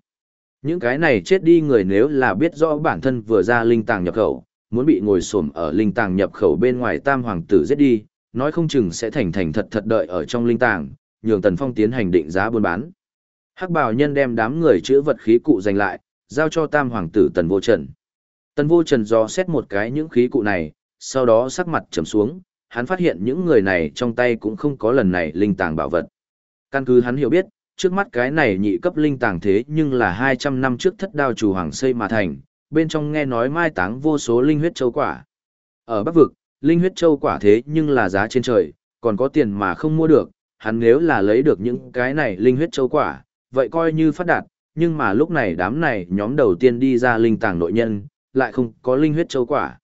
Những cái này chết đi người nếu là biết rõ bản thân vừa ra linh tàng nhập khẩu, muốn bị ngồi xổm ở linh tàng nhập khẩu bên ngoài tam hoàng tử giết đi, nói không chừng sẽ thành thành thật thật đợi ở trong linh tàng, nhường Tần Phong tiến hành định giá buôn bán. Hắc Bảo Nhân đem đám người chữa vật khí cụ giành lại, giao cho Tam hoàng tử Tần Vô Trần. Tần Vô Trần do xét một cái những khí cụ này, sau đó sắc mặt trầm xuống, hắn phát hiện những người này trong tay cũng không có lần này linh tàng bảo vật. Căn cứ hắn hiểu biết, trước mắt cái này nhị cấp linh tàng thế nhưng là 200 năm trước thất đao chủ hoàng xây mà thành, bên trong nghe nói mai táng vô số linh huyết châu quả. Ở Bắc Vực, linh huyết châu quả thế nhưng là giá trên trời, còn có tiền mà không mua được, hắn nếu là lấy được những cái này linh huyết châu quả, vậy coi như phát đạt, nhưng mà lúc này đám này nhóm đầu tiên đi ra linh tàng nội nhân, lại không có linh huyết châu quả.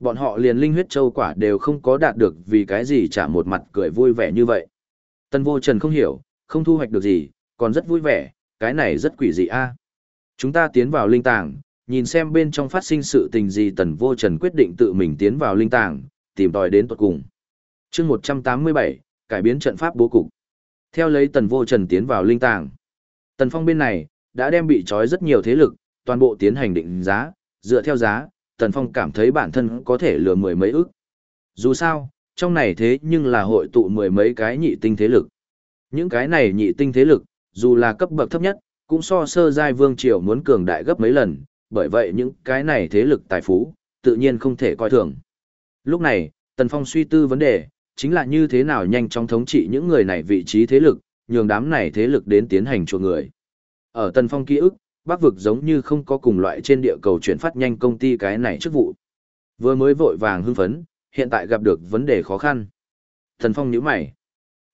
Bọn họ liền linh huyết châu quả đều không có đạt được vì cái gì trả một mặt cười vui vẻ như vậy. Tân vô trần không hiểu, không thu hoạch được gì, còn rất vui vẻ, cái này rất quỷ dị a. Chúng ta tiến vào linh tàng, nhìn xem bên trong phát sinh sự tình gì tần vô trần quyết định tự mình tiến vào linh tàng, tìm tòi đến tuật cùng. chương 187, cải biến trận pháp bố cục. Theo lấy tần vô trần tiến vào linh tàng. Tần phong bên này, đã đem bị trói rất nhiều thế lực, toàn bộ tiến hành định giá, dựa theo giá, tần phong cảm thấy bản thân có thể lừa mười mấy ức. Dù sao, trong này thế nhưng là hội tụ mười mấy cái nhị tinh thế lực. Những cái này nhị tinh thế lực, dù là cấp bậc thấp nhất, cũng so sơ giai vương triều muốn cường đại gấp mấy lần, bởi vậy những cái này thế lực tài phú, tự nhiên không thể coi thường. Lúc này, Tần Phong suy tư vấn đề, chính là như thế nào nhanh chóng thống trị những người này vị trí thế lực, nhường đám này thế lực đến tiến hành chuộc người. Ở tân Phong ký ức, Bắc vực giống như không có cùng loại trên địa cầu chuyển phát nhanh công ty cái này chức vụ. Vừa mới vội vàng hưng phấn, hiện tại gặp được vấn đề khó khăn. Tần Phong nhíu mày.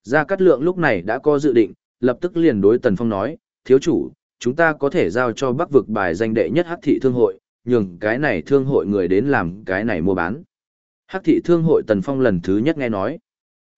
Gia Cát Lượng lúc này đã có dự định, lập tức liền đối Tần Phong nói, thiếu chủ, chúng ta có thể giao cho Bắc vực bài danh đệ nhất hắc thị thương hội, nhường cái này thương hội người đến làm cái này mua bán. Hắc thị thương hội Tần Phong lần thứ nhất nghe nói.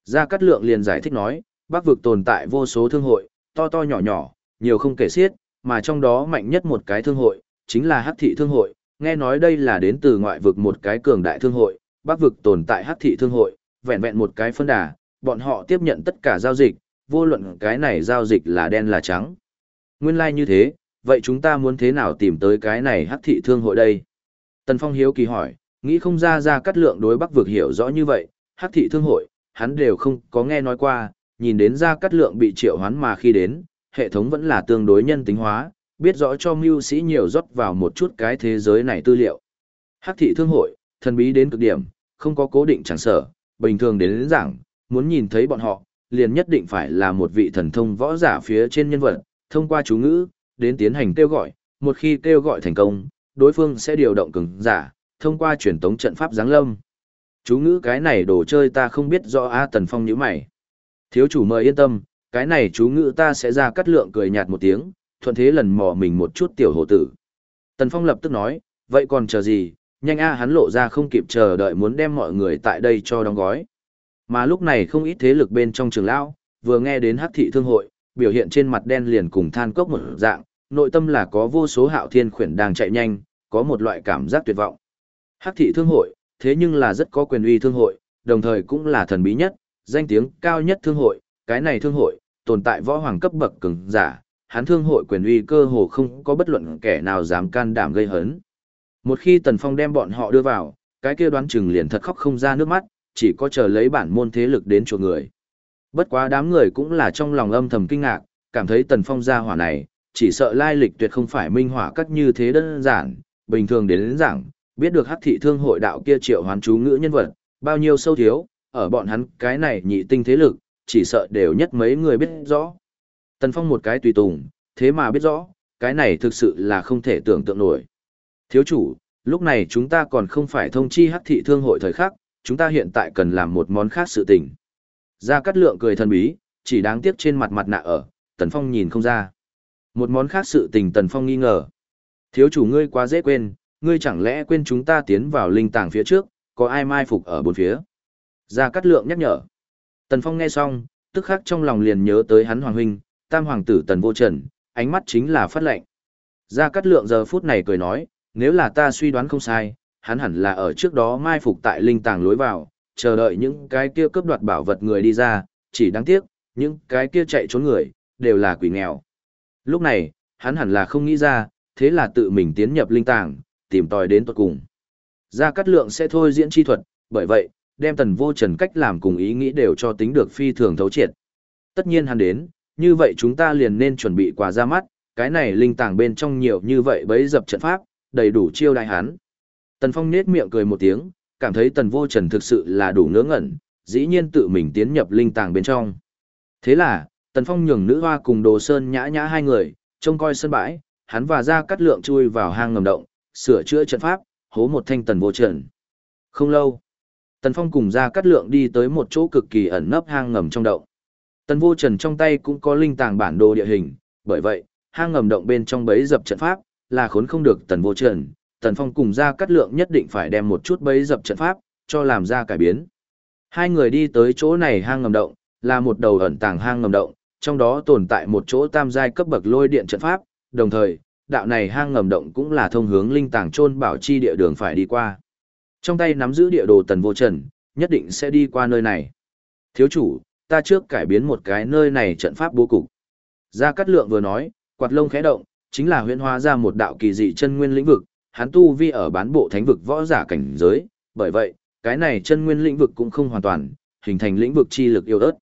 Gia Cát Lượng liền giải thích nói, Bắc vực tồn tại vô số thương hội, to to nhỏ nhỏ, nhiều không kể xiết, mà trong đó mạnh nhất một cái thương hội, chính là Hắc thị thương hội, nghe nói đây là đến từ ngoại vực một cái cường đại thương hội, Bắc vực tồn tại Hắc thị thương hội, vẹn vẹn một cái phân đà, bọn họ tiếp nhận tất cả giao dịch, vô luận cái này giao dịch là đen là trắng. Nguyên lai like như thế, vậy chúng ta muốn thế nào tìm tới cái này Hắc thị thương hội đây? Tần Phong hiếu kỳ hỏi, Nghĩ không ra ra cắt lượng đối bắc vực hiểu rõ như vậy, hắc thị thương hội, hắn đều không có nghe nói qua, nhìn đến ra cắt lượng bị triệu hoán mà khi đến, hệ thống vẫn là tương đối nhân tính hóa, biết rõ cho mưu sĩ nhiều rót vào một chút cái thế giới này tư liệu. Hắc thị thương hội, thần bí đến cực điểm, không có cố định chẳng sở, bình thường đến, đến giảng, muốn nhìn thấy bọn họ, liền nhất định phải là một vị thần thông võ giả phía trên nhân vật, thông qua chú ngữ, đến tiến hành kêu gọi, một khi kêu gọi thành công, đối phương sẽ điều động cường giả, thông qua truyền tống trận pháp giáng lâm. Chú ngữ cái này đồ chơi ta không biết rõ A Tần Phong như mày. Thiếu chủ mời yên tâm, cái này chú ngữ ta sẽ ra cắt lượng cười nhạt một tiếng, thuận thế lần mò mình một chút tiểu hồ tử. Tần Phong lập tức nói, vậy còn chờ gì, nhanh A hắn lộ ra không kịp chờ đợi muốn đem mọi người tại đây cho đóng gói. Mà lúc này không ít thế lực bên trong trường lão, vừa nghe đến hắc thị thương hội, biểu hiện trên mặt đen liền cùng than cốc một dạng, nội tâm là có vô số hạo thiên khuyển đang chạy nhanh, có một loại cảm giác tuyệt vọng. Hắc thị thương hội, thế nhưng là rất có quyền uy thương hội, đồng thời cũng là thần bí nhất, danh tiếng cao nhất thương hội, cái này thương hội, tồn tại võ hoàng cấp bậc cường giả, hắn thương hội quyền uy cơ hồ không có bất luận kẻ nào dám can đảm gây hấn. Một khi Tần Phong đem bọn họ đưa vào, cái kia đoán chừng liền thật khóc không ra nước mắt, chỉ có chờ lấy bản môn thế lực đến chuộc người. Bất quá đám người cũng là trong lòng âm thầm kinh ngạc, cảm thấy Tần Phong ra hỏa này, chỉ sợ lai lịch tuyệt không phải minh hỏa cắt như thế đơn giản, bình thường đến, đến giảng, biết được hắc thị thương hội đạo kia triệu hoán chú ngữ nhân vật, bao nhiêu sâu thiếu, ở bọn hắn cái này nhị tinh thế lực, chỉ sợ đều nhất mấy người biết rõ. Tần Phong một cái tùy tùng, thế mà biết rõ, cái này thực sự là không thể tưởng tượng nổi. Thiếu chủ, lúc này chúng ta còn không phải thông chi hắc thị thương hội thời khắc, chúng ta hiện tại cần làm một món khác sự tình. Gia Cát Lượng cười thần bí, chỉ đáng tiếc trên mặt mặt nạ ở, Tần Phong nhìn không ra. Một món khác sự tình Tần Phong nghi ngờ. Thiếu chủ ngươi quá dễ quên, ngươi chẳng lẽ quên chúng ta tiến vào linh tàng phía trước, có ai mai phục ở bốn phía? Gia Cát Lượng nhắc nhở. Tần Phong nghe xong, tức khắc trong lòng liền nhớ tới hắn hoàng huynh, tam hoàng tử Tần Vô Trần, ánh mắt chính là phát lệnh. Gia Cát Lượng giờ phút này cười nói, nếu là ta suy đoán không sai, hắn hẳn là ở trước đó mai phục tại linh tàng lối vào, chờ đợi những cái kia cướp đoạt bảo vật người đi ra, chỉ đáng tiếc, những cái kia chạy trốn người, đều là quỷ nghèo. Lúc này, hắn hẳn là không nghĩ ra, thế là tự mình tiến nhập linh tàng, tìm tòi đến tuật cùng. Gia Cát Lượng sẽ thôi diễn chi thuật, bởi vậy, đem tần vô trần cách làm cùng ý nghĩ đều cho tính được phi thường thấu triệt. Tất nhiên hắn đến, như vậy chúng ta liền nên chuẩn bị quà ra mắt, cái này linh tàng bên trong nhiều như vậy bấy dập trận pháp, đầy đủ chiêu đại hắn. Tần Phong nết miệng cười một tiếng, cảm thấy tần vô trần thực sự là đủ ngớ ngẩn, dĩ nhiên tự mình tiến nhập linh tàng bên trong. Thế là, tần phong nhường nữ hoa cùng đồ sơn nhã nhã hai người, trông coi sân bãi, hắn và ra cắt lượng chui vào hang ngầm động, sửa chữa trận pháp, hố một thanh tần vô trần. Không lâu, tần phong cùng ra cắt lượng đi tới một chỗ cực kỳ ẩn nấp hang ngầm trong động. Tần vô trần trong tay cũng có linh tàng bản đồ địa hình, bởi vậy, hang ngầm động bên trong bấy dập trận pháp, là khốn không được tần vô trần, Tần Phong cùng ra cắt lượng nhất định phải đem một chút bấy dập trận pháp, cho làm ra cải biến. Hai người đi tới chỗ này hang ngầm động, là một đầu ẩn tàng hang ngầm động, trong đó tồn tại một chỗ tam giai cấp bậc lôi điện trận pháp, đồng thời, đạo này hang ngầm động cũng là thông hướng linh tàng chôn bảo chi địa đường phải đi qua. Trong tay nắm giữ địa đồ tần vô trần, nhất định sẽ đi qua nơi này. Thiếu chủ, ta trước cải biến một cái nơi này trận pháp bố cục. Gia Cát Lượng vừa nói, quạt lông khẽ động, chính là huyễn hóa ra một đạo kỳ dị chân nguyên lĩnh vực, hắn tu vi ở bán bộ thánh vực võ giả cảnh giới, bởi vậy, cái này chân nguyên lĩnh vực cũng không hoàn toàn, hình thành lĩnh vực chi lực yếu ớt.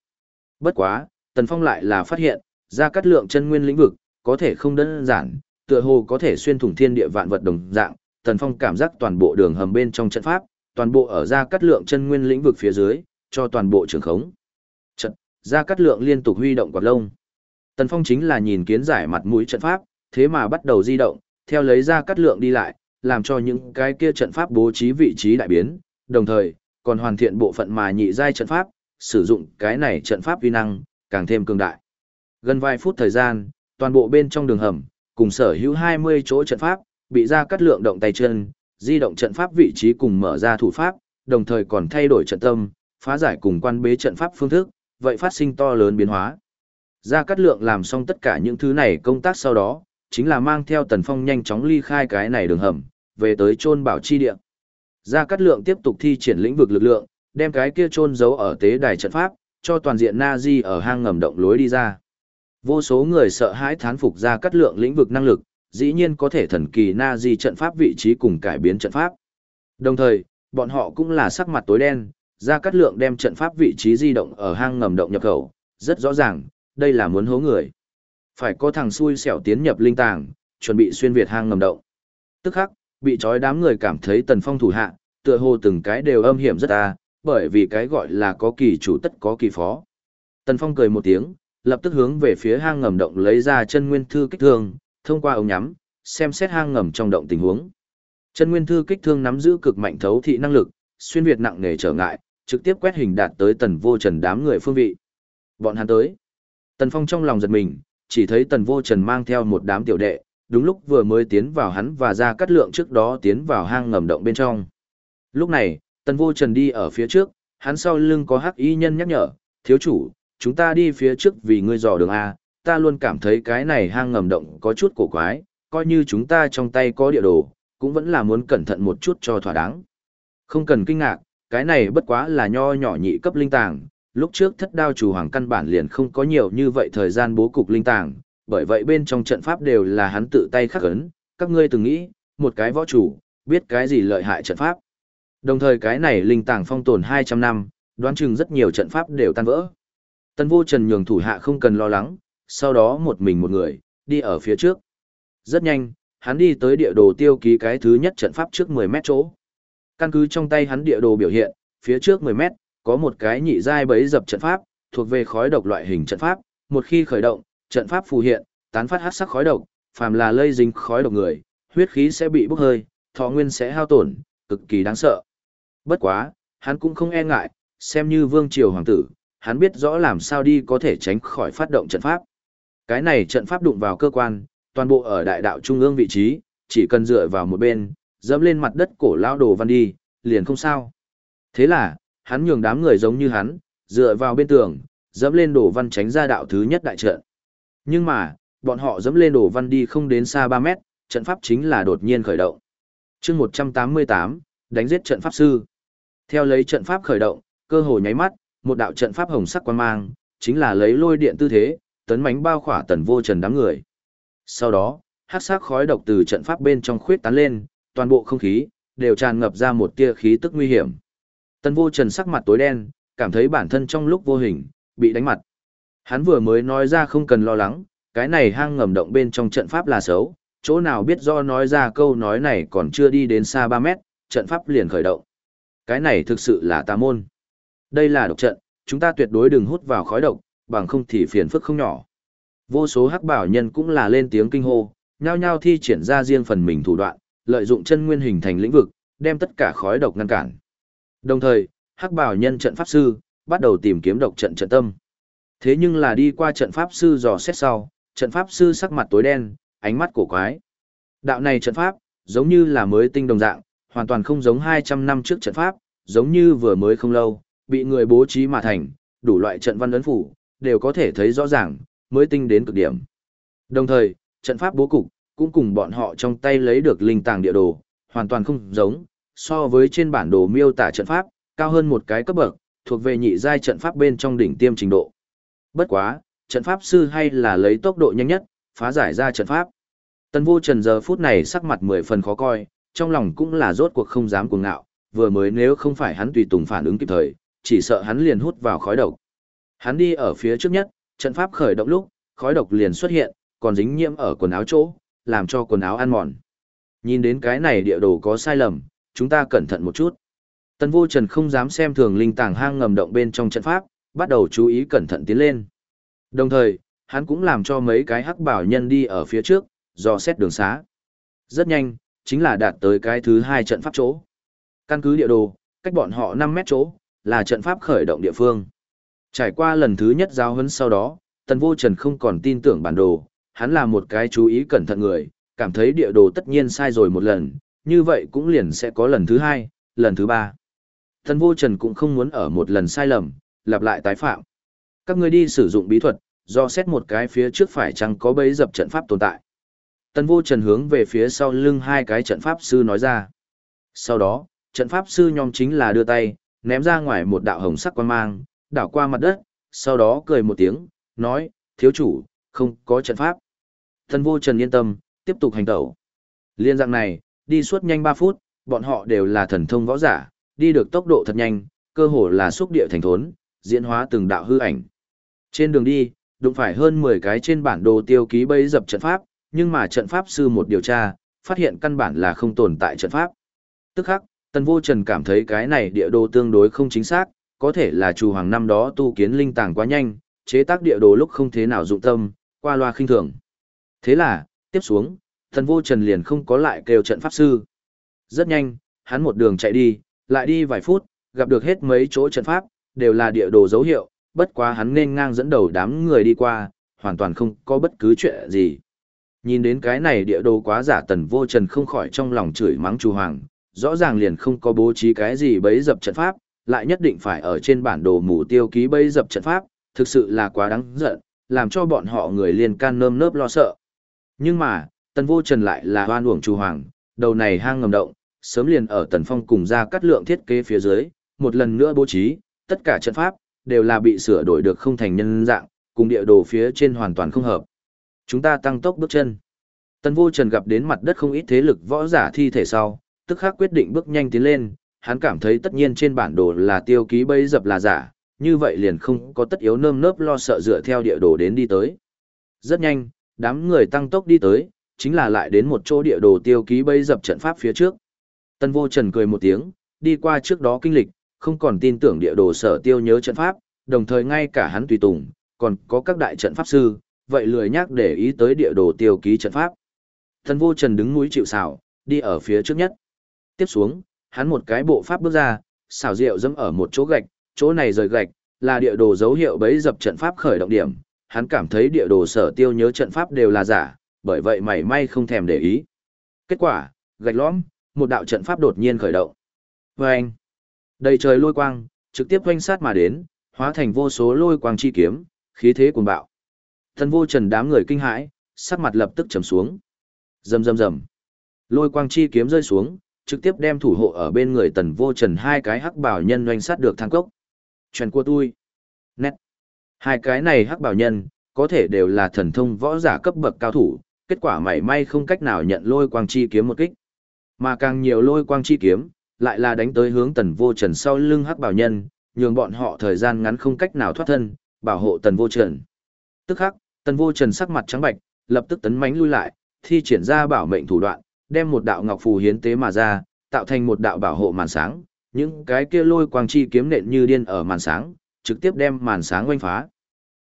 Bất quá, Tần Phong lại là phát hiện, gia cát lượng chân nguyên lĩnh vực, có thể không đơn giản, tựa hồ có thể xuyên thủng thiên địa vạn vật đồng dạng, Tần Phong cảm giác toàn bộ đường hầm bên trong trận pháp, toàn bộ ở ra cắt lượng chân nguyên lĩnh vực phía dưới, cho toàn bộ trường khống. Trận, ra cắt lượng liên tục huy động quạt lông. Tần Phong chính là nhìn kiến giải mặt mũi trận pháp, thế mà bắt đầu di động, theo lấy ra cắt lượng đi lại, làm cho những cái kia trận pháp bố trí vị trí đại biến, đồng thời, còn hoàn thiện bộ phận mà nhị giai trận pháp, sử dụng cái này trận pháp vi năng, càng thêm cường đại. Gần vài phút thời gian, toàn bộ bên trong đường hầm, cùng sở hữu 20 chỗ trận pháp, bị ra cắt lượng động tay chân, di động trận pháp vị trí cùng mở ra thủ pháp, đồng thời còn thay đổi trận tâm, phá giải cùng quan bế trận pháp phương thức, vậy phát sinh to lớn biến hóa. Ra cắt lượng làm xong tất cả những thứ này công tác sau đó, chính là mang theo tần phong nhanh chóng ly khai cái này đường hầm, về tới chôn bảo chi địa. Gia Cát Lượng tiếp tục thi triển lĩnh vực lực lượng, đem cái kia chôn giấu ở tế đài trận pháp, cho toàn diện Nazi ở hang ngầm động lối đi ra. Vô số người sợ hãi thán phục Gia Cát Lượng lĩnh vực năng lực, dĩ nhiên có thể thần kỳ na di trận pháp vị trí cùng cải biến trận pháp. Đồng thời, bọn họ cũng là sắc mặt tối đen, ra Cát Lượng đem trận pháp vị trí di động ở hang ngầm động nhập khẩu, rất rõ ràng, đây là muốn hố người. Phải có thằng xui xẻo tiến nhập linh tàng, chuẩn bị xuyên việt hang ngầm động. Tức khắc, bị trói đám người cảm thấy tần phong thủ hạ, tựa hồ từng cái đều âm hiểm rất ta, bởi vì cái gọi là có kỳ chủ tất có kỳ phó. Tần phong cười một tiếng, lập tức hướng về phía hang ngầm động lấy ra chân nguyên thư kích thương, thông qua ống nhắm, xem xét hang ngầm trong động tình huống. Chân nguyên thư kích thương nắm giữ cực mạnh thấu thị năng lực, xuyên việt nặng nề trở ngại, trực tiếp quét hình đạt tới tần vô trần đám người phương vị. Bọn hắn tới. Tần Phong trong lòng giật mình, chỉ thấy tần vô trần mang theo một đám tiểu đệ, đúng lúc vừa mới tiến vào hắn và ra cắt lượng trước đó tiến vào hang ngầm động bên trong. Lúc này, tần vô trần đi ở phía trước, hắn sau lưng có hắc y nhân nhắc nhở, thiếu chủ, chúng ta đi phía trước vì ngươi dò đường A, ta luôn cảm thấy cái này hang ngầm động có chút cổ quái, coi như chúng ta trong tay có địa đồ, cũng vẫn là muốn cẩn thận một chút cho thỏa đáng. Không cần kinh ngạc, cái này bất quá là nho nhỏ nhị cấp linh tàng, lúc trước thất đao chủ hoàng căn bản liền không có nhiều như vậy thời gian bố cục linh tàng, bởi vậy bên trong trận pháp đều là hắn tự tay khắc ấn, các ngươi từng nghĩ, một cái võ chủ, biết cái gì lợi hại trận pháp. Đồng thời cái này linh tàng phong tồn 200 năm, đoán chừng rất nhiều trận pháp đều tan vỡ. Tân vô trần nhường thủ hạ không cần lo lắng, sau đó một mình một người, đi ở phía trước. Rất nhanh, hắn đi tới địa đồ tiêu ký cái thứ nhất trận pháp trước 10 mét chỗ. Căn cứ trong tay hắn địa đồ biểu hiện, phía trước 10 mét, có một cái nhị giai bấy dập trận pháp, thuộc về khói độc loại hình trận pháp, một khi khởi động, trận pháp phù hiện, tán phát hắc sắc khói độc, phàm là lây dính khói độc người, huyết khí sẽ bị bốc hơi, thọ nguyên sẽ hao tổn, cực kỳ đáng sợ. Bất quá, hắn cũng không e ngại, xem như vương triều hoàng tử, hắn biết rõ làm sao đi có thể tránh khỏi phát động trận pháp. Cái này trận pháp đụng vào cơ quan, toàn bộ ở đại đạo trung ương vị trí, chỉ cần dựa vào một bên, dẫm lên mặt đất cổ lao đồ văn đi, liền không sao. Thế là, hắn nhường đám người giống như hắn, dựa vào bên tường, dẫm lên đồ văn tránh ra đạo thứ nhất đại trận. Nhưng mà, bọn họ dẫm lên đồ văn đi không đến xa 3 mét, trận pháp chính là đột nhiên khởi động. chương 188, đánh giết trận pháp sư. Theo lấy trận pháp khởi động, cơ hồ nháy mắt, một đạo trận pháp hồng sắc quan mang, chính là lấy lôi điện tư thế, tấn mánh bao khỏa tần vô trần đám người. Sau đó, hát sắc khói độc từ trận pháp bên trong khuyết tán lên, toàn bộ không khí, đều tràn ngập ra một tia khí tức nguy hiểm. Tần vô trần sắc mặt tối đen, cảm thấy bản thân trong lúc vô hình, bị đánh mặt. Hắn vừa mới nói ra không cần lo lắng, cái này hang ngầm động bên trong trận pháp là xấu, chỗ nào biết do nói ra câu nói này còn chưa đi đến xa 3 mét, trận pháp liền khởi động. Cái này thực sự là tà môn. Đây là độc trận, chúng ta tuyệt đối đừng hút vào khói độc, bằng không thì phiền phức không nhỏ. Vô số hắc bảo nhân cũng là lên tiếng kinh hô, nhao nhao thi triển ra riêng phần mình thủ đoạn, lợi dụng chân nguyên hình thành lĩnh vực, đem tất cả khói độc ngăn cản. Đồng thời, hắc bảo nhân trận pháp sư, bắt đầu tìm kiếm độc trận trận tâm. Thế nhưng là đi qua trận pháp sư dò xét sau, trận pháp sư sắc mặt tối đen, ánh mắt cổ quái. Đạo này trận pháp, giống như là mới tinh đồng dạng, hoàn toàn không giống 200 năm trước trận pháp, giống như vừa mới không lâu, bị người bố trí mà thành, đủ loại trận văn ấn phủ, đều có thể thấy rõ ràng, mới tinh đến cực điểm. Đồng thời, trận pháp bố cục, cũng cùng bọn họ trong tay lấy được linh tàng địa đồ, hoàn toàn không giống, so với trên bản đồ miêu tả trận pháp, cao hơn một cái cấp bậc, thuộc về nhị giai trận pháp bên trong đỉnh tiêm trình độ. Bất quá, trận pháp sư hay là lấy tốc độ nhanh nhất, phá giải ra trận pháp. Tần vô trần giờ phút này sắc mặt mười phần khó coi, trong lòng cũng là rốt cuộc không dám cuồng ngạo, vừa mới nếu không phải hắn tùy tùng phản ứng kịp thời, chỉ sợ hắn liền hút vào khói độc. Hắn đi ở phía trước nhất, trận pháp khởi động lúc, khói độc liền xuất hiện, còn dính nhiễm ở quần áo chỗ, làm cho quần áo ăn mòn. Nhìn đến cái này địa đồ có sai lầm, chúng ta cẩn thận một chút. Tần vô trần không dám xem thường linh tàng hang ngầm động bên trong trận pháp, bắt đầu chú ý cẩn thận tiến lên. Đồng thời, hắn cũng làm cho mấy cái hắc bảo nhân đi ở phía trước, dò xét đường xá. Rất nhanh, chính là đạt tới cái thứ hai trận pháp chỗ. Căn cứ địa đồ, cách bọn họ 5 mét chỗ, là trận pháp khởi động địa phương. Trải qua lần thứ nhất giao hấn sau đó, Tần Vô Trần không còn tin tưởng bản đồ, hắn là một cái chú ý cẩn thận người, cảm thấy địa đồ tất nhiên sai rồi một lần, như vậy cũng liền sẽ có lần thứ hai, lần thứ ba. Tần Vô Trần cũng không muốn ở một lần sai lầm, lặp lại tái phạm. Các người đi sử dụng bí thuật, do xét một cái phía trước phải chăng có bấy dập trận pháp tồn tại. Tần Vô Trần hướng về phía sau lưng hai cái trận pháp sư nói ra. Sau đó, trận pháp sư nhóm chính là đưa tay, ném ra ngoài một đạo hồng sắc quan mang, đảo qua mặt đất, sau đó cười một tiếng, nói, thiếu chủ, không có trận pháp. Thần vô trần yên tâm, tiếp tục hành tẩu. Liên dạng này, đi suốt nhanh 3 phút, bọn họ đều là thần thông võ giả, đi được tốc độ thật nhanh, cơ hồ là xúc địa thành thốn, diễn hóa từng đạo hư ảnh. Trên đường đi, đụng phải hơn 10 cái trên bản đồ tiêu ký bấy dập trận pháp, nhưng mà trận pháp sư một điều tra, phát hiện căn bản là không tồn tại trận pháp. Tức khắc, Tần Vô Trần cảm thấy cái này địa đồ tương đối không chính xác, có thể là chủ hoàng năm đó tu kiến linh tàng quá nhanh, chế tác địa đồ lúc không thế nào dụng tâm, qua loa khinh thường. Thế là, tiếp xuống, Tần Vô Trần liền không có lại kêu trận pháp sư. Rất nhanh, hắn một đường chạy đi, lại đi vài phút, gặp được hết mấy chỗ trận pháp, đều là địa đồ dấu hiệu, bất quá hắn nên ngang dẫn đầu đám người đi qua, hoàn toàn không có bất cứ chuyện gì. Nhìn đến cái này địa đồ quá giả tần vô trần không khỏi trong lòng chửi mắng chủ hoàng, rõ ràng liền không có bố trí cái gì bấy dập trận pháp, lại nhất định phải ở trên bản đồ mù tiêu ký bấy dập trận pháp, thực sự là quá đáng giận, làm cho bọn họ người liền can nơm nớp lo sợ. Nhưng mà, tần vô trần lại là hoan uổng chủ hoàng, đầu này hang ngầm động, sớm liền ở tần phong cùng ra cắt lượng thiết kế phía dưới, một lần nữa bố trí, tất cả trận pháp, đều là bị sửa đổi được không thành nhân dạng, cùng địa đồ phía trên hoàn toàn không hợp. Chúng ta tăng tốc bước chân. Tần vô trần gặp đến mặt đất không ít thế lực võ giả thi thể sau, tức khắc quyết định bước nhanh tiến lên, hắn cảm thấy tất nhiên trên bản đồ là tiêu ký bấy dập là giả, như vậy liền không có tất yếu nơm nớp lo sợ dựa theo địa đồ đến đi tới. Rất nhanh, đám người tăng tốc đi tới, chính là lại đến một chỗ địa đồ tiêu ký bấy dập trận pháp phía trước. Tân vô trần cười một tiếng, đi qua trước đó kinh lịch, không còn tin tưởng địa đồ sở tiêu nhớ trận pháp, đồng thời ngay cả hắn tùy tùng, còn có các đại trận pháp sư, vậy lười nhắc để ý tới địa đồ tiêu ký trận pháp. Tân vô trần đứng núi chịu xảo, đi ở phía trước nhất. Tiếp xuống, hắn một cái bộ pháp bước ra, xảo diệu dẫm ở một chỗ gạch, chỗ này rời gạch, là địa đồ dấu hiệu bấy dập trận pháp khởi động điểm. Hắn cảm thấy địa đồ sở tiêu nhớ trận pháp đều là giả, bởi vậy mảy may không thèm để ý. Kết quả, gạch lõm, một đạo trận pháp đột nhiên khởi động. Vâng! Đầy trời lôi quang, trực tiếp quanh sát mà đến, hóa thành vô số lôi quang chi kiếm, khí thế cuồng bạo. Thần vô trần đám người kinh hãi, sắc mặt lập tức trầm xuống. Rầm rầm rầm. Lôi quang chi kiếm rơi xuống, trực tiếp đem thủ hộ ở bên người tần vô trần hai cái hắc bảo nhân doanh sát được thang cốc. Chuyện của tôi. Nét. Hai cái này hắc bảo nhân, có thể đều là thần thông võ giả cấp bậc cao thủ, kết quả mảy may không cách nào nhận lôi quang chi kiếm một kích. Mà càng nhiều lôi quang chi kiếm, lại là đánh tới hướng tần vô trần sau lưng hắc bảo nhân, nhường bọn họ thời gian ngắn không cách nào thoát thân, bảo hộ tần vô trần. Tức khắc, tần vô trần sắc mặt trắng bạch, lập tức tấn mãnh lui lại, thi triển ra bảo mệnh thủ đoạn, đem một đạo ngọc phù hiến tế mà ra, tạo thành một đạo bảo hộ màn sáng, những cái kia lôi quang chi kiếm nện như điên ở màn sáng, trực tiếp đem màn sáng oanh phá.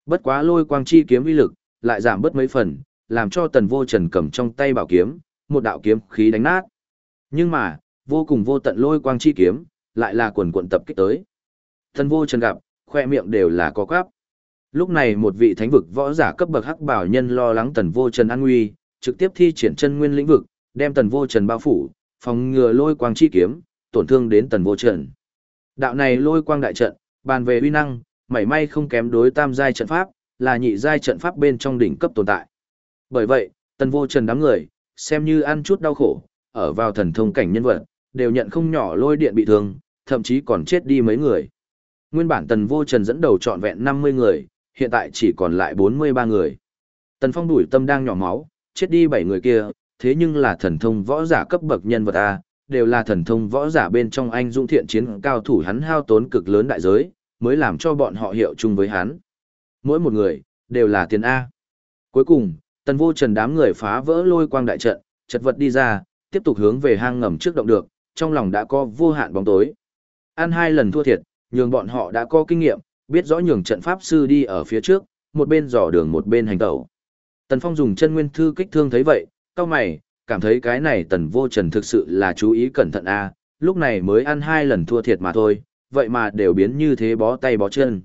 Bất quá lôi quang chi kiếm uy lực, lại giảm bớt mấy phần, làm cho tần vô trần cầm trong tay bảo kiếm, một đạo kiếm khí đánh nát. Nhưng mà, vô cùng vô tận lôi quang chi kiếm, lại là quần quần tập kích tới. Tần vô trần gặp, khoe miệng đều là có quắp. Lúc này một vị thánh vực võ giả cấp bậc hắc bảo nhân lo lắng tần vô trần an nguy, trực tiếp thi triển chân nguyên lĩnh vực, đem tần vô trần bao phủ, phòng ngừa lôi quang chi kiếm, tổn thương đến tần vô trần. Đạo này lôi quang đại trận, bàn về uy năng, mảy may không kém đối tam giai trận pháp, là nhị giai trận pháp bên trong đỉnh cấp tồn tại. Bởi vậy, tần vô trần đám người, xem như ăn chút đau khổ, ở vào thần thông cảnh nhân vật, đều nhận không nhỏ lôi điện bị thương, thậm chí còn chết đi mấy người. Nguyên bản tần vô trần dẫn đầu trọn vẹn 50 người, hiện tại chỉ còn lại 43 người. Tần phong đuổi tâm đang nhỏ máu, chết đi 7 người kia, thế nhưng là thần thông võ giả cấp bậc nhân vật A, đều là thần thông võ giả bên trong anh dũng thiện chiến cao thủ hắn hao tốn cực lớn đại giới, mới làm cho bọn họ hiệu chung với hắn. Mỗi một người, đều là tiền A. Cuối cùng, tần vô trần đám người phá vỡ lôi quang đại trận, chật vật đi ra, tiếp tục hướng về hang ngầm trước động được, trong lòng đã có vô hạn bóng tối. Ăn hai lần thua thiệt, nhường bọn họ đã có kinh nghiệm, biết rõ nhường trận pháp sư đi ở phía trước, một bên dò đường một bên hành tẩu. Tần Phong dùng chân nguyên thư kích thương thấy vậy, cao mày, cảm thấy cái này tần vô trần thực sự là chú ý cẩn thận a lúc này mới ăn hai lần thua thiệt mà thôi, vậy mà đều biến như thế bó tay bó chân.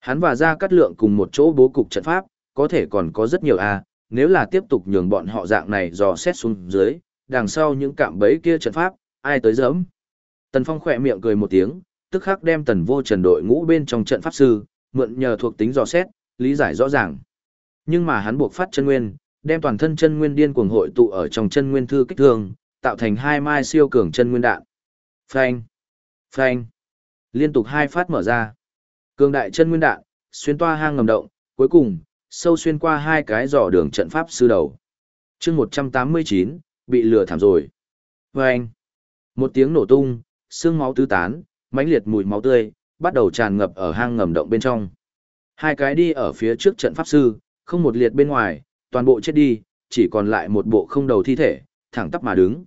Hắn và ra cắt lượng cùng một chỗ bố cục trận pháp, có thể còn có rất nhiều a nếu là tiếp tục nhường bọn họ dạng này dò xét xuống dưới, đằng sau những cạm bẫy kia trận pháp, ai tới dẫm. Tần Phong khỏe miệng cười một tiếng, tức khắc đem tần vô trần đội ngũ bên trong trận pháp sư, mượn nhờ thuộc tính dò xét, lý giải rõ ràng. Nhưng mà hắn buộc phát chân nguyên, đem toàn thân chân nguyên điên cuồng hội tụ ở trong chân nguyên thư kích thương, tạo thành hai mai siêu cường chân nguyên đạn. Phanh, phanh, liên tục hai phát mở ra. Cường đại chân nguyên đạn, xuyên toa hang ngầm động, cuối cùng, sâu xuyên qua hai cái giỏ đường trận pháp sư đầu. chương 189, bị lừa thảm rồi. Phanh, một tiếng nổ tung, xương máu tứ tán, mãnh liệt mùi máu tươi, bắt đầu tràn ngập ở hang ngầm động bên trong. Hai cái đi ở phía trước trận pháp sư, không một liệt bên ngoài, toàn bộ chết đi, chỉ còn lại một bộ không đầu thi thể, thẳng tắp mà đứng.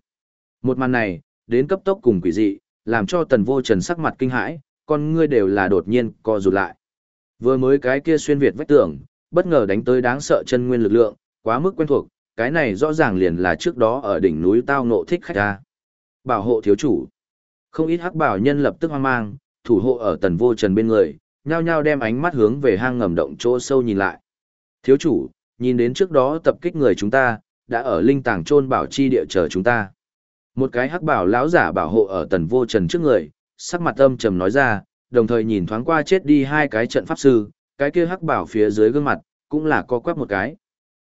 Một màn này, đến cấp tốc cùng quỷ dị, làm cho tần vô trần sắc mặt kinh hãi, con ngươi đều là đột nhiên co rụt lại. Vừa mới cái kia xuyên việt vách tường, bất ngờ đánh tới đáng sợ chân nguyên lực lượng, quá mức quen thuộc, cái này rõ ràng liền là trước đó ở đỉnh núi tao nộ thích khách ra. Bảo hộ thiếu chủ. Không ít hắc bảo nhân lập tức hoang mang, thủ hộ ở tần vô trần bên người, nhao nhao đem ánh mắt hướng về hang ngầm động chỗ sâu nhìn lại. Thiếu chủ, nhìn đến trước đó tập kích người chúng ta, đã ở linh tàng trôn bảo chi địa chờ chúng ta. Một cái hắc bảo lão giả bảo hộ ở tần vô trần trước người, sắc mặt âm trầm nói ra, đồng thời nhìn thoáng qua chết đi hai cái trận pháp sư, cái kia hắc bảo phía dưới gương mặt, cũng là co quắp một cái.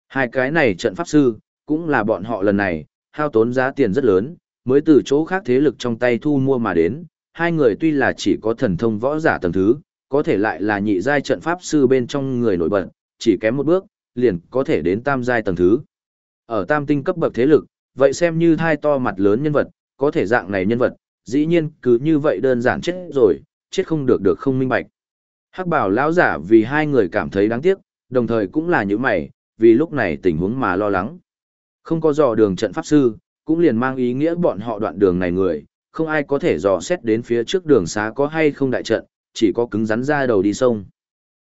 Hai cái này trận pháp sư, cũng là bọn họ lần này, hao tốn giá tiền rất lớn, mới từ chỗ khác thế lực trong tay thu mua mà đến. Hai người tuy là chỉ có thần thông võ giả tầng thứ, có thể lại là nhị giai trận pháp sư bên trong người nổi bật, chỉ kém một bước, liền có thể đến tam giai tầng thứ. Ở tam tinh cấp bậc thế lực, vậy xem như thai to mặt lớn nhân vật, có thể dạng này nhân vật, dĩ nhiên cứ như vậy đơn giản chết rồi, chết không được được không minh bạch. Hắc bảo lão giả vì hai người cảm thấy đáng tiếc, đồng thời cũng là những mày, vì lúc này tình huống mà lo lắng. Không có dò đường trận pháp sư, cũng liền mang ý nghĩa bọn họ đoạn đường này người, không ai có thể dò xét đến phía trước đường xá có hay không đại trận, chỉ có cứng rắn ra đầu đi sông.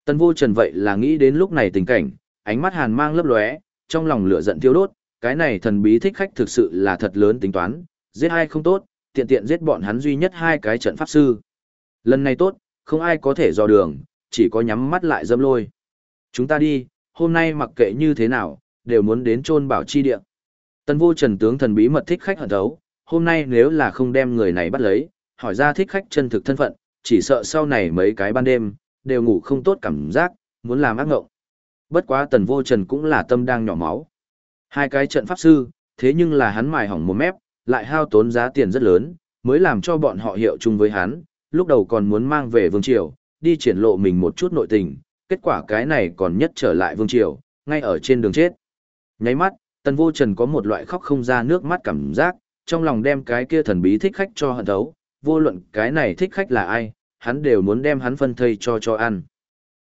Tân vô trần vậy là nghĩ đến lúc này tình cảnh, ánh mắt hàn mang lấp lóe, trong lòng lửa giận thiêu đốt, cái này thần bí thích khách thực sự là thật lớn tính toán, giết hai không tốt, tiện tiện giết bọn hắn duy nhất hai cái trận pháp sư. Lần này tốt, không ai có thể dò đường, chỉ có nhắm mắt lại dâm lôi. Chúng ta đi, hôm nay mặc kệ như thế nào, đều muốn đến chôn bảo chi địa. Tân vô trần tướng thần bí mật thích khách hận thấu, hôm nay nếu là không đem người này bắt lấy, hỏi ra thích khách chân thực thân phận, chỉ sợ sau này mấy cái ban đêm, đều ngủ không tốt cảm giác, muốn làm ác ngộng. Bất quá tần vô trần cũng là tâm đang nhỏ máu. Hai cái trận pháp sư, Thế nhưng là hắn mài hỏng một mép, lại hao tốn giá tiền rất lớn, mới làm cho bọn họ hiệu chung với hắn, lúc đầu còn muốn mang về Vương Triều, đi triển lộ mình một chút nội tình, kết quả cái này còn nhất trở lại Vương Triều, ngay ở trên đường chết. Nháy mắt, Tần Vô Trần có một loại khóc không ra nước mắt cảm giác, trong lòng đem cái kia thần bí thích khách cho hận thấu, vô luận cái này thích khách là ai, hắn đều muốn đem hắn phân thây cho cho ăn.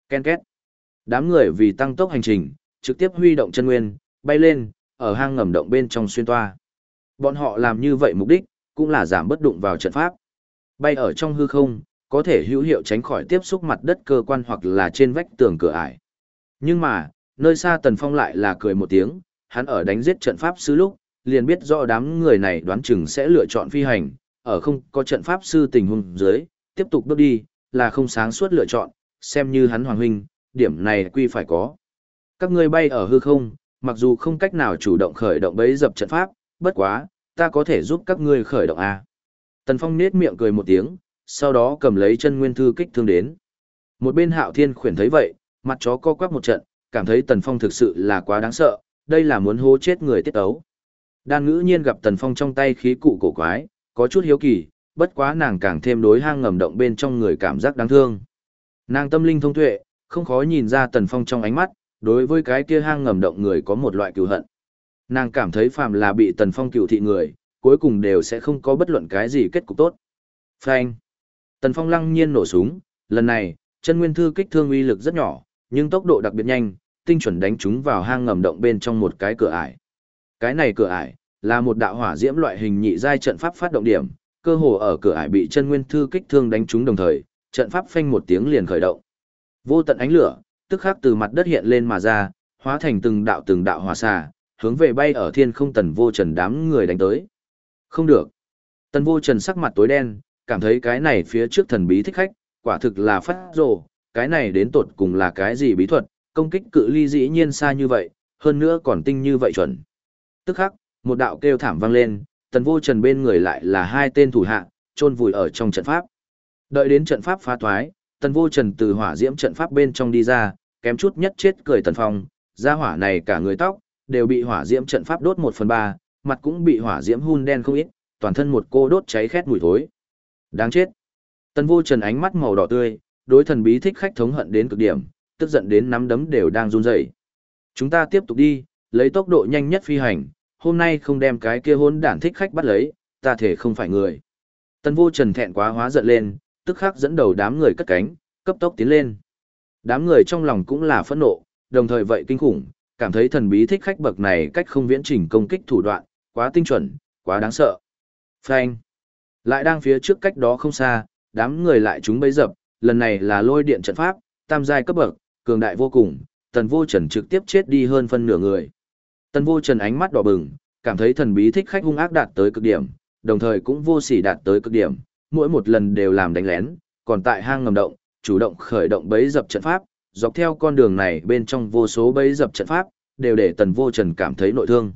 Ken két. Đám người vì tăng tốc hành trình, trực tiếp huy động chân nguyên, bay lên, ở hang ngầm động bên trong xuyên toa. Bọn họ làm như vậy mục đích, cũng là giảm bất đụng vào trận pháp. Bay ở trong hư không, có thể hữu hiệu tránh khỏi tiếp xúc mặt đất cơ quan hoặc là trên vách tường cửa ải. Nhưng mà, nơi xa Tần Phong lại là cười một tiếng, hắn ở đánh giết trận pháp sư lúc, liền biết rõ đám người này đoán chừng sẽ lựa chọn phi hành, ở không có trận pháp sư tình huống dưới, tiếp tục bước đi, là không sáng suốt lựa chọn, xem như hắn hoàng huynh, điểm này quy phải có. Các ngươi bay ở hư không, mặc dù không cách nào chủ động khởi động bấy dập trận pháp, bất quá, ta có thể giúp các ngươi khởi động A. Tần Phong nết miệng cười một tiếng, sau đó cầm lấy chân nguyên thư kích thương đến. Một bên hạo thiên khuyển thấy vậy, mặt chó co quắp một trận, cảm thấy Tần Phong thực sự là quá đáng sợ, đây là muốn hố chết người tiết ấu. Đan ngữ nhiên gặp Tần Phong trong tay khí cụ cổ quái, có chút hiếu kỳ, bất quá nàng càng thêm đối hang ngầm động bên trong người cảm giác đáng thương. Nàng tâm linh thông tuệ, không khó nhìn ra Tần Phong trong ánh mắt, đối với cái kia hang ngầm động người có một loại cừu hận. Nàng cảm thấy phàm là bị Tần Phong cựu thị người, cuối cùng đều sẽ không có bất luận cái gì kết cục tốt. Phanh. Tần Phong lăng nhiên nổ súng, lần này, chân nguyên thư kích thương uy lực rất nhỏ, nhưng tốc độ đặc biệt nhanh, tinh chuẩn đánh chúng vào hang ngầm động bên trong một cái cửa ải. Cái này cửa ải là một đạo hỏa diễm loại hình nhị giai trận pháp phát động điểm, cơ hồ ở cửa ải bị chân nguyên thư kích thương đánh trúng đồng thời, trận pháp phanh một tiếng liền khởi động. Vô tận ánh lửa, tức khắc từ mặt đất hiện lên mà ra, hóa thành từng đạo từng đạo hỏa xà, hướng về bay ở thiên không tần vô trần đám người đánh tới. Không được. Tần vô trần sắc mặt tối đen, cảm thấy cái này phía trước thần bí thích khách, quả thực là phát rồ, cái này đến tột cùng là cái gì bí thuật, công kích cự ly dĩ nhiên xa như vậy, hơn nữa còn tinh như vậy chuẩn. Tức khắc, một đạo kêu thảm vang lên, tần vô trần bên người lại là hai tên thủ hạ, chôn vùi ở trong trận pháp. Đợi đến trận pháp phá thoái, tần vô trần từ hỏa diễm trận pháp bên trong đi ra, kém chút nhất chết cười tần phong, ra hỏa này cả người tóc, đều bị hỏa diễm trận pháp đốt một phần ba, mặt cũng bị hỏa diễm hun đen không ít, toàn thân một cô đốt cháy khét mùi thối. Đáng chết. Tần vô trần ánh mắt màu đỏ tươi, đối thần bí thích khách thống hận đến cực điểm, tức giận đến nắm đấm đều đang run rẩy. Chúng ta tiếp tục đi, lấy tốc độ nhanh nhất phi hành, hôm nay không đem cái kia hôn đản thích khách bắt lấy, ta thể không phải người. Tần vô trần thẹn quá hóa giận lên, tức khắc dẫn đầu đám người cất cánh, cấp tốc tiến lên. Đám người trong lòng cũng là phẫn nộ, đồng thời vậy kinh khủng, cảm thấy thần bí thích khách bậc này cách không viễn trình công kích thủ đoạn, quá tinh chuẩn, quá đáng sợ. Phanh. Lại đang phía trước cách đó không xa, đám người lại chúng bấy dập, lần này là lôi điện trận pháp, tam giai cấp bậc, cường đại vô cùng, tần vô trần trực tiếp chết đi hơn phân nửa người. Tần vô trần ánh mắt đỏ bừng, cảm thấy thần bí thích khách hung ác đạt tới cực điểm, đồng thời cũng vô sỉ đạt tới cực điểm, mỗi một lần đều làm đánh lén, còn tại hang ngầm động, chủ động khởi động bấy dập trận pháp, dọc theo con đường này bên trong vô số bấy dập trận pháp, đều để tần vô trần cảm thấy nội thương.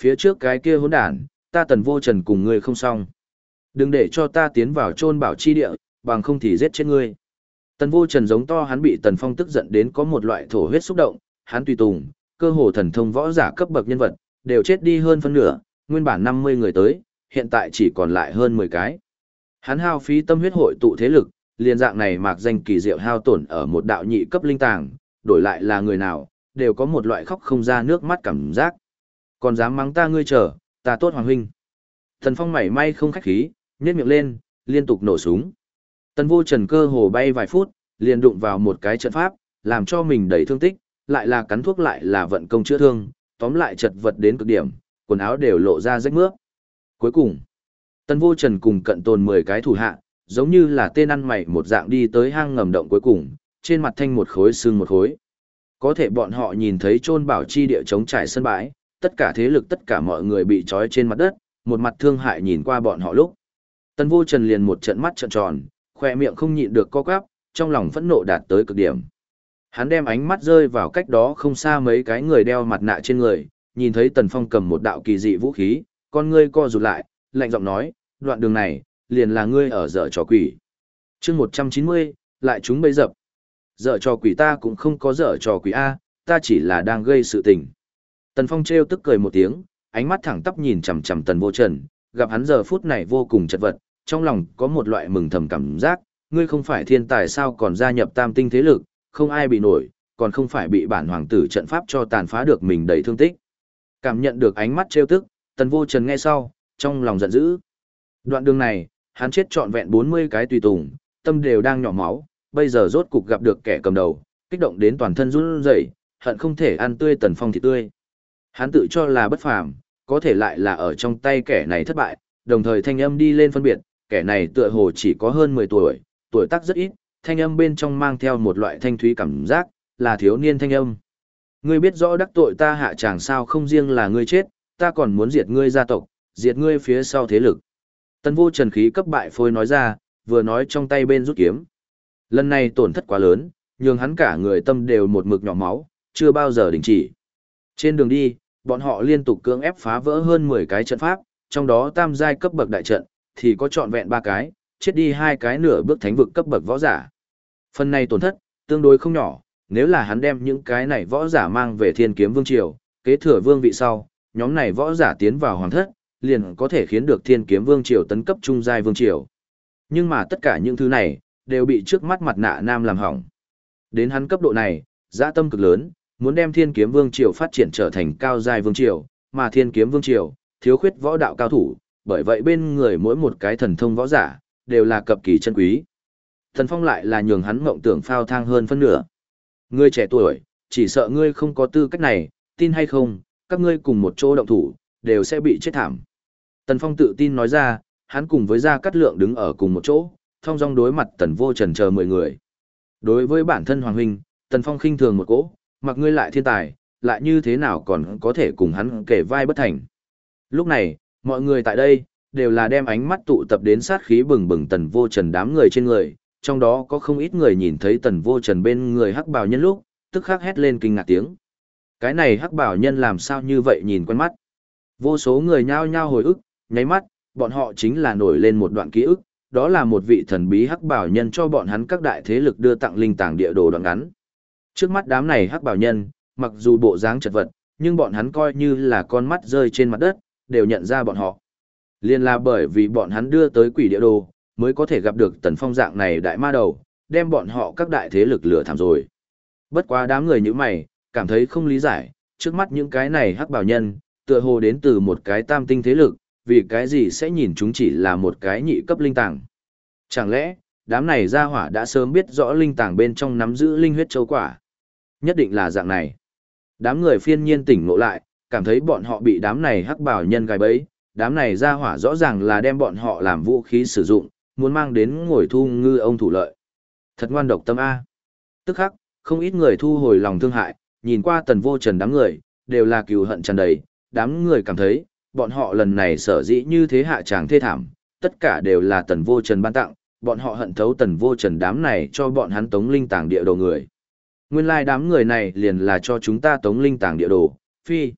Phía trước cái kia hỗn đản, ta tần vô trần cùng ngươi không xong. Đừng để cho ta tiến vào chôn bảo chi địa, bằng không thì giết chết ngươi. Tần vô trần giống to hắn bị tần phong tức giận đến có một loại thổ huyết xúc động, hắn tùy tùng, cơ hồ thần thông võ giả cấp bậc nhân vật, đều chết đi hơn phân nửa, nguyên bản 50 người tới, hiện tại chỉ còn lại hơn 10 cái. Hắn hao phí tâm huyết hội tụ thế lực, liền dạng này mạc danh kỳ diệu hao tổn ở một đạo nhị cấp linh tàng, đổi lại là người nào, đều có một loại khóc không ra nước mắt cảm giác. Còn dám mắng ta ngươi chờ, ta tốt hoàng huynh. Thần phong mảy may không khách khí, nhét miệng lên, liên tục nổ súng. Tần vô trần cơ hồ bay vài phút, liền đụng vào một cái trận pháp, làm cho mình đầy thương tích, lại là cắn thuốc lại là vận công chữa thương, tóm lại chật vật đến cực điểm, quần áo đều lộ ra rách mướp. Cuối cùng, Tần vô trần cùng cận tồn 10 cái thủ hạ, giống như là tên ăn mày một dạng đi tới hang ngầm động cuối cùng, trên mặt thanh một khối xương một khối. Có thể bọn họ nhìn thấy trôn bảo chi địa chống trải sân bãi, tất cả thế lực tất cả mọi người bị trói trên mặt đất, một mặt thương hại nhìn qua bọn họ lúc. Tần vô trần liền một trận mắt trợn tròn, khoe miệng không nhịn được co quắp, trong lòng phẫn nộ đạt tới cực điểm. Hắn đem ánh mắt rơi vào cách đó không xa mấy cái người đeo mặt nạ trên người, nhìn thấy Tần Phong cầm một đạo kỳ dị vũ khí, con ngươi co rụt lại, lạnh giọng nói, đoạn đường này, liền là ngươi ở dở trò quỷ. chương 190, lại chúng bấy dập. Dở trò quỷ ta cũng không có dở trò quỷ A, ta chỉ là đang gây sự tình. Tần Phong trêu tức cười một tiếng, ánh mắt thẳng tắp nhìn chằm chằm tần vô trần, gặp hắn giờ phút này vô cùng chật vật, trong lòng có một loại mừng thầm cảm giác, ngươi không phải thiên tài sao còn gia nhập tam tinh thế lực, không ai bị nổi, còn không phải bị bản hoàng tử trận pháp cho tàn phá được mình đầy thương tích. Cảm nhận được ánh mắt trêu tức, tần vô trần nghe sau, trong lòng giận dữ. Đoạn đường này, hắn chết trọn vẹn 40 cái tùy tùng, tâm đều đang nhỏ máu, bây giờ rốt cục gặp được kẻ cầm đầu, kích động đến toàn thân run rẩy, hận không thể ăn tươi tần phong thịt tươi. Hắn tự cho là bất phàm, có thể lại là ở trong tay kẻ này thất bại, đồng thời thanh âm đi lên phân biệt, kẻ này tựa hồ chỉ có hơn 10 tuổi, tuổi tác rất ít, thanh âm bên trong mang theo một loại thanh thúy cảm giác, là thiếu niên thanh âm. Ngươi biết rõ đắc tội ta hạ chàng sao không riêng là ngươi chết, ta còn muốn diệt ngươi gia tộc, diệt ngươi phía sau thế lực. Tân vô trần khí cấp bại phôi nói ra, vừa nói trong tay bên rút kiếm. Lần này tổn thất quá lớn, nhường hắn cả người tâm đều một mực nhỏ máu, chưa bao giờ đình chỉ. Trên đường đi, bọn họ liên tục cưỡng ép phá vỡ hơn 10 cái trận pháp, trong đó tam giai cấp bậc đại trận, thì có trọn vẹn ba cái, chết đi hai cái nửa bước thánh vực cấp bậc võ giả. Phần này tổn thất, tương đối không nhỏ, nếu là hắn đem những cái này võ giả mang về thiên kiếm vương triều, kế thừa vương vị sau, nhóm này võ giả tiến vào hoàng thất, liền có thể khiến được thiên kiếm vương triều tấn cấp trung giai vương triều. Nhưng mà tất cả những thứ này, đều bị trước mắt mặt nạ nam làm hỏng. Đến hắn cấp độ này, dã tâm cực lớn, muốn đem thiên kiếm vương triều phát triển trở thành cao giai vương triều, mà thiên kiếm vương triều, thiếu khuyết võ đạo cao thủ, bởi vậy bên người mỗi một cái thần thông võ giả, đều là cập kỳ chân quý. Thần phong lại là nhường hắn mộng tưởng phao thang hơn phân nửa. Ngươi trẻ tuổi, chỉ sợ ngươi không có tư cách này, tin hay không, các ngươi cùng một chỗ động thủ, đều sẽ bị chết thảm. Tần Phong tự tin nói ra, hắn cùng với Gia Cát Lượng đứng ở cùng một chỗ, thông dong đối mặt Tần Vô Trần chờ mười người. Đối với bản thân Hoàng Huynh, Tần Phong khinh thường một cỗ, mặc ngươi lại thiên tài, lại như thế nào còn có thể cùng hắn kể vai bất thành. Lúc này, mọi người tại đây, đều là đem ánh mắt tụ tập đến sát khí bừng bừng Tần Vô Trần đám người trên người, trong đó có không ít người nhìn thấy Tần Vô Trần bên người hắc bào nhân lúc, tức khắc hét lên kinh ngạc tiếng. Cái này hắc Bảo nhân làm sao như vậy nhìn quen mắt. Vô số người nhao nhao hồi ức, nháy mắt, bọn họ chính là nổi lên một đoạn ký ức, đó là một vị thần bí hắc bảo nhân cho bọn hắn các đại thế lực đưa tặng linh tàng địa đồ đoạn ngắn. Trước mắt đám này hắc bảo nhân, mặc dù bộ dáng chật vật, nhưng bọn hắn coi như là con mắt rơi trên mặt đất, đều nhận ra bọn họ. Liên là bởi vì bọn hắn đưa tới quỷ địa đồ, mới có thể gặp được tần phong dạng này đại ma đầu, đem bọn họ các đại thế lực lừa thảm rồi. Bất quá đám người như mày, cảm thấy không lý giải, trước mắt những cái này hắc bảo nhân, tựa hồ đến từ một cái tam tinh thế lực, vì cái gì sẽ nhìn chúng chỉ là một cái nhị cấp linh tàng. Chẳng lẽ, đám này ra hỏa đã sớm biết rõ linh tàng bên trong nắm giữ linh huyết châu quả. Nhất định là dạng này. Đám người phiên nhiên tỉnh ngộ lại, cảm thấy bọn họ bị đám này hắc bảo nhân gài bẫy, đám này ra hỏa rõ ràng là đem bọn họ làm vũ khí sử dụng, muốn mang đến ngồi thu ngư ông thủ lợi. Thật ngoan độc tâm A. Tức khắc, không ít người thu hồi lòng thương hại, nhìn qua tần vô trần đám người, đều là cừu hận tràn đầy, đám người cảm thấy, bọn họ lần này sở dĩ như thế hạ tràng thê thảm, tất cả đều là tần vô trần ban tặng, bọn họ hận thấu tần vô trần đám này cho bọn hắn tống linh tàng địa đồ người. Nguyên lai like đám người này liền là cho chúng ta tống linh tàng địa đồ, phi.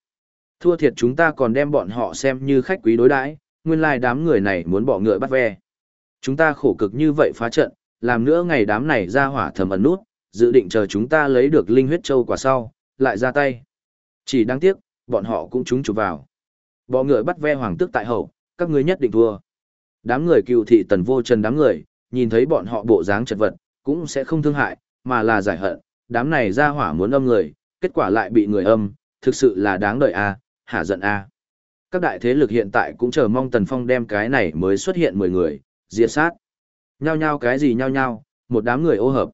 Thua thiệt chúng ta còn đem bọn họ xem như khách quý đối đãi, nguyên lai like đám người này muốn bỏ ngựa bắt ve. Chúng ta khổ cực như vậy phá trận, làm nữa ngày đám này ra hỏa thầm ẩn nút, dự định chờ chúng ta lấy được linh huyết châu quả sau, lại ra tay. Chỉ đáng tiếc, bọn họ cũng trúng chụp vào. Bọ ngựa bắt ve hoàng tước tại hậu, các ngươi nhất định thua. Đám người cựu thị tần vô trần đám người, nhìn thấy bọn họ bộ dáng chật vật, cũng sẽ không thương hại, mà là giải hận. Đám này ra hỏa muốn âm người, kết quả lại bị người âm, thực sự là đáng đợi a, à, hả giận a. Các đại thế lực hiện tại cũng chờ mong Tần Phong đem cái này mới xuất hiện 10 người, diệt sát. Nhao nhao cái gì nhao nhao, một đám người ô hợp.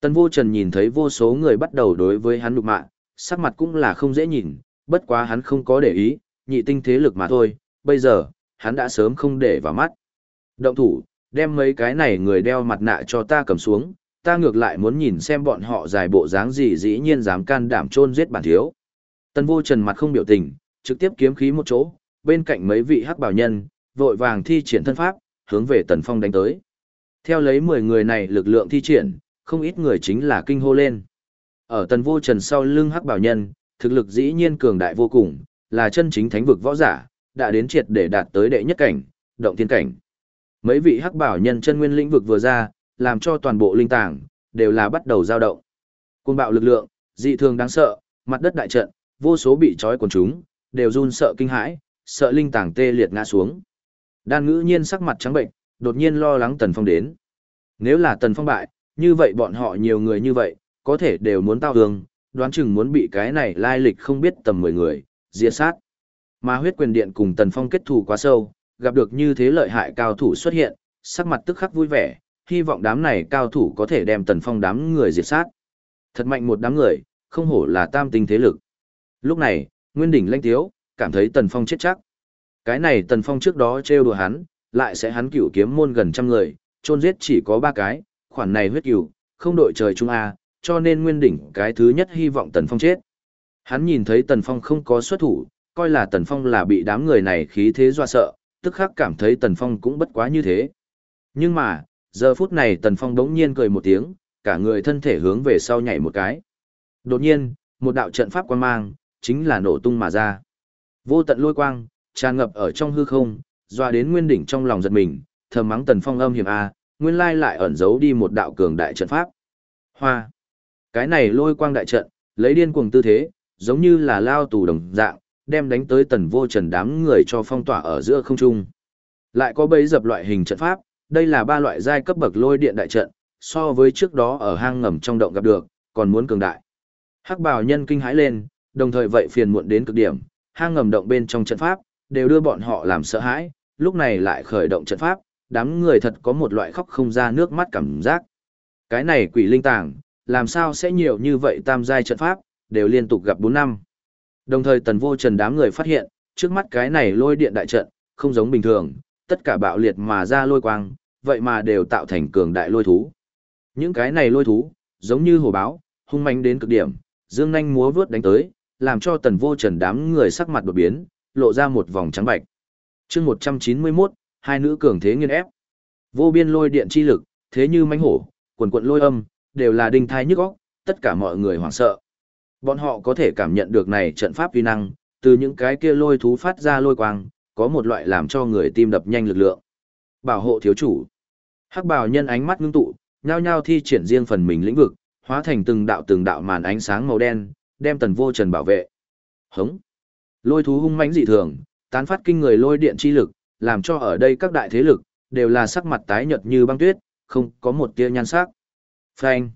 Tần Vô Trần nhìn thấy vô số người bắt đầu đối với hắn nhục mạ, sắc mặt cũng là không dễ nhìn, bất quá hắn không có để ý, nhị tinh thế lực mà thôi, bây giờ, hắn đã sớm không để vào mắt. Động thủ, đem mấy cái này người đeo mặt nạ cho ta cầm xuống, ta ngược lại muốn nhìn xem bọn họ dài bộ dáng gì dĩ nhiên dám can đảm chôn giết bản thiếu. Tân vô trần mặt không biểu tình, trực tiếp kiếm khí một chỗ, bên cạnh mấy vị hắc bảo nhân, vội vàng thi triển thân pháp, hướng về tần phong đánh tới. Theo lấy 10 người này lực lượng thi triển, không ít người chính là kinh hô lên. Ở tần vô trần sau lưng hắc bảo nhân, thực lực dĩ nhiên cường đại vô cùng, là chân chính thánh vực võ giả, đã đến triệt để đạt tới đệ nhất cảnh, động thiên cảnh. Mấy vị hắc bảo nhân chân nguyên lĩnh vực vừa ra, làm cho toàn bộ linh tàng đều là bắt đầu dao động. Côn bạo lực lượng, dị thường đáng sợ, mặt đất đại trận, vô số bị trói quần chúng, đều run sợ kinh hãi, sợ linh tàng tê liệt ngã xuống. Đan ngữ nhiên sắc mặt trắng bệnh, đột nhiên lo lắng Tần Phong đến. Nếu là Tần Phong bại, như vậy bọn họ nhiều người như vậy, có thể đều muốn tao hương, đoán chừng muốn bị cái này lai lịch không biết tầm 10 người, diệt sát. Mà huyết quyền điện cùng Tần Phong kết thù quá sâu, gặp được như thế lợi hại cao thủ xuất hiện, sắc mặt tức khắc vui vẻ, hy vọng đám này cao thủ có thể đem Tần Phong đám người diệt sát. Thật mạnh một đám người, không hổ là tam tinh thế lực. Lúc này, Nguyên Đỉnh lanh tiếu, cảm thấy Tần Phong chết chắc. Cái này Tần Phong trước đó trêu đùa hắn, lại sẽ hắn cửu kiếm môn gần trăm người, chôn giết chỉ có ba cái, khoản này huyết cửu, không đội trời chung A, cho nên Nguyên Đỉnh cái thứ nhất hy vọng Tần Phong chết. Hắn nhìn thấy Tần Phong không có xuất thủ, coi là Tần Phong là bị đám người này khí thế doa sợ, tức khắc cảm thấy Tần Phong cũng bất quá như thế. Nhưng mà, giờ phút này Tần Phong đống nhiên cười một tiếng, cả người thân thể hướng về sau nhảy một cái. Đột nhiên, một đạo trận pháp quan mang, chính là nổ tung mà ra. Vô tận lôi quang, tràn ngập ở trong hư không, doa đến nguyên đỉnh trong lòng giật mình, thầm mắng Tần Phong âm hiểm A, nguyên lai lại ẩn giấu đi một đạo cường đại trận pháp. Hoa. Cái này lôi quang đại trận, lấy điên cuồng tư thế, giống như là lao tù đồng dạng, đem đánh tới tần vô trần đám người cho phong tỏa ở giữa không trung. Lại có bấy dập loại hình trận pháp, đây là ba loại giai cấp bậc lôi điện đại trận, so với trước đó ở hang ngầm trong động gặp được, còn muốn cường đại. Hắc bào nhân kinh hãi lên, đồng thời vậy phiền muộn đến cực điểm, hang ngầm động bên trong trận pháp, đều đưa bọn họ làm sợ hãi, lúc này lại khởi động trận pháp, đám người thật có một loại khóc không ra nước mắt cảm giác. Cái này quỷ linh tàng, làm sao sẽ nhiều như vậy tam giai trận pháp, đều liên tục gặp 4 năm. Đồng thời tần vô trần đám người phát hiện, trước mắt cái này lôi điện đại trận, không giống bình thường, tất cả bạo liệt mà ra lôi quang, vậy mà đều tạo thành cường đại lôi thú. Những cái này lôi thú, giống như hồ báo, hung mãnh đến cực điểm, dương nhanh múa vướt đánh tới, làm cho tần vô trần đám người sắc mặt đột biến, lộ ra một vòng trắng bạch. chương 191, hai nữ cường thế nghiên ép. Vô biên lôi điện chi lực, thế như mãnh hổ, quần quận lôi âm, đều là đinh thai nhức óc, tất cả mọi người hoảng sợ. Bọn họ có thể cảm nhận được này trận pháp uy năng, từ những cái kia lôi thú phát ra lôi quang, có một loại làm cho người tim đập nhanh lực lượng. Bảo hộ thiếu chủ. Hắc bào nhân ánh mắt ngưng tụ, nhao nhao thi triển riêng phần mình lĩnh vực, hóa thành từng đạo từng đạo màn ánh sáng màu đen, đem tần vô trần bảo vệ. Hống. Lôi thú hung mãnh dị thường, tán phát kinh người lôi điện chi lực, làm cho ở đây các đại thế lực, đều là sắc mặt tái nhợt như băng tuyết, không có một tia nhan sắc. Phanh.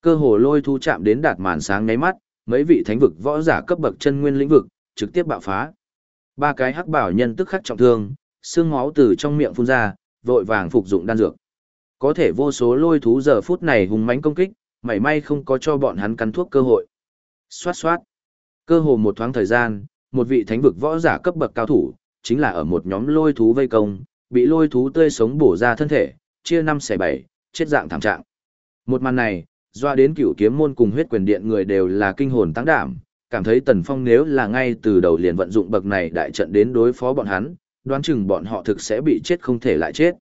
Cơ hồ lôi thú chạm đến đạt màn sáng nháy mắt, mấy vị thánh vực võ giả cấp bậc chân nguyên lĩnh vực, trực tiếp bạo phá. Ba cái hắc bảo nhân tức khắc trọng thương, xương máu từ trong miệng phun ra, vội vàng phục dụng đan dược. Có thể vô số lôi thú giờ phút này hùng mãnh công kích, may may không có cho bọn hắn cắn thuốc cơ hội. Xoát xoát. Cơ hồ một thoáng thời gian, một vị thánh vực võ giả cấp bậc cao thủ, chính là ở một nhóm lôi thú vây công, bị lôi thú tươi sống bổ ra thân thể, chia năm xẻ bảy, chết dạng thảm trạng. Một màn này, doa đến cửu kiếm môn cùng huyết quyền điện người đều là kinh hồn tăng đảm, cảm thấy Tần Phong nếu là ngay từ đầu liền vận dụng bậc này đại trận đến đối phó bọn hắn, đoán chừng bọn họ thực sẽ bị chết không thể lại chết.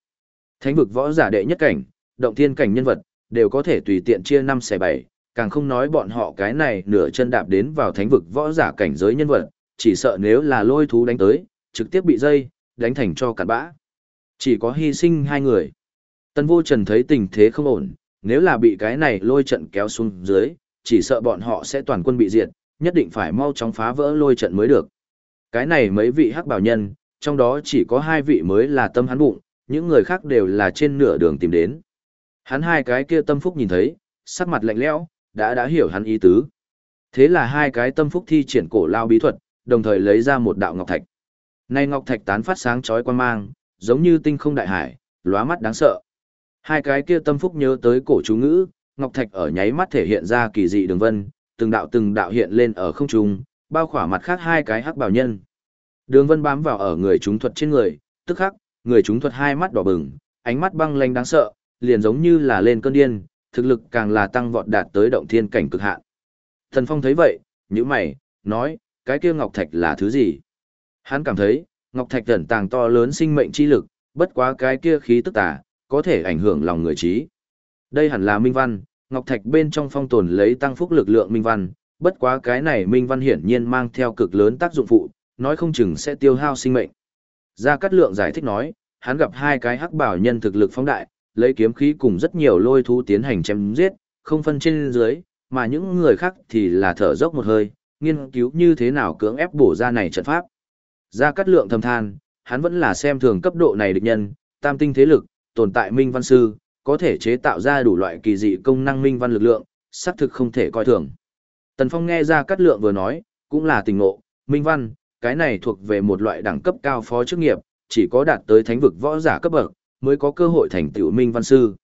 Thánh vực võ giả đệ nhất cảnh, động thiên cảnh nhân vật, đều có thể tùy tiện chia năm xẻ bảy, càng không nói bọn họ cái này nửa chân đạp đến vào thánh vực võ giả cảnh giới nhân vật, chỉ sợ nếu là lôi thú đánh tới, trực tiếp bị dây, đánh thành cho cặn bã. Chỉ có hy sinh hai người. Tân vô trần thấy tình thế không ổn, nếu là bị cái này lôi trận kéo xuống dưới, chỉ sợ bọn họ sẽ toàn quân bị diệt, nhất định phải mau chóng phá vỡ lôi trận mới được. Cái này mấy vị hắc bảo nhân, trong đó chỉ có hai vị mới là tâm hắn bụng, những người khác đều là trên nửa đường tìm đến. Hắn hai cái kia tâm phúc nhìn thấy, sắc mặt lạnh lẽo, đã đã hiểu hắn ý tứ. Thế là hai cái tâm phúc thi triển cổ lao bí thuật, đồng thời lấy ra một đạo ngọc thạch. Này ngọc thạch tán phát sáng chói quan mang, giống như tinh không đại hải, lóa mắt đáng sợ. Hai cái kia tâm phúc nhớ tới cổ chú ngữ, ngọc thạch ở nháy mắt thể hiện ra kỳ dị đường vân, từng đạo từng đạo hiện lên ở không trung, bao khỏa mặt khác hai cái hắc bảo nhân. Đường vân bám vào ở người chúng thuật trên người, tức khắc, người chúng thuật hai mắt đỏ bừng, ánh mắt băng lanh đáng sợ, liền giống như là lên cơn điên, thực lực càng là tăng vọt đạt tới động thiên cảnh cực hạn. Thần Phong thấy vậy, nhíu mày, nói, cái kia ngọc thạch là thứ gì? Hắn cảm thấy, ngọc thạch ẩn tàng to lớn sinh mệnh chi lực, bất quá cái kia khí tức tà, có thể ảnh hưởng lòng người trí. Đây hẳn là minh văn, ngọc thạch bên trong phong tồn lấy tăng phúc lực lượng minh văn, bất quá cái này minh văn hiển nhiên mang theo cực lớn tác dụng phụ, nói không chừng sẽ tiêu hao sinh mệnh. Gia Cát Lượng giải thích nói, hắn gặp hai cái hắc bảo nhân thực lực phóng đại, lấy kiếm khí cùng rất nhiều lôi thú tiến hành chém giết, không phân trên dưới, mà những người khác thì là thở dốc một hơi, nghiên cứu như thế nào cưỡng ép bổ ra này trận pháp. gia cát lượng thầm than, hắn vẫn là xem thường cấp độ này địch nhân, tam tinh thế lực, tồn tại minh văn sư, có thể chế tạo ra đủ loại kỳ dị công năng minh văn lực lượng, xác thực không thể coi thường. Tần Phong nghe ra cát lượng vừa nói, cũng là tình ngộ, minh văn, cái này thuộc về một loại đẳng cấp cao phó chức nghiệp, chỉ có đạt tới thánh vực võ giả cấp bậc, mới có cơ hội thành tựu minh văn sư.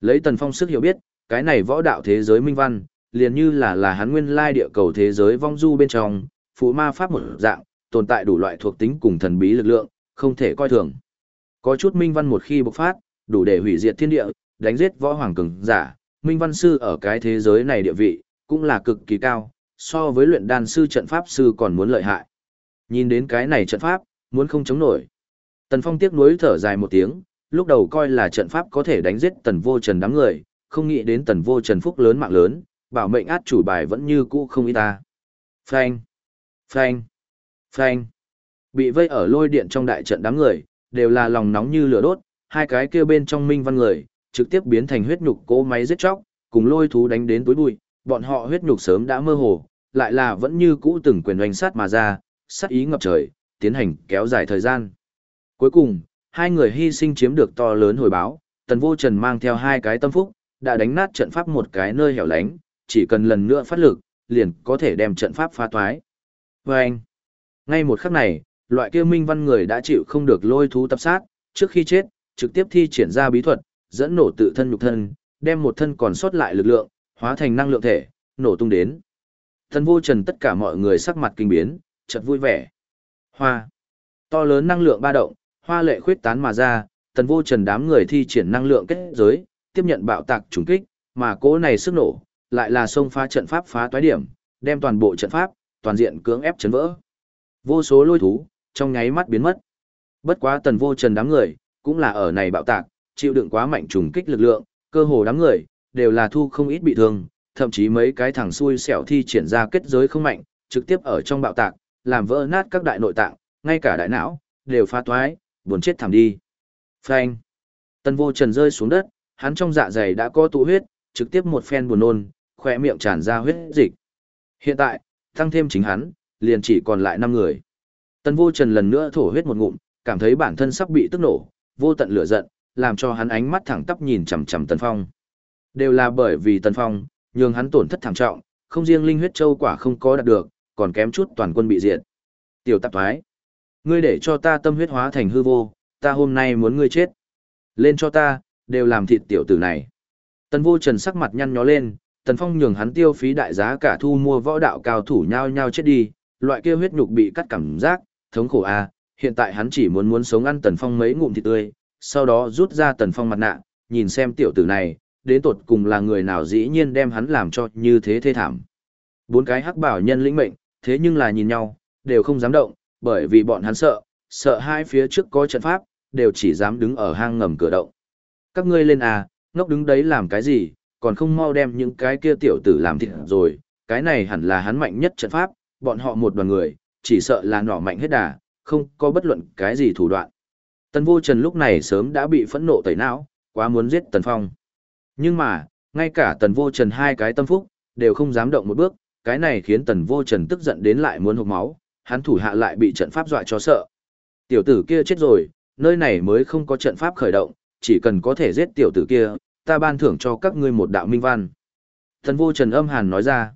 Lấy Tần Phong sức hiểu biết, cái này võ đạo thế giới minh văn, liền như là là hắn nguyên lai địa cầu thế giới vong du bên trong, phụ ma pháp một dạng, tồn tại đủ loại thuộc tính cùng thần bí lực lượng, không thể coi thường. Có chút minh văn một khi bộc phát, đủ để hủy diệt thiên địa, đánh giết võ hoàng cường giả, minh văn sư ở cái thế giới này địa vị, cũng là cực kỳ cao, so với luyện đan sư trận pháp sư còn muốn lợi hại. Nhìn đến cái này trận pháp, muốn không chống nổi. Tần Phong tiếc nuối thở dài một tiếng, lúc đầu coi là trận pháp có thể đánh giết tần vô trần đám người, không nghĩ đến tần vô trần phúc lớn mạng lớn, bảo mệnh át chủ bài vẫn như cũ không ý ta. Phanh, phanh, phanh. Bị vây ở lôi điện trong đại trận đám người, đều là lòng nóng như lửa đốt, hai cái kia bên trong minh văn người, trực tiếp biến thành huyết nhục cố máy giết chóc, cùng lôi thú đánh đến túi bụi, bọn họ huyết nhục sớm đã mơ hồ, lại là vẫn như cũ từng quyền oanh sát mà ra, sát ý ngập trời, tiến hành kéo dài thời gian. Cuối cùng, hai người hy sinh chiếm được to lớn hồi báo, tần vô trần mang theo hai cái tâm phúc, đã đánh nát trận pháp một cái nơi hẻo lánh, chỉ cần lần nữa phát lực, liền có thể đem trận pháp phá toái. Và anh, ngay một khắc này, loại kia minh văn người đã chịu không được lôi thú tập sát, trước khi chết, trực tiếp thi triển ra bí thuật, dẫn nổ tự thân nhục thân, đem một thân còn sót lại lực lượng, hóa thành năng lượng thể, nổ tung đến. Thần vô trần tất cả mọi người sắc mặt kinh biến, chợt vui vẻ. Hoa. To lớn năng lượng ba động, hoa lệ khuyết tán mà ra, tần vô trần đám người thi triển năng lượng kết giới, tiếp nhận bạo tạc trùng kích, mà cố này sức nổ, lại là xông phá trận pháp phá toái điểm, đem toàn bộ trận pháp, toàn diện cưỡng ép chấn vỡ. Vô số lôi thú, trong nháy mắt biến mất. Bất quá tần vô trần đám người, cũng là ở này bạo tạc, chịu đựng quá mạnh trùng kích lực lượng, cơ hồ đám người, đều là thu không ít bị thương, thậm chí mấy cái thằng xui xẻo thi triển ra kết giới không mạnh, trực tiếp ở trong bạo tạc, làm vỡ nát các đại nội tạng, ngay cả đại não, đều phá toái, buồn chết thảm đi. Phanh. tân vô trần rơi xuống đất, hắn trong dạ dày đã có tụ huyết, trực tiếp một phen buồn nôn, khóe miệng tràn ra huyết dịch. Hiện tại, tăng thêm chính hắn, liền chỉ còn lại 5 người. tân vô trần lần nữa thổ huyết một ngụm, cảm thấy bản thân sắp bị tức nổ, vô tận lửa giận, làm cho hắn ánh mắt thẳng tắp nhìn chằm chằm Tần Phong. Đều là bởi vì Tần Phong, nhường hắn tổn thất thảm trọng, không riêng linh huyết châu quả không có đạt được, còn kém chút toàn quân bị diệt. Tiểu tạp thoái, ngươi để cho ta tâm huyết hóa thành hư vô, ta hôm nay muốn ngươi chết. Lên cho ta, đều làm thịt tiểu tử này. Tần vô trần sắc mặt nhăn nhó lên, Tần Phong nhường hắn tiêu phí đại giá cả thu mua võ đạo cao thủ nhau nhau chết đi, loại kia huyết nhục bị cắt cảm giác, thống khổ a, à, hiện tại hắn chỉ muốn muốn sống ăn Tần Phong mấy ngụm thịt tươi, sau đó rút ra Tần Phong mặt nạ, nhìn xem tiểu tử này, đến tột cùng là người nào dĩ nhiên đem hắn làm cho như thế thê thảm. Bốn cái hắc bảo nhân lĩnh mệnh, thế nhưng là nhìn nhau, đều không dám động, bởi vì bọn hắn sợ, sợ hai phía trước có trận pháp, đều chỉ dám đứng ở hang ngầm cửa động. Các ngươi lên à, ngốc đứng đấy làm cái gì, còn không mau đem những cái kia tiểu tử làm thịt rồi, cái này hẳn là hắn mạnh nhất trận pháp, bọn họ một đoàn người, chỉ sợ là nỏ mạnh hết đà, không có bất luận cái gì thủ đoạn. Tần vô trần lúc này sớm đã bị phẫn nộ tẩy não, quá muốn giết tần phong. Nhưng mà, ngay cả tần vô trần hai cái tâm phúc, đều không dám động một bước, cái này khiến tần vô trần tức giận đến lại muốn hụt máu, hắn thủ hạ lại bị trận pháp dọa cho sợ. Tiểu tử kia chết rồi, nơi này mới không có trận pháp khởi động, chỉ cần có thể giết tiểu tử kia, ta ban thưởng cho các ngươi một đạo minh văn. Tần vô trần âm hàn nói ra.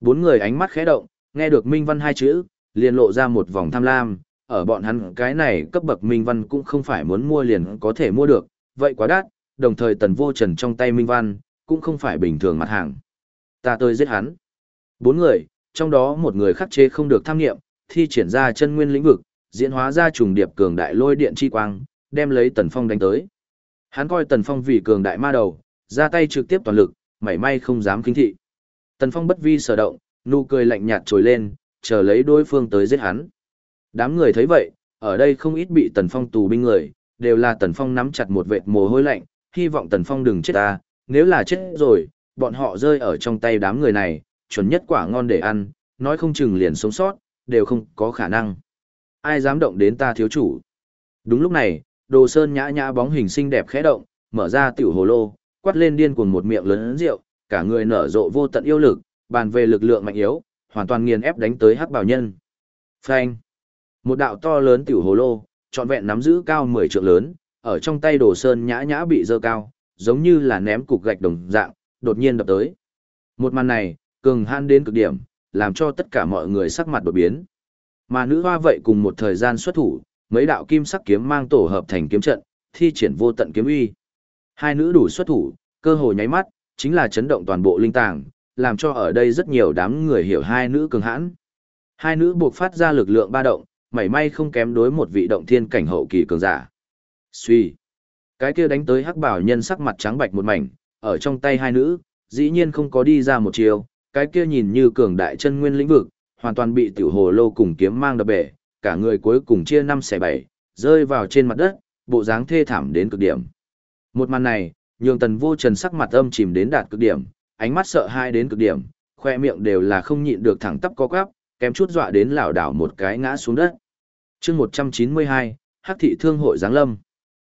Bốn người ánh mắt khẽ động, nghe được minh văn hai chữ, liền lộ ra một vòng tham lam, ở bọn hắn cái này cấp bậc minh văn cũng không phải muốn mua liền có thể mua được, vậy quá đắt, đồng thời tần vô trần trong tay minh văn, cũng không phải bình thường mặt hàng. Ta tôi giết hắn. Bốn người, trong đó một người khắc chế không được tham nghiệm, thi triển ra chân nguyên lĩnh vực, diễn hóa ra trùng điệp cường đại lôi điện chi quang, đem lấy tần phong đánh tới. Hắn coi Tần Phong vì cường đại ma đầu, ra tay trực tiếp toàn lực, mảy may không dám kinh thị. Tần Phong bất vi sở động, nụ cười lạnh nhạt trồi lên, chờ lấy đối phương tới giết hắn. Đám người thấy vậy, ở đây không ít bị Tần Phong tù binh người, đều là Tần Phong nắm chặt một vệt mồ hôi lạnh, hy vọng Tần Phong đừng chết ta, nếu là chết rồi, bọn họ rơi ở trong tay đám người này, chuẩn nhất quả ngon để ăn, nói không chừng liền sống sót, đều không có khả năng. Ai dám động đến ta thiếu chủ? Đúng lúc này, đồ sơn nhã nhã bóng hình xinh đẹp khẽ động, mở ra tiểu hồ lô, quát lên điên cuồng một miệng lớn rượu, cả người nở rộ vô tận yêu lực, bàn về lực lượng mạnh yếu, hoàn toàn nghiền ép đánh tới hắc bảo nhân. Phanh! Một đạo to lớn tiểu hồ lô, trọn vẹn nắm giữ cao 10 trượng lớn, ở trong tay đồ sơn nhã nhã bị dơ cao, giống như là ném cục gạch đồng dạng, đột nhiên đập tới. Một màn này, cường han đến cực điểm, làm cho tất cả mọi người sắc mặt đột biến. Mà nữ hoa vậy cùng một thời gian xuất thủ, mấy đạo kim sắc kiếm mang tổ hợp thành kiếm trận, thi triển vô tận kiếm uy. Hai nữ đủ xuất thủ, cơ hội nháy mắt, chính là chấn động toàn bộ linh tàng, làm cho ở đây rất nhiều đám người hiểu hai nữ cường hãn. Hai nữ buộc phát ra lực lượng ba động, mảy may không kém đối một vị động thiên cảnh hậu kỳ cường giả. Suy. Cái kia đánh tới hắc bảo nhân sắc mặt trắng bạch một mảnh, ở trong tay hai nữ, dĩ nhiên không có đi ra một chiều, cái kia nhìn như cường đại chân nguyên lĩnh vực, hoàn toàn bị tiểu hồ lô cùng kiếm mang đập bể, cả người cuối cùng chia năm xẻ bảy, rơi vào trên mặt đất, bộ dáng thê thảm đến cực điểm. Một màn này, nhường tần vô trần sắc mặt âm chìm đến đạt cực điểm, ánh mắt sợ hãi đến cực điểm, khoe miệng đều là không nhịn được thẳng tắp co quắp, kém chút dọa đến lảo đảo một cái ngã xuống đất chương 192, Hắc thị thương hội giáng lâm.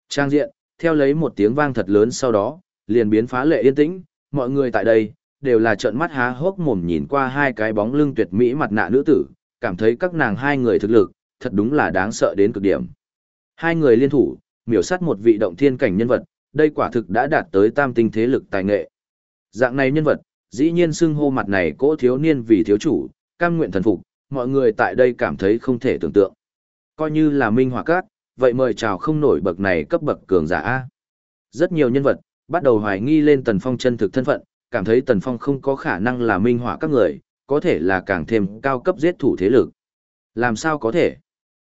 Trang diện, theo lấy một tiếng vang thật lớn sau đó, liền biến phá lệ yên tĩnh, mọi người tại đây, đều là trợn mắt há hốc mồm nhìn qua hai cái bóng lưng tuyệt mỹ mặt nạ nữ tử, cảm thấy các nàng hai người thực lực, thật đúng là đáng sợ đến cực điểm. Hai người liên thủ, miểu sát một vị động thiên cảnh nhân vật, đây quả thực đã đạt tới tam tinh thế lực tài nghệ. Dạng này nhân vật, dĩ nhiên xưng hô mặt này cỗ thiếu niên vì thiếu chủ, cam nguyện thần phục, mọi người tại đây cảm thấy không thể tưởng tượng. Coi như là minh hỏa cát, vậy mời chào không nổi bậc này cấp bậc cường giả A. Rất nhiều nhân vật, bắt đầu hoài nghi lên Tần Phong chân thực thân phận, cảm thấy Tần Phong không có khả năng là minh hỏa các người, có thể là càng thêm cao cấp giết thủ thế lực. Làm sao có thể?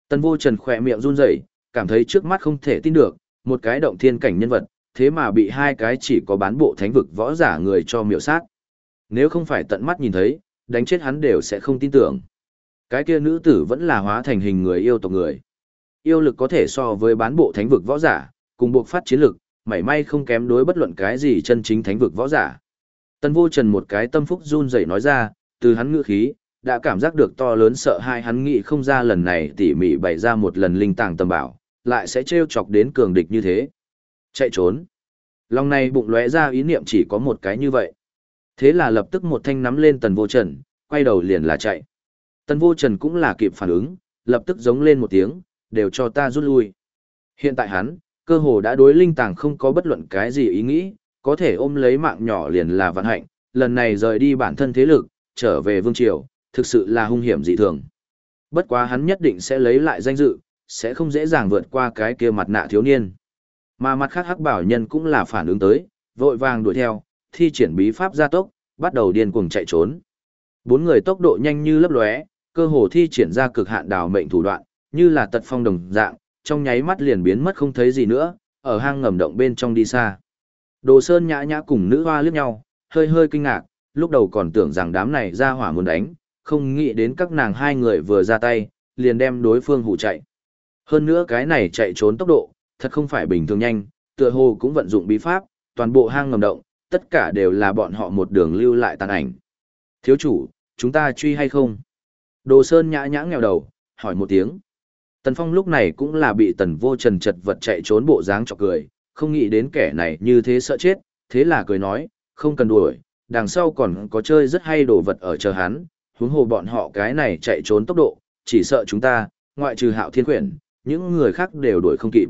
Tần vô trần khỏe miệng run rẩy, cảm thấy trước mắt không thể tin được, một cái động thiên cảnh nhân vật, thế mà bị hai cái chỉ có bán bộ thánh vực võ giả người cho miểu sát. Nếu không phải tận mắt nhìn thấy, đánh chết hắn đều sẽ không tin tưởng. Cái kia nữ tử vẫn là hóa thành hình người yêu tộc người. Yêu lực có thể so với bán bộ thánh vực võ giả, cùng buộc phát chiến lực, mảy may không kém đối bất luận cái gì chân chính thánh vực võ giả. Tân vô trần một cái tâm phúc run rẩy nói ra, từ hắn ngữ khí, đã cảm giác được to lớn sợ hai hắn nghĩ không ra lần này tỉ mỉ bày ra một lần linh tàng tầm bảo, lại sẽ trêu chọc đến cường địch như thế. Chạy trốn. Lòng này bụng lóe ra ý niệm chỉ có một cái như vậy. Thế là lập tức một thanh nắm lên tần vô trần, quay đầu liền là chạy. Tần vô trần cũng là kịp phản ứng, lập tức giống lên một tiếng, đều cho ta rút lui. Hiện tại hắn, cơ hồ đã đối linh tàng không có bất luận cái gì ý nghĩ, có thể ôm lấy mạng nhỏ liền là vận hạnh, lần này rời đi bản thân thế lực, trở về vương triều, thực sự là hung hiểm dị thường. Bất quá hắn nhất định sẽ lấy lại danh dự, sẽ không dễ dàng vượt qua cái kia mặt nạ thiếu niên. Mà mặt khác hắc bảo nhân cũng là phản ứng tới, vội vàng đuổi theo, thi triển bí pháp gia tốc, bắt đầu điên cuồng chạy trốn. Bốn người tốc độ nhanh như lấp lóe, cơ hồ thi triển ra cực hạn đào mệnh thủ đoạn, như là tật phong đồng dạng, trong nháy mắt liền biến mất không thấy gì nữa, ở hang ngầm động bên trong đi xa. Đồ Sơn nhã nhã cùng nữ hoa liếc nhau, hơi hơi kinh ngạc, lúc đầu còn tưởng rằng đám này ra hỏa muốn đánh, không nghĩ đến các nàng hai người vừa ra tay, liền đem đối phương hụ chạy. Hơn nữa cái này chạy trốn tốc độ, thật không phải bình thường nhanh, tựa hồ cũng vận dụng bí pháp, toàn bộ hang ngầm động, tất cả đều là bọn họ một đường lưu lại tàn ảnh. Thiếu chủ, chúng ta truy hay không? Đồ Sơn nhã nhã nghèo đầu, hỏi một tiếng. Tần Phong lúc này cũng là bị tần vô trần chật vật chạy trốn bộ dáng chọc cười, không nghĩ đến kẻ này như thế sợ chết, thế là cười nói, không cần đuổi, đằng sau còn có chơi rất hay đồ vật ở chờ hắn, huống hồ bọn họ cái này chạy trốn tốc độ, chỉ sợ chúng ta, ngoại trừ hạo thiên quyển, những người khác đều đuổi không kịp.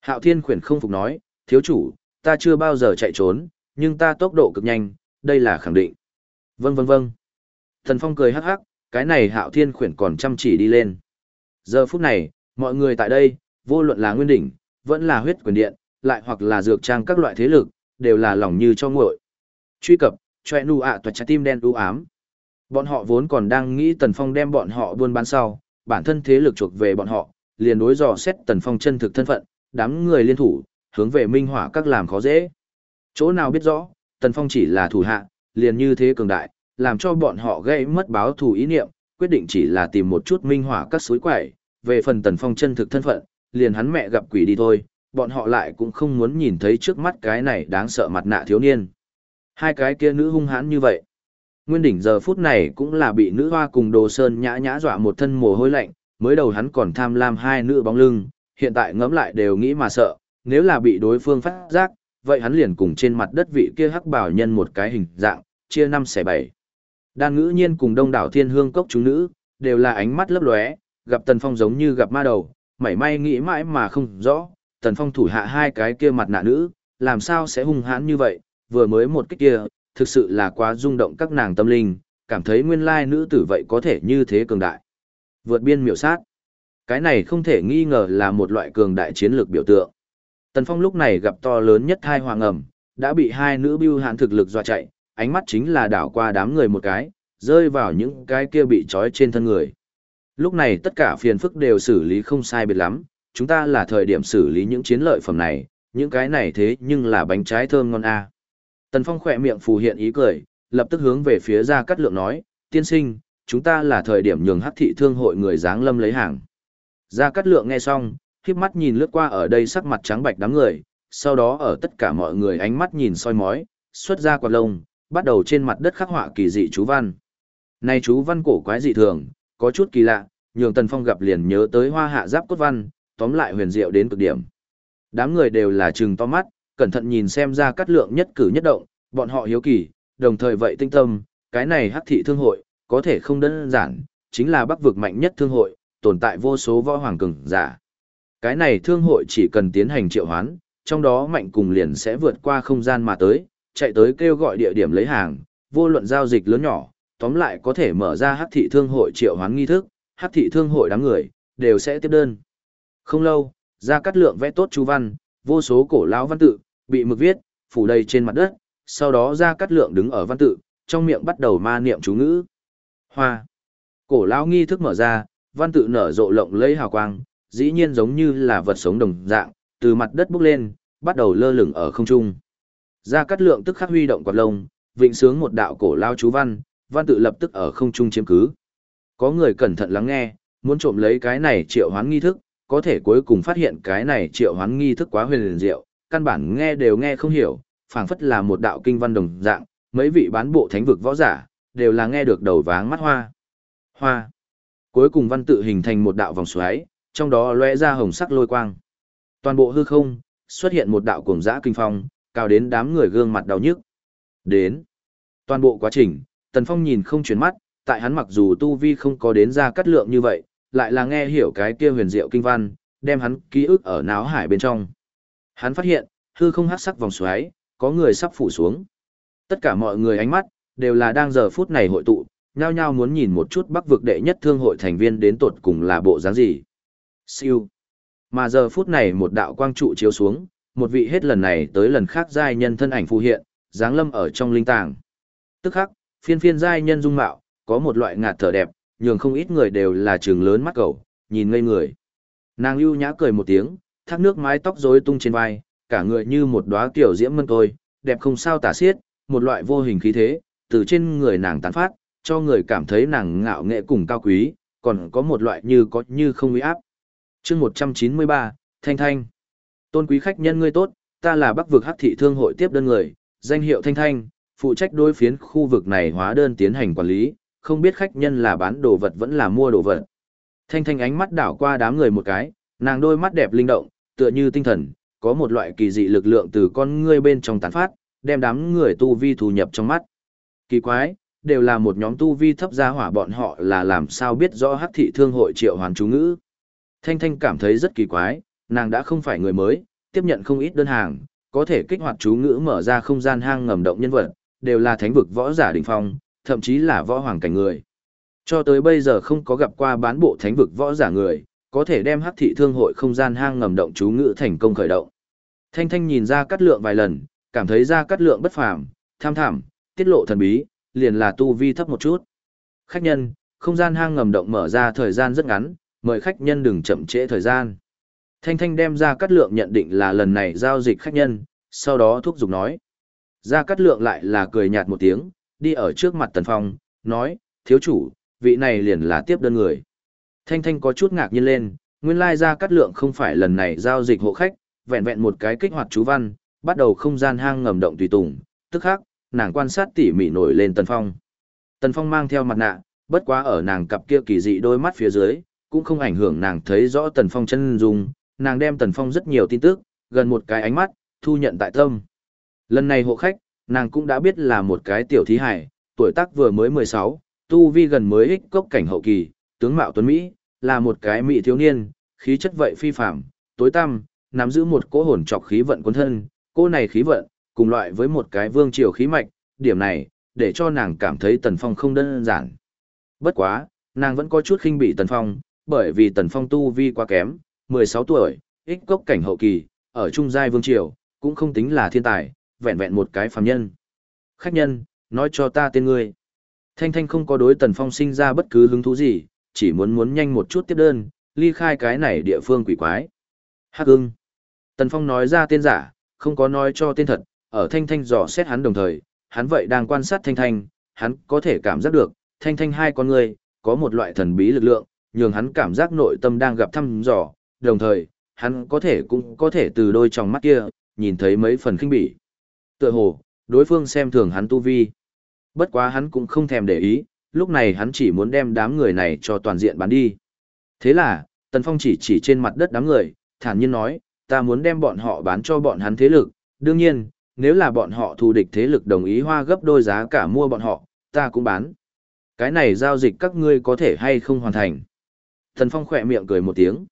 Hạo thiên quyển không phục nói, thiếu chủ, ta chưa bao giờ chạy trốn, nhưng ta tốc độ cực nhanh, đây là khẳng định. Vâng vâng vâng. Thần Phong cười hắc hắc, cái này hạo thiên khuyển còn chăm chỉ đi lên. Giờ phút này, mọi người tại đây, vô luận là nguyên đỉnh, vẫn là huyết quyền điện, lại hoặc là dược trang các loại thế lực, đều là lòng như cho nguội. Truy cập, choe nu ạ toạch trái tim đen u ám. Bọn họ vốn còn đang nghĩ Tần Phong đem bọn họ buôn bán sau, bản thân thế lực chuộc về bọn họ, liền đối dò xét Tần Phong chân thực thân phận, đám người liên thủ, hướng về minh hỏa các làm khó dễ. Chỗ nào biết rõ, Tần Phong chỉ là thủ hạ, liền như thế cường đại, làm cho bọn họ gây mất báo thù ý niệm, quyết định chỉ là tìm một chút minh hỏa các suối quẩy, về phần Tần Phong chân thực thân phận, liền hắn mẹ gặp quỷ đi thôi, bọn họ lại cũng không muốn nhìn thấy trước mắt cái này đáng sợ mặt nạ thiếu niên. Hai cái kia nữ hung hãn như vậy. Nguyên đỉnh giờ phút này cũng là bị nữ hoa cùng đồ sơn nhã nhã dọa một thân mồ hôi lạnh, mới đầu hắn còn tham lam hai nữ bóng lưng, hiện tại ngẫm lại đều nghĩ mà sợ, nếu là bị đối phương phát giác, vậy hắn liền cùng trên mặt đất vị kia hắc bảo nhân một cái hình dạng, chia năm xẻ bảy. Đan ngữ nhiên cùng đông đảo thiên hương cốc chúng nữ, đều là ánh mắt lấp lóe, gặp Tần Phong giống như gặp ma đầu, mảy may nghĩ mãi mà không rõ, Tần Phong thủ hạ hai cái kia mặt nạ nữ, làm sao sẽ hung hãn như vậy, vừa mới một cái kia, thực sự là quá rung động các nàng tâm linh, cảm thấy nguyên lai nữ tử vậy có thể như thế cường đại. Vượt biên miểu sát. Cái này không thể nghi ngờ là một loại cường đại chiến lược biểu tượng. Tần Phong lúc này gặp to lớn nhất hai hoàng ẩm, đã bị hai nữ bưu hãn thực lực dọa chạy, ánh mắt chính là đảo qua đám người một cái, rơi vào những cái kia bị trói trên thân người. Lúc này tất cả phiền phức đều xử lý không sai biệt lắm, chúng ta là thời điểm xử lý những chiến lợi phẩm này, những cái này thế nhưng là bánh trái thơm ngon a. Tần Phong khỏe miệng phù hiện ý cười, lập tức hướng về phía Gia Cát Lượng nói, tiên sinh, chúng ta là thời điểm nhường hắc thị thương hội người dáng lâm lấy hàng. Gia Cát Lượng nghe xong, khiếp mắt nhìn lướt qua ở đây sắc mặt trắng bạch đám người, sau đó ở tất cả mọi người ánh mắt nhìn soi mói, xuất ra quạt lông, bắt đầu trên mặt đất khắc họa kỳ dị chú văn. Này chú văn cổ quái dị thường, có chút kỳ lạ, nhường Tần Phong gặp liền nhớ tới hoa hạ giáp cốt văn, tóm lại huyền diệu đến cực điểm. Đám người đều là trừng to mắt, cẩn thận nhìn xem ra cắt lượng nhất cử nhất động, bọn họ hiếu kỳ, đồng thời vậy tinh tâm, cái này hắc thị thương hội, có thể không đơn giản, chính là bắc vực mạnh nhất thương hội, tồn tại vô số võ hoàng cường giả. Cái này thương hội chỉ cần tiến hành triệu hoán, trong đó mạnh cùng liền sẽ vượt qua không gian mà tới, chạy tới kêu gọi địa điểm lấy hàng, vô luận giao dịch lớn nhỏ, tóm lại có thể mở ra hắc thị thương hội triệu hoán nghi thức, hắc thị thương hội đám người, đều sẽ tiếp đơn. Không lâu, ra cắt lượng vẽ tốt chú văn, vô số cổ lão văn tự, bị mực viết, phủ đầy trên mặt đất, sau đó ra cắt lượng đứng ở văn tự, trong miệng bắt đầu ma niệm chú ngữ. Hoa. Cổ lão nghi thức mở ra, văn tự nở rộ lộng lấy hào quang, dĩ nhiên giống như là vật sống đồng dạng, từ mặt đất bốc lên, bắt đầu lơ lửng ở không trung. Ra cắt lượng tức khắc huy động quạt lông, vịnh sướng một đạo cổ lao chú văn, văn tự lập tức ở không trung chiếm cứ. Có người cẩn thận lắng nghe, muốn trộm lấy cái này triệu hoán nghi thức, có thể cuối cùng phát hiện cái này triệu hoán nghi thức quá huyền diệu, căn bản nghe đều nghe không hiểu, phảng phất là một đạo kinh văn đồng dạng, mấy vị bán bộ thánh vực võ giả, đều là nghe được đầu váng mắt hoa. Hoa. Cuối cùng văn tự hình thành một đạo vòng xoáy, trong đó lóe ra hồng sắc lôi quang. Toàn bộ hư không, xuất hiện một đạo cuồng dã kinh phong, cao đến đám người gương mặt đau nhức. Đến. Toàn bộ quá trình, Tần Phong nhìn không chuyển mắt, tại hắn mặc dù tu vi không có đến ra cắt lượng như vậy, lại là nghe hiểu cái kia huyền diệu kinh văn, đem hắn ký ức ở náo hải bên trong. Hắn phát hiện, hư không hắc sắc vòng xoáy, có người sắp phủ xuống. Tất cả mọi người ánh mắt, đều là đang giờ phút này hội tụ, nhao nhao muốn nhìn một chút bắc vực đệ nhất thương hội thành viên đến tột cùng là bộ dáng gì. Siêu. Mà giờ phút này một đạo quang trụ chiếu xuống, một vị hết lần này tới lần khác giai nhân thân ảnh phù hiện, dáng lâm ở trong linh tàng. Tức khắc, phiên phiên giai nhân dung mạo, có một loại ngạt thở đẹp, nhường không ít người đều là trường lớn mắt cầu, nhìn ngây người. Nàng lưu nhã cười một tiếng, thác nước mái tóc rối tung trên vai, cả người như một đóa tiểu diễm mân tôi, đẹp không sao tả xiết, một loại vô hình khí thế, từ trên người nàng tán phát, cho người cảm thấy nàng ngạo nghệ cùng cao quý, còn có một loại như có như không uy áp. chương 193, Thanh Thanh. Tôn quý khách nhân ngươi tốt, ta là bắc vực hắc thị thương hội tiếp đơn người, danh hiệu Thanh Thanh, phụ trách đối phiến khu vực này hóa đơn tiến hành quản lý, không biết khách nhân là bán đồ vật vẫn là mua đồ vật. Thanh Thanh ánh mắt đảo qua đám người một cái, nàng đôi mắt đẹp linh động, tựa như tinh thần, có một loại kỳ dị lực lượng từ con ngươi bên trong tán phát, đem đám người tu vi thu nhập trong mắt. Kỳ quái, đều là một nhóm tu vi thấp gia hỏa bọn họ là làm sao biết rõ hắc thị thương hội triệu hoàn chú ngữ. Thanh Thanh cảm thấy rất kỳ quái, nàng đã không phải người mới, tiếp nhận không ít đơn hàng, có thể kích hoạt chú ngữ mở ra không gian hang ngầm động nhân vật, đều là thánh vực võ giả đỉnh phong, thậm chí là võ hoàng cảnh người. Cho tới bây giờ không có gặp qua bán bộ thánh vực võ giả người, có thể đem hắc thị thương hội không gian hang ngầm động chú ngữ thành công khởi động. Thanh Thanh nhìn ra cắt lượng vài lần, cảm thấy ra cắt lượng bất phàm, tham thảm, tiết lộ thần bí, liền là tu vi thấp một chút. Khách nhân, không gian hang ngầm động mở ra thời gian rất ngắn, mời khách nhân đừng chậm trễ thời gian. Thanh Thanh đem ra cắt lượng nhận định là lần này giao dịch khách nhân, sau đó thúc giục nói. Ra cắt lượng lại là cười nhạt một tiếng, đi ở trước mặt Tần Phong, nói, thiếu chủ, vị này liền là tiếp đơn người. Thanh Thanh có chút ngạc nhiên lên, nguyên lai ra cắt lượng không phải lần này giao dịch hộ khách, vẹn vẹn một cái kích hoạt chú văn, bắt đầu không gian hang ngầm động tùy tùng, tức khắc, nàng quan sát tỉ mỉ nổi lên Tần Phong. Tần Phong mang theo mặt nạ, bất quá ở nàng cặp kia kỳ dị đôi mắt phía dưới, cũng không ảnh hưởng nàng thấy rõ Tần Phong chân dung, nàng đem Tần Phong rất nhiều tin tức, gần một cái ánh mắt, thu nhận tại tâm. Lần này hộ khách, nàng cũng đã biết là một cái tiểu thí hải, tuổi tác vừa mới 16, tu vi gần mới ích cốc cảnh hậu kỳ, tướng mạo tuấn Mỹ, là một cái mỹ thiếu niên, khí chất vậy phi phạm, tối tăm, nắm giữ một cỗ hồn trọc khí vận quân thân, cô này khí vận, cùng loại với một cái vương triều khí mạch, điểm này, để cho nàng cảm thấy Tần Phong không đơn giản. Bất quá, nàng vẫn có chút khinh bị Tần Phong, bởi vì Tần Phong tu vi quá kém, 16 tuổi, ích cốc cảnh hậu kỳ, ở trung giai vương triều, cũng không tính là thiên tài, vẹn vẹn một cái phàm nhân. Khách nhân, nói cho ta tên ngươi. Thanh Thanh không có đối Tần Phong sinh ra bất cứ hứng thú gì, chỉ muốn muốn nhanh một chút tiếp đơn, ly khai cái này địa phương quỷ quái. Hắc ưng. Tần Phong nói ra tên giả, không có nói cho tên thật, ở Thanh Thanh dò xét hắn đồng thời, hắn vậy đang quan sát Thanh Thanh, hắn có thể cảm giác được, Thanh Thanh hai con người, có một loại thần bí lực lượng, nhường hắn cảm giác nội tâm đang gặp thăm dò, đồng thời, hắn có thể cũng có thể từ đôi tròng mắt kia, nhìn thấy mấy phần kinh bỉ. Tựa hồ, đối phương xem thường hắn tu vi. Bất quá hắn cũng không thèm để ý, lúc này hắn chỉ muốn đem đám người này cho toàn diện bán đi. Thế là, Tần Phong chỉ chỉ trên mặt đất đám người, thản nhiên nói, ta muốn đem bọn họ bán cho bọn hắn thế lực, đương nhiên, nếu là bọn họ thù địch thế lực đồng ý hoa gấp đôi giá cả mua bọn họ, ta cũng bán. Cái này giao dịch các ngươi có thể hay không hoàn thành. Tần Phong khỏe miệng cười một tiếng.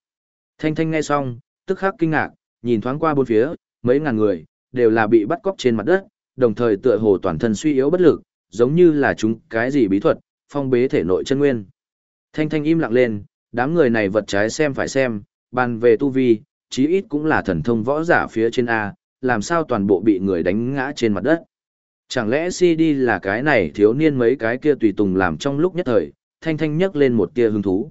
Thanh Thanh nghe xong, tức khắc kinh ngạc, nhìn thoáng qua bốn phía, mấy ngàn người, đều là bị bắt cóc trên mặt đất, đồng thời tựa hồ toàn thân suy yếu bất lực, giống như là chúng cái gì bí thuật, phong bế thể nội chân nguyên. Thanh Thanh im lặng lên, đám người này vật trái xem phải xem, bàn về tu vi, chí ít cũng là thần thông võ giả phía trên A, làm sao toàn bộ bị người đánh ngã trên mặt đất. Chẳng lẽ CD là cái này thiếu niên mấy cái kia tùy tùng làm trong lúc nhất thời, Thanh Thanh nhấc lên một tia hứng thú.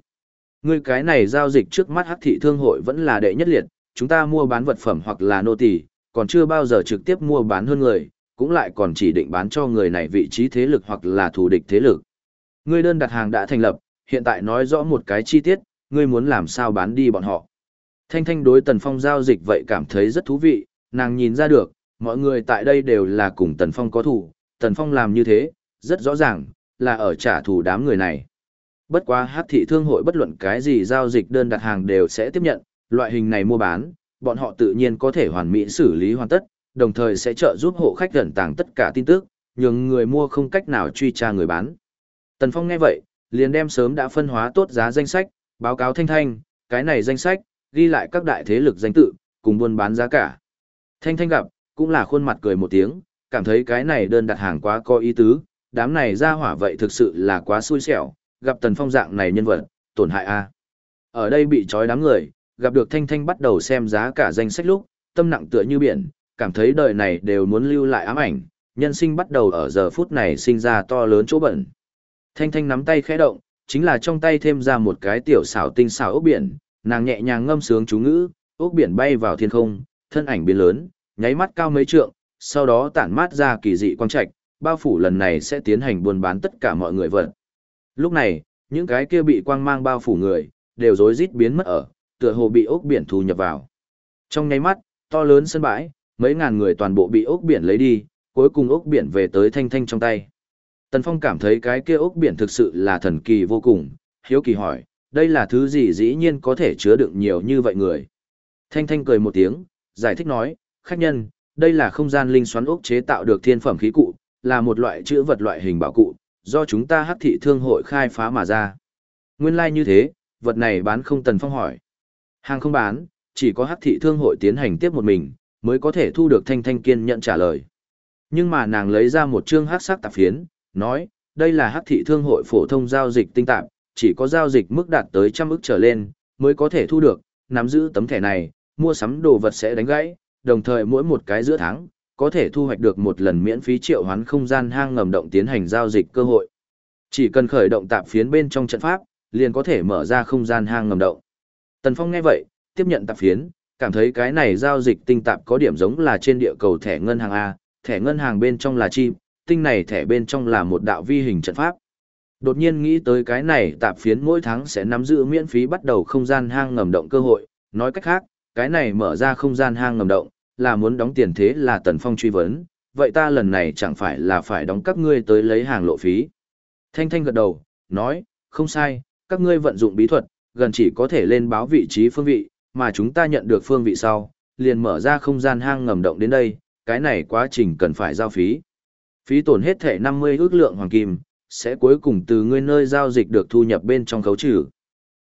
Ngươi cái này giao dịch trước mắt hắc thị thương hội vẫn là đệ nhất liệt, chúng ta mua bán vật phẩm hoặc là nô tỳ, còn chưa bao giờ trực tiếp mua bán hơn người, cũng lại còn chỉ định bán cho người này vị trí thế lực hoặc là thù địch thế lực. Ngươi đơn đặt hàng đã thành lập, hiện tại nói rõ một cái chi tiết, ngươi muốn làm sao bán đi bọn họ. Thanh Thanh đối Tần Phong giao dịch vậy cảm thấy rất thú vị, nàng nhìn ra được, mọi người tại đây đều là cùng Tần Phong có thủ, Tần Phong làm như thế, rất rõ ràng, là ở trả thù đám người này. Bất quá hát thị thương hội bất luận cái gì giao dịch đơn đặt hàng đều sẽ tiếp nhận, loại hình này mua bán, bọn họ tự nhiên có thể hoàn mỹ xử lý hoàn tất, đồng thời sẽ trợ giúp hộ khách gần tàng tất cả tin tức, nhường người mua không cách nào truy tra người bán. Tần Phong nghe vậy, liền đem sớm đã phân hóa tốt giá danh sách, báo cáo Thanh Thanh, cái này danh sách, ghi lại các đại thế lực danh tự, cùng buôn bán giá cả. Thanh Thanh gặp, cũng là khuôn mặt cười một tiếng, cảm thấy cái này đơn đặt hàng quá có ý tứ, đám này ra hỏa vậy thực sự là quá xui xẻo, gặp Tần Phong dạng này nhân vật, tổn hại a. Ở đây bị trói đám người, gặp được Thanh Thanh bắt đầu xem giá cả danh sách lúc, tâm nặng tựa như biển, cảm thấy đời này đều muốn lưu lại ám ảnh, nhân sinh bắt đầu ở giờ phút này sinh ra to lớn chỗ bẩn. Thanh Thanh nắm tay khẽ động, chính là trong tay thêm ra một cái tiểu xảo tinh xảo ốc biển, nàng nhẹ nhàng ngâm sướng chú ngữ, ốc biển bay vào thiên không, thân ảnh biến lớn, nháy mắt cao mấy trượng, sau đó tản mát ra kỳ dị quang trạch, bao phủ lần này sẽ tiến hành buôn bán tất cả mọi người vật. Lúc này, những cái kia bị quang mang bao phủ người, đều rối rít biến mất ở, tựa hồ bị ốc biển thu nhập vào. Trong nháy mắt, to lớn sân bãi, mấy ngàn người toàn bộ bị ốc biển lấy đi, cuối cùng ốc biển về tới thanh thanh trong tay. Tần Phong cảm thấy cái kia ốc biển thực sự là thần kỳ vô cùng, hiếu kỳ hỏi, đây là thứ gì dĩ nhiên có thể chứa đựng nhiều như vậy người. Thanh Thanh cười một tiếng, giải thích nói, khách nhân, đây là không gian linh xoắn ốc chế tạo được thiên phẩm khí cụ, là một loại chữ vật loại hình bảo cụ, do chúng ta hắc thị thương hội khai phá mà ra. Nguyên lai like như thế, vật này bán không Tần Phong hỏi. Hàng không bán, chỉ có hắc thị thương hội tiến hành tiếp một mình, mới có thể thu được Thanh Thanh kiên nhận trả lời. Nhưng mà nàng lấy ra một chương hắc sắc tạp phiến, nói, đây là hắc thị thương hội phổ thông giao dịch tinh tạp, chỉ có giao dịch mức đạt tới trăm ức trở lên, mới có thể thu được, nắm giữ tấm thẻ này, mua sắm đồ vật sẽ đánh gãy, đồng thời mỗi một cái giữa tháng, có thể thu hoạch được một lần miễn phí triệu hoán không gian hang ngầm động tiến hành giao dịch cơ hội. Chỉ cần khởi động tạp phiến bên trong trận pháp, liền có thể mở ra không gian hang ngầm động. Tần Phong nghe vậy, tiếp nhận tạp phiến, cảm thấy cái này giao dịch tinh tạp có điểm giống là trên địa cầu thẻ ngân hàng A, thẻ ngân hàng bên trong là chim, tinh này thẻ bên trong là một đạo vi hình trận pháp. Đột nhiên nghĩ tới cái này tạp phiến mỗi tháng sẽ nắm giữ miễn phí bắt đầu không gian hang ngầm động cơ hội, nói cách khác, cái này mở ra không gian hang ngầm động, là muốn đóng tiền thế là Tần Phong truy vấn, vậy ta lần này chẳng phải là phải đóng các ngươi tới lấy hàng lộ phí. Thanh Thanh gật đầu, nói, không sai, các ngươi vận dụng bí thuật, gần chỉ có thể lên báo vị trí phương vị, mà chúng ta nhận được phương vị sau, liền mở ra không gian hang ngầm động đến đây, cái này quá trình cần phải giao phí. Phí tổn hết thể 50 ước lượng hoàng kim, sẽ cuối cùng từ ngươi nơi giao dịch được thu nhập bên trong khấu trừ.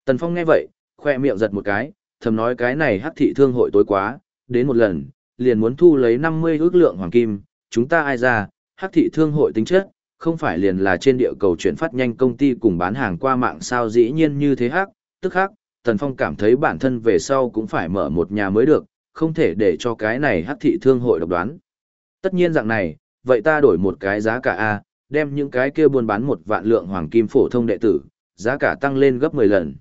Tần Phong nghe vậy, khoe miệng giật một cái, thầm nói cái này hắc thị thương hội tối quá, đến một lần, liền muốn thu lấy 50 ước lượng hoàng kim, chúng ta ai ra, hắc thị thương hội tính chất, không phải liền là trên địa cầu chuyển phát nhanh công ty cùng bán hàng qua mạng sao dĩ nhiên như thế hắc, tức hắc, Tần Phong cảm thấy bản thân về sau cũng phải mở một nhà mới được, không thể để cho cái này hắc thị thương hội độc đoán. Tất nhiên dạng này, vậy ta đổi một cái giá cả A, đem những cái kia buôn bán một vạn lượng hoàng kim phổ thông đệ tử, giá cả tăng lên gấp 10 lần.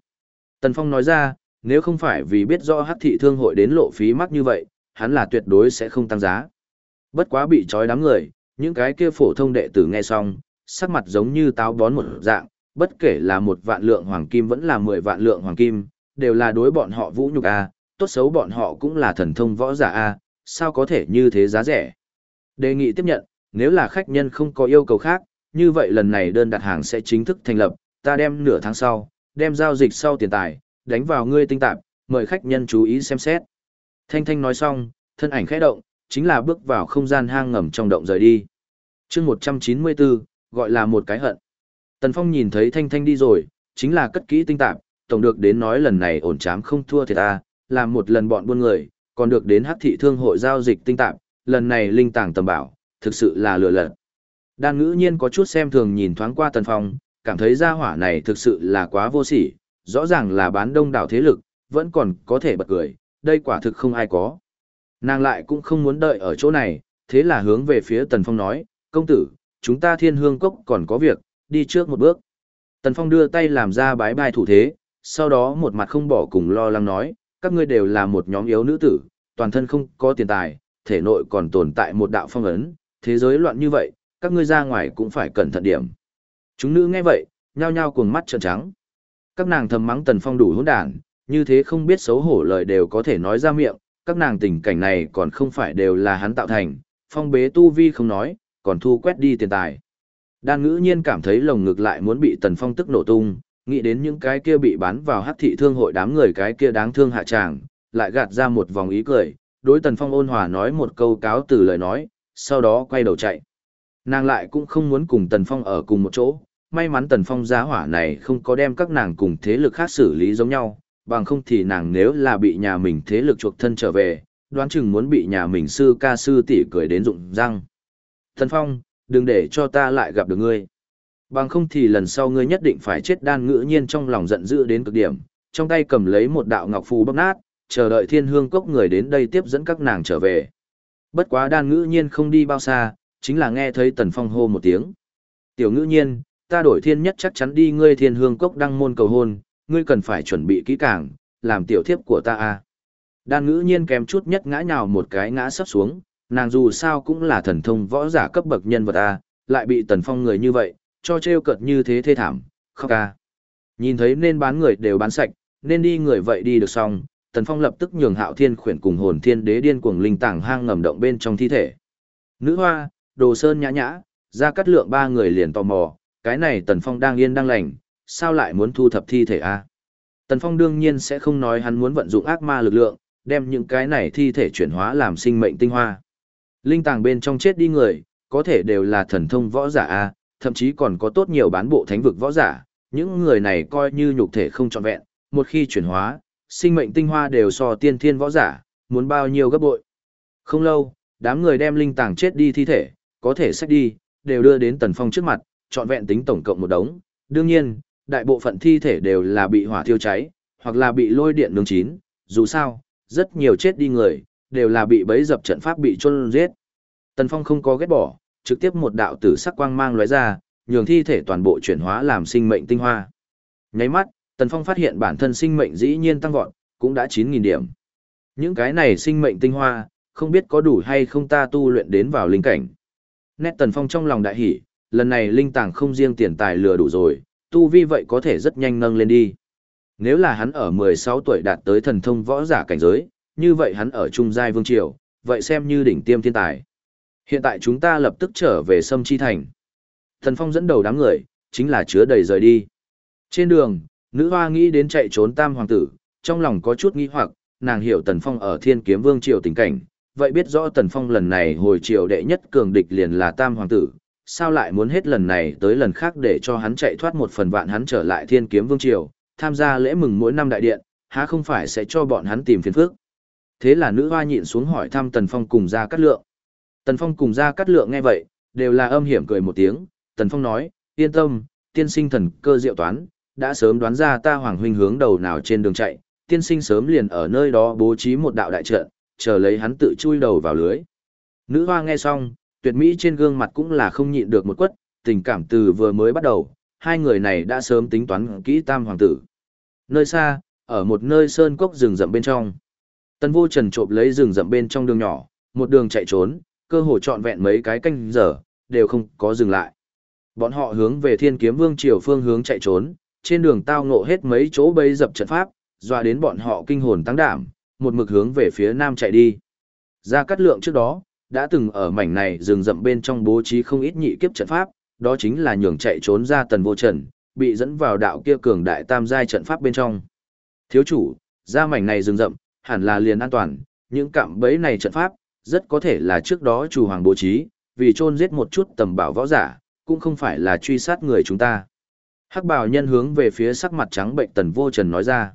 Tần Phong nói ra, nếu không phải vì biết rõ hắc thị thương hội đến lộ phí mắc như vậy, hắn là tuyệt đối sẽ không tăng giá. Bất quá bị trói đám người, những cái kia phổ thông đệ tử nghe xong, sắc mặt giống như táo bón một dạng, bất kể là một vạn lượng hoàng kim vẫn là 10 vạn lượng hoàng kim, đều là đối bọn họ vũ nhục a, tốt xấu bọn họ cũng là thần thông võ giả a, sao có thể như thế giá rẻ. Đề nghị tiếp nhận, nếu là khách nhân không có yêu cầu khác, như vậy lần này đơn đặt hàng sẽ chính thức thành lập, ta đem nửa tháng sau, đem giao dịch sau tiền tài, đánh vào ngươi tinh tạp, mời khách nhân chú ý xem xét. Thanh Thanh nói xong, thân ảnh khẽ động, chính là bước vào không gian hang ngầm trong động rời đi. chương 194, gọi là một cái hận. Tần Phong nhìn thấy Thanh Thanh đi rồi, chính là cất kỹ tinh tạp, tổng được đến nói lần này ổn chám không thua thì ta, làm một lần bọn buôn người, còn được đến hắc thị thương hội giao dịch tinh tạp, lần này linh tàng tầm bảo, thực sự là lừa lật. Đan ngữ nhiên có chút xem thường nhìn thoáng qua Tần Phong, cảm thấy gia hỏa này thực sự là quá vô sỉ, rõ ràng là bán đông đảo thế lực, vẫn còn có thể bật cười, đây quả thực không ai có. Nàng lại cũng không muốn đợi ở chỗ này, thế là hướng về phía Tần Phong nói, công tử, chúng ta thiên hương cốc còn có việc, đi trước một bước. Tần Phong đưa tay làm ra bái bai thủ thế, sau đó một mặt không bỏ cùng lo lắng nói, các ngươi đều là một nhóm yếu nữ tử, toàn thân không có tiền tài, thể nội còn tồn tại một đạo phong ấn, thế giới loạn như vậy, các ngươi ra ngoài cũng phải cẩn thận điểm. Chúng nữ nghe vậy, nhao nhao cuồng mắt trợn trắng. Các nàng thầm mắng Tần Phong đủ hỗn đản, như thế không biết xấu hổ lời đều có thể nói ra miệng, các nàng tình cảnh này còn không phải đều là hắn tạo thành, phong bế tu vi không nói, còn thu quét đi tiền tài. Đan ngữ nhiên cảm thấy lồng ngực lại muốn bị Tần Phong tức nổ tung, nghĩ đến những cái kia bị bán vào hắc thị thương hội đám người cái kia đáng thương hạ tràng, lại gạt ra một vòng ý cười, đối Tần Phong ôn hòa nói một câu cáo từ lời nói, sau đó quay đầu chạy. Nàng lại cũng không muốn cùng Tần Phong ở cùng một chỗ, may mắn Tần Phong giá hỏa này không có đem các nàng cùng thế lực khác xử lý giống nhau, bằng không thì nàng nếu là bị nhà mình thế lực chuộc thân trở về, đoán chừng muốn bị nhà mình sư ca sư tỷ cười đến rụng răng. Thần Phong, đừng để cho ta lại gặp được ngươi. Bằng không thì lần sau ngươi nhất định phải chết đan ngữ nhiên trong lòng giận dữ đến cực điểm, trong tay cầm lấy một đạo ngọc phù bóc nát, chờ đợi thiên hương cốc người đến đây tiếp dẫn các nàng trở về. Bất quá đan ngữ nhiên không đi bao xa, chính là nghe thấy tần phong hô một tiếng. Tiểu ngữ nhiên, ta đổi thiên nhất chắc chắn đi ngươi thiên hương cốc đăng môn cầu hôn, ngươi cần phải chuẩn bị kỹ càng, làm tiểu thiếp của ta a. Đan ngữ nhiên kém chút nhất ngã nhào một cái ngã sắp xuống, nàng dù sao cũng là thần thông võ giả cấp bậc nhân vật a, lại bị tần phong người như vậy, cho trêu cợt như thế thê thảm, khóc ca. Nhìn thấy nên bán người đều bán sạch, nên đi người vậy đi được xong, Tần Phong lập tức nhường Hạo Thiên khuyển cùng hồn thiên đế điên cuồng linh tảng hang ngầm động bên trong thi thể. Nữ hoa, Đồ Sơn nhã nhã, ra cắt lượng ba người liền tò mò, cái này Tần Phong đang yên đang lành, sao lại muốn thu thập thi thể a? Tần Phong đương nhiên sẽ không nói hắn muốn vận dụng ác ma lực lượng, đem những cái này thi thể chuyển hóa làm sinh mệnh tinh hoa. Linh tàng bên trong chết đi người, có thể đều là thần thông võ giả a, thậm chí còn có tốt nhiều bán bộ thánh vực võ giả, những người này coi như nhục thể không trọn vẹn, một khi chuyển hóa, sinh mệnh tinh hoa đều so tiên thiên võ giả, muốn bao nhiêu gấp bội. Không lâu, đám người đem linh tàng chết đi thi thể, có thể xách đi, đều đưa đến Tần Phong trước mặt, trọn vẹn tính tổng cộng một đống. Đương nhiên, đại bộ phận thi thể đều là bị hỏa thiêu cháy, hoặc là bị lôi điện nướng chín, dù sao, rất nhiều chết đi người, đều là bị bấy dập trận pháp bị chôn giết. Tần Phong không có ghét bỏ, trực tiếp một đạo tử sắc quang mang lóe ra, nhường thi thể toàn bộ chuyển hóa làm sinh mệnh tinh hoa. Nháy mắt, Tần Phong phát hiện bản thân sinh mệnh dĩ nhiên tăng vọt, cũng đã 9000 điểm. Những cái này sinh mệnh tinh hoa, không biết có đủ hay không ta tu luyện đến vào linh cảnh. Nét Tần Phong trong lòng đại hỉ, lần này linh tàng không riêng tiền tài lừa đủ rồi, tu vi vậy có thể rất nhanh nâng lên đi. Nếu là hắn ở 16 tuổi đạt tới thần thông võ giả cảnh giới, như vậy hắn ở trung giai vương triều, vậy xem như đỉnh tiêm thiên tài. Hiện tại chúng ta lập tức trở về Sâm Chi Thành. Thần Phong dẫn đầu đám người, chính là chứa đầy rời đi. Trên đường, nữ hoa nghĩ đến chạy trốn tam hoàng tử, trong lòng có chút nghi hoặc, nàng hiểu Tần Phong ở thiên kiếm vương triều tình cảnh, vậy biết rõ Tần Phong lần này hồi triều đệ nhất cường địch liền là tam hoàng tử, sao lại muốn hết lần này tới lần khác để cho hắn chạy thoát một phần vạn hắn trở lại thiên kiếm vương triều, tham gia lễ mừng mỗi năm đại điện, há không phải sẽ cho bọn hắn tìm phiền phức. Thế là nữ hoa nhịn xuống hỏi thăm Tần Phong cùng ra cắt lượng. Tần Phong cùng ra cắt lượng nghe vậy, đều là âm hiểm cười một tiếng, Tần Phong nói, yên tâm, tiên sinh thần cơ diệu toán, đã sớm đoán ra ta hoàng huynh hướng đầu nào trên đường chạy, tiên sinh sớm liền ở nơi đó bố trí một đạo đại trận, chờ lấy hắn tự chui đầu vào lưới. Nữ hoa nghe xong, tuyệt mỹ trên gương mặt cũng là không nhịn được một quất, tình cảm từ vừa mới bắt đầu, hai người này đã sớm tính toán kỹ tam hoàng tử. Nơi xa, ở một nơi sơn cốc rừng rậm bên trong. tân vô trần trộm lấy rừng rậm bên trong đường nhỏ, một đường chạy trốn, cơ hồ trọn vẹn mấy cái canh giờ, đều không có dừng lại. Bọn họ hướng về thiên kiếm vương triều phương hướng chạy trốn, trên đường tao ngộ hết mấy chỗ bấy dập trận pháp, dọa đến bọn họ kinh hồn tăng đảm, một mực hướng về phía nam chạy đi. Ra cắt lượng trước đó, đã từng ở mảnh này rừng rậm bên trong bố trí không ít nhị kiếp trận pháp, đó chính là nhường chạy trốn ra tần vô trần, bị dẫn vào đạo kia cường đại tam giai trận pháp bên trong. Thiếu chủ, ra mảnh này rừng rậm, hẳn là liền an toàn, những cạm bẫy này trận pháp, rất có thể là trước đó chủ hoàng bố trí, vì chôn giết một chút tầm bảo võ giả, cũng không phải là truy sát người chúng ta. Hắc bào nhân hướng về phía sắc mặt trắng bệnh tần vô trần nói ra.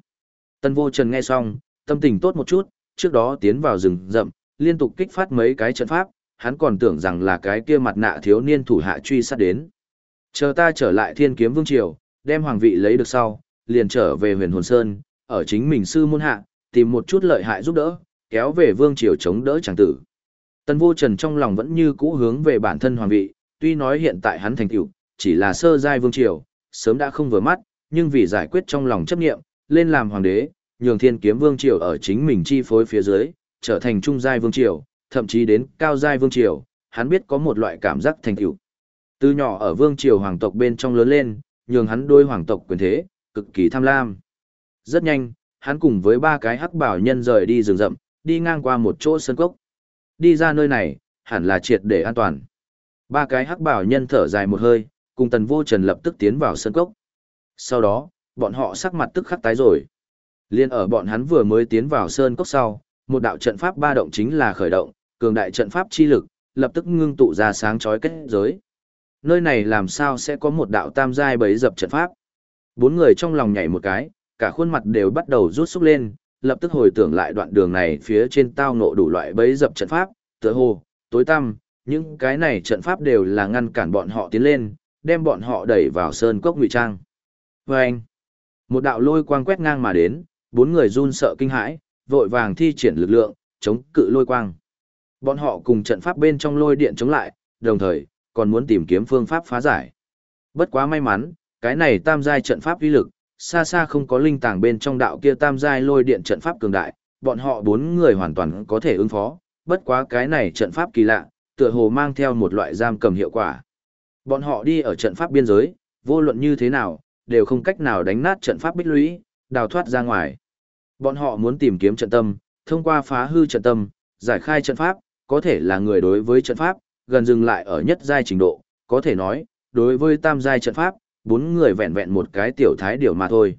Tần vô trần nghe xong, tâm tình tốt một chút, trước đó tiến vào rừng rậm, liên tục kích phát mấy cái trận pháp, hắn còn tưởng rằng là cái kia mặt nạ thiếu niên thủ hạ truy sát đến. Chờ ta trở lại thiên kiếm vương triều, đem hoàng vị lấy được sau, liền trở về huyền hồn sơn, ở chính mình sư môn hạ, tìm một chút lợi hại giúp đỡ, kéo về vương triều chống đỡ chẳng tử. Tần vô trần trong lòng vẫn như cũ hướng về bản thân hoàng vị, tuy nói hiện tại hắn thành tựu chỉ là sơ giai vương triều, sớm đã không vừa mắt, nhưng vì giải quyết trong lòng chấp nghiệm, lên làm hoàng đế, nhường thiên kiếm vương triều ở chính mình chi phối phía dưới, trở thành trung giai vương triều, thậm chí đến cao giai vương triều, hắn biết có một loại cảm giác thành tựu. Từ nhỏ ở vương triều hoàng tộc bên trong lớn lên, nhường hắn đôi hoàng tộc quyền thế, cực kỳ tham lam. Rất nhanh, hắn cùng với ba cái hắc bảo nhân rời đi rừng rậm, đi ngang qua một chỗ sân cốc. Đi ra nơi này, hẳn là triệt để an toàn. Ba cái hắc bảo nhân thở dài một hơi, cùng tần vô trần lập tức tiến vào sân cốc. Sau đó, bọn họ sắc mặt tức khắc tái rồi. Liên ở bọn hắn vừa mới tiến vào sơn cốc sau, một đạo trận pháp ba động chính là khởi động, cường đại trận pháp chi lực, lập tức ngưng tụ ra sáng chói kết giới. Nơi này làm sao sẽ có một đạo tam giai bấy dập trận pháp? Bốn người trong lòng nhảy một cái, cả khuôn mặt đều bắt đầu rút xúc lên, lập tức hồi tưởng lại đoạn đường này phía trên tao ngộ đủ loại bấy dập trận pháp, tựa hồ, tối tăm, những cái này trận pháp đều là ngăn cản bọn họ tiến lên, đem bọn họ đẩy vào sơn cốc ngụy trang. Và anh, một đạo lôi quang quét ngang mà đến, bốn người run sợ kinh hãi, vội vàng thi triển lực lượng, chống cự lôi quang. Bọn họ cùng trận pháp bên trong lôi điện chống lại, đồng thời, còn muốn tìm kiếm phương pháp phá giải. Bất quá may mắn, cái này tam giai trận pháp uy lực, xa xa không có linh tàng bên trong đạo kia tam giai lôi điện trận pháp cường đại, bọn họ bốn người hoàn toàn có thể ứng phó, bất quá cái này trận pháp kỳ lạ, tựa hồ mang theo một loại giam cầm hiệu quả. Bọn họ đi ở trận pháp biên giới, vô luận như thế nào, đều không cách nào đánh nát trận pháp bích lũy, đào thoát ra ngoài. Bọn họ muốn tìm kiếm trận tâm, thông qua phá hư trận tâm, giải khai trận pháp, có thể là người đối với trận pháp, gần dừng lại ở nhất giai trình độ, có thể nói, đối với tam giai trận pháp, bốn người vẹn vẹn một cái tiểu thái điều mà thôi.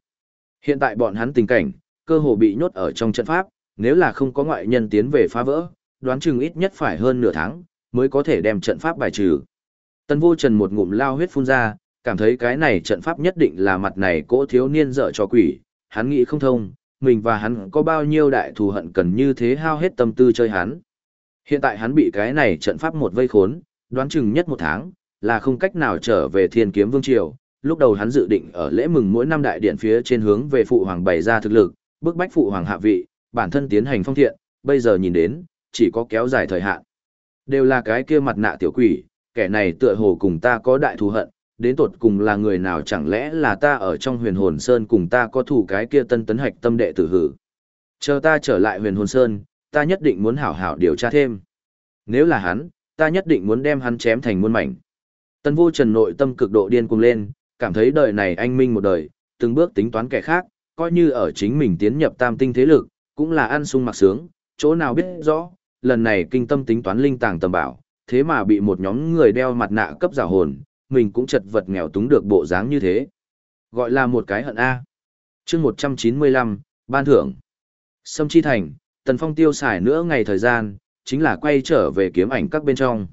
Hiện tại bọn hắn tình cảnh, cơ hồ bị nhốt ở trong trận pháp, nếu là không có ngoại nhân tiến về phá vỡ, đoán chừng ít nhất phải hơn nửa tháng, mới có thể đem trận pháp bài trừ. Tân vô trần một ngụm lao huyết phun ra, cảm thấy cái này trận pháp nhất định là mặt này cỗ thiếu niên dở cho quỷ, hắn nghĩ không thông, mình và hắn có bao nhiêu đại thù hận cần như thế hao hết tâm tư chơi hắn. Hiện tại hắn bị cái này trận pháp một vây khốn, đoán chừng nhất một tháng, là không cách nào trở về thiên kiếm vương triều. Lúc đầu hắn dự định ở lễ mừng mỗi năm đại điện phía trên hướng về phụ hoàng bày ra thực lực, bức bách phụ hoàng hạ vị, bản thân tiến hành phong thiện, bây giờ nhìn đến, chỉ có kéo dài thời hạn. Đều là cái kia mặt nạ tiểu quỷ, kẻ này tựa hồ cùng ta có đại thù hận, đến tột cùng là người nào chẳng lẽ là ta ở trong huyền hồn sơn cùng ta có thủ cái kia tân tấn hạch tâm đệ tử hử. Chờ ta trở lại huyền hồn sơn, ta nhất định muốn hảo hảo điều tra thêm. Nếu là hắn, ta nhất định muốn đem hắn chém thành muôn mảnh. Tân vô trần nội tâm cực độ điên cuồng lên, cảm thấy đời này anh minh một đời, từng bước tính toán kẻ khác, coi như ở chính mình tiến nhập tam tinh thế lực, cũng là ăn sung mặc sướng, chỗ nào biết rõ, lần này kinh tâm tính toán linh tàng tầm bảo, thế mà bị một nhóm người đeo mặt nạ cấp giả hồn, mình cũng chật vật nghèo túng được bộ dáng như thế. Gọi là một cái hận A. chương 195, ban thưởng. Sâm Chi Thành, Tần Phong tiêu xài nữa ngày thời gian, chính là quay trở về kiếm ảnh các bên trong.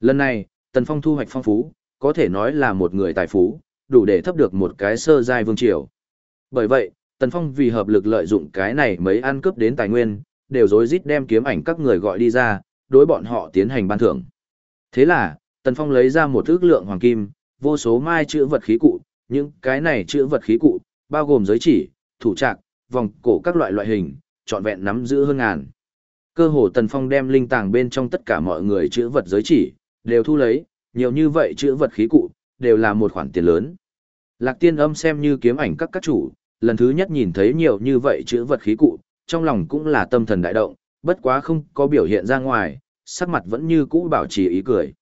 Lần này, Tần Phong thu hoạch phong phú, có thể nói là một người tài phú, đủ để thấp được một cái sơ giai vương triều. Bởi vậy, Tần Phong vì hợp lực lợi dụng cái này mấy ăn cướp đến tài nguyên, đều rối rít đem kiếm ảnh các người gọi đi ra, đối bọn họ tiến hành ban thưởng. Thế là, Tần Phong lấy ra một ước lượng hoàng kim, vô số mai chữ vật khí cụ, những cái này chữ vật khí cụ, bao gồm giới chỉ, thủ trạc, vòng cổ các loại loại hình, trọn vẹn nắm giữ hơn ngàn. Cơ hồ Tần Phong đem linh tàng bên trong tất cả mọi người chữ vật giới chỉ, đều thu lấy, nhiều như vậy chữ vật khí cụ, đều là một khoản tiền lớn. Lạc tiên âm xem như kiếm ảnh các các chủ, lần thứ nhất nhìn thấy nhiều như vậy chữ vật khí cụ, trong lòng cũng là tâm thần đại động, bất quá không có biểu hiện ra ngoài, sắc mặt vẫn như cũ bảo trì ý cười.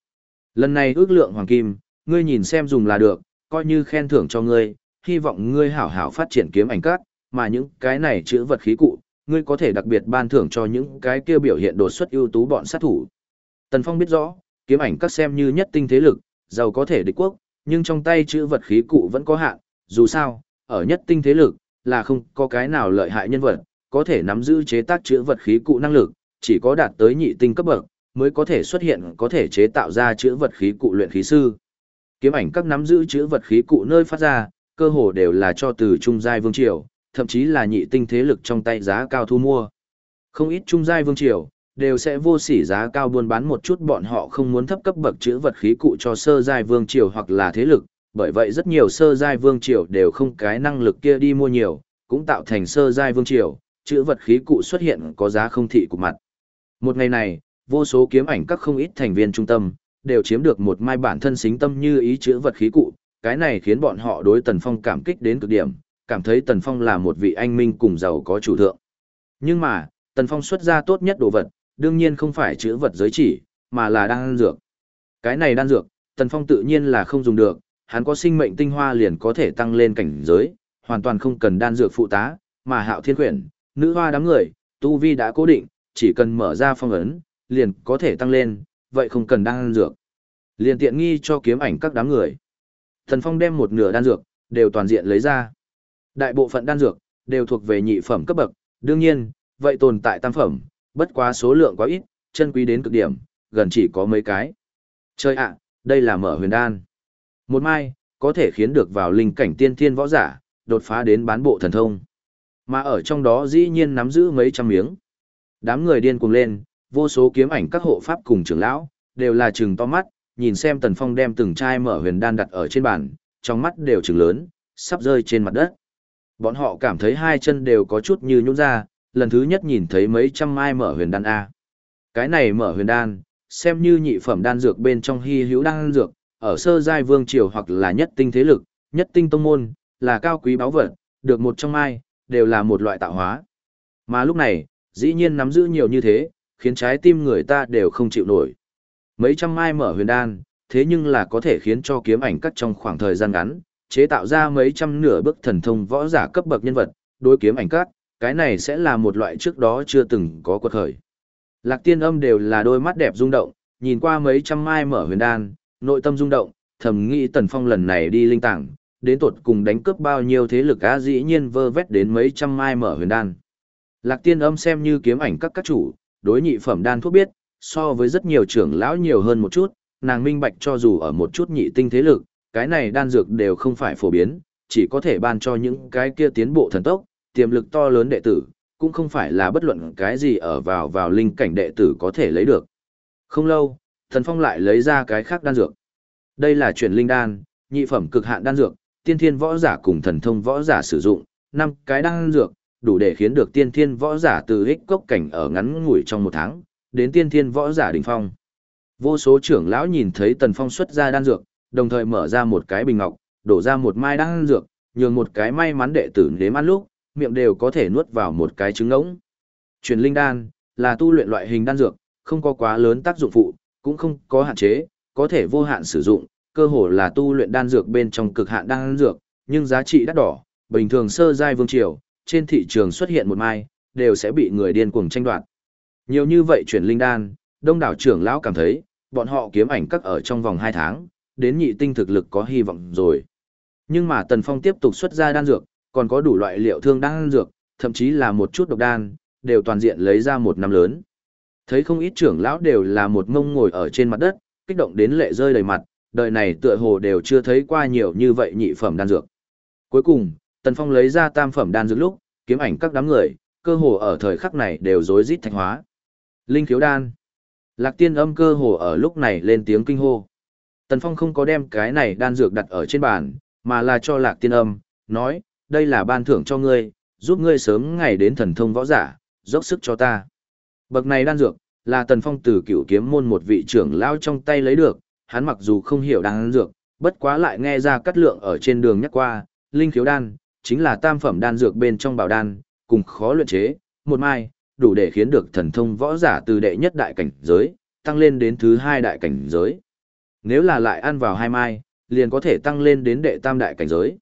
Lần này ước lượng hoàng kim, ngươi nhìn xem dùng là được, coi như khen thưởng cho ngươi, hy vọng ngươi hảo hảo phát triển kiếm ảnh các, mà những cái này chữ vật khí cụ, ngươi có thể đặc biệt ban thưởng cho những cái kia biểu hiện đột xuất ưu tú bọn sát thủ. Tần Phong biết rõ, kiếm ảnh các xem như nhất tinh thế lực, giàu có thể địch quốc, nhưng trong tay chữ vật khí cụ vẫn có hạn, dù sao, ở nhất tinh thế lực, là không có cái nào lợi hại nhân vật, có thể nắm giữ chế tác chữ vật khí cụ năng lực, chỉ có đạt tới nhị tinh cấp bậc, mới có thể xuất hiện có thể chế tạo ra chữ vật khí cụ luyện khí sư. Kiếm ảnh các nắm giữ chữ vật khí cụ nơi phát ra, cơ hồ đều là cho từ trung giai vương triều, thậm chí là nhị tinh thế lực trong tay giá cao thu mua. Không ít trung giai vương triều, đều sẽ vô sỉ giá cao buôn bán một chút bọn họ không muốn thấp cấp bậc chữ vật khí cụ cho sơ giai vương triều hoặc là thế lực, bởi vậy rất nhiều sơ giai vương triều đều không cái năng lực kia đi mua nhiều, cũng tạo thành sơ giai vương triều, chữ vật khí cụ xuất hiện có giá không thị của mặt. Một ngày này, vô số kiếm ảnh các không ít thành viên trung tâm, đều chiếm được một mai bản thân xính tâm như ý chữ vật khí cụ, cái này khiến bọn họ đối Tần Phong cảm kích đến cực điểm, cảm thấy Tần Phong là một vị anh minh cùng giàu có chủ thượng. Nhưng mà, Tần Phong xuất ra tốt nhất đồ vật, đương nhiên không phải chữ vật giới chỉ, mà là đan dược. Cái này đan dược, Tần Phong tự nhiên là không dùng được, hắn có sinh mệnh tinh hoa liền có thể tăng lên cảnh giới, hoàn toàn không cần đan dược phụ tá, mà Hạo Thiên Quyển, nữ hoa đám người, tu vi đã cố định, chỉ cần mở ra phong ấn, liền có thể tăng lên, vậy không cần đan dược. Liền tiện nghi cho kiếm ảnh các đám người. thần Phong đem một nửa đan dược, đều toàn diện lấy ra. Đại bộ phận đan dược, đều thuộc về nhị phẩm cấp bậc, đương nhiên, vậy tồn tại tam phẩm, bất quá số lượng quá ít, chân quý đến cực điểm, gần chỉ có mấy cái. Chơi ạ, đây là mở huyền đan. Một mai, có thể khiến được vào linh cảnh tiên thiên võ giả, đột phá đến bán bộ thần thông. Mà ở trong đó dĩ nhiên nắm giữ mấy trăm miếng. Đám người điên cuồng lên, vô số kiếm ảnh các hộ pháp cùng trưởng lão, đều là trừng to mắt, nhìn xem Tần Phong đem từng chai mở huyền đan đặt ở trên bàn, trong mắt đều trừng lớn, sắp rơi trên mặt đất. Bọn họ cảm thấy hai chân đều có chút như nhũn ra, lần thứ nhất nhìn thấy mấy trăm mai mở huyền đan A. Cái này mở huyền đan, xem như nhị phẩm đan dược bên trong hy hữu đan dược, ở sơ giai vương triều hoặc là nhất tinh thế lực, nhất tinh tông môn, là cao quý báu vật, được một trong mai, đều là một loại tạo hóa. Mà lúc này, dĩ nhiên nắm giữ nhiều như thế, khiến trái tim người ta đều không chịu nổi. Mấy trăm mai mở huyền đan, thế nhưng là có thể khiến cho kiếm ảnh cắt trong khoảng thời gian ngắn, chế tạo ra mấy trăm nửa bước thần thông võ giả cấp bậc nhân vật, đối kiếm ảnh cắt, cái này sẽ là một loại trước đó chưa từng có quật khởi. Lạc tiên âm đều là đôi mắt đẹp rung động, nhìn qua mấy trăm mai mở huyền đan, nội tâm rung động, thầm nghĩ tần phong lần này đi linh tảng, đến tuột cùng đánh cướp bao nhiêu thế lực á dĩ nhiên vơ vét đến mấy trăm mai mở huyền đan. Lạc tiên âm xem như kiếm ảnh các các chủ, đối nhị phẩm đan thuốc biết, so với rất nhiều trưởng lão nhiều hơn một chút, nàng minh bạch cho dù ở một chút nhị tinh thế lực, cái này đan dược đều không phải phổ biến, chỉ có thể ban cho những cái kia tiến bộ thần tốc, tiềm lực to lớn đệ tử, cũng không phải là bất luận cái gì ở vào vào linh cảnh đệ tử có thể lấy được. Không lâu, Thần Phong lại lấy ra cái khác đan dược. Đây là chuyển linh đan, nhị phẩm cực hạn đan dược, tiên thiên võ giả cùng thần thông võ giả sử dụng, năm cái đan dược, đủ để khiến được tiên thiên võ giả từ hích cốc cảnh ở ngắn ngủi trong một tháng, đến tiên thiên võ giả đỉnh phong. Vô số trưởng lão nhìn thấy Tần Phong xuất ra đan dược, đồng thời mở ra một cái bình ngọc, đổ ra một mai đan dược, nhường một cái may mắn đệ tử nếm ăn lúc, miệng đều có thể nuốt vào một cái trứng ngỗng. Truyền linh đan là tu luyện loại hình đan dược, không có quá lớn tác dụng phụ, cũng không có hạn chế, có thể vô hạn sử dụng, cơ hồ là tu luyện đan dược bên trong cực hạn đan dược, nhưng giá trị đắt đỏ, bình thường sơ giai vương triều, trên thị trường xuất hiện một mai, đều sẽ bị người điên cuồng tranh đoạt. Nhiều như vậy chuyển linh đan, đông đảo trưởng lão cảm thấy, bọn họ kiếm ảnh các ở trong vòng 2 tháng, đến nhị tinh thực lực có hy vọng rồi. Nhưng mà Tần Phong tiếp tục xuất ra đan dược, còn có đủ loại liệu thương đan dược, thậm chí là một chút độc đan, đều toàn diện lấy ra một năm lớn. Thấy không ít trưởng lão đều là một mông ngồi ở trên mặt đất, kích động đến lệ rơi đầy mặt, đời này tựa hồ đều chưa thấy qua nhiều như vậy nhị phẩm đan dược. Cuối cùng, Tần Phong lấy ra tam phẩm đan dược lúc, kiếm ảnh các đám người, cơ hồ ở thời khắc này đều rối rít thạch hóa. Linh khiếu đan. Lạc tiên âm cơ hồ ở lúc này lên tiếng kinh hô. Tần Phong không có đem cái này đan dược đặt ở trên bàn, mà là cho lạc tiên âm, nói, đây là ban thưởng cho ngươi, giúp ngươi sớm ngày đến thần thông võ giả, dốc sức cho ta. Bậc này đan dược, là Tần Phong từ cựu kiếm môn một vị trưởng lao trong tay lấy được, hắn mặc dù không hiểu đan dược, bất quá lại nghe ra cắt lượng ở trên đường nhắc qua, linh khiếu đan, chính là tam phẩm đan dược bên trong bảo đan, cùng khó luyện chế, một mai, đủ để khiến được thần thông võ giả từ đệ nhất đại cảnh giới, tăng lên đến thứ hai đại cảnh giới. Nếu là lại ăn vào hai mai, liền có thể tăng lên đến đệ tam đại cảnh giới.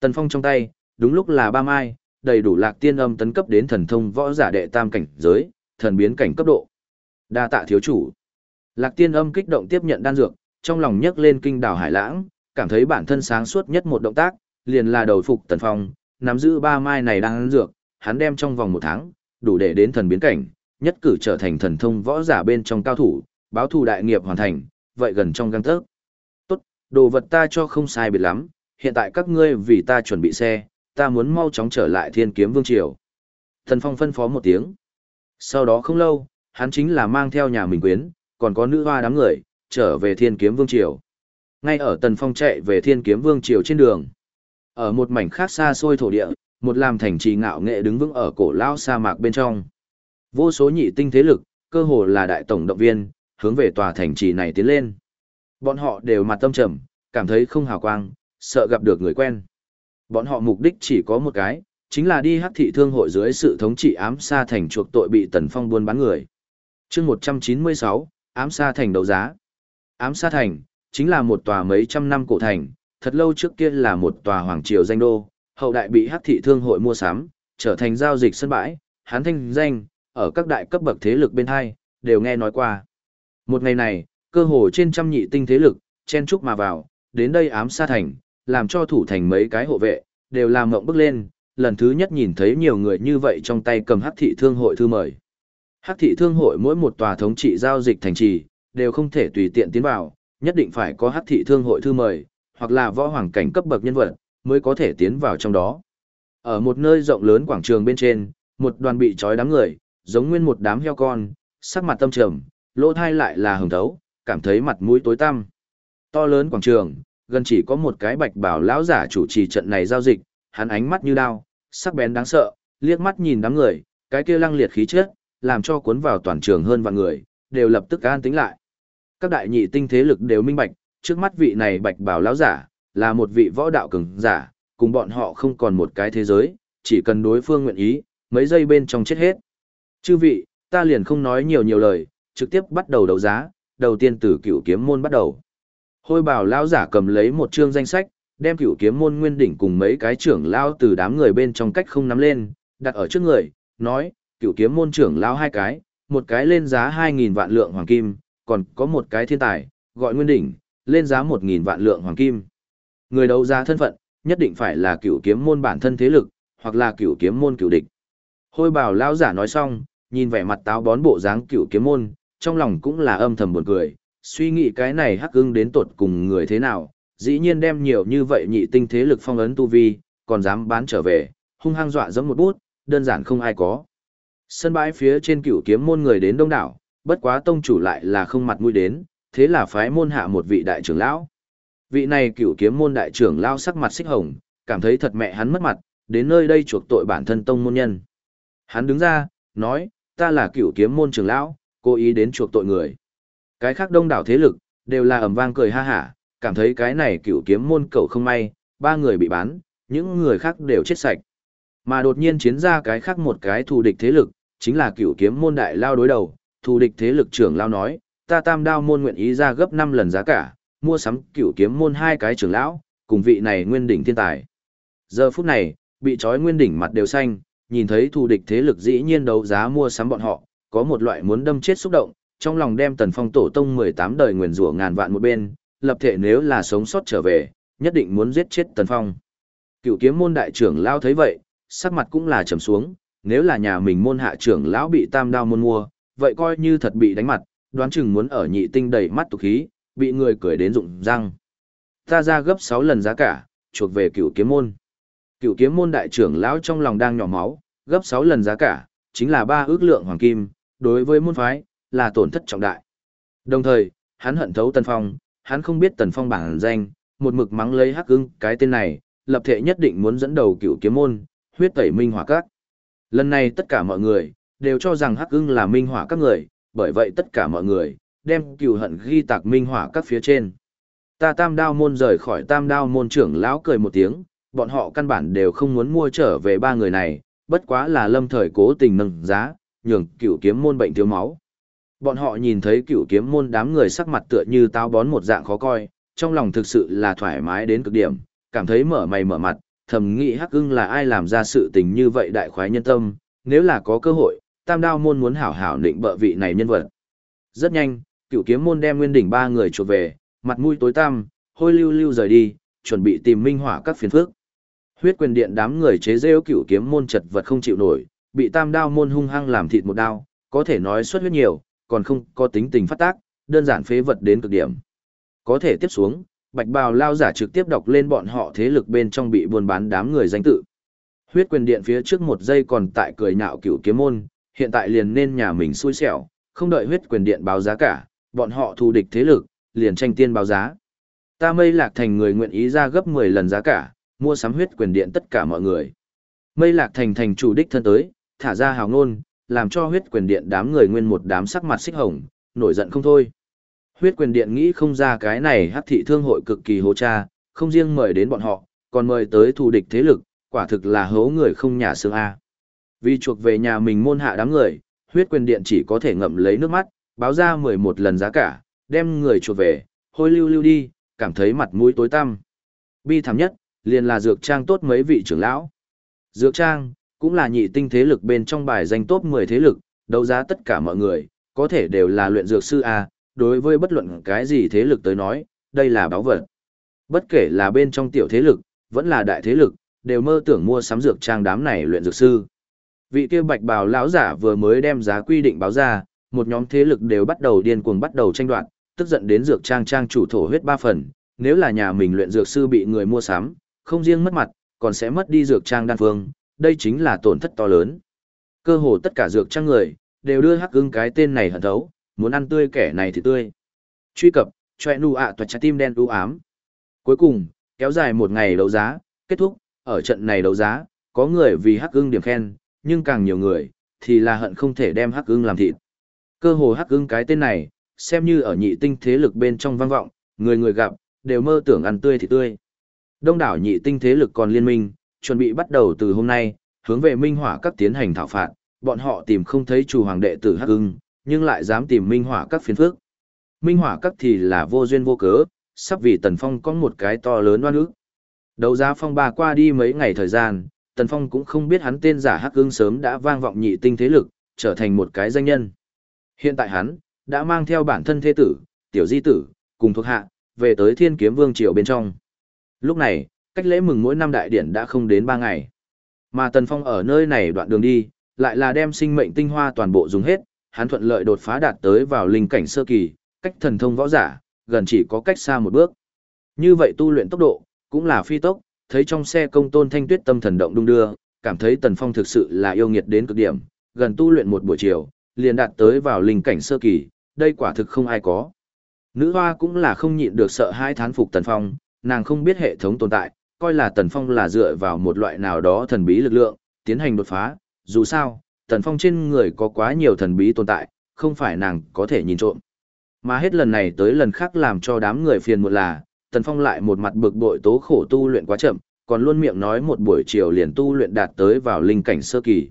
Tần Phong trong tay, đúng lúc là ba mai, đầy đủ lạc tiên âm tấn cấp đến thần thông võ giả đệ tam cảnh giới, thần biến cảnh cấp độ. Đa tạ thiếu chủ. Lạc tiên âm kích động tiếp nhận đan dược, trong lòng nhấc lên kinh đảo hải lãng, cảm thấy bản thân sáng suốt nhất một động tác, liền là đầu phục tần phong, nắm giữ ba mai này đang ăn dược, hắn đem trong vòng một tháng, đủ để đến thần biến cảnh, nhất cử trở thành thần thông võ giả bên trong cao thủ, báo thù đại nghiệp hoàn thành, vậy gần trong găng tớc. Tốt, đồ vật ta cho không sai biệt lắm, hiện tại các ngươi vì ta chuẩn bị xe, ta muốn mau chóng trở lại thiên kiếm vương triều. Thần phong phân phó một tiếng. Sau đó không lâu, hắn chính là mang theo nhà mình quyến, còn có nữ hoa đám người, trở về thiên kiếm vương triều. Ngay ở tần phong chạy về thiên kiếm vương triều trên đường. Ở một mảnh khác xa xôi thổ địa, một làm thành trì ngạo nghệ đứng vững ở cổ lao sa mạc bên trong. Vô số nhị tinh thế lực, cơ hồ là đại tổng động viên, hướng về tòa thành trì này tiến lên. Bọn họ đều mặt tâm trầm, cảm thấy không hào quang, sợ gặp được người quen. Bọn họ mục đích chỉ có một cái, chính là đi hắc thị thương hội dưới sự thống trị ám sa thành chuộc tội bị tần phong buôn bán người. chương 196, ám sa thành đấu giá. Ám sa thành, chính là một tòa mấy trăm năm cổ thành, thật lâu trước kia là một tòa hoàng triều danh đô, hậu đại bị hắc thị thương hội mua sắm, trở thành giao dịch sân bãi, hán thanh danh, ở các đại cấp bậc thế lực bên hai, đều nghe nói qua. Một ngày này, cơ hồ trên trăm nhị tinh thế lực, chen chúc mà vào, đến đây ám sa thành, làm cho thủ thành mấy cái hộ vệ, đều làm mộng bước lên, lần thứ nhất nhìn thấy nhiều người như vậy trong tay cầm hắc thị thương hội thư mời. Hắc thị thương hội mỗi một tòa thống trị giao dịch thành trì, đều không thể tùy tiện tiến vào, nhất định phải có hắc thị thương hội thư mời, hoặc là võ hoàng cảnh cấp bậc nhân vật, mới có thể tiến vào trong đó. Ở một nơi rộng lớn quảng trường bên trên, một đoàn bị trói đám người, giống nguyên một đám heo con, sắc mặt tâm trầm, lỗ thai lại là hồng thấu, cảm thấy mặt mũi tối tăm. To lớn quảng trường, gần chỉ có một cái bạch bảo lão giả chủ trì trận này giao dịch, hắn ánh mắt như đao, sắc bén đáng sợ, liếc mắt nhìn đám người, cái kia lăng liệt khí chất, làm cho cuốn vào toàn trường hơn vạn người, đều lập tức an tính lại. Các đại nhị tinh thế lực đều minh bạch, trước mắt vị này bạch bảo lão giả, là một vị võ đạo cường giả, cùng bọn họ không còn một cái thế giới, chỉ cần đối phương nguyện ý, mấy giây bên trong chết hết. Chư vị, ta liền không nói nhiều nhiều lời, trực tiếp bắt đầu đấu giá, đầu tiên từ cựu kiếm môn bắt đầu. Hôi bảo lão giả cầm lấy một chương danh sách, đem cựu kiếm môn nguyên đỉnh cùng mấy cái trưởng lao từ đám người bên trong cách không nắm lên, đặt ở trước người, nói, cựu kiếm môn trưởng lao hai cái, một cái lên giá 2.000 vạn lượng hoàng kim, còn có một cái thiên tài, gọi nguyên đỉnh, lên giá 1.000 vạn lượng hoàng kim. Người đấu giá thân phận, nhất định phải là cựu kiếm môn bản thân thế lực, hoặc là cựu kiếm môn cựu địch. Hôi bảo lão giả nói xong, nhìn vẻ mặt táo bón bộ dáng cựu kiếm môn, trong lòng cũng là âm thầm buồn cười, suy nghĩ cái này hắc ưng đến tột cùng người thế nào, dĩ nhiên đem nhiều như vậy nhị tinh thế lực phong ấn tu vi, còn dám bán trở về, hung hăng dọa giống một bút, đơn giản không ai có. Sân bãi phía trên cựu kiếm môn người đến đông đảo, bất quá tông chủ lại là không mặt mũi đến, thế là phái môn hạ một vị đại trưởng lão. Vị này cựu kiếm môn đại trưởng lão sắc mặt xích hồng, cảm thấy thật mẹ hắn mất mặt, đến nơi đây chuộc tội bản thân tông môn nhân. Hắn đứng ra, nói, ta là cựu kiếm môn trưởng lão, cố ý đến chuộc tội người. Cái khác đông đảo thế lực, đều là ầm vang cười ha hả, cảm thấy cái này cựu kiếm môn cậu không may, ba người bị bán, những người khác đều chết sạch. Mà đột nhiên chiến ra cái khác một cái thù địch thế lực, chính là cựu kiếm môn đại lao đối đầu, thù địch thế lực trưởng lao nói, ta tam đao môn nguyện ý ra gấp 5 lần giá cả, mua sắm cựu kiếm môn hai cái trưởng lão, cùng vị này nguyên đỉnh thiên tài. Giờ phút này, bị trói nguyên đỉnh mặt đều xanh, nhìn thấy thù địch thế lực dĩ nhiên đấu giá mua sắm bọn họ, có một loại muốn đâm chết xúc động, trong lòng đem tần phong tổ tông 18 đời nguyền rủa ngàn vạn một bên, lập thể nếu là sống sót trở về, nhất định muốn giết chết tần phong. Cựu kiếm môn đại trưởng lão thấy vậy, sắc mặt cũng là trầm xuống, nếu là nhà mình môn hạ trưởng lão bị tam đao môn mua, vậy coi như thật bị đánh mặt, đoán chừng muốn ở nhị tinh đầy mắt tục khí, bị người cười đến rụng răng. Ta ra gấp 6 lần giá cả, chuộc về cựu kiếm môn. Cựu kiếm môn đại trưởng lão trong lòng đang nhỏ máu, gấp 6 lần giá cả, chính là ba ước lượng hoàng kim, đối với môn phái, là tổn thất trọng đại. Đồng thời, hắn hận thấu Tần Phong, hắn không biết Tần Phong bản danh, một mực mắng lấy hắc ưng cái tên này, lập thể nhất định muốn dẫn đầu cựu kiếm môn, huyết tẩy minh hỏa các. Lần này tất cả mọi người, đều cho rằng hắc ưng là minh hỏa các người, bởi vậy tất cả mọi người, đem cừu hận ghi tạc minh hỏa các phía trên. Ta tam đao môn rời khỏi tam đao môn trưởng lão cười một tiếng, bọn họ căn bản đều không muốn mua trở về ba người này, bất quá là lâm thời cố tình nâng giá, nhường cựu kiếm môn bệnh thiếu máu. Bọn họ nhìn thấy cựu kiếm môn đám người sắc mặt tựa như táo bón một dạng khó coi, trong lòng thực sự là thoải mái đến cực điểm, cảm thấy mở mày mở mặt, thầm nghĩ hắc ưng là ai làm ra sự tình như vậy đại khoái nhân tâm, nếu là có cơ hội, tam đao môn muốn hảo hảo định bợ vị này nhân vật. Rất nhanh, cựu kiếm môn đem nguyên đỉnh ba người chuột về, mặt mũi tối tăm, hôi lưu lưu rời đi, chuẩn bị tìm minh hỏa các phiền phước. Huyết quyền điện đám người chế rêu cựu kiếm môn chật vật không chịu nổi, bị tam đao môn hung hăng làm thịt một đao, có thể nói xuất huyết nhiều, còn không có tính tình phát tác, đơn giản phế vật đến cực điểm. Có thể tiếp xuống, bạch bào lao giả trực tiếp đọc lên bọn họ thế lực bên trong bị buôn bán đám người danh tự. Huyết quyền điện phía trước một giây còn tại cười nhạo cựu kiếm môn, hiện tại liền nên nhà mình xui xẻo, không đợi huyết quyền điện báo giá cả, bọn họ thù địch thế lực, liền tranh tiên báo giá. Ta mây lạc thành người nguyện ý ra gấp 10 lần giá cả, mua sắm huyết quyền điện tất cả mọi người. Mây lạc thành thành chủ đích thân tới, thả ra hào ngôn, làm cho huyết quyền điện đám người nguyên một đám sắc mặt xích hồng, nổi giận không thôi. Huyết quyền điện nghĩ không ra cái này hắc thị thương hội cực kỳ hồ cha, không riêng mời đến bọn họ, còn mời tới thù địch thế lực, quả thực là hố người không nhà xương A. Vì chuộc về nhà mình môn hạ đám người, huyết quyền điện chỉ có thể ngậm lấy nước mắt, báo ra 11 lần giá cả, đem người chuộc về, hôi lưu lưu đi, cảm thấy mặt mũi tối tăm. Bi thảm nhất, liền là dược trang tốt mấy vị trưởng lão. Dược trang, cũng là nhị tinh thế lực bên trong bài danh top 10 thế lực, đấu giá tất cả mọi người, có thể đều là luyện dược sư A, đối với bất luận cái gì thế lực tới nói, đây là báo vật. Bất kể là bên trong tiểu thế lực, vẫn là đại thế lực, đều mơ tưởng mua sắm dược trang đám này luyện dược sư. Vị kia bạch bào lão giả vừa mới đem giá quy định báo ra, một nhóm thế lực đều bắt đầu điên cuồng bắt đầu tranh đoạt, tức giận đến dược trang trang chủ thổ huyết ba phần, nếu là nhà mình luyện dược sư bị người mua sắm, không riêng mất mặt, còn sẽ mất đi dược trang đan phương, đây chính là tổn thất to lớn. Cơ hồ tất cả dược trang người, đều đưa hắc ưng cái tên này hận thấu, muốn ăn tươi kẻ này thì tươi. Truy cập, choe nu ạ à trái tim đen u ám. Cuối cùng, kéo dài một ngày đấu giá, kết thúc, ở trận này đấu giá, có người vì hắc ưng điểm khen, nhưng càng nhiều người, thì là hận không thể đem hắc ưng làm thịt. Cơ hồ hắc ưng cái tên này, xem như ở nhị tinh thế lực bên trong vang vọng, người người gặp, đều mơ tưởng ăn tươi thì tươi. Đông đảo nhị tinh thế lực còn liên minh, chuẩn bị bắt đầu từ hôm nay, hướng về minh hỏa các tiến hành thảo phạt, bọn họ tìm không thấy chủ hoàng đệ tử hắc ưng, nhưng lại dám tìm minh hỏa các phiền phước. Minh hỏa các thì là vô duyên vô cớ, sắp vì tần phong có một cái to lớn oan ức. Đấu giá phong ba qua đi mấy ngày thời gian, tần phong cũng không biết hắn tên giả hắc ưng sớm đã vang vọng nhị tinh thế lực, trở thành một cái danh nhân. Hiện tại hắn, đã mang theo bản thân thế tử, tiểu di tử, cùng thuộc hạ, về tới thiên kiếm vương triều bên trong. Lúc này, cách lễ mừng mỗi năm đại điển đã không đến ba ngày. Mà Tần Phong ở nơi này đoạn đường đi, lại là đem sinh mệnh tinh hoa toàn bộ dùng hết, hắn thuận lợi đột phá đạt tới vào linh cảnh sơ kỳ, cách thần thông võ giả, gần chỉ có cách xa một bước. Như vậy tu luyện tốc độ, cũng là phi tốc, thấy trong xe công tôn thanh tuyết tâm thần động đung đưa, cảm thấy Tần Phong thực sự là yêu nghiệt đến cực điểm, gần tu luyện một buổi chiều, liền đạt tới vào linh cảnh sơ kỳ, đây quả thực không ai có. Nữ hoa cũng là không nhịn được sợ hai thán phục Tần Phong, nàng không biết hệ thống tồn tại, coi là Tần Phong là dựa vào một loại nào đó thần bí lực lượng, tiến hành đột phá, dù sao, Tần Phong trên người có quá nhiều thần bí tồn tại, không phải nàng có thể nhìn trộm. Mà hết lần này tới lần khác làm cho đám người phiền một là, Tần Phong lại một mặt bực bội tố khổ tu luyện quá chậm, còn luôn miệng nói một buổi chiều liền tu luyện đạt tới vào linh cảnh sơ kỳ.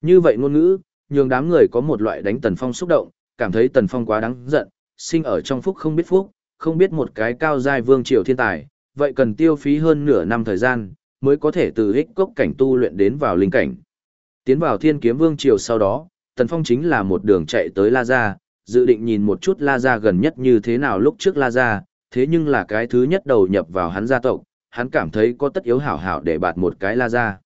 Như vậy ngôn ngữ, nhường đám người có một loại đánh Tần Phong xúc động, cảm thấy Tần Phong quá đáng giận, sinh ở trong phúc không biết phúc, không biết một cái cao giai vương triều thiên tài, vậy cần tiêu phí hơn nửa năm thời gian, mới có thể từ ích cốc cảnh tu luyện đến vào linh cảnh. Tiến vào thiên kiếm vương triều sau đó, Tần Phong chính là một đường chạy tới La Gia, dự định nhìn một chút La Gia gần nhất như thế nào lúc trước La Gia, thế nhưng là cái thứ nhất đầu nhập vào hắn gia tộc, hắn cảm thấy có tất yếu hảo hảo để bạt một cái La Gia.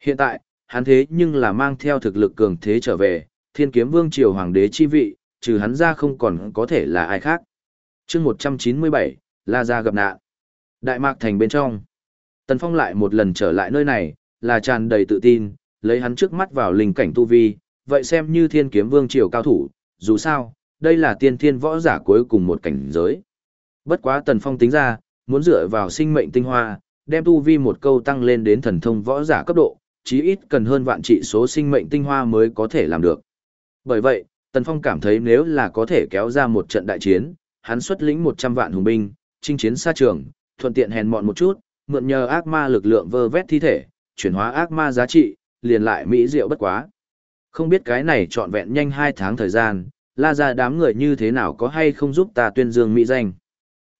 Hiện tại, hắn thế nhưng là mang theo thực lực cường thế trở về, thiên kiếm vương triều hoàng đế chi vị, trừ hắn ra không còn có thể là ai khác. chương 197, La Gia gặp nạn. Đại Mạc Thành bên trong. Tần Phong lại một lần trở lại nơi này, là tràn đầy tự tin, lấy hắn trước mắt vào linh cảnh tu vi, vậy xem như thiên kiếm vương triều cao thủ, dù sao, đây là tiên thiên võ giả cuối cùng một cảnh giới. Bất quá Tần Phong tính ra, muốn dựa vào sinh mệnh tinh hoa, đem tu vi một câu tăng lên đến thần thông võ giả cấp độ, chí ít cần hơn vạn trị số sinh mệnh tinh hoa mới có thể làm được. Bởi vậy, Tần Phong cảm thấy nếu là có thể kéo ra một trận đại chiến, hắn xuất lĩnh 100 vạn hùng binh, chinh chiến xa trường, thuận tiện hèn mọn một chút, mượn nhờ ác ma lực lượng vơ vét thi thể, chuyển hóa ác ma giá trị, liền lại mỹ diệu bất quá. Không biết cái này trọn vẹn nhanh 2 tháng thời gian, la ra đám người như thế nào có hay không giúp ta tuyên dương mỹ danh.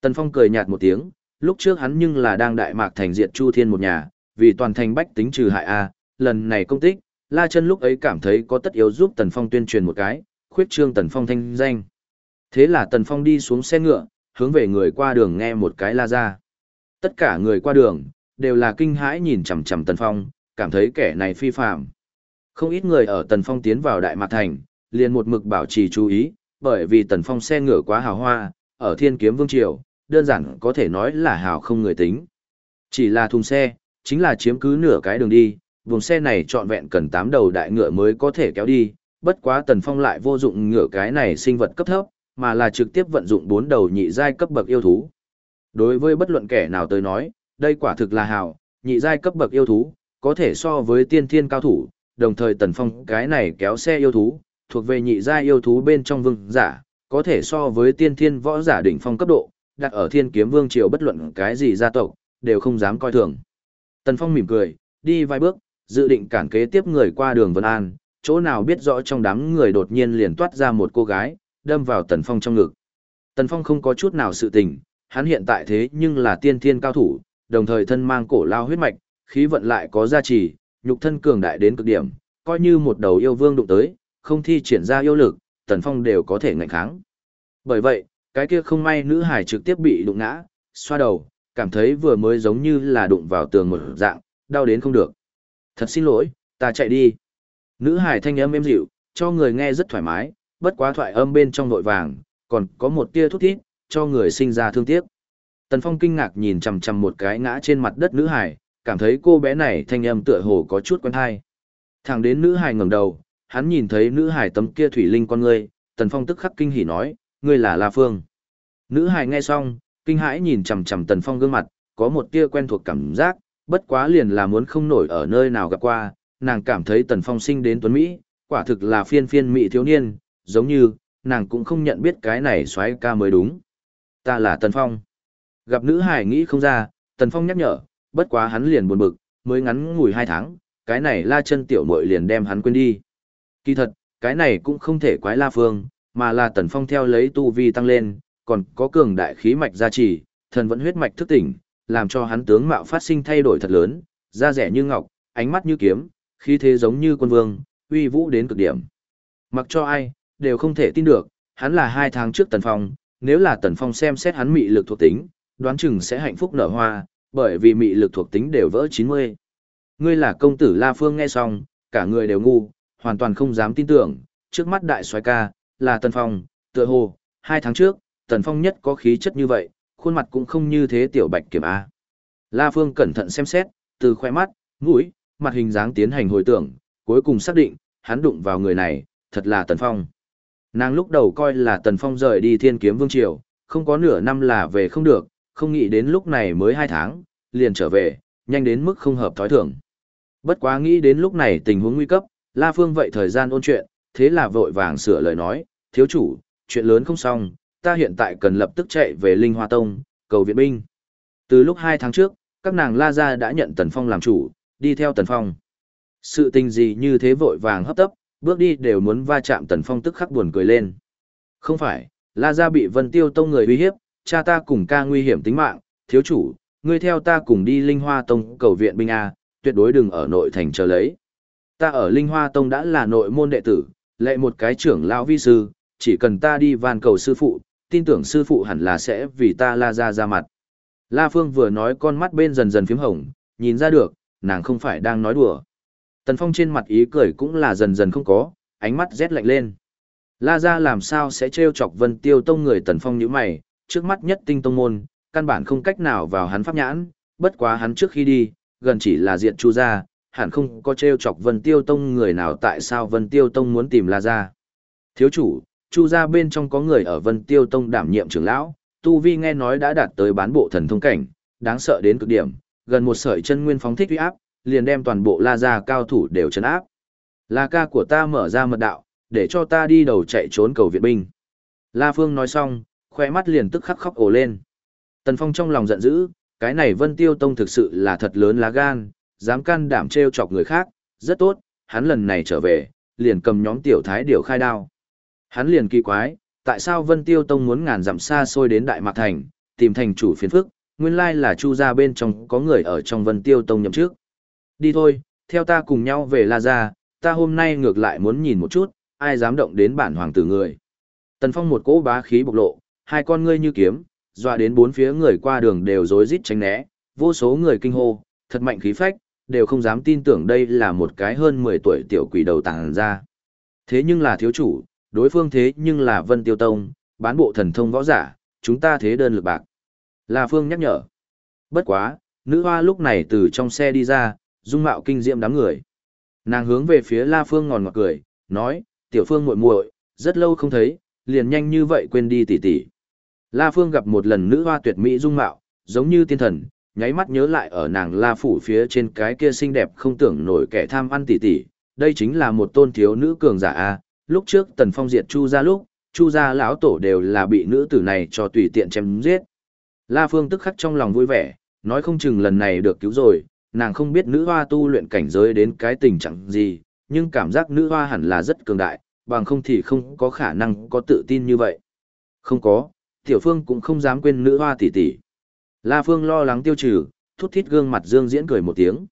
Tần Phong cười nhạt một tiếng, lúc trước hắn nhưng là đang đại mạc thành diệt Chu Thiên một nhà, vì toàn thành bách tính trừ hại A, lần này công tích, La Chân lúc ấy cảm thấy có tất yếu giúp Tần Phong tuyên truyền một cái, khuyết trương Tần Phong thanh danh. Thế là Tần Phong đi xuống xe ngựa, hướng về người qua đường nghe một cái la ra. Tất cả người qua đường, đều là kinh hãi nhìn chằm chằm Tần Phong, cảm thấy kẻ này phi phạm. Không ít người ở Tần Phong tiến vào Đại Mạc Thành, liền một mực bảo trì chú ý, bởi vì Tần Phong xe ngựa quá hào hoa, ở Thiên Kiếm Vương Triều, đơn giản có thể nói là hào không người tính. Chỉ là thùng xe, chính là chiếm cứ nửa cái đường đi, vùng xe này trọn vẹn cần 8 đầu đại ngựa mới có thể kéo đi, bất quá Tần Phong lại vô dụng ngựa cái này sinh vật cấp thấp, mà là trực tiếp vận dụng bốn đầu nhị giai cấp bậc yêu thú. Đối với bất luận kẻ nào tới nói, đây quả thực là hào, nhị giai cấp bậc yêu thú, có thể so với tiên thiên cao thủ, đồng thời Tần Phong cái này kéo xe yêu thú, thuộc về nhị giai yêu thú bên trong vương giả, có thể so với tiên thiên võ giả đỉnh phong cấp độ, đặt ở thiên kiếm vương triều bất luận cái gì gia tộc, đều không dám coi thường. Tần Phong mỉm cười, đi vài bước, dự định cản kế tiếp người qua đường Vân An, chỗ nào biết rõ trong đám người đột nhiên liền toát ra một cô gái, đâm vào Tần Phong trong ngực. Tần Phong không có chút nào sự tình, hắn hiện tại thế nhưng là tiên thiên cao thủ, đồng thời thân mang cổ lao huyết mạch, khí vận lại có gia trì, nhục thân cường đại đến cực điểm, coi như một đầu yêu vương đụng tới, không thi triển ra yêu lực, Tần Phong đều có thể ngạnh kháng. Bởi vậy, cái kia không may nữ hải trực tiếp bị đụng ngã, xoa đầu, cảm thấy vừa mới giống như là đụng vào tường một dạng, đau đến không được. Thật xin lỗi, ta chạy đi. Nữ hải thanh âm êm dịu, cho người nghe rất thoải mái, bất quá thoại âm bên trong vội vàng, còn có một tia thút thít, cho người sinh ra thương tiếc. Tần Phong kinh ngạc nhìn chằm chằm một cái ngã trên mặt đất nữ hải, cảm thấy cô bé này thanh âm tựa hồ có chút quen hay. Thẳng đến nữ hải ngẩng đầu, hắn nhìn thấy nữ hải tấm kia thủy linh con ngươi, Tần Phong tức khắc kinh hỉ nói, ngươi là La Phương. Nữ hải nghe xong, kinh hãi nhìn chằm chằm Tần Phong gương mặt, có một tia quen thuộc cảm giác, bất quá liền là muốn không nổi ở nơi nào gặp qua, nàng cảm thấy Tần Phong sinh đến tuấn Mỹ, quả thực là phiên phiên Mỹ thiếu niên, giống như, nàng cũng không nhận biết cái này xoáy ca mới đúng. Ta là Tần Phong. Gặp nữ hải nghĩ không ra, Tần Phong nhắc nhở, bất quá hắn liền buồn bực, mới ngắn ngủi hai tháng, cái này la chân tiểu mội liền đem hắn quên đi. Kỳ thật, cái này cũng không thể quái la phương, mà là Tần Phong theo lấy tu vi tăng lên, còn có cường đại khí mạch gia trì, thần vẫn huyết mạch thức tỉnh, làm cho hắn tướng mạo phát sinh thay đổi thật lớn, da rẻ như ngọc, ánh mắt như kiếm, khí thế giống như quân vương, uy vũ đến cực điểm. Mặc cho ai, đều không thể tin được, hắn là hai tháng trước Tần Phong, nếu là Tần Phong xem xét hắn mị lực thuộc tính, đoán chừng sẽ hạnh phúc nở hoa, bởi vì mị lực thuộc tính đều vỡ 90. Ngươi là công tử La Phương nghe xong, cả người đều ngu, hoàn toàn không dám tin tưởng, trước mắt đại soái ca, là Tần Phong, tựa hồ, hai tháng trước, Tần Phong nhất có khí chất như vậy, khuôn mặt cũng không như thế tiểu bạch kiểm A. La Phương cẩn thận xem xét, từ khoe mắt, mũi, mặt hình dáng tiến hành hồi tưởng, cuối cùng xác định, hắn đụng vào người này, thật là Tần Phong. Nàng lúc đầu coi là Tần Phong rời đi thiên kiếm vương triều, không có nửa năm là về không được, không nghĩ đến lúc này mới hai tháng, liền trở về, nhanh đến mức không hợp thói thường. Bất quá nghĩ đến lúc này tình huống nguy cấp, La Phương vậy thời gian ôn chuyện, thế là vội vàng sửa lời nói, thiếu chủ, chuyện lớn không xong, ta hiện tại cần lập tức chạy về Linh Hoa Tông, cầu viện binh. Từ lúc hai tháng trước, các nàng La Gia đã nhận Tần Phong làm chủ, đi theo Tần Phong. Sự tình gì như thế vội vàng hấp tấp, bước đi đều muốn va chạm Tần Phong tức khắc buồn cười lên. Không phải, La Gia bị Vân Tiêu Tông người uy hiếp, cha ta cùng ca nguy hiểm tính mạng, thiếu chủ, ngươi theo ta cùng đi Linh Hoa Tông cầu viện binh A, tuyệt đối đừng ở nội thành chờ lấy. Ta ở Linh Hoa Tông đã là nội môn đệ tử, lệ một cái trưởng lão vi sư, chỉ cần ta đi van cầu sư phụ, tin tưởng sư phụ hẳn là sẽ vì ta la ra ra mặt. La Phương vừa nói con mắt bên dần dần phím hồng, nhìn ra được, nàng không phải đang nói đùa. Tần Phong trên mặt ý cười cũng là dần dần không có, ánh mắt rét lạnh lên. La ra làm sao sẽ trêu chọc Vân Tiêu Tông người Tần Phong như mày, trước mắt nhất tinh tông môn, căn bản không cách nào vào hắn pháp nhãn, bất quá hắn trước khi đi, gần chỉ là diện chu gia, hẳn không có treo chọc Vân Tiêu Tông người nào tại sao Vân Tiêu Tông muốn tìm La Gia. Thiếu chủ, chu gia bên trong có người ở Vân Tiêu Tông đảm nhiệm trưởng lão, Tu Vi nghe nói đã đạt tới bán bộ thần thông cảnh, đáng sợ đến cực điểm, gần một sợi chân nguyên phóng thích uy áp, liền đem toàn bộ La Gia cao thủ đều chấn áp. La ca của ta mở ra mật đạo, để cho ta đi đầu chạy trốn cầu viện binh. La Phương nói xong, khoe mắt liền tức khắc khóc ồ lên. Tần Phong trong lòng giận dữ, cái này Vân Tiêu Tông thực sự là thật lớn lá gan, dám can đảm trêu chọc người khác, rất tốt, hắn lần này trở về, liền cầm nhóm tiểu thái điều khai đao. Hắn liền kỳ quái, tại sao Vân Tiêu Tông muốn ngàn dặm xa xôi đến Đại Mạc Thành, tìm thành chủ phiền phức, nguyên lai là Chu gia bên trong có người ở trong Vân Tiêu Tông nhậm trước. Đi thôi, theo ta cùng nhau về La Gia, ta hôm nay ngược lại muốn nhìn một chút, ai dám động đến bản hoàng tử người. Tần Phong một cỗ bá khí bộc lộ, hai con ngươi như kiếm, dọa đến bốn phía người qua đường đều rối rít tránh né, vô số người kinh hô, thật mạnh khí phách, đều không dám tin tưởng đây là một cái hơn 10 tuổi tiểu quỷ đầu tàng ra. Thế nhưng là thiếu chủ, đối phương thế nhưng là Vân Tiêu Tông, bán bộ thần thông võ giả, chúng ta thế đơn lực bạc. La Phương nhắc nhở. Bất quá, nữ hoa lúc này từ trong xe đi ra, dung mạo kinh diệm đám người. Nàng hướng về phía La Phương ngòn ngọt cười, nói, tiểu phương muội muội, rất lâu không thấy, liền nhanh như vậy quên đi tỷ tỷ. La Phương gặp một lần nữ hoa tuyệt mỹ dung mạo, giống như tiên thần, nháy mắt nhớ lại ở nàng La phủ phía trên cái kia xinh đẹp không tưởng nổi kẻ tham ăn tỉ tỉ, đây chính là một tôn thiếu nữ cường giả a. Lúc trước Tần Phong diệt Chu gia lúc, Chu gia lão tổ đều là bị nữ tử này cho tùy tiện chém giết. La Phương tức khắc trong lòng vui vẻ, nói không chừng lần này được cứu rồi, nàng không biết nữ hoa tu luyện cảnh giới đến cái tình trạng gì, nhưng cảm giác nữ hoa hẳn là rất cường đại, bằng không thì không có khả năng có tự tin như vậy. Không có, Tiểu Phương cũng không dám quên nữ hoa tỷ tỷ. La Phương lo lắng tiêu trừ, thút thít gương mặt dương diễn cười một tiếng.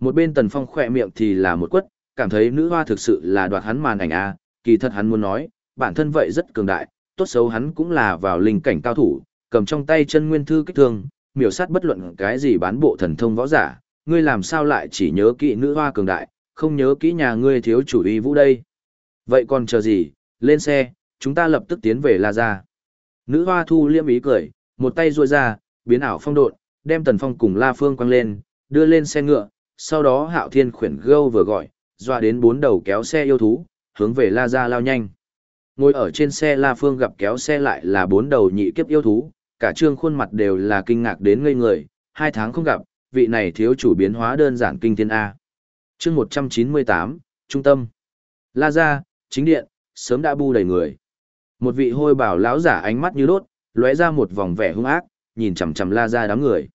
Một bên Tần Phong khỏe miệng thì là một quất, cảm thấy nữ hoa thực sự là đoạt hắn màn ảnh a, kỳ thật hắn muốn nói, bản thân vậy rất cường đại, tốt xấu hắn cũng là vào linh cảnh cao thủ, cầm trong tay chân nguyên thư kích thương, miểu sát bất luận cái gì bán bộ thần thông võ giả, ngươi làm sao lại chỉ nhớ kỹ nữ hoa cường đại, không nhớ kỹ nhà ngươi thiếu chủ Y vũ đây. Vậy còn chờ gì, lên xe, chúng ta lập tức tiến về La Gia. Nữ hoa thu liêm ý cười, một tay ruôi ra, biến ảo phong độn, đem Tần Phong cùng La Phương quăng lên, đưa lên xe ngựa, sau đó Hạo Thiên khuyển gâu vừa gọi, dọa đến bốn đầu kéo xe yêu thú, hướng về La Gia lao nhanh. Ngồi ở trên xe La Phương gặp kéo xe lại là bốn đầu nhị kiếp yêu thú, cả trương khuôn mặt đều là kinh ngạc đến ngây người, hai tháng không gặp, vị này thiếu chủ biến hóa đơn giản kinh thiên A. chương 198, Trung tâm. La Gia, chính điện, sớm đã bu đầy người. Một vị hôi bảo lão giả ánh mắt như đốt, lóe ra một vòng vẻ hung ác, nhìn chằm chằm La Ra đám người.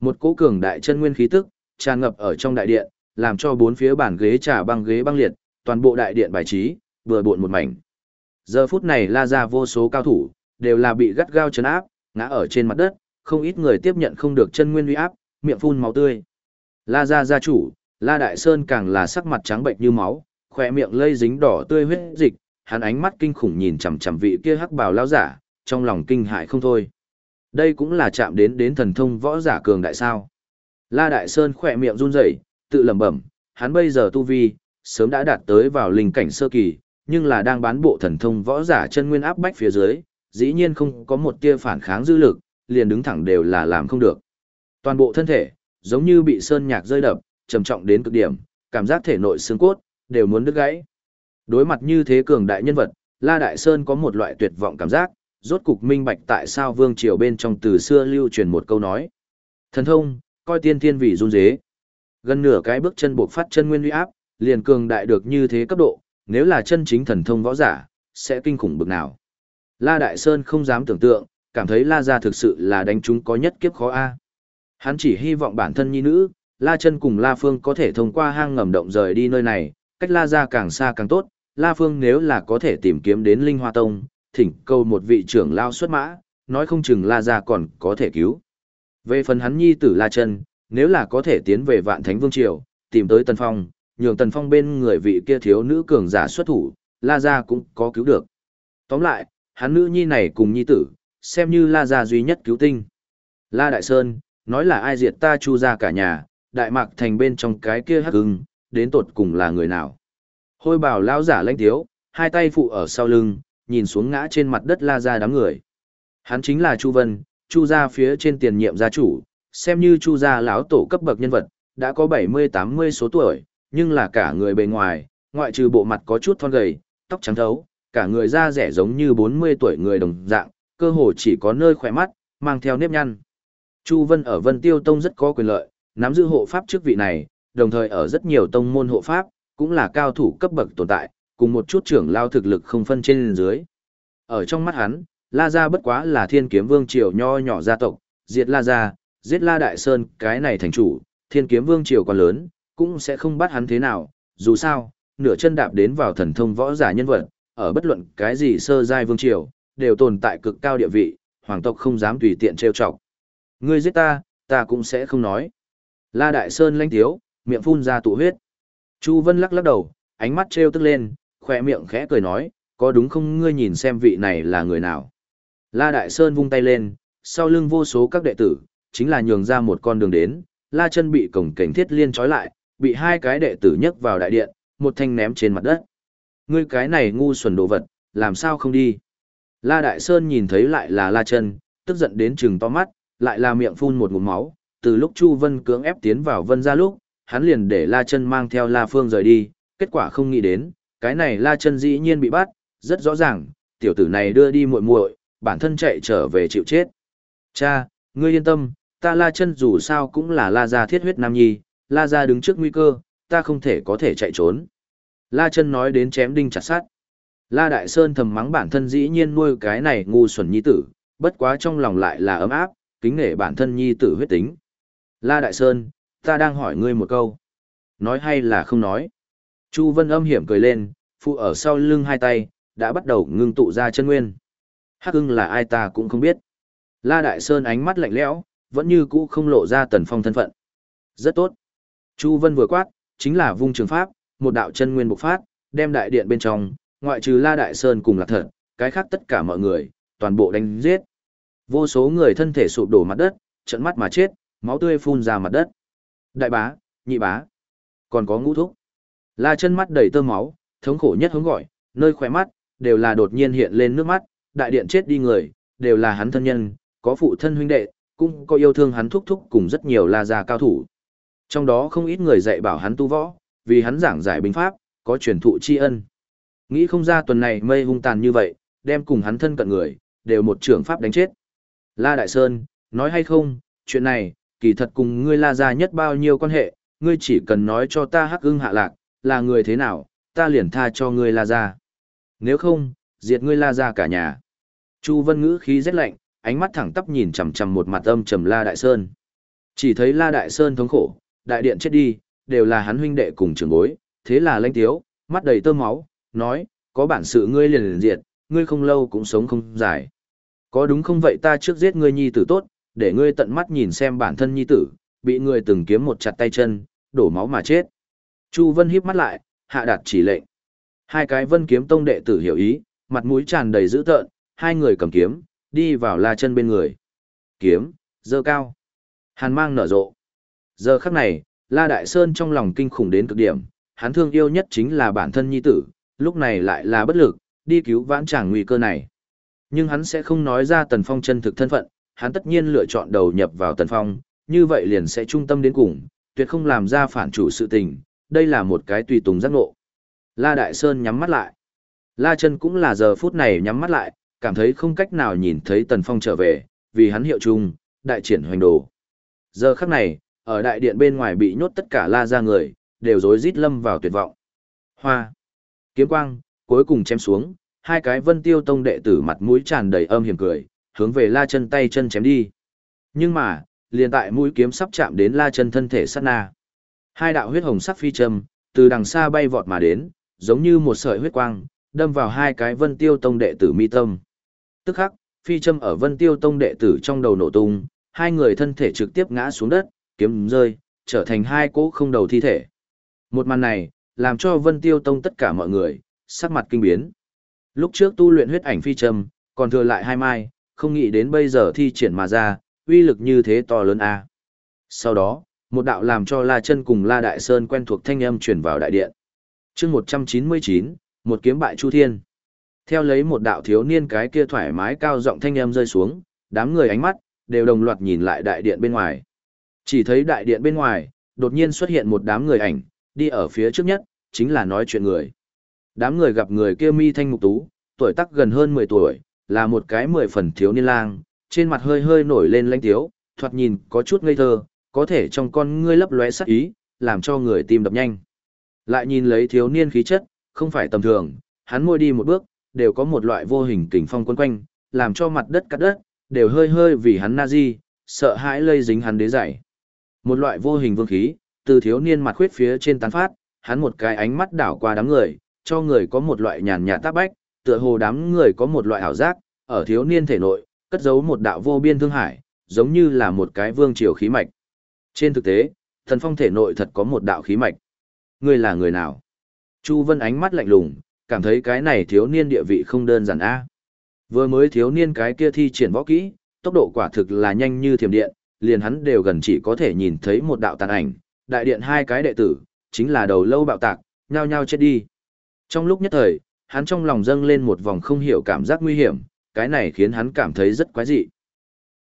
Một cỗ cường đại chân nguyên khí tức, tràn ngập ở trong đại điện, làm cho bốn phía bàn ghế trà băng ghế băng liệt, toàn bộ đại điện bài trí, vừa buộn một mảnh. Giờ phút này La Ra vô số cao thủ, đều là bị gắt gao chấn áp, ngã ở trên mặt đất, không ít người tiếp nhận không được chân nguyên uy áp, miệng phun máu tươi. La gia gia chủ, La Đại Sơn càng là sắc mặt trắng bệnh như máu, khỏe miệng lây dính đỏ tươi huyết dịch, hắn ánh mắt kinh khủng nhìn chằm chằm vị kia hắc bào lão giả, trong lòng kinh hại không thôi. Đây cũng là chạm đến đến thần thông võ giả cường đại sao. La Đại Sơn khỏe miệng run rẩy, tự lẩm bẩm, hắn bây giờ tu vi, sớm đã đạt tới vào linh cảnh sơ kỳ, nhưng là đang bán bộ thần thông võ giả chân nguyên áp bách phía dưới, dĩ nhiên không có một tia phản kháng dư lực, liền đứng thẳng đều là làm không được. Toàn bộ thân thể, giống như bị sơn nhạc rơi đập, trầm trọng đến cực điểm, cảm giác thể nội xương cốt, đều muốn đứt gãy. Đối mặt như thế cường đại nhân vật, La Đại Sơn có một loại tuyệt vọng cảm giác, rốt cục minh bạch tại sao vương triều bên trong từ xưa lưu truyền một câu nói. Thần thông, coi tiên thiên vì run dế. Gần nửa cái bước chân buộc phát chân nguyên uy áp, liền cường đại được như thế cấp độ, nếu là chân chính thần thông võ giả, sẽ kinh khủng bực nào. La Đại Sơn không dám tưởng tượng, cảm thấy La Gia thực sự là đánh chúng có nhất kiếp khó A. Hắn chỉ hy vọng bản thân nhi nữ, La Chân cùng La Phương có thể thông qua hang ngầm động rời đi nơi này, cách La Gia càng xa càng tốt, La Phương nếu là có thể tìm kiếm đến Linh Hoa Tông, thỉnh cầu một vị trưởng lao xuất mã, nói không chừng La Gia còn có thể cứu. Về phần hắn nhi tử La Trân nếu là có thể tiến về Vạn Thánh Vương Triều, tìm tới Tần Phong, nhường Tần Phong bên người vị kia thiếu nữ cường giả xuất thủ, La Gia cũng có cứu được. Tóm lại, hắn nữ nhi này cùng nhi tử, xem như La Gia duy nhất cứu tinh. La Đại Sơn, nói là ai diệt ta chu ra cả nhà, Đại Mạc thành bên trong cái kia hắc hưng, đến tột cùng là người nào. Hôi bảo lão giả lanh thiếu, hai tay phụ ở sau lưng, nhìn xuống ngã trên mặt đất La Gia đám người. Hắn chính là Chu Vân, Chu gia phía trên tiền nhiệm gia chủ, xem như Chu gia lão tổ cấp bậc nhân vật, đã có 70-80 số tuổi, nhưng là cả người bề ngoài, ngoại trừ bộ mặt có chút thon gầy, tóc trắng thấu, cả người da rẻ giống như 40 tuổi người đồng dạng, cơ hồ chỉ có nơi khỏe mắt, mang theo nếp nhăn. Chu Vân ở Vân Tiêu Tông rất có quyền lợi, nắm giữ hộ pháp chức vị này, đồng thời ở rất nhiều tông môn hộ pháp, cũng là cao thủ cấp bậc tồn tại, cùng một chút trưởng lao thực lực không phân trên dưới. Ở trong mắt hắn, La Gia bất quá là thiên kiếm vương triều nho nhỏ gia tộc, diệt La Gia, giết La Đại Sơn, cái này thành chủ, thiên kiếm vương triều còn lớn, cũng sẽ không bắt hắn thế nào, dù sao, nửa chân đạp đến vào thần thông võ giả nhân vật, ở bất luận cái gì sơ giai vương triều, đều tồn tại cực cao địa vị, hoàng tộc không dám tùy tiện trêu chọc. Ngươi giết ta, ta cũng sẽ không nói. La Đại Sơn lanh thiếu, miệng phun ra tụ huyết. Chu Vân lắc lắc đầu, ánh mắt trêu tức lên, khoe miệng khẽ cười nói, có đúng không ngươi nhìn xem vị này là người nào. La Đại Sơn vung tay lên, sau lưng vô số các đệ tử, chính là nhường ra một con đường đến, La chân bị cổng cảnh thiết liên trói lại, bị hai cái đệ tử nhấc vào đại điện, một thanh ném trên mặt đất. Ngươi cái này ngu xuẩn đồ vật, làm sao không đi? La Đại Sơn nhìn thấy lại là La chân, tức giận đến trừng to mắt, lại là miệng phun một ngụm máu, từ lúc Chu Vân cưỡng ép tiến vào Vân ra lúc, hắn liền để La chân mang theo La Phương rời đi, kết quả không nghĩ đến, cái này La chân dĩ nhiên bị bắt, rất rõ ràng, tiểu tử này đưa đi muội muội, bản thân chạy trở về chịu chết. Cha, ngươi yên tâm, ta La chân dù sao cũng là La gia thiết huyết nam nhi, La gia đứng trước nguy cơ, ta không thể có thể chạy trốn. La chân nói đến chém đinh chặt sát. La Đại Sơn thầm mắng bản thân dĩ nhiên nuôi cái này ngu xuẩn nhi tử, bất quá trong lòng lại là ấm áp, kính nể bản thân nhi tử huyết tính. La Đại Sơn, ta đang hỏi ngươi một câu. Nói hay là không nói? Chu Vân âm hiểm cười lên, phụ ở sau lưng hai tay, đã bắt đầu ngưng tụ ra chân nguyên. Hắc ưng là ai ta cũng không biết. La Đại Sơn ánh mắt lạnh lẽo, vẫn như cũ không lộ ra tần phong thân phận. Rất tốt. Chu Vân vừa quát, chính là vung trường pháp, một đạo chân nguyên bộc phát, đem đại điện bên trong, ngoại trừ La Đại Sơn cùng Lạc Thật, cái khác tất cả mọi người, toàn bộ đánh giết. Vô số người thân thể sụp đổ mặt đất, trận mắt mà chết, máu tươi phun ra mặt đất. Đại bá, nhị bá, còn có ngũ thúc. La chân mắt đầy tơ máu, thống khổ nhất hướng gọi, nơi khỏe mắt, đều là đột nhiên hiện lên nước mắt, đại điện chết đi người, đều là hắn thân nhân, có phụ thân huynh đệ, cũng có yêu thương hắn thúc thúc cùng rất nhiều la gia cao thủ. Trong đó không ít người dạy bảo hắn tu võ, vì hắn giảng giải binh pháp, có truyền thụ tri ân. Nghĩ không ra tuần này mây hung tàn như vậy, đem cùng hắn thân cận người, đều một trưởng pháp đánh chết. La Đại Sơn, nói hay không, chuyện này, kỳ thật cùng ngươi la gia nhất bao nhiêu quan hệ, ngươi chỉ cần nói cho ta hắc ưng hạ lạc, là người thế nào, ta liền tha cho ngươi la gia. Nếu không, diệt ngươi la gia cả nhà. Chu Vân ngữ khí rất lạnh, ánh mắt thẳng tắp nhìn chằm chằm một mặt âm trầm La Đại Sơn. Chỉ thấy La Đại Sơn thống khổ, đại điện chết đi, đều là hắn huynh đệ cùng trưởng bối, thế là lãnh tiếu, mắt đầy tơ máu, nói, có bản sự ngươi liền liền diệt, ngươi không lâu cũng sống không dài. Có đúng không vậy ta trước giết ngươi nhi tử tốt, để ngươi tận mắt nhìn xem bản thân nhi tử, bị ngươi từng kiếm một chặt tay chân, đổ máu mà chết. Chu Vân híp mắt lại, hạ đạt chỉ lệnh. Hai cái Vân Kiếm Tông đệ tử hiểu ý, mặt mũi tràn đầy dữ tợn, hai người cầm kiếm, đi vào La Chân bên người. Kiếm, dơ cao. Hàn mang nở rộ. Giờ khắc này, La Đại Sơn trong lòng kinh khủng đến cực điểm, hắn thương yêu nhất chính là bản thân nhi tử, lúc này lại là bất lực, đi cứu vãn chàng nguy cơ này. Nhưng hắn sẽ không nói ra Tần Phong chân thực thân phận, hắn tất nhiên lựa chọn đầu nhập vào Tần Phong, như vậy liền sẽ trung tâm đến cùng, tuyệt không làm ra phản chủ sự tình, đây là một cái tùy tùng giác ngộ. La Đại Sơn nhắm mắt lại. La Chân cũng là giờ phút này nhắm mắt lại, cảm thấy không cách nào nhìn thấy Tần Phong trở về, vì hắn hiệu chung, đại triển hoành đồ. Giờ khắc này, ở đại điện bên ngoài bị nhốt tất cả La ra người, đều rối rít lâm vào tuyệt vọng. Hoa, kiếm quang, cuối cùng chém xuống, hai cái vân tiêu tông đệ tử mặt mũi tràn đầy âm hiểm cười, hướng về La Chân tay chân chém đi. Nhưng mà, liền tại mũi kiếm sắp chạm đến La Chân thân thể sát na. Hai đạo huyết hồng sắc phi châm, từ đằng xa bay vọt mà đến, giống như một sợi huyết quang, đâm vào hai cái Vân Tiêu Tông đệ tử mi tâm. Tức khắc, phi châm ở Vân Tiêu Tông đệ tử trong đầu nổ tung, hai người thân thể trực tiếp ngã xuống đất, kiếm rơi, trở thành hai cỗ không đầu thi thể. Một màn này, làm cho Vân Tiêu Tông tất cả mọi người, sắc mặt kinh biến. Lúc trước tu luyện huyết ảnh phi châm, còn thừa lại hai mai, không nghĩ đến bây giờ thi triển mà ra, uy lực như thế to lớn a. Sau đó, một đạo làm cho La Chân cùng La Đại Sơn quen thuộc thanh âm truyền vào đại điện. Chương 199, một kiếm bại Chu Thiên. Theo lấy một đạo thiếu niên cái kia thoải mái cao giọng thanh âm rơi xuống, đám người ánh mắt đều đồng loạt nhìn lại đại điện bên ngoài. Chỉ thấy đại điện bên ngoài, đột nhiên xuất hiện một đám người ảnh, đi ở phía trước nhất, chính là nói chuyện người. Đám người gặp người kia mi thanh mục tú, tuổi tác gần hơn 10 tuổi, là một cái mười phần thiếu niên lang, trên mặt hơi hơi nổi lên lãnh tiếu, thoạt nhìn có chút ngây thơ, có thể trong con ngươi lấp lóe sắc ý, làm cho người tim đập nhanh. Lại nhìn lấy thiếu niên khí chất, không phải tầm thường, hắn môi đi một bước, đều có một loại vô hình kình phong quấn quanh, làm cho mặt đất cắt đất, đều hơi hơi vì hắn na di, sợ hãi lây dính hắn đế giải. Một loại vô hình vương khí, từ thiếu niên mặt khuyết phía trên tán phát, hắn một cái ánh mắt đảo qua đám người, cho người có một loại nhàn nhạt tác bách, tựa hồ đám người có một loại ảo giác, ở thiếu niên thể nội, cất giấu một đạo vô biên thương hải, giống như là một cái vương triều khí mạch. Trên thực tế, thần phong thể nội thật có một đạo khí mạch. Ngươi là người nào? Chu Vân ánh mắt lạnh lùng, cảm thấy cái này thiếu niên địa vị không đơn giản a. Vừa mới thiếu niên cái kia thi triển võ kỹ, tốc độ quả thực là nhanh như thiểm điện, liền hắn đều gần chỉ có thể nhìn thấy một đạo tàn ảnh, đại điện hai cái đệ tử, chính là đầu lâu bạo tạc, nhao nhao chết đi. Trong lúc nhất thời, hắn trong lòng dâng lên một vòng không hiểu cảm giác nguy hiểm, cái này khiến hắn cảm thấy rất quái dị.